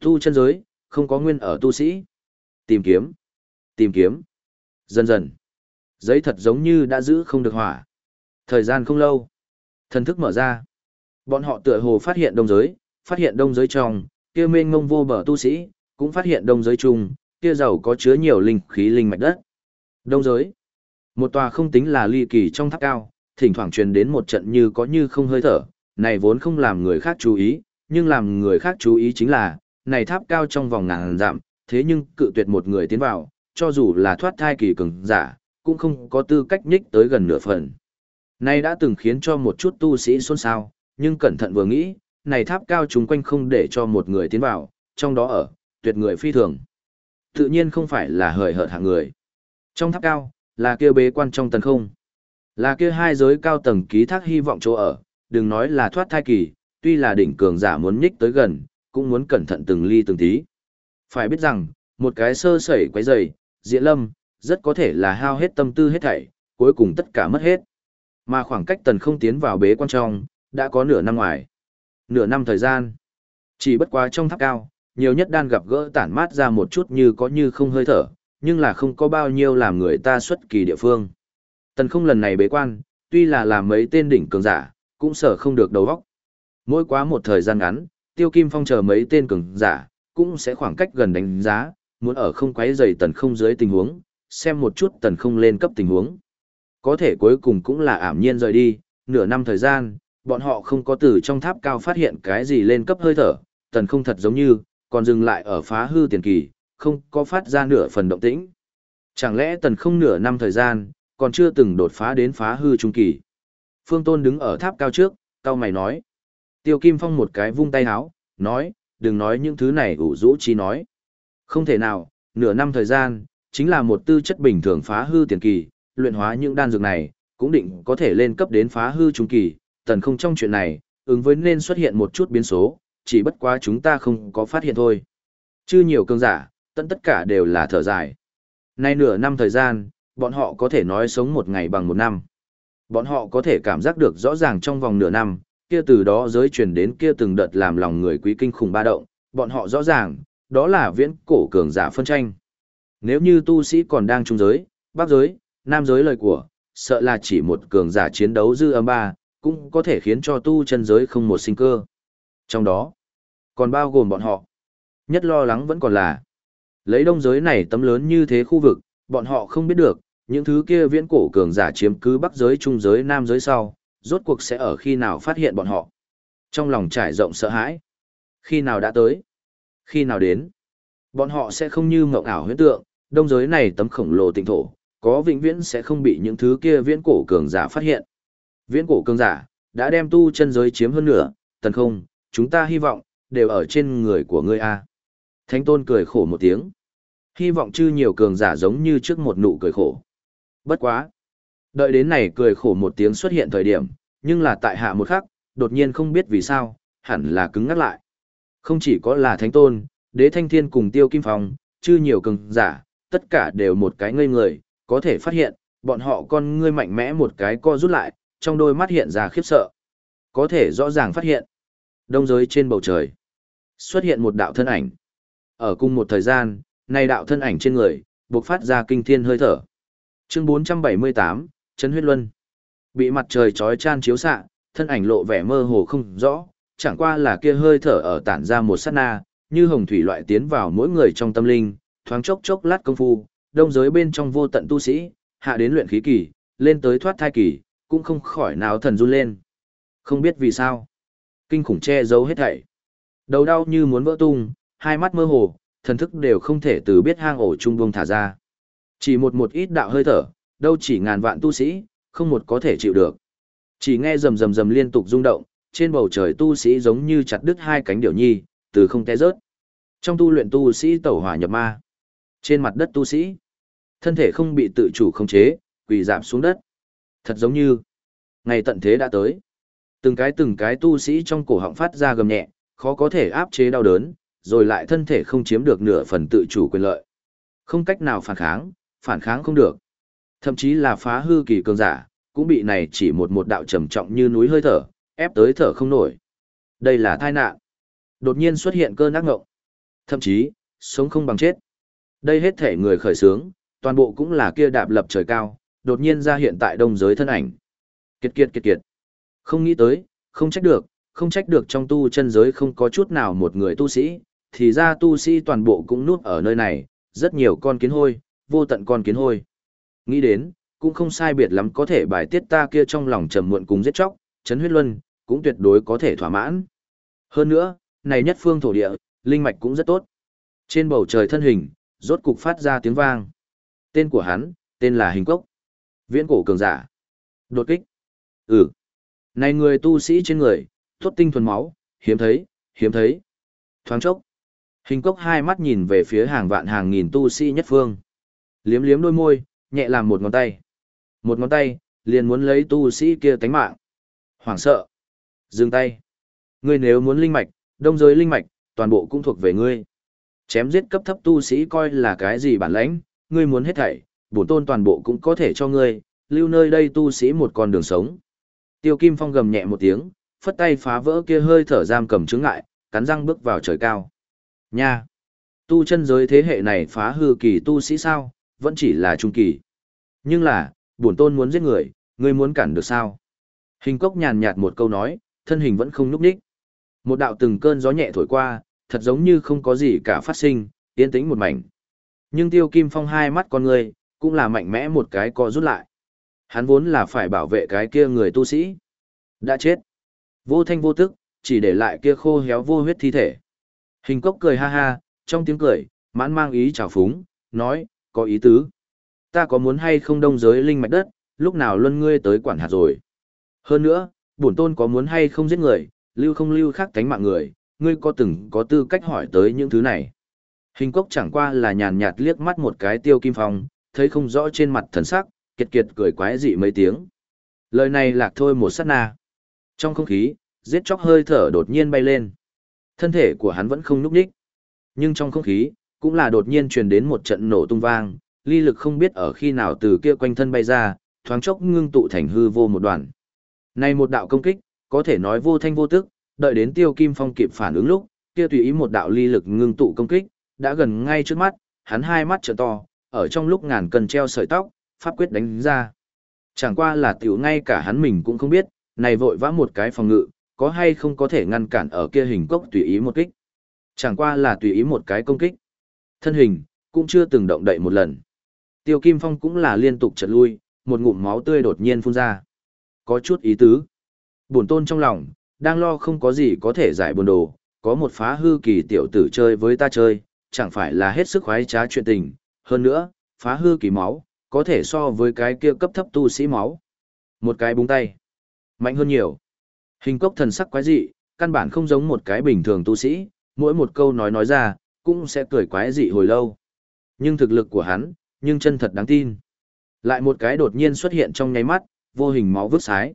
Tu chân giới, không có nguyên ở tu sĩ. Tìm kiếm, tìm kiếm. Dần dần, giấy thật giống như đã giữ không được hỏa. Thời gian không lâu, thần thức mở ra. Bọn họ tựa hồ phát hiện đông giới, phát hiện đông giới trong, kia mênh ngông vô bờ tu sĩ, cũng phát hiện đông giới chung, kia giàu có chứa nhiều linh khí linh mạch đất. Đông giới, một tòa không tính là ly kỳ trong tháp cao, thỉnh thoảng truyền đến một trận như có như không hơi thở, này vốn không làm người khác chú ý, nhưng làm người khác chú ý chính là, này tháp cao trong vòng ngàn dặm, thế nhưng cự tuyệt một người tiến vào, cho dù là thoát thai kỳ cường giả, cũng không có tư cách nhích tới gần nửa phần. Này đã từng khiến cho một chút tu sĩ xôn xao, nhưng cẩn thận vừa nghĩ, này tháp cao chúng quanh không để cho một người tiến vào, trong đó ở, tuyệt người phi thường. Tự nhiên không phải là hời hợt hạng người. Trong tháp cao, là kia bế quan trong tần không. Là kia hai giới cao tầng ký thác hy vọng chỗ ở, đừng nói là thoát thai kỳ, tuy là đỉnh cường giả muốn nhích tới gần, cũng muốn cẩn thận từng ly từng tí. Phải biết rằng, một cái sơ sẩy quấy rầy, diễn lâm, rất có thể là hao hết tâm tư hết thảy, cuối cùng tất cả mất hết. Mà khoảng cách tần không tiến vào bế quan trong, đã có nửa năm ngoài. Nửa năm thời gian. Chỉ bất quá trong tháp cao, nhiều nhất đan gặp gỡ tản mát ra một chút như có như không hơi thở, nhưng là không có bao nhiêu làm người ta xuất kỳ địa phương. Tần không lần này bế quan, tuy là làm mấy tên đỉnh cường giả, cũng sở không được đầu óc. Mỗi quá một thời gian ngắn, Tiêu Kim Phong chờ mấy tên cường giả, cũng sẽ khoảng cách gần đánh giá, muốn ở không quấy rầy tần không dưới tình huống, xem một chút tần không lên cấp tình huống. Có thể cuối cùng cũng là ảm nhiên rời đi, nửa năm thời gian, bọn họ không có từ trong tháp cao phát hiện cái gì lên cấp hơi thở, tần không thật giống như, còn dừng lại ở phá hư tiền kỳ, không có phát ra nửa phần động tĩnh. Chẳng lẽ tần không nửa năm thời gian, còn chưa từng đột phá đến phá hư trung kỳ. Phương Tôn đứng ở tháp cao trước, cao mày nói. Tiêu Kim Phong một cái vung tay háo, nói, đừng nói những thứ này ủ rũ chi nói. Không thể nào, nửa năm thời gian, chính là một tư chất bình thường phá hư tiền kỳ, luyện hóa những đan dược này, cũng định có thể lên cấp đến phá hư trung kỳ, tần không trong chuyện này, ứng với nên xuất hiện một chút biến số, chỉ bất quá chúng ta không có phát hiện thôi. Chứ nhiều cương giả, tận tất cả đều là thở dài. Nay nửa năm thời gian, bọn họ có thể nói sống một ngày bằng một năm. Bọn họ có thể cảm giác được rõ ràng trong vòng nửa năm, kia từ đó giới truyền đến kia từng đợt làm lòng người quý kinh khủng ba động, bọn họ rõ ràng, đó là viễn cổ cường giả phân tranh. Nếu như tu sĩ còn đang trung giới, bắc giới, nam giới lời của, sợ là chỉ một cường giả chiến đấu dư âm ba, cũng có thể khiến cho tu chân giới không một sinh cơ. Trong đó, còn bao gồm bọn họ. Nhất lo lắng vẫn còn là, lấy đông giới này tấm lớn như thế khu vực, bọn họ không biết được, những thứ kia viễn cổ cường giả chiếm cứ bắc giới trung giới nam giới sau, rốt cuộc sẽ ở khi nào phát hiện bọn họ. Trong lòng trải rộng sợ hãi. Khi nào đã tới? Khi nào đến? Bọn họ sẽ không như mộng ảo huyễn tượng, đông giới này tấm khổng lồ tịnh thổ, có vĩnh viễn sẽ không bị những thứ kia viễn cổ cường giả phát hiện. Viễn cổ cường giả, đã đem tu chân giới chiếm hơn nửa, tần không, chúng ta hy vọng, đều ở trên người của ngươi a. Thánh tôn cười khổ một tiếng. Hy vọng chư nhiều cường giả giống như trước một nụ cười khổ. Bất quá. Đợi đến này cười khổ một tiếng xuất hiện thời điểm, nhưng là tại hạ một khắc, đột nhiên không biết vì sao, hẳn là cứng ngắt lại. Không chỉ có là thánh tôn, đế thanh thiên cùng tiêu kim phong, chư nhiều cường giả, tất cả đều một cái ngây người, có thể phát hiện, bọn họ con ngươi mạnh mẽ một cái co rút lại, trong đôi mắt hiện ra khiếp sợ. Có thể rõ ràng phát hiện, đông giới trên bầu trời, xuất hiện một đạo thân ảnh. Ở cùng một thời gian, này đạo thân ảnh trên người, bộc phát ra kinh thiên hơi thở. Chương 478, Trấn Huyết Luân. Bị mặt trời chói chan chiếu xạ, thân ảnh lộ vẻ mơ hồ không rõ, chẳng qua là kia hơi thở ở tản ra một sát na, như hồng thủy loại tiến vào mỗi người trong tâm linh, thoáng chốc chốc lát công phu, đông giới bên trong vô tận tu sĩ, hạ đến luyện khí kỳ, lên tới thoát thai kỳ, cũng không khỏi nào thần run lên. Không biết vì sao. Kinh khủng che giấu hết thảy. Đầu đau như muốn vỡ tung, hai mắt mơ hồ, thần thức đều không thể từ biết hang ổ trung buông thả ra. Chỉ một một ít đạo hơi thở, đâu chỉ ngàn vạn tu sĩ, không một có thể chịu được. Chỉ nghe rầm rầm rầm liên tục rung động, trên bầu trời tu sĩ giống như chặt đứt hai cánh điểu nhi, từ không té rớt. Trong tu luyện tu sĩ tẩu hỏa nhập ma. Trên mặt đất tu sĩ, thân thể không bị tự chủ khống chế, quỳ giảm xuống đất. Thật giống như, ngày tận thế đã tới. Từng cái từng cái tu sĩ trong cổ họng phát ra gầm nhẹ, khó có thể áp chế đau đớn, rồi lại thân thể không chiếm được nửa phần tự chủ quyền lợi. Không cách nào phản kháng, phản kháng không được. Thậm chí là phá hư kỳ cường giả, cũng bị này chỉ một một đạo trầm trọng như núi hơi thở, ép tới thở không nổi. Đây là tai nạn. Đột nhiên xuất hiện cơn ác ngộng. Thậm chí, sống không bằng chết. Đây hết thể người khởi sướng, toàn bộ cũng là kia đạp lập trời cao, đột nhiên ra hiện tại đông giới thân ảnh. Kiệt kiệt kiệt kiệt. Không nghĩ tới, không trách được, không trách được trong tu chân giới không có chút nào một người tu sĩ, thì ra tu sĩ toàn bộ cũng núp ở nơi này, rất nhiều con kiến hôi, vô tận con kiến hôi. Nghĩ đến, cũng không sai biệt lắm có thể bài tiết ta kia trong lòng trầm muộn cùng giết chóc, chấn huyết luân, cũng tuyệt đối có thể thỏa mãn. Hơn nữa, này nhất phương thổ địa, linh mạch cũng rất tốt. Trên bầu trời thân hình, rốt cục phát ra tiếng vang. Tên của hắn, tên là Hình Cốc. Viễn cổ cường giả. Đột kích. Ừ. Này người tu sĩ trên người, tốt tinh thuần máu, hiếm thấy, hiếm thấy. Thoáng chốc. Hình cốc hai mắt nhìn về phía hàng vạn hàng nghìn tu sĩ nhất phương. Liếm liếm đôi môi, nhẹ làm một ngón tay. Một ngón tay, liền muốn lấy tu sĩ kia tánh mạng. Hoảng sợ. Dừng tay. Ngươi nếu muốn linh mạch, đông giới linh mạch, toàn bộ cũng thuộc về ngươi. Chém giết cấp thấp tu sĩ coi là cái gì bản lãnh, ngươi muốn hết thảy, bổn tôn toàn bộ cũng có thể cho ngươi, lưu nơi đây tu sĩ một con đường sống. Tiêu Kim Phong gầm nhẹ một tiếng, phất tay phá vỡ kia hơi thở giam cầm chứng ngại, cắn răng bước vào trời cao. Nha! Tu chân giới thế hệ này phá hư kỳ tu sĩ sao, vẫn chỉ là trung kỳ. Nhưng là, bổn tôn muốn giết người, ngươi muốn cản được sao? Hình cốc nhàn nhạt một câu nói, thân hình vẫn không núp đích. Một đạo từng cơn gió nhẹ thổi qua, thật giống như không có gì cả phát sinh, yên tĩnh một mảnh. Nhưng tiêu kim phong hai mắt con người, cũng là mạnh mẽ một cái co rút lại. Hắn vốn là phải bảo vệ cái kia người tu sĩ. Đã chết. Vô thanh vô tức, chỉ để lại kia khô héo vô huyết thi thể. Hình cốc cười ha ha, trong tiếng cười, mãn mang ý trào phúng, nói, có ý tứ. Ta có muốn hay không đông giới linh mạch đất, lúc nào luân ngươi tới quản hạt rồi. Hơn nữa, bổn tôn có muốn hay không giết người, lưu không lưu khác tánh mạng người, ngươi có từng có tư cách hỏi tới những thứ này. Hình cốc chẳng qua là nhàn nhạt liếc mắt một cái tiêu kim phong, thấy không rõ trên mặt thần sắc, kiệt kiệt cười quái dị mấy tiếng. Lời này lạc thôi một sát na. Trong không khí, giết chóc hơi thở đột nhiên bay lên. Thân thể của hắn vẫn không núp đích. Nhưng trong không khí, cũng là đột nhiên truyền đến một trận nổ tung vang, ly lực không biết ở khi nào từ kia quanh thân bay ra, thoáng chốc ngưng tụ thành hư vô một đoàn. Này một đạo công kích, có thể nói vô thanh vô tức, đợi đến Tiêu Kim Phong kịp phản ứng lúc, kia tùy ý một đạo ly lực ngưng tụ công kích, đã gần ngay trước mắt, hắn hai mắt trợ to, ở trong lúc ngàn cần treo sợi tóc, pháp quyết đánh ra. Chẳng qua là tiểu ngay cả hắn mình cũng không biết, này vội vã một cái phòng ngự, có hay không có thể ngăn cản ở kia hình cốc tùy ý một kích. Chẳng qua là tùy ý một cái công kích. Thân hình, cũng chưa từng động đậy một lần. Tiêu Kim Phong cũng là liên tục chật lui, một ngụm máu tươi đột nhiên phun ra. Có chút ý tứ. Buồn tôn trong lòng, đang lo không có gì có thể giải buồn đồ, có một phá hư kỳ tiểu tử chơi với ta chơi, chẳng phải là hết sức khoái trá chuyện tình. Hơn nữa, phá hư kỳ máu, có thể so với cái kia cấp thấp tu sĩ máu. Một cái búng tay. Mạnh hơn nhiều. Hình cốc thần sắc quái dị, căn bản không giống một cái bình thường tu sĩ, mỗi một câu nói nói ra, cũng sẽ cười quái dị hồi lâu. Nhưng thực lực của hắn, nhưng chân thật đáng tin. Lại một cái đột nhiên xuất hiện trong nháy mắt, vô hình máu vứt sái.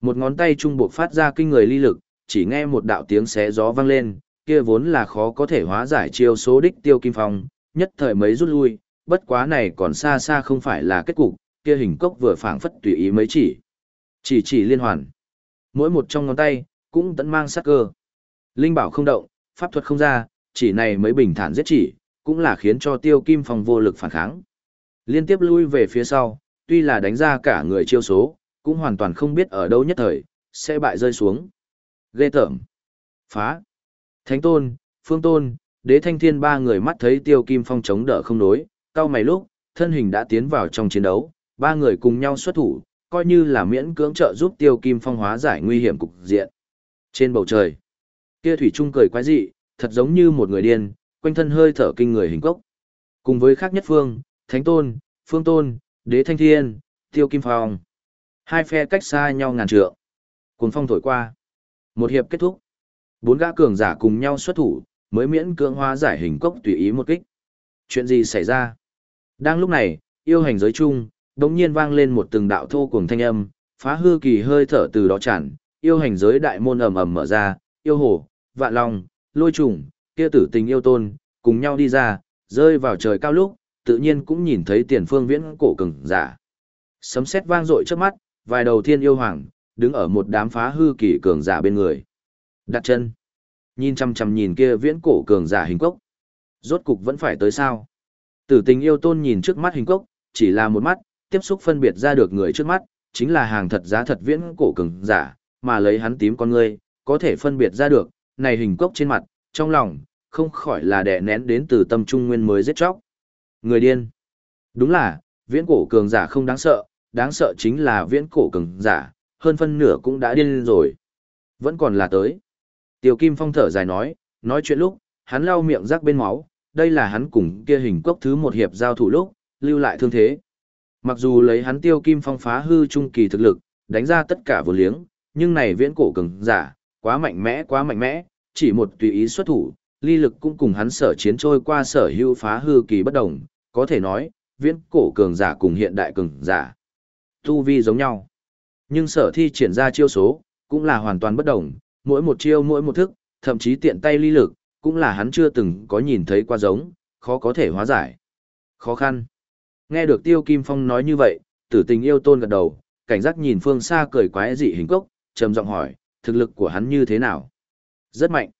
Một ngón tay trung buộc phát ra kinh người ly lực, chỉ nghe một đạo tiếng xé gió vang lên, kia vốn là khó có thể hóa giải chiêu số đích tiêu kim phong, nhất thời mấy rút lui, bất quá này còn xa xa không phải là kết cục, kia hình cốc vừa phảng phất tùy ý mấy chỉ. Chỉ chỉ liên hoàn. Mỗi một trong ngón tay, cũng tận mang sát cơ. Linh bảo không động, pháp thuật không ra, chỉ này mới bình thản giết chỉ, cũng là khiến cho tiêu kim phong vô lực phản kháng. Liên tiếp lui về phía sau, tuy là đánh ra cả người chiêu số, cũng hoàn toàn không biết ở đâu nhất thời, sẽ bại rơi xuống. Ghê tởm. Phá. Thánh tôn, phương tôn, đế thanh thiên ba người mắt thấy tiêu kim phong chống đỡ không nối, cao mày lúc, thân hình đã tiến vào trong chiến đấu, ba người cùng nhau xuất thủ, coi như là miễn cưỡng trợ giúp tiêu kim phong hóa giải nguy hiểm cục diện. Trên bầu trời, kia thủy trung cười quái dị, thật giống như một người điên, quanh thân hơi thở kinh người hình cốc. Cùng với khác nhất phương, Thánh Tôn, Phương Tôn, Đế Thanh Thiên, Tiêu Kim Phong. Hai phe cách xa nhau ngàn trượng. Cuồng phong thổi qua. Một hiệp kết thúc. Bốn gã cường giả cùng nhau xuất thủ, mới miễn cưỡng hóa giải hình cốc tùy ý một kích. Chuyện gì xảy ra? Đang lúc này, yêu hành giới chung, đống nhiên vang lên một từng đạo thô cuồng thanh âm, phá hư kỳ hơi thở từ đó tràn, yêu hành giới đại môn ầm ầm mở ra, yêu hồ vạn long, lôi trùng, kia tử tình yêu tôn, cùng nhau đi ra, rơi vào trời cao lúc, tự nhiên cũng nhìn thấy tiền phương viễn cổ cường giả. Sấm sét vang dội trước mắt, vài đầu thiên yêu hoàng, đứng ở một đám phá hư kỳ cường giả bên người. Đặt chân. Nhìn chăm chăm nhìn kia viễn cổ cường giả hình cốc. Rốt cục vẫn phải tới sao. Tử tình yêu tôn nhìn trước mắt hình cốc, chỉ là một mắt, tiếp xúc phân biệt ra được người trước mắt, chính là hàng thật giá thật viễn cổ cường giả, mà lấy hắn tím con ngươi, có thể phân biệt ra được, này hình cốc trên mặt, trong lòng, không khỏi là đè nén đến từ tâm trung nguyên mới giết chóc. Người điên. Đúng là, viễn cổ cường giả không đáng sợ, đáng sợ chính là viễn cổ cường giả, hơn phân nửa cũng đã điên rồi. Vẫn còn là tới. Tiêu Kim Phong thở dài nói, nói chuyện lúc, hắn lau miệng rắc bên máu, đây là hắn cùng kia hình cốc thứ một hiệp giao thủ lúc, lưu lại thương thế. Mặc dù lấy hắn Tiêu Kim Phong phá hư trung kỳ thực lực, đánh ra tất cả vô liếng, nhưng này viễn cổ cường giả, quá mạnh mẽ quá mạnh mẽ, chỉ một tùy ý xuất thủ, ly lực cũng cùng hắn sở chiến trôi qua sở hữu phá hư kỳ bất đồng, có thể nói, viễn cổ cường giả cùng hiện đại cường giả. Tu vi giống nhau. Nhưng sở thi triển ra chiêu số, cũng là hoàn toàn bất đồng, mỗi một chiêu mỗi một thức, thậm chí tiện tay ly lực, cũng là hắn chưa từng có nhìn thấy qua giống, khó có thể hóa giải. Khó khăn. Nghe được Tiêu Kim Phong nói như vậy, tử tình yêu tôn gật đầu, cảnh giác nhìn phương xa cười quái dị hình cốc, trầm giọng hỏi, thực lực của hắn như thế nào? Rất mạnh.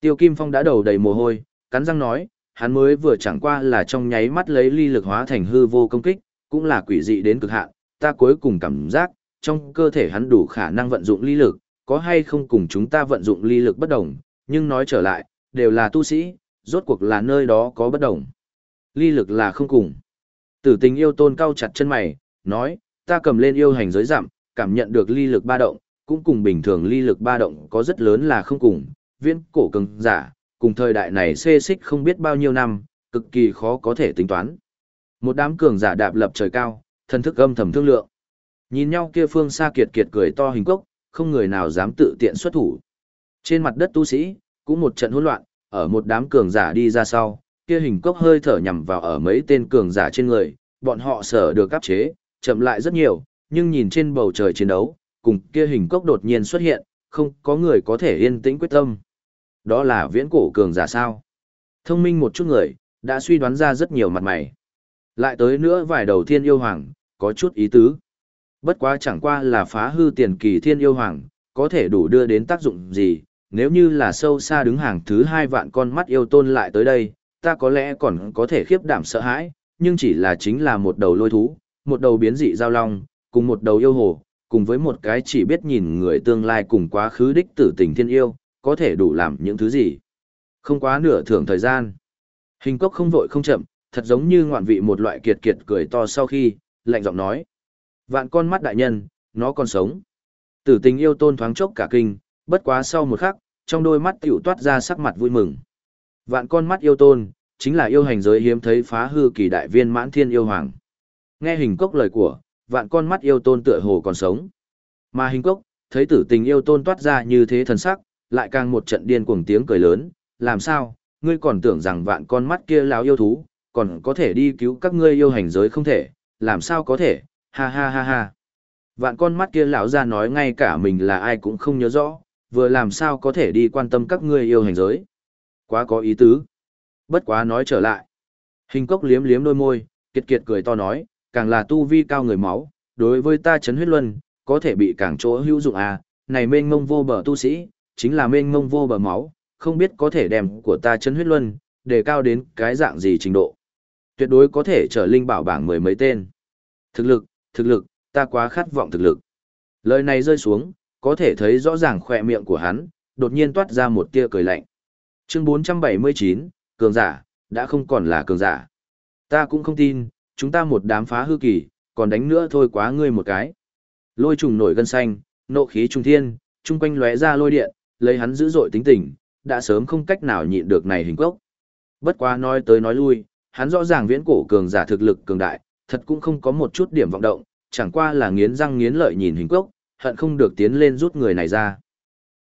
Tiêu Kim Phong đã đầu đầy mồ hôi, cắn răng nói, hắn mới vừa chẳng qua là trong nháy mắt lấy ly lực hóa thành hư vô công kích, cũng là quỷ dị đến cực hạn, ta cuối cùng cảm giác, trong cơ thể hắn đủ khả năng vận dụng ly lực, có hay không cùng chúng ta vận dụng ly lực bất đồng, nhưng nói trở lại, đều là tu sĩ, rốt cuộc là nơi đó có bất đồng. Ly lực là không cùng. Tử tình yêu tôn cao chặt chân mày, nói, ta cầm lên yêu hành giới giảm, cảm nhận được ly lực ba động, cũng cùng bình thường ly lực ba động có rất lớn là không cùng, viễn cổ cường giả, cùng thời đại này xê xích không biết bao nhiêu năm, cực kỳ khó có thể tính toán. Một đám cường giả đạp lập trời cao, thân thức âm thầm thương lượng. Nhìn nhau kia phương xa kiệt kiệt cười to hình cốc, không người nào dám tự tiện xuất thủ. Trên mặt đất tu sĩ, cũng một trận hỗn loạn, ở một đám cường giả đi ra sau, kia hình cốc hơi thở nhằm vào ở mấy tên cường giả trên người, bọn họ sở được áp chế, chậm lại rất nhiều, nhưng nhìn trên bầu trời chiến đấu, cùng kia hình cốc đột nhiên xuất hiện, không có người có thể yên tĩnh quyết tâm. Đó là viễn cổ cường giả sao? Thông minh một chút người, đã suy đoán ra rất nhiều mặt mày. Lại tới nữa vài đầu thiên yêu hoàng, có chút ý tứ. Bất quá chẳng qua là phá hư tiền kỳ thiên yêu hoàng, có thể đủ đưa đến tác dụng gì, nếu như là sâu xa đứng hàng thứ hai vạn con mắt yêu tôn lại tới đây, ta có lẽ còn có thể khiếp đảm sợ hãi, nhưng chỉ là chính là một đầu lôi thú, một đầu biến dị giao long, cùng một đầu yêu hồ, cùng với một cái chỉ biết nhìn người tương lai cùng quá khứ đích tử tình thiên yêu, có thể đủ làm những thứ gì. Không quá nửa thưởng thời gian. Hình cốc không vội không chậm, thật giống như ngoạn vị một loại kiệt kiệt cười to sau khi, lạnh giọng nói. Vạn con mắt đại nhân, nó còn sống. Tử tình yêu tôn thoáng chốc cả kinh, bất quá sau một khắc, trong đôi mắt tiểu toát ra sắc mặt vui mừng. Vạn con mắt yêu tôn, chính là yêu hành giới hiếm thấy phá hư kỳ đại viên mãn thiên yêu hoàng. Nghe hình cốc lời của, vạn con mắt yêu tôn tựa hồ còn sống. Mà hình cốc, thấy tử tình yêu tôn toát ra như thế thần sắc, lại càng một trận điên cuồng tiếng cười lớn, làm sao, ngươi còn tưởng rằng vạn con mắt kia láo yêu thú, còn có thể đi cứu các ngươi yêu hành giới không thể, làm sao có thể, ha ha ha ha. Vạn con mắt kia lão ra nói ngay cả mình là ai cũng không nhớ rõ, vừa làm sao có thể đi quan tâm các ngươi yêu hành giới. Quá có ý tứ. Bất quá nói trở lại. Hình cốc liếm liếm đôi môi, kiệt kiệt cười to nói, càng là tu vi cao người máu, đối với ta chấn huyết luân, có thể bị càng chỗ hữu dụng à, này mênh mông vô bờ tu sĩ, chính là mênh mông vô bờ máu, không biết có thể đem của ta chấn huyết luân, đề cao đến cái dạng gì trình độ. Tuyệt đối có thể trở linh bảo bảng mười mấy tên. Thực lực, thực lực, ta quá khát vọng thực lực. Lời này rơi xuống, có thể thấy rõ ràng khỏe miệng của hắn, đột nhiên toát ra một tia cười lạnh. Chương 479, cường giả, đã không còn là cường giả. Ta cũng không tin, chúng ta một đám phá hư kỳ, còn đánh nữa thôi quá ngươi một cái. Lôi trùng nổi gân xanh, nộ khí trung thiên, trung quanh lóe ra lôi điện, lấy hắn dữ dội tính tình, đã sớm không cách nào nhịn được này hình cốc. Bất quá nói tới nói lui, hắn rõ ràng viễn cổ cường giả thực lực cường đại, thật cũng không có một chút điểm vọng động, chẳng qua là nghiến răng nghiến lợi nhìn hình cốc, hận không được tiến lên rút người này ra.